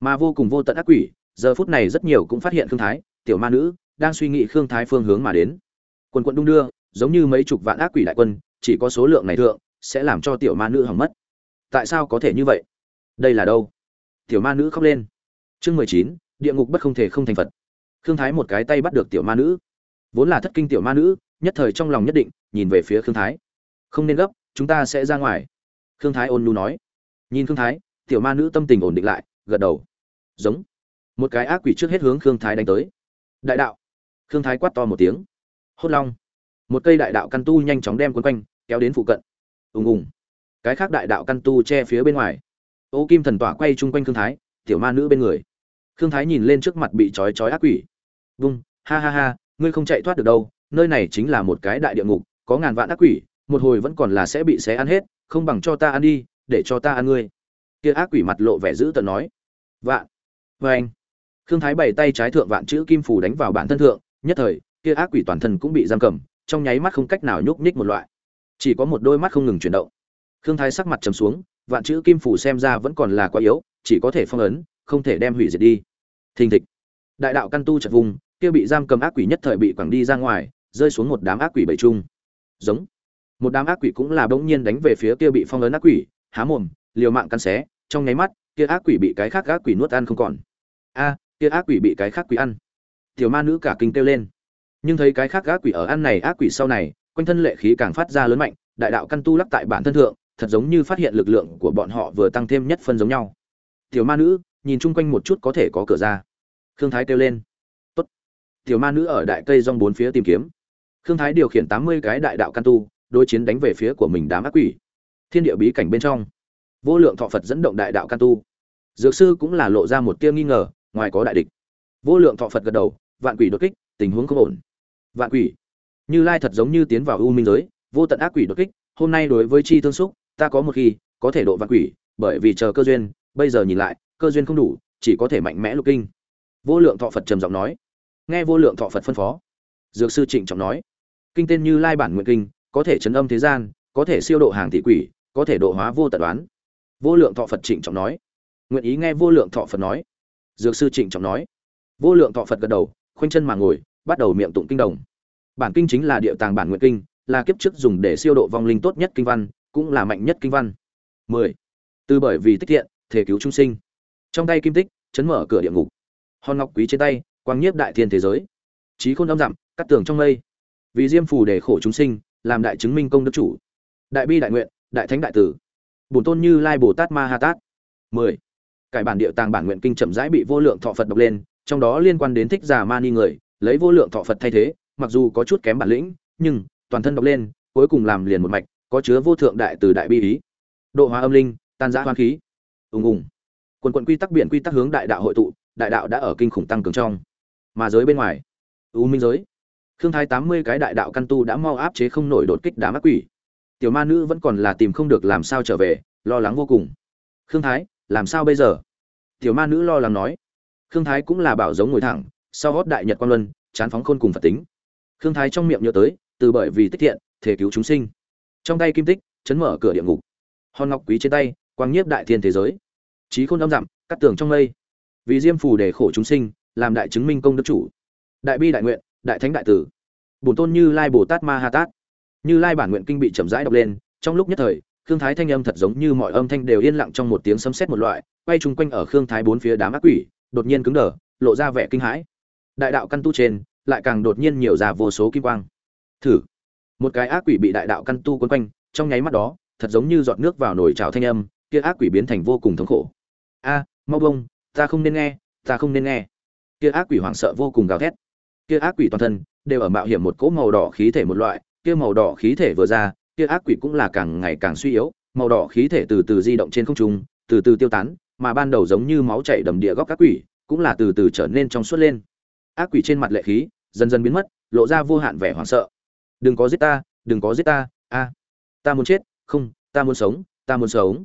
Mà vô cùng vô tận ác quỷ, giờ phút này rất nhiều cũng phát hiện Khương Thái, tiểu ma nữ, đang suy nghĩ Khương Thái phương hướng mà đến. Quân quận đung đưa, giống như mấy chục vạn ác quỷ đại quân, chỉ có số lượng này thượng, sẽ làm cho tiểu ma nữ hỏng mất. Tại sao có thể như vậy? Đây là đâu? Tiểu ma nữ khóc lên. Chương mười chín, địa ngục bất không thể không thành Phật. Khương Thái một cái tay bắt được tiểu ma nữ. Vốn là thất kinh tiểu ma nữ, nhất thời trong lòng nhất định nhìn về phía khương thái. Không nên gấp chúng ta sẽ ra ngoài. Khương thái ôn nhu nói. Nhìn khương thái tiểu ma nữ tâm tình ổn định lại gật đầu. Giống. Một cái ác quỷ trước hết hướng khương thái đánh tới. Đại đạo. Khương thái quát to một tiếng. Hốt long. Một cây đại đạo căn tu nhanh chóng đem quấn quanh kéo đến phụ cận. Ùng ùng. Cái khác đại đạo căn tu che phía bên ngoài. Ô kim thần tỏa quay chung quanh khương thái tiểu ma nữ bên người. Thương thái nhìn lên trước mặt bị trói trói ác quỷ. Vung, ha ha ha, ngươi không chạy thoát được đâu, nơi này chính là một cái đại địa ngục, có ngàn vạn ác quỷ, một hồi vẫn còn là sẽ bị xé ăn hết, không bằng cho ta ăn đi, để cho ta ăn ngươi. Kia ác quỷ mặt lộ vẻ dữ tợn nói. Vạn Vâng. Thương khương thái bày tay trái thượng vạn chữ kim phủ đánh vào bản thân thượng, nhất thời, kia ác quỷ toàn thân cũng bị giam cầm, trong nháy mắt không cách nào nhúc nhích một loại. Chỉ có một đôi mắt không ngừng chuyển động. Khương thái sắc mặt trầm xuống, vạn chữ kim phủ xem ra vẫn còn là quá yếu, chỉ có thể phong ấn, không thể đem hủy diệt đi thình thịch. Đại đạo căn tu chật vùng, kia bị giam cầm ác quỷ nhất thời bị quẳng đi ra ngoài, rơi xuống một đám ác quỷ bầy chung giống. Một đám ác quỷ cũng là bỗng nhiên đánh về phía kia bị phong ấn ác quỷ, há mồm, liều mạng cắn xé, trong nháy mắt, kia ác quỷ bị cái khác ác quỷ nuốt ăn không còn. A, kia ác quỷ bị cái khác quỷ ăn. Tiểu ma nữ cả kinh kêu lên. Nhưng thấy cái khác ác quỷ ở ăn này, ác quỷ sau này, quanh thân lệ khí càng phát ra lớn mạnh, đại đạo căn tu lắc tại bản thân thượng, thật giống như phát hiện lực lượng của bọn họ vừa tăng thêm nhất phân giống nhau. Tiểu ma nữ nhìn chung quanh một chút có thể có cửa ra. Khương thái kêu lên. Tốt. Tiểu ma nữ ở đại cây rong bốn phía tìm kiếm. Khương thái điều khiển tám mươi cái đại đạo căn tu, đối chiến đánh về phía của mình đám ác quỷ. Thiên địa bí cảnh bên trong, vô lượng thọ phật dẫn động đại đạo căn tu. Dược sư cũng là lộ ra một tia nghi ngờ, ngoài có đại địch. Vô lượng thọ phật gật đầu, vạn quỷ đột kích, tình huống không ổn. Vạn quỷ, như lai thật giống như tiến vào u minh giới, vô tận ác quỷ đột kích, hôm nay đối với chi thương xúc, ta có một khi, có thể độ vạn quỷ, bởi vì chờ cơ duyên, bây giờ nhìn lại cơ duyên không đủ, chỉ có thể mạnh mẽ lục kinh. Vô lượng thọ phật trầm giọng nói. Nghe vô lượng thọ phật phân phó, dược sư trịnh trọng nói. Kinh tên như lai bản nguyện kinh, có thể chấn âm thế gian, có thể siêu độ hàng thị quỷ, có thể độ hóa vô tật đoán. Vô lượng thọ phật trịnh trọng nói. Nguyện ý nghe vô lượng thọ phật nói. Dược sư trịnh trọng nói. Vô lượng thọ phật gật đầu, khoanh chân mà ngồi, bắt đầu miệng tụng kinh đồng. Bản kinh chính là địa tàng bản nguyện kinh, là kiếp trước dùng để siêu độ vong linh tốt nhất kinh văn, cũng là mạnh nhất kinh văn. 10. từ bởi vì tích thiện, thể cứu chúng sinh trong tay kim tích, chấn mở cửa địa ngục. Hòn ngọc quý trên tay, quang nhiếp đại thiên thế giới. Trí khôn âm dặm, cắt tường trong mây. Vì diêm phù để khổ chúng sinh, làm đại chứng minh công đức chủ. Đại bi đại nguyện, đại thánh đại tử. Bổn tôn như lai bồ tát ma ha tát 10. cải bản địa tàng bản nguyện kinh chậm rãi bị vô lượng thọ phật đọc lên, trong đó liên quan đến thích giả mani người, lấy vô lượng thọ phật thay thế, mặc dù có chút kém bản lĩnh, nhưng toàn thân đọc lên, cuối cùng làm liền một mạch, có chứa vô thượng đại từ đại bi ý. Độ hóa âm linh, tan giã hoang khí. Ùng ùng quần quận quy tắc biển quy tắc hướng đại đạo hội tụ, đại đạo đã ở kinh khủng tăng cường trong. Mà giới bên ngoài, u minh giới, khương thái tám mươi cái đại đạo căn tu đã mau áp chế không nổi đột kích đám ác quỷ. Tiểu ma nữ vẫn còn là tìm không được làm sao trở về, lo lắng vô cùng. Khương thái, làm sao bây giờ? Tiểu ma nữ lo lắng nói. Khương thái cũng là bảo giống ngồi thẳng, sau gót đại nhật quan luân, chán phóng khôn cùng phật tính. Khương thái trong miệng nhớ tới, từ bởi vì tích thiện, thể cứu chúng sinh. Trong tay kim tích, chấn mở cửa địa ngục. Hòn ngọc quý trên tay, quang nhiếp đại thiên thế giới trí khôn âm dặm, cắt tường trong mây. Vì diêm phù để khổ chúng sinh, làm đại chứng minh công đức chủ. Đại bi đại nguyện, đại thánh đại tử. Bổn tôn như lai bồ tát ma ha tát như lai bản nguyện kinh bị chậm rãi đọc lên, trong lúc nhất thời, khương thái thanh âm thật giống như mọi âm thanh đều yên lặng trong một tiếng sấm sét một loại, quay chung quanh ở khương thái bốn phía đám ác quỷ, đột nhiên cứng đờ, lộ ra vẻ kinh hãi. Đại đạo căn tu trên, lại càng đột nhiên nhiều ra vô số kim quang. Thử. Một cái ác quỷ bị đại đạo căn tu quấn quanh, trong nháy mắt đó, thật giống như giọt nước vào nồi trào thanh âm, kia ác quỷ biến thành vô cùng thống khổ a, mau bông, ta không nên nghe, ta không nên nghe. Kia ác quỷ hoảng sợ vô cùng gào thét. Kia ác quỷ toàn thân đều ở mạo hiểm một cỗ màu đỏ khí thể một loại, kia màu đỏ khí thể vừa ra, kia ác quỷ cũng là càng ngày càng suy yếu, màu đỏ khí thể từ từ di động trên không trung, từ từ tiêu tán, mà ban đầu giống như máu chảy đầm địa góc ác quỷ, cũng là từ từ trở nên trong suốt lên. Ác quỷ trên mặt lệ khí dần dần biến mất, lộ ra vô hạn vẻ hoảng sợ. Đừng có giết ta, đừng có giết ta, a. Ta muốn chết, không, ta muốn sống, ta muốn sống.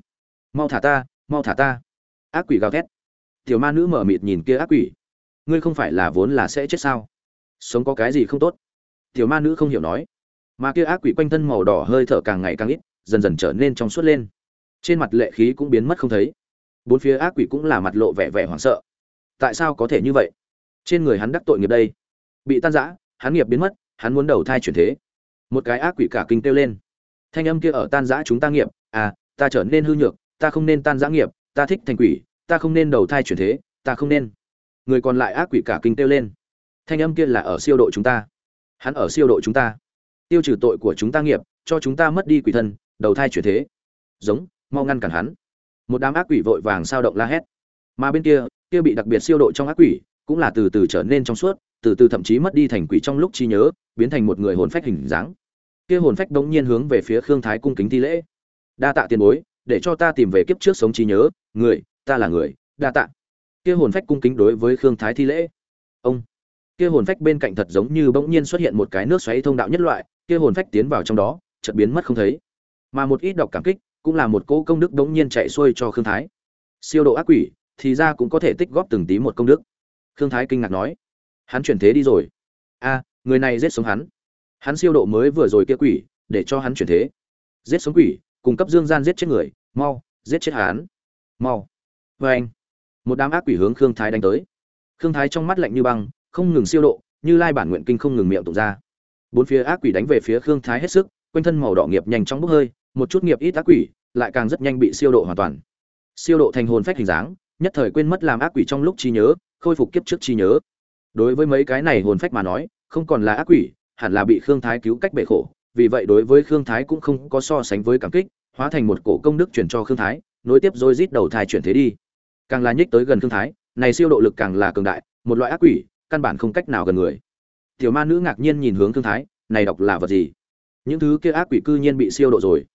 Mau thả ta, mau thả ta ác quỷ gào thét. Tiểu ma nữ mở mịt nhìn kia ác quỷ. Ngươi không phải là vốn là sẽ chết sao? Sống có cái gì không tốt? Tiểu ma nữ không hiểu nói. Mà kia ác quỷ quanh thân màu đỏ hơi thở càng ngày càng ít, dần dần trở nên trong suốt lên. Trên mặt lệ khí cũng biến mất không thấy. Bốn phía ác quỷ cũng là mặt lộ vẻ vẻ hoảng sợ. Tại sao có thể như vậy? Trên người hắn đắc tội nghiệp đây. Bị tan rã, hắn nghiệp biến mất, hắn muốn đầu thai chuyển thế. Một cái ác quỷ cả kinh kêu lên. Thanh âm kia ở tan rã chúng ta nghiệp à ta trở nên hư nhược, ta không nên tan rã nghiệp, ta thích thành quỷ ta không nên đầu thai chuyển thế, ta không nên. Người còn lại ác quỷ cả kinh kêu lên. Thanh âm kia là ở siêu độ chúng ta. Hắn ở siêu độ chúng ta. Tiêu trừ tội của chúng ta nghiệp, cho chúng ta mất đi quỷ thân, đầu thai chuyển thế. Giống, mau ngăn cản hắn. Một đám ác quỷ vội vàng sao động la hét. Mà bên kia kia bị đặc biệt siêu độ trong ác quỷ, cũng là từ từ trở nên trong suốt, từ từ thậm chí mất đi thành quỷ trong lúc trí nhớ, biến thành một người hồn phách hình dáng. Kia hồn phách đống nhiên hướng về phía khương thái cung kính thi lễ. Đa tạ tiền bối, để cho ta tìm về kiếp trước sống trí nhớ, người ta là người, đa tạ. Kia hồn phách cung kính đối với khương thái thi lễ. Ông. Kia hồn phách bên cạnh thật giống như bỗng nhiên xuất hiện một cái nước xoáy thông đạo nhất loại, kia hồn phách tiến vào trong đó, chợt biến mất không thấy. Mà một ít đọc cảm kích, cũng là một cỗ công đức bỗng nhiên chạy xuôi cho khương thái. Siêu độ ác quỷ, thì ra cũng có thể tích góp từng tí một công đức. Khương thái kinh ngạc nói. Hắn chuyển thế đi rồi. A người này giết sống hắn. Hắn siêu độ mới vừa rồi kia quỷ, để cho hắn chuyển thế. Giết sống quỷ, cung cấp dương gian giết chết người, mau, giết chết hắn. Mau vê anh, một đám ác quỷ hướng khương thái đánh tới. Khương thái trong mắt lạnh như băng, không ngừng siêu độ, như lai bản nguyện kinh không ngừng miệng tụng ra. Bốn phía ác quỷ đánh về phía khương thái hết sức, quanh thân màu đỏ nghiệp nhanh chóng bốc hơi, một chút nghiệp ít ác quỷ, lại càng rất nhanh bị siêu độ hoàn toàn. Siêu độ thành hồn phách hình dáng, nhất thời quên mất làm ác quỷ trong lúc trí nhớ, khôi phục kiếp trước trí nhớ. Đối với mấy cái này hồn phách mà nói, không còn là ác quỷ, hẳn là bị khương thái cứu cách bể khổ. Vì vậy đối với khương thái cũng không có so sánh với cảm kích, hóa thành một cổ công đức chuyển cho khương thái, nối tiếp rồi rít đầu thai chuyển thế đi càng là nhích tới gần thương thái, này siêu độ lực càng là cường đại, một loại ác quỷ, căn bản không cách nào gần người. Tiểu ma nữ ngạc nhiên nhìn hướng thương thái, này đọc là vật gì? Những thứ kia ác quỷ cư nhiên bị siêu độ rồi.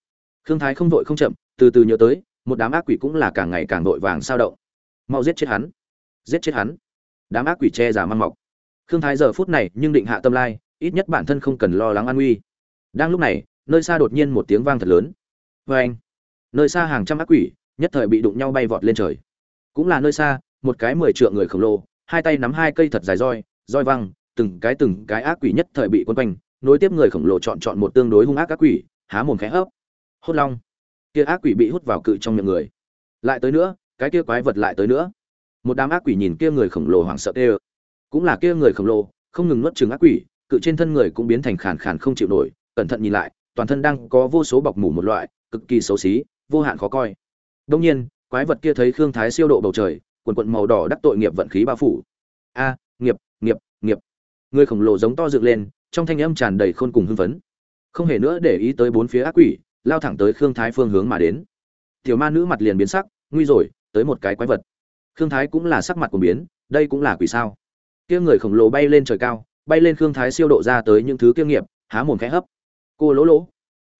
Thương thái không vội không chậm, từ từ nhớ tới, một đám ác quỷ cũng là càng ngày càng vội vàng sao động. Mau giết chết hắn. Giết chết hắn. Đám ác quỷ che giả mang mọc. Thương thái giờ phút này nhưng định hạ tâm lai, ít nhất bản thân không cần lo lắng an nguy. Đang lúc này, nơi xa đột nhiên một tiếng vang thật lớn. Vê anh nơi xa hàng trăm ác quỷ, nhất thời bị đụng nhau bay vọt lên trời cũng là nơi xa, một cái mười trượng người khổng lồ, hai tay nắm hai cây thật dài roi roi văng, từng cái từng cái ác quỷ nhất thời bị quân quanh, nối tiếp người khổng lồ chọn chọn một tương đối hung ác ác quỷ, há mồm khẽ hấp hốt long. Kia ác quỷ bị hút vào cự trong miệng người. Lại tới nữa, cái kia quái vật lại tới nữa. Một đám ác quỷ nhìn kia người khổng lồ hoảng sợ tê cũng là kia người khổng lồ, không ngừng nuốt chừng ác quỷ, cự trên thân người cũng biến thành khàn khàn không chịu nổi, cẩn thận nhìn lại, toàn thân đang có vô số bọc mủ một loại, cực kỳ xấu xí, vô hạn khó coi. Đông nhiên quái vật kia thấy khương thái siêu độ bầu trời, quần quận màu đỏ đắc tội nghiệp vận khí bao phủ. A, nghiệp nghiệp nghiệp. Người khổng lồ giống to dựng lên, trong thanh âm tràn đầy khôn cùng hưng phấn. Không hề nữa để ý tới bốn phía ác quỷ, lao thẳng tới khương thái phương hướng mà đến. Tiểu ma nữ mặt liền biến sắc, nguy rồi, tới một cái quái vật. Khương thái cũng là sắc mặt của biến, đây cũng là quỷ sao? Kia người khổng lồ bay lên trời cao, bay lên khương thái siêu độ ra tới những thứ kiêm nghiệp, há mồm khẽ hấp. Cô lỗ lỗ.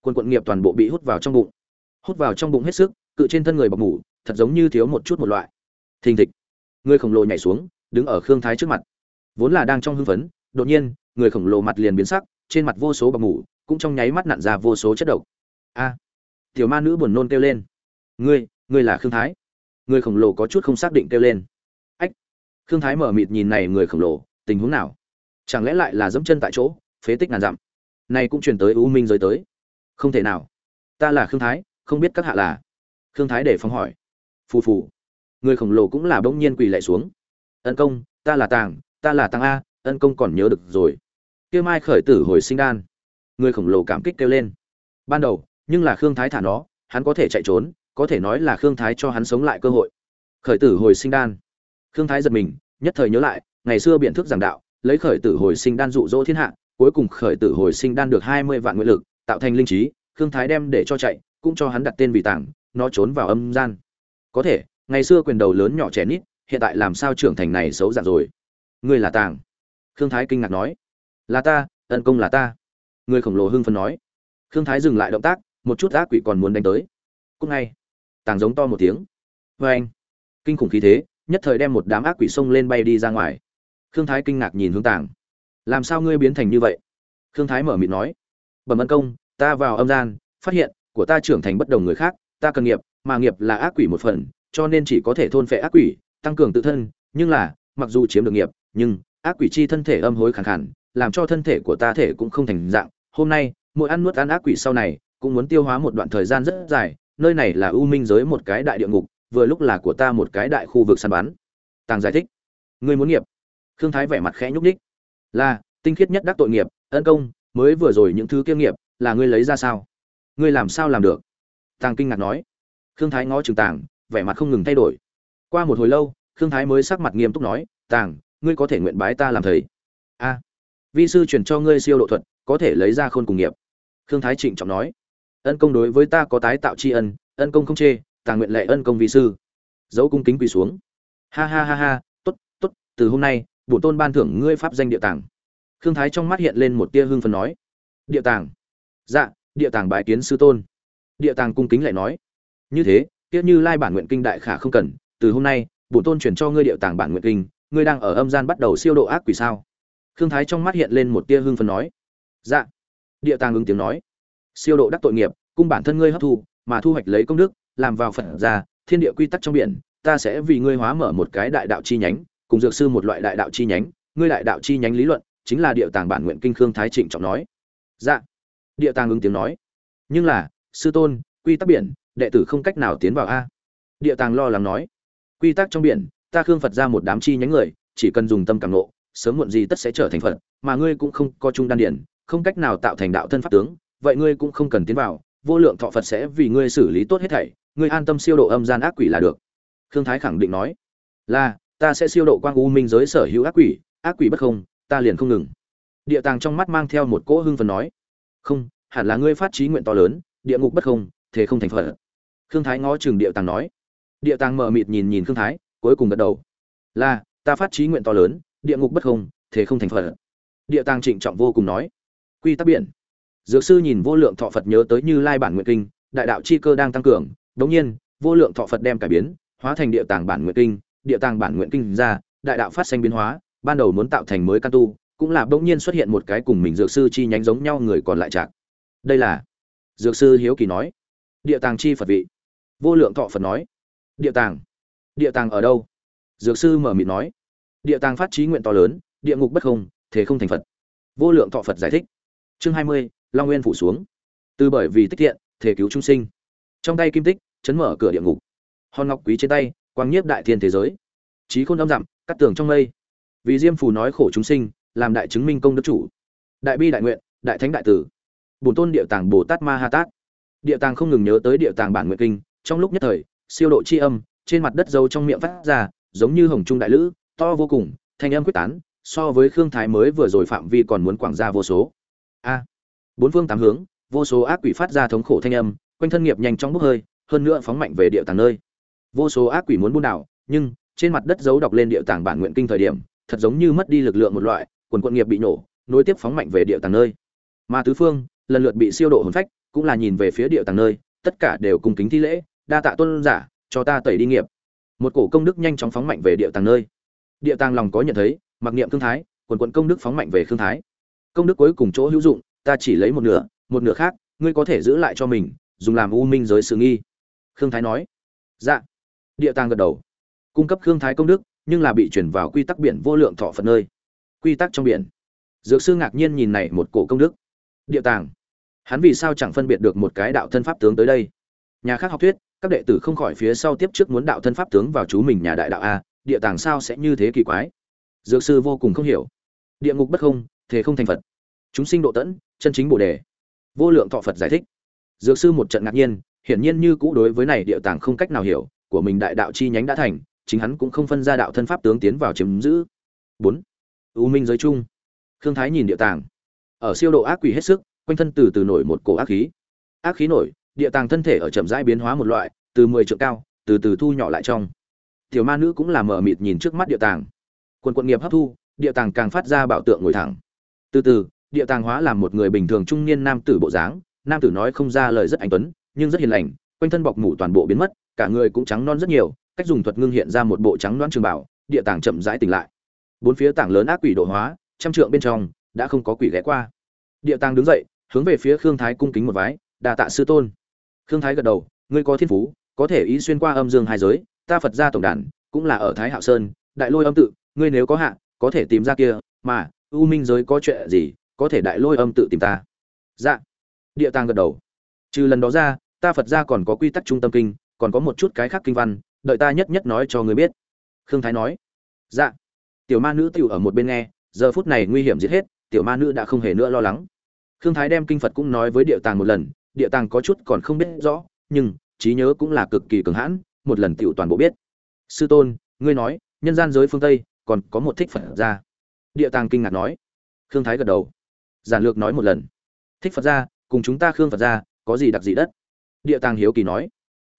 Quần quận nghiệp toàn bộ bị hút vào trong bụng. Hút vào trong bụng hết sức, cự trên thân người bọc mủ thật giống như thiếu một chút một loại. Thình thịch. Người khổng lồ nhảy xuống, đứng ở khương thái trước mặt. Vốn là đang trong hưng phấn, đột nhiên, người khổng lồ mặt liền biến sắc, trên mặt vô số bọc mủ cũng trong nháy mắt nặn ra vô số chất độc. A! Tiểu ma nữ buồn nôn kêu lên. Ngươi ngươi là khương thái? Người khổng lồ có chút không xác định kêu lên. Ách! Khương thái mở mịt nhìn này người khổng lồ, tình huống nào? Chẳng lẽ lại là dẫm chân tại chỗ, phế tích ngàn dặm? Này cũng truyền tới u minh giới tới. Không thể nào. Ta là khương thái, không biết các hạ là. Khương thái để phóng hỏi phù phù. Người khổng lồ cũng là bỗng nhiên quỳ lại xuống. Ân công, ta là tàng, ta là tàng a, ân công còn nhớ được rồi. Kia mai khởi tử hồi sinh đan. Người khổng lồ cảm kích kêu lên. Ban đầu, nhưng là khương thái thả nó, hắn có thể chạy trốn, có thể nói là khương thái cho hắn sống lại cơ hội. Khởi tử hồi sinh đan. Khương thái giật mình, nhất thời nhớ lại, ngày xưa biện thức giảng đạo, lấy khởi tử hồi sinh đan dụ dỗ thiên hạ, cuối cùng khởi tử hồi sinh đan được hai mươi vạn nguyện lực, tạo thành linh trí, khương thái đem để cho chạy, cũng cho hắn đặt tên vì tảng nó trốn vào âm gian có thể, ngày xưa quyền đầu lớn nhỏ trẻ nít, hiện tại làm sao trưởng thành này xấu dạng rồi? Ngươi là tàng. Khương thái kinh ngạc nói. Là ta tấn công là ta. Người khổng lồ hưng phấn nói. Khương thái dừng lại động tác, một chút ác quỷ còn muốn đánh tới. Cúc ngay. Tàng giống to một tiếng. Vê anh. Kinh khủng khí thế, nhất thời đem một đám ác quỷ xông lên bay đi ra ngoài. Khương thái kinh ngạc nhìn hướng tàng. Làm sao ngươi biến thành như vậy? Khương thái mở mịt nói. Bẩm ân công, ta vào âm gian, phát hiện, của ta trưởng thành bất đồng người khác, ta cần nghiệp mà nghiệp là ác quỷ một phần cho nên chỉ có thể thôn phệ ác quỷ tăng cường tự thân. Nhưng là mặc dù chiếm được nghiệp nhưng ác quỷ chi thân thể âm hối khàn khàn, làm cho thân thể của ta thể cũng không thành dạng. Hôm nay mỗi ăn nuốt ăn ác quỷ sau này cũng muốn tiêu hóa một đoạn thời gian rất dài. Nơi này là ưu minh giới một cái đại địa ngục vừa lúc là của ta một cái đại khu vực săn bắn. Tàng giải thích. Ngươi muốn nghiệp. Khương thái vẻ mặt khẽ nhúc nhích, là tinh khiết nhất đắc tội nghiệp ân công mới vừa rồi những thứ kiêm nghiệp là ngươi lấy ra sao? Ngươi làm sao làm được? Tàng kinh ngạc nói khương thái ngó chừng tàng, vẻ mặt không ngừng thay đổi. Qua một hồi lâu, khương thái mới sắc mặt nghiêm túc nói, tàng, ngươi có thể nguyện bái ta làm thầy? A, vi sư truyền cho ngươi siêu độ thuật, có thể lấy ra khôn cùng nghiệp. Khương thái trịnh trọng nói, ân công đối với ta có tái tạo tri ân ân công không chê, tàng nguyện lệ ân công vi sư. Dấu cung kính quỳ xuống. Ha ha ha ha t ố t t ố t từ hôm nay bổ tôn ban thưởng ngươi pháp danh địa tàng. Khương thái trong mắt hiện lên một tia hưng phần nói, địa tàng. Dạ địa tàng bài kiến sư tôn. Địa tàng cung kính lại nói như thế tiếc như lai bản nguyện kinh đại khả không cần, từ hôm nay bổn tôn chuyển cho ngươi địa tàng bản nguyện kinh, ngươi đang ở âm gian bắt đầu siêu độ ác quỷ sao? Khương thái trong mắt hiện lên một tia hưng phần nói. Dạ. Địa tàng ứng tiếng nói. Siêu độ đắc tội nghiệp, cung bản thân ngươi hấp thu, mà thu hoạch lấy công đức, làm vào phận ra thiên địa quy tắc trong biển, ta sẽ vì ngươi hóa mở một cái đại đạo chi nhánh, cùng dược sư một loại đại đạo chi nhánh, ngươi đại đạo chi nhánh lý luận, chính là địa tàng bản nguyện kinh khương thái trịnh trọng nói. Dạ. Địa tàng ứng tiếng nói. Nhưng là, sư tôn, quy tắc biển đệ tử không cách nào tiến vào a. Địa tàng lo lắng nói. Quy tắc trong biển, ta khương phật ra một đám chi nhánh người, chỉ cần dùng tâm cảm nộ sớm muộn gì tất sẽ trở thành phật, mà ngươi cũng không có trung đan điển, không cách nào tạo thành đạo thân pháp tướng, vậy ngươi cũng không cần tiến vào, vô lượng thọ phật sẽ vì ngươi xử lý tốt hết thảy, ngươi an tâm siêu độ âm gian ác quỷ là được. Khương thái khẳng định nói. Là, ta sẽ siêu độ quang u minh giới sở hữu ác quỷ ác quỷ bất không, ta liền không ngừng. Địa tàng trong mắt mang theo một cỗ hưng phần nói. Không, hẳn là ngươi phát trí nguyện to lớn, địa ngục bất không, thế không thành phật khương thái ngó chừng địa tàng nói. Địa tàng mờ mịt nhìn nhìn khương thái, cuối cùng gật đầu. Là, ta phát trí nguyện to lớn, địa ngục bất không, thế không thành phật. Địa tàng trịnh trọng vô cùng nói. Quy tắc biển. Dược sư nhìn vô lượng thọ phật nhớ tới như lai bản nguyện kinh, đại đạo chi cơ đang tăng cường, đống nhiên, vô lượng thọ phật đem cải biến, hóa thành địa tàng bản nguyện kinh. Địa tàng bản nguyện kinh ra, đại đạo phát sinh biến hóa, ban đầu muốn tạo thành mới căn tu, cũng là đống nhiên xuất hiện một cái cùng mình dược sư chi nhánh giống nhau người còn lại chạc đây là, dược sư hiếu kỳ nói địa tàng chi phật vị. Vô lượng thọ phật nói. Địa tàng. Địa tàng ở đâu? Dược sư mở mịt nói. Địa tàng phát trí nguyện to lớn, địa ngục bất không, thế không thành phật. Vô lượng thọ phật giải thích. Chương hai mươi, long nguyên phủ xuống. Từ bởi vì tích thiện thể cứu chúng sinh. Trong tay kim tích, chấn mở cửa địa ngục. Hòn ngọc quý trên tay, quang nhiếp đại thiên thế giới. Trí khôn âm dặm, cắt tường trong mây. Vì diêm phù nói khổ chúng sinh, làm đại chứng minh công đức chủ. Đại bi đại nguyện, đại thánh đại tử. Bổn tôn địa tàng bồ tát ma ha tát địa tàng không ngừng nhớ tới địa tàng bản nguyện kinh, trong lúc nhất thời, siêu độ chi âm, trên mặt đất dâu trong miệng phát ra, giống như hồng trung đại lữ, to vô cùng, thanh âm quyết tán, so với khương thái mới vừa rồi phạm vi còn muốn quảng ra vô số. A, bốn phương tám hướng, vô số ác quỷ phát ra thống khổ thanh âm, quanh thân nghiệp nhanh chóng bốc hơi, hơn nữa phóng mạnh về địa tàng nơi. Vô số ác quỷ muốn buôn đảo, nhưng, trên mặt đất dấu đọc lên địa tàng bản nguyện kinh thời điểm, thật giống như mất đi lực lượng một loại, quần quận nghiệp bị nổ, nối tiếp phóng mạnh về địa tàng nơi. Mà tứ phương, lần lượt bị siêu độ hồn phách cũng là nhìn về phía địa tàng nơi, tất cả đều cung kính thi lễ, đa tạ tôn giả, cho ta tẩy đi nghiệp. Một cổ công đức nhanh chóng phóng mạnh về địa tàng nơi. Địa tàng lòng có nhận thấy, mặc niệm thương thái, quần quận công đức phóng mạnh về khương thái. Công đức cuối cùng chỗ hữu dụng, ta chỉ lấy một nửa một nửa khác, ngươi có thể giữ lại cho mình, dùng làm u minh giới sự nghi. Khương thái nói. Dạ. Địa tàng gật đầu. Cung cấp khương thái công đức, nhưng là bị chuyển vào quy tắc biển vô lượng thọ phật nơi. Quy tắc trong biển. Dược sư ngạc nhiên nhìn này một cổ công đức. Địa tàng hắn vì sao chẳng phân biệt được một cái đạo thân pháp tướng tới đây? Nhà khác học thuyết, các đệ tử không khỏi phía sau tiếp trước muốn đạo thân pháp tướng vào chú mình nhà đại đạo a, địa tàng sao sẽ như thế kỳ quái? Dược sư vô cùng không hiểu. Địa ngục bất không, thế không thành phật. Chúng sinh độ tẫn, chân chính bồ đề. Vô lượng thọ phật giải thích. Dược sư một trận ngạc nhiên, hiển nhiên như cũ đối với này địa tàng không cách nào hiểu, của mình đại đạo chi nhánh đã thành, chính hắn cũng không phân ra đạo thân pháp tướng tiến vào chiếm giữ. Bốn. U minh giới chung. Khương thái nhìn địa tàng. Ở siêu độ ác quỷ hết sức quanh thân từ từ nổi một cổ ác khí. Ác khí nổi, địa tàng thân thể ở chậm rãi biến hóa một loại, từ mười trượng cao, từ từ thu nhỏ lại trong. Tiểu ma nữ cũng là mờ mịt nhìn trước mắt địa tàng. Quần quận nghiệp hấp thu, địa tàng càng phát ra bảo tượng ngồi thẳng. Từ từ, địa tàng hóa làm một người bình thường trung niên nam tử bộ dáng, nam tử nói không ra lời rất anh tuấn, nhưng rất hiền lành, quanh thân bọc mủ toàn bộ biến mất, cả người cũng trắng non rất nhiều, cách dùng thuật ngưng hiện ra một bộ trắng đoán trường bảo, địa tàng chậm rãi tỉnh lại. Bốn phía tảng lớn ác quỷ độ hóa, trăm trượng bên trong, đã không có quỷ ghé qua. Địa tàng đứng dậy hướng về phía khương thái cung kính một vái đà tạ sư tôn. Khương thái gật đầu, ngươi có thiên phú, có thể ý xuyên qua âm dương hai giới, ta phật gia tổng đàn, cũng là ở thái hạo sơn, đại lôi âm tự, ngươi nếu có hạ, có thể tìm ra kia, mà, u minh giới có chuyện gì, có thể đại lôi âm tự tìm ta. Dạ. Địa tàng gật đầu. Trừ lần đó ra, ta phật gia còn có quy tắc trung tâm kinh, còn có một chút cái khác kinh văn, đợi ta nhất nhất nói cho người biết. Khương thái nói. Dạ. Tiểu ma nữ tiểu ở một bên nghe, giờ phút này nguy hiểm giết hết, tiểu ma nữ đã không hề nữa lo lắng khương thái đem kinh phật cũng nói với địa tàng một lần, địa tàng có chút còn không biết rõ, nhưng trí nhớ cũng là cực kỳ cường hãn, một lần tiểu toàn bộ biết. Sư tôn, ngươi nói, nhân gian giới phương tây, còn có một thích phật gia. Địa tàng kinh ngạc nói. Khương thái gật đầu. Giản lược nói một lần. Thích phật gia, cùng chúng ta khương phật gia, có gì đặc gì đất? Địa tàng hiếu kỳ nói.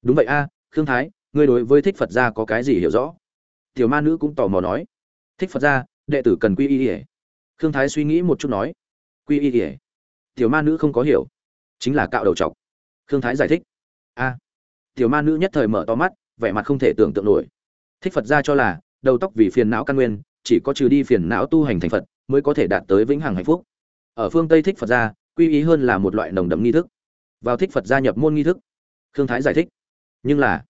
Đúng vậy a, khương thái, ngươi đối với thích phật gia có cái gì hiểu rõ? Tiểu ma nữ cũng tò mò nói. Thích phật gia, đệ tử cần quy y ỉa khương thái suy nghĩ một chút nói. Quy y ỉa tiểu ma nữ không có hiểu. Chính là cạo đầu chọc. Khương thái giải thích. A. Tiểu ma nữ nhất thời mở to mắt, vẻ mặt không thể tưởng tượng nổi. Thích phật gia cho là, đầu tóc vì phiền não căn nguyên, chỉ có trừ đi phiền não tu hành thành phật, mới có thể đạt tới vĩnh hằng hạnh phúc. Ở phương tây thích phật gia quy ý hơn là một loại nồng đậm nghi thức. Vào thích phật gia nhập môn nghi thức. Khương thái giải thích. Nhưng là,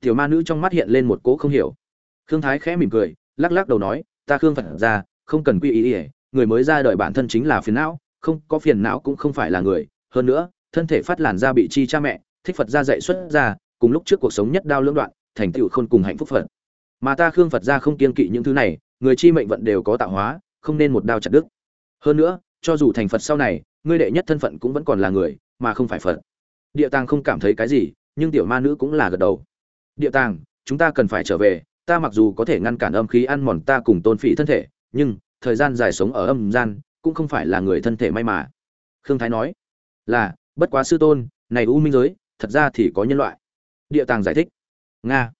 tiểu ma nữ trong mắt hiện lên một cỗ không hiểu. Khương thái khẽ mỉm cười, lắc lắc đầu nói, ta khương phật gia không cần quy ý ỉa người mới ra đời bản thân chính là phiền não không có phiền não cũng không phải là người. Hơn nữa, thân thể phát làn da bị chi cha mẹ, thích phật gia dạy xuất ra, cùng lúc trước cuộc sống nhất đao lưỡng đoạn, thành tựu khôn cùng hạnh phúc phật. Mà ta khương phật gia không kiên kỵ những thứ này, người chi mệnh vận đều có tạo hóa, không nên một đao chặt đứt. Hơn nữa, cho dù thành phật sau này, ngươi đệ nhất thân phận cũng vẫn còn là người, mà không phải phật. Địa tàng không cảm thấy cái gì, nhưng tiểu ma nữ cũng là gật đầu. Địa tàng, chúng ta cần phải trở về, ta mặc dù có thể ngăn cản âm khí ăn mòn ta cùng tôn phỉ thân thể, nhưng thời gian dài sống ở âm gian cũng không phải là người thân thể may mà. Khương thái nói, là, bất quá sư tôn, này u minh giới, thật ra thì có nhân loại. Địa tàng giải thích, nga,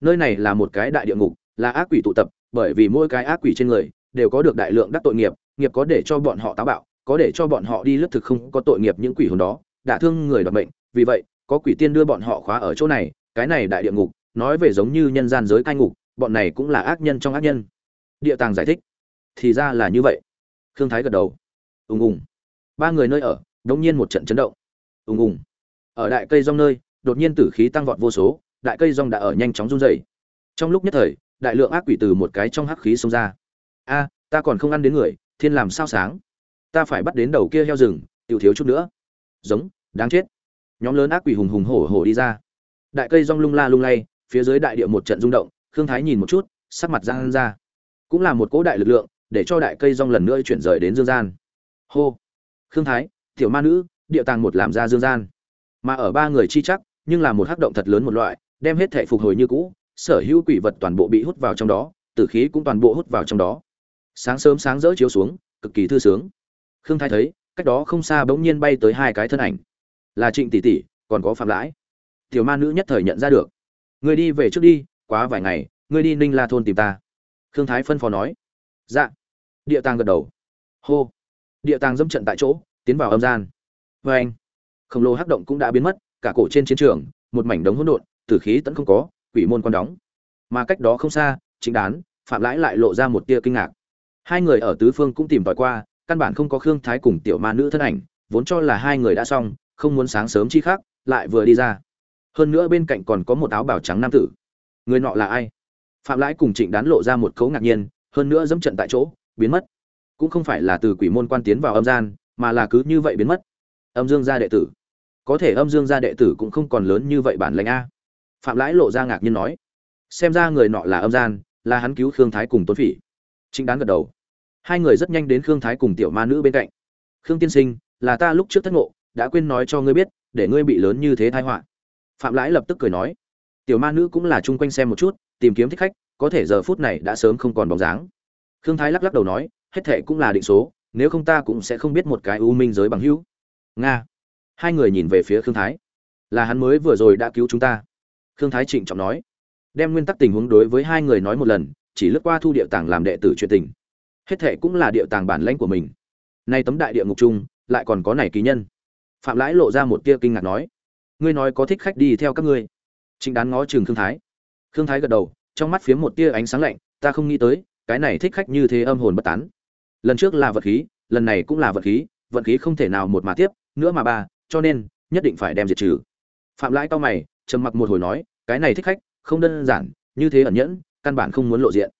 nơi này là một cái đại địa ngục, là ác quỷ tụ tập, bởi vì mỗi cái ác quỷ trên người đều có được đại lượng đắc tội nghiệp nghiệp có để cho bọn họ táo bạo, có để cho bọn họ đi lướt thực không có tội nghiệp những quỷ hồn đó, đã thương người đoạt mệnh, vì vậy, có quỷ tiên đưa bọn họ khóa ở chỗ này, cái này đại địa ngục, nói về giống như nhân gian giới cai ngục, bọn này cũng là ác nhân trong ác nhân. Địa tàng giải thích, thì ra là như vậy khương thái gật đầu. Ùng ùng. Ba người nơi ở, đống nhiên một trận chấn động. Ùng ùng. Ở đại cây rong nơi, đột nhiên tử khí tăng vọt vô số, đại cây rong đã ở nhanh chóng run rẩy. Trong lúc nhất thời, đại lượng ác quỷ từ một cái trong hắc khí xông ra. A, ta còn không ăn đến người, thiên làm sao sáng? Ta phải bắt đến đầu kia heo rừng, tiểu thiếu chút nữa. Giống, đáng chết. Nhóm lớn ác quỷ hùng hùng hổ hổ đi ra. Đại cây rong lung la lung lay, phía dưới đại địa một trận rung động, khương thái nhìn một chút, sắc mặt giang ra. Cũng là một cỗ đại lực lượng để cho đại cây rong lần nữa chuyển rời đến dương gian. Hô. Khương thái, tiểu ma nữ, địa tàng một làm ra dương gian. Mà ở ba người chi chắc, nhưng là một hắc động thật lớn một loại, đem hết thể phục hồi như cũ, sở hữu quỷ vật toàn bộ bị hút vào trong đó, tử khí cũng toàn bộ hút vào trong đó. Sáng sớm sáng rỡ chiếu xuống, cực kỳ thư sướng. Khương thái thấy, cách đó không xa bỗng nhiên bay tới hai cái thân ảnh. Là trịnh tỷ tỷ, còn có phạm lãi. Tiểu ma nữ nhất thời nhận ra được. Người đi về trước đi, quá vài ngày ngươi đi ninh la thôn tìm ta. Khương thái phân phó nói. Dạ địa tàng gật đầu. Hô. Địa tàng dâm trận tại chỗ, tiến vào âm gian. Vê anh, khổng lồ hắc động cũng đã biến mất, cả cổ trên chiến trường, một mảnh đống hỗn độn, tử khí tẫn không có, quỷ môn quan đóng. Mà cách đó không xa, chính đán, phạm lãi lại lộ ra một tia kinh ngạc. Hai người ở tứ phương cũng tìm tòi qua, căn bản không có khương thái cùng tiểu ma nữ thân ảnh, vốn cho là hai người đã xong, không muốn sáng sớm chi khác, lại vừa đi ra. Hơn nữa bên cạnh còn có một áo bào trắng nam tử. Người nọ là ai? Phạm lãi cùng trịnh đán lộ ra một cấu ngạc nhiên, hơn nữa dẫm trận tại chỗ biến mất. Cũng không phải là từ quỷ môn quan tiến vào âm gian, mà là cứ như vậy biến mất. Âm dương gia đệ tử. Có thể âm dương gia đệ tử cũng không còn lớn như vậy bản lãnh a. Phạm lãi lộ ra ngạc nhiên nói. Xem ra người nọ là âm gian, là hắn cứu khương thái cùng tuấn phỉ. Chính đáng gật đầu. Hai người rất nhanh đến khương thái cùng tiểu ma nữ bên cạnh. Khương tiên sinh, là ta lúc trước thất ngộ, đã quên nói cho ngươi biết, để ngươi bị lớn như thế thái họa. Phạm lãi lập tức cười nói. Tiểu ma nữ cũng là chung quanh xem một chút, tìm kiếm thích khách, có thể giờ phút này đã sớm không còn bóng dáng khương thái lắc lắc đầu nói, hết thệ cũng là định số, nếu không ta cũng sẽ không biết một cái u minh giới bằng hữu. Nga. Hai người nhìn về phía khương thái. Là hắn mới vừa rồi đã cứu chúng ta. Khương thái trịnh trọng nói. Đem nguyên tắc tình huống đối với hai người nói một lần, chỉ lướt qua thu địa tàng làm đệ tử chuyện tình. Hết thệ cũng là địa tàng bản lãnh của mình. Nay tấm đại địa ngục chung, lại còn có này ký nhân. Phạm lãi lộ ra một tia kinh ngạc nói. Ngươi nói có thích khách đi theo các ngươi. Trịnh đán ngó chừng khương thái. Khương thái gật đầu, trong mắt phía một tia ánh sáng lạnh, ta không nghĩ tới cái này thích khách như thế âm hồn bất tán. Lần trước là vật khí, lần này cũng là vật khí vận khí không thể nào một mà tiếp, nữa mà ba, cho nên, nhất định phải đem diệt trừ. Phạm lãi cao mày, trầm mặc một hồi nói, cái này thích khách, không đơn giản, như thế ẩn nhẫn, căn bản không muốn lộ diện.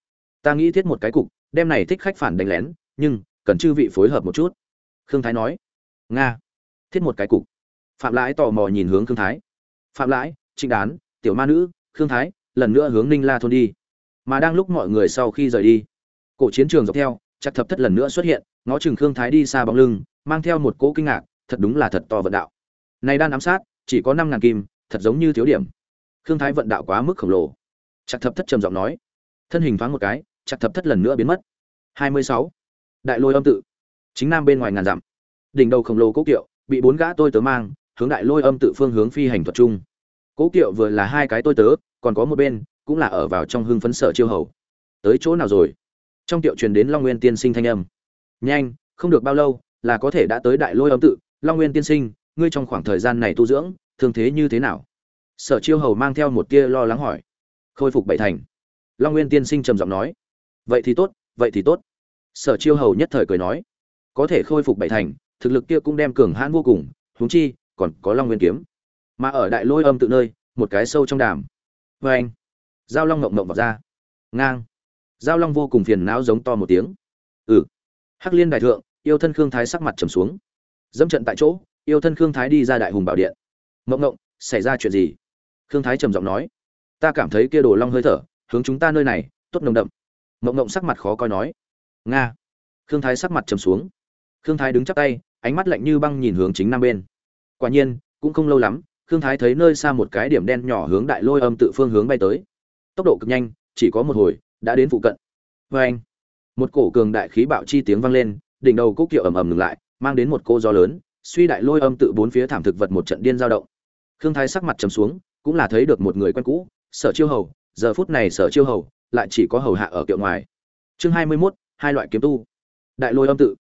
Ta nghĩ thiết một cái cục, đem này thích khách phản đánh lén, nhưng, cần chư vị phối hợp một chút. Khương thái nói. Nga. Thiết một cái cục. Phạm lãi tò mò nhìn hướng khương thái. Phạm lãi, trịnh đán, tiểu ma nữ, khương thái, lần nữa hướng ninh la thôn đi mà đang lúc mọi người sau khi rời đi, cổ chiến trường dọc theo, chắc thập thất lần nữa xuất hiện, ngó chừng khương thái đi xa bóng lưng, mang theo một cỗ kinh ngạc, thật đúng là thật to vận đạo. Này đang ám sát, chỉ có năm ngàn kim, thật giống như thiếu điểm. Khương thái vận đạo quá mức khổng lồ. Chắc thập thất trầm giọng nói. Thân hình thoáng một cái, chắc thập thất lần nữa biến mất. Hai mươi sáu. Đại lôi âm tự. Chính nam bên ngoài ngàn dặm. Đỉnh đầu khổng lồ cố kiệu, bị bốn gã tôi tớ mang, hướng đại lôi âm tự phương hướng phi hành thuật trung cố kiệu vừa là hai cái tôi tớ, còn có một bên cũng là ở vào trong hưng phấn sợ chiêu hầu. Tới chỗ nào rồi? Trong tiệu truyền đến long nguyên tiên sinh thanh âm. Nhanh, không được bao lâu, là có thể đã tới đại lôi âm tự. Long nguyên tiên sinh, ngươi trong khoảng thời gian này tu dưỡng, thương thế như thế nào? Sở chiêu hầu mang theo một tia lo lắng hỏi. Khôi phục bảy thành. Long nguyên tiên sinh trầm giọng nói. Vậy thì tốt, vậy thì tốt. Sở chiêu hầu nhất thời cười nói. Có thể khôi phục bảy thành, thực lực kia cũng đem cường hãn vô cùng, huống chi, còn có long nguyên kiếm. Mà ở đại lôi âm tự nơi, một cái sâu trong đàm. Vê anh giao long ngộng ngộng vào ra ngang. Giao long vô cùng phiền não giống to một tiếng. Ừ. Hắc liên đại thượng, yêu thân khương thái sắc mặt trầm xuống. Dẫm trận tại chỗ, yêu thân khương thái đi ra đại hùng bảo điện. Ngậm ngộng xảy ra chuyện gì? Khương thái trầm giọng nói. Ta cảm thấy kia đồ long hơi thở, hướng chúng ta nơi này, tốt nồng đậm. Ngậm ngộng sắc mặt khó coi nói. Nga. Khương thái sắc mặt trầm xuống. Khương thái đứng chắp tay, ánh mắt lạnh như băng nhìn hướng chính nam bên. Quả nhiên, cũng không lâu lắm, khương thái thấy nơi xa một cái điểm đen nhỏ hướng đại lôi âm tự phương hướng bay tới tốc độ cực nhanh chỉ có một hồi đã đến phụ cận. Vê anh một cổ cường đại khí bạo chi tiếng vang lên đỉnh đầu cúc kiệu ầm ầm ngừng lại mang đến một cô gió lớn suy đại lôi âm tự bốn phía thảm thực vật một trận điên dao động. Khương thái sắc mặt trầm xuống cũng là thấy được một người quen cũ sở chiêu hầu giờ phút này sở chiêu hầu lại chỉ có hầu hạ ở kiệu ngoài. Chương hai mươi 21, hai loại kiếm tu. Đại lôi âm tự.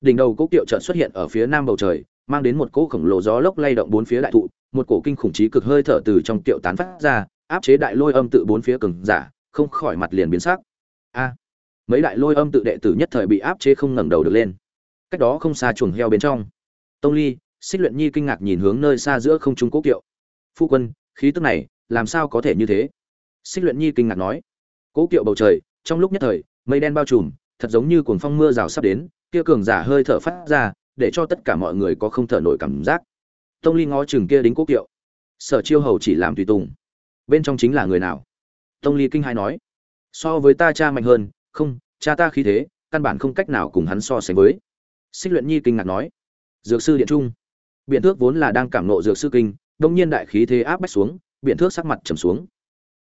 Đỉnh đầu cúc kiệu chợt xuất hiện ở phía nam bầu trời mang đến một cỗ khổng lồ gió lốc lay động bốn phía đại thụ một cổ kinh khủng trí cực hơi thở từ trong kiệu tán phát ra áp chế đại lôi âm tự bốn phía cường giả, không khỏi mặt liền biến sắc. A, mấy đại lôi âm tự đệ tử nhất thời bị áp chế không ngẩng đầu được lên. Cách đó không xa chuồng heo bên trong. Tông ly, xích luyện nhi kinh ngạc nhìn hướng nơi xa giữa không trung quốc kiệu. Phu quân, khí tức này, làm sao có thể như thế? Xích luyện nhi kinh ngạc nói. Cố kiệu bầu trời, trong lúc nhất thời, mây đen bao trùm, thật giống như cuồng phong mưa rào sắp đến, kia cường giả hơi thở phát ra, để cho tất cả mọi người có không thở nổi cảm giác. Tông ly ngó chừng kia đính quốc kiệu. Sở chiêu hầu chỉ làm tùy tùng bên trong chính là người nào? Tông ly kinh hai nói. So với ta cha mạnh hơn, không, cha ta khí thế, căn bản không cách nào cùng hắn so sánh với. Xích luyện nhi kinh ngạc nói. Dược sư điện trung. Biện thước vốn là đang cảm nộ dược sư kinh, đông nhiên đại khí thế áp bách xuống biện thước sắc mặt trầm xuống.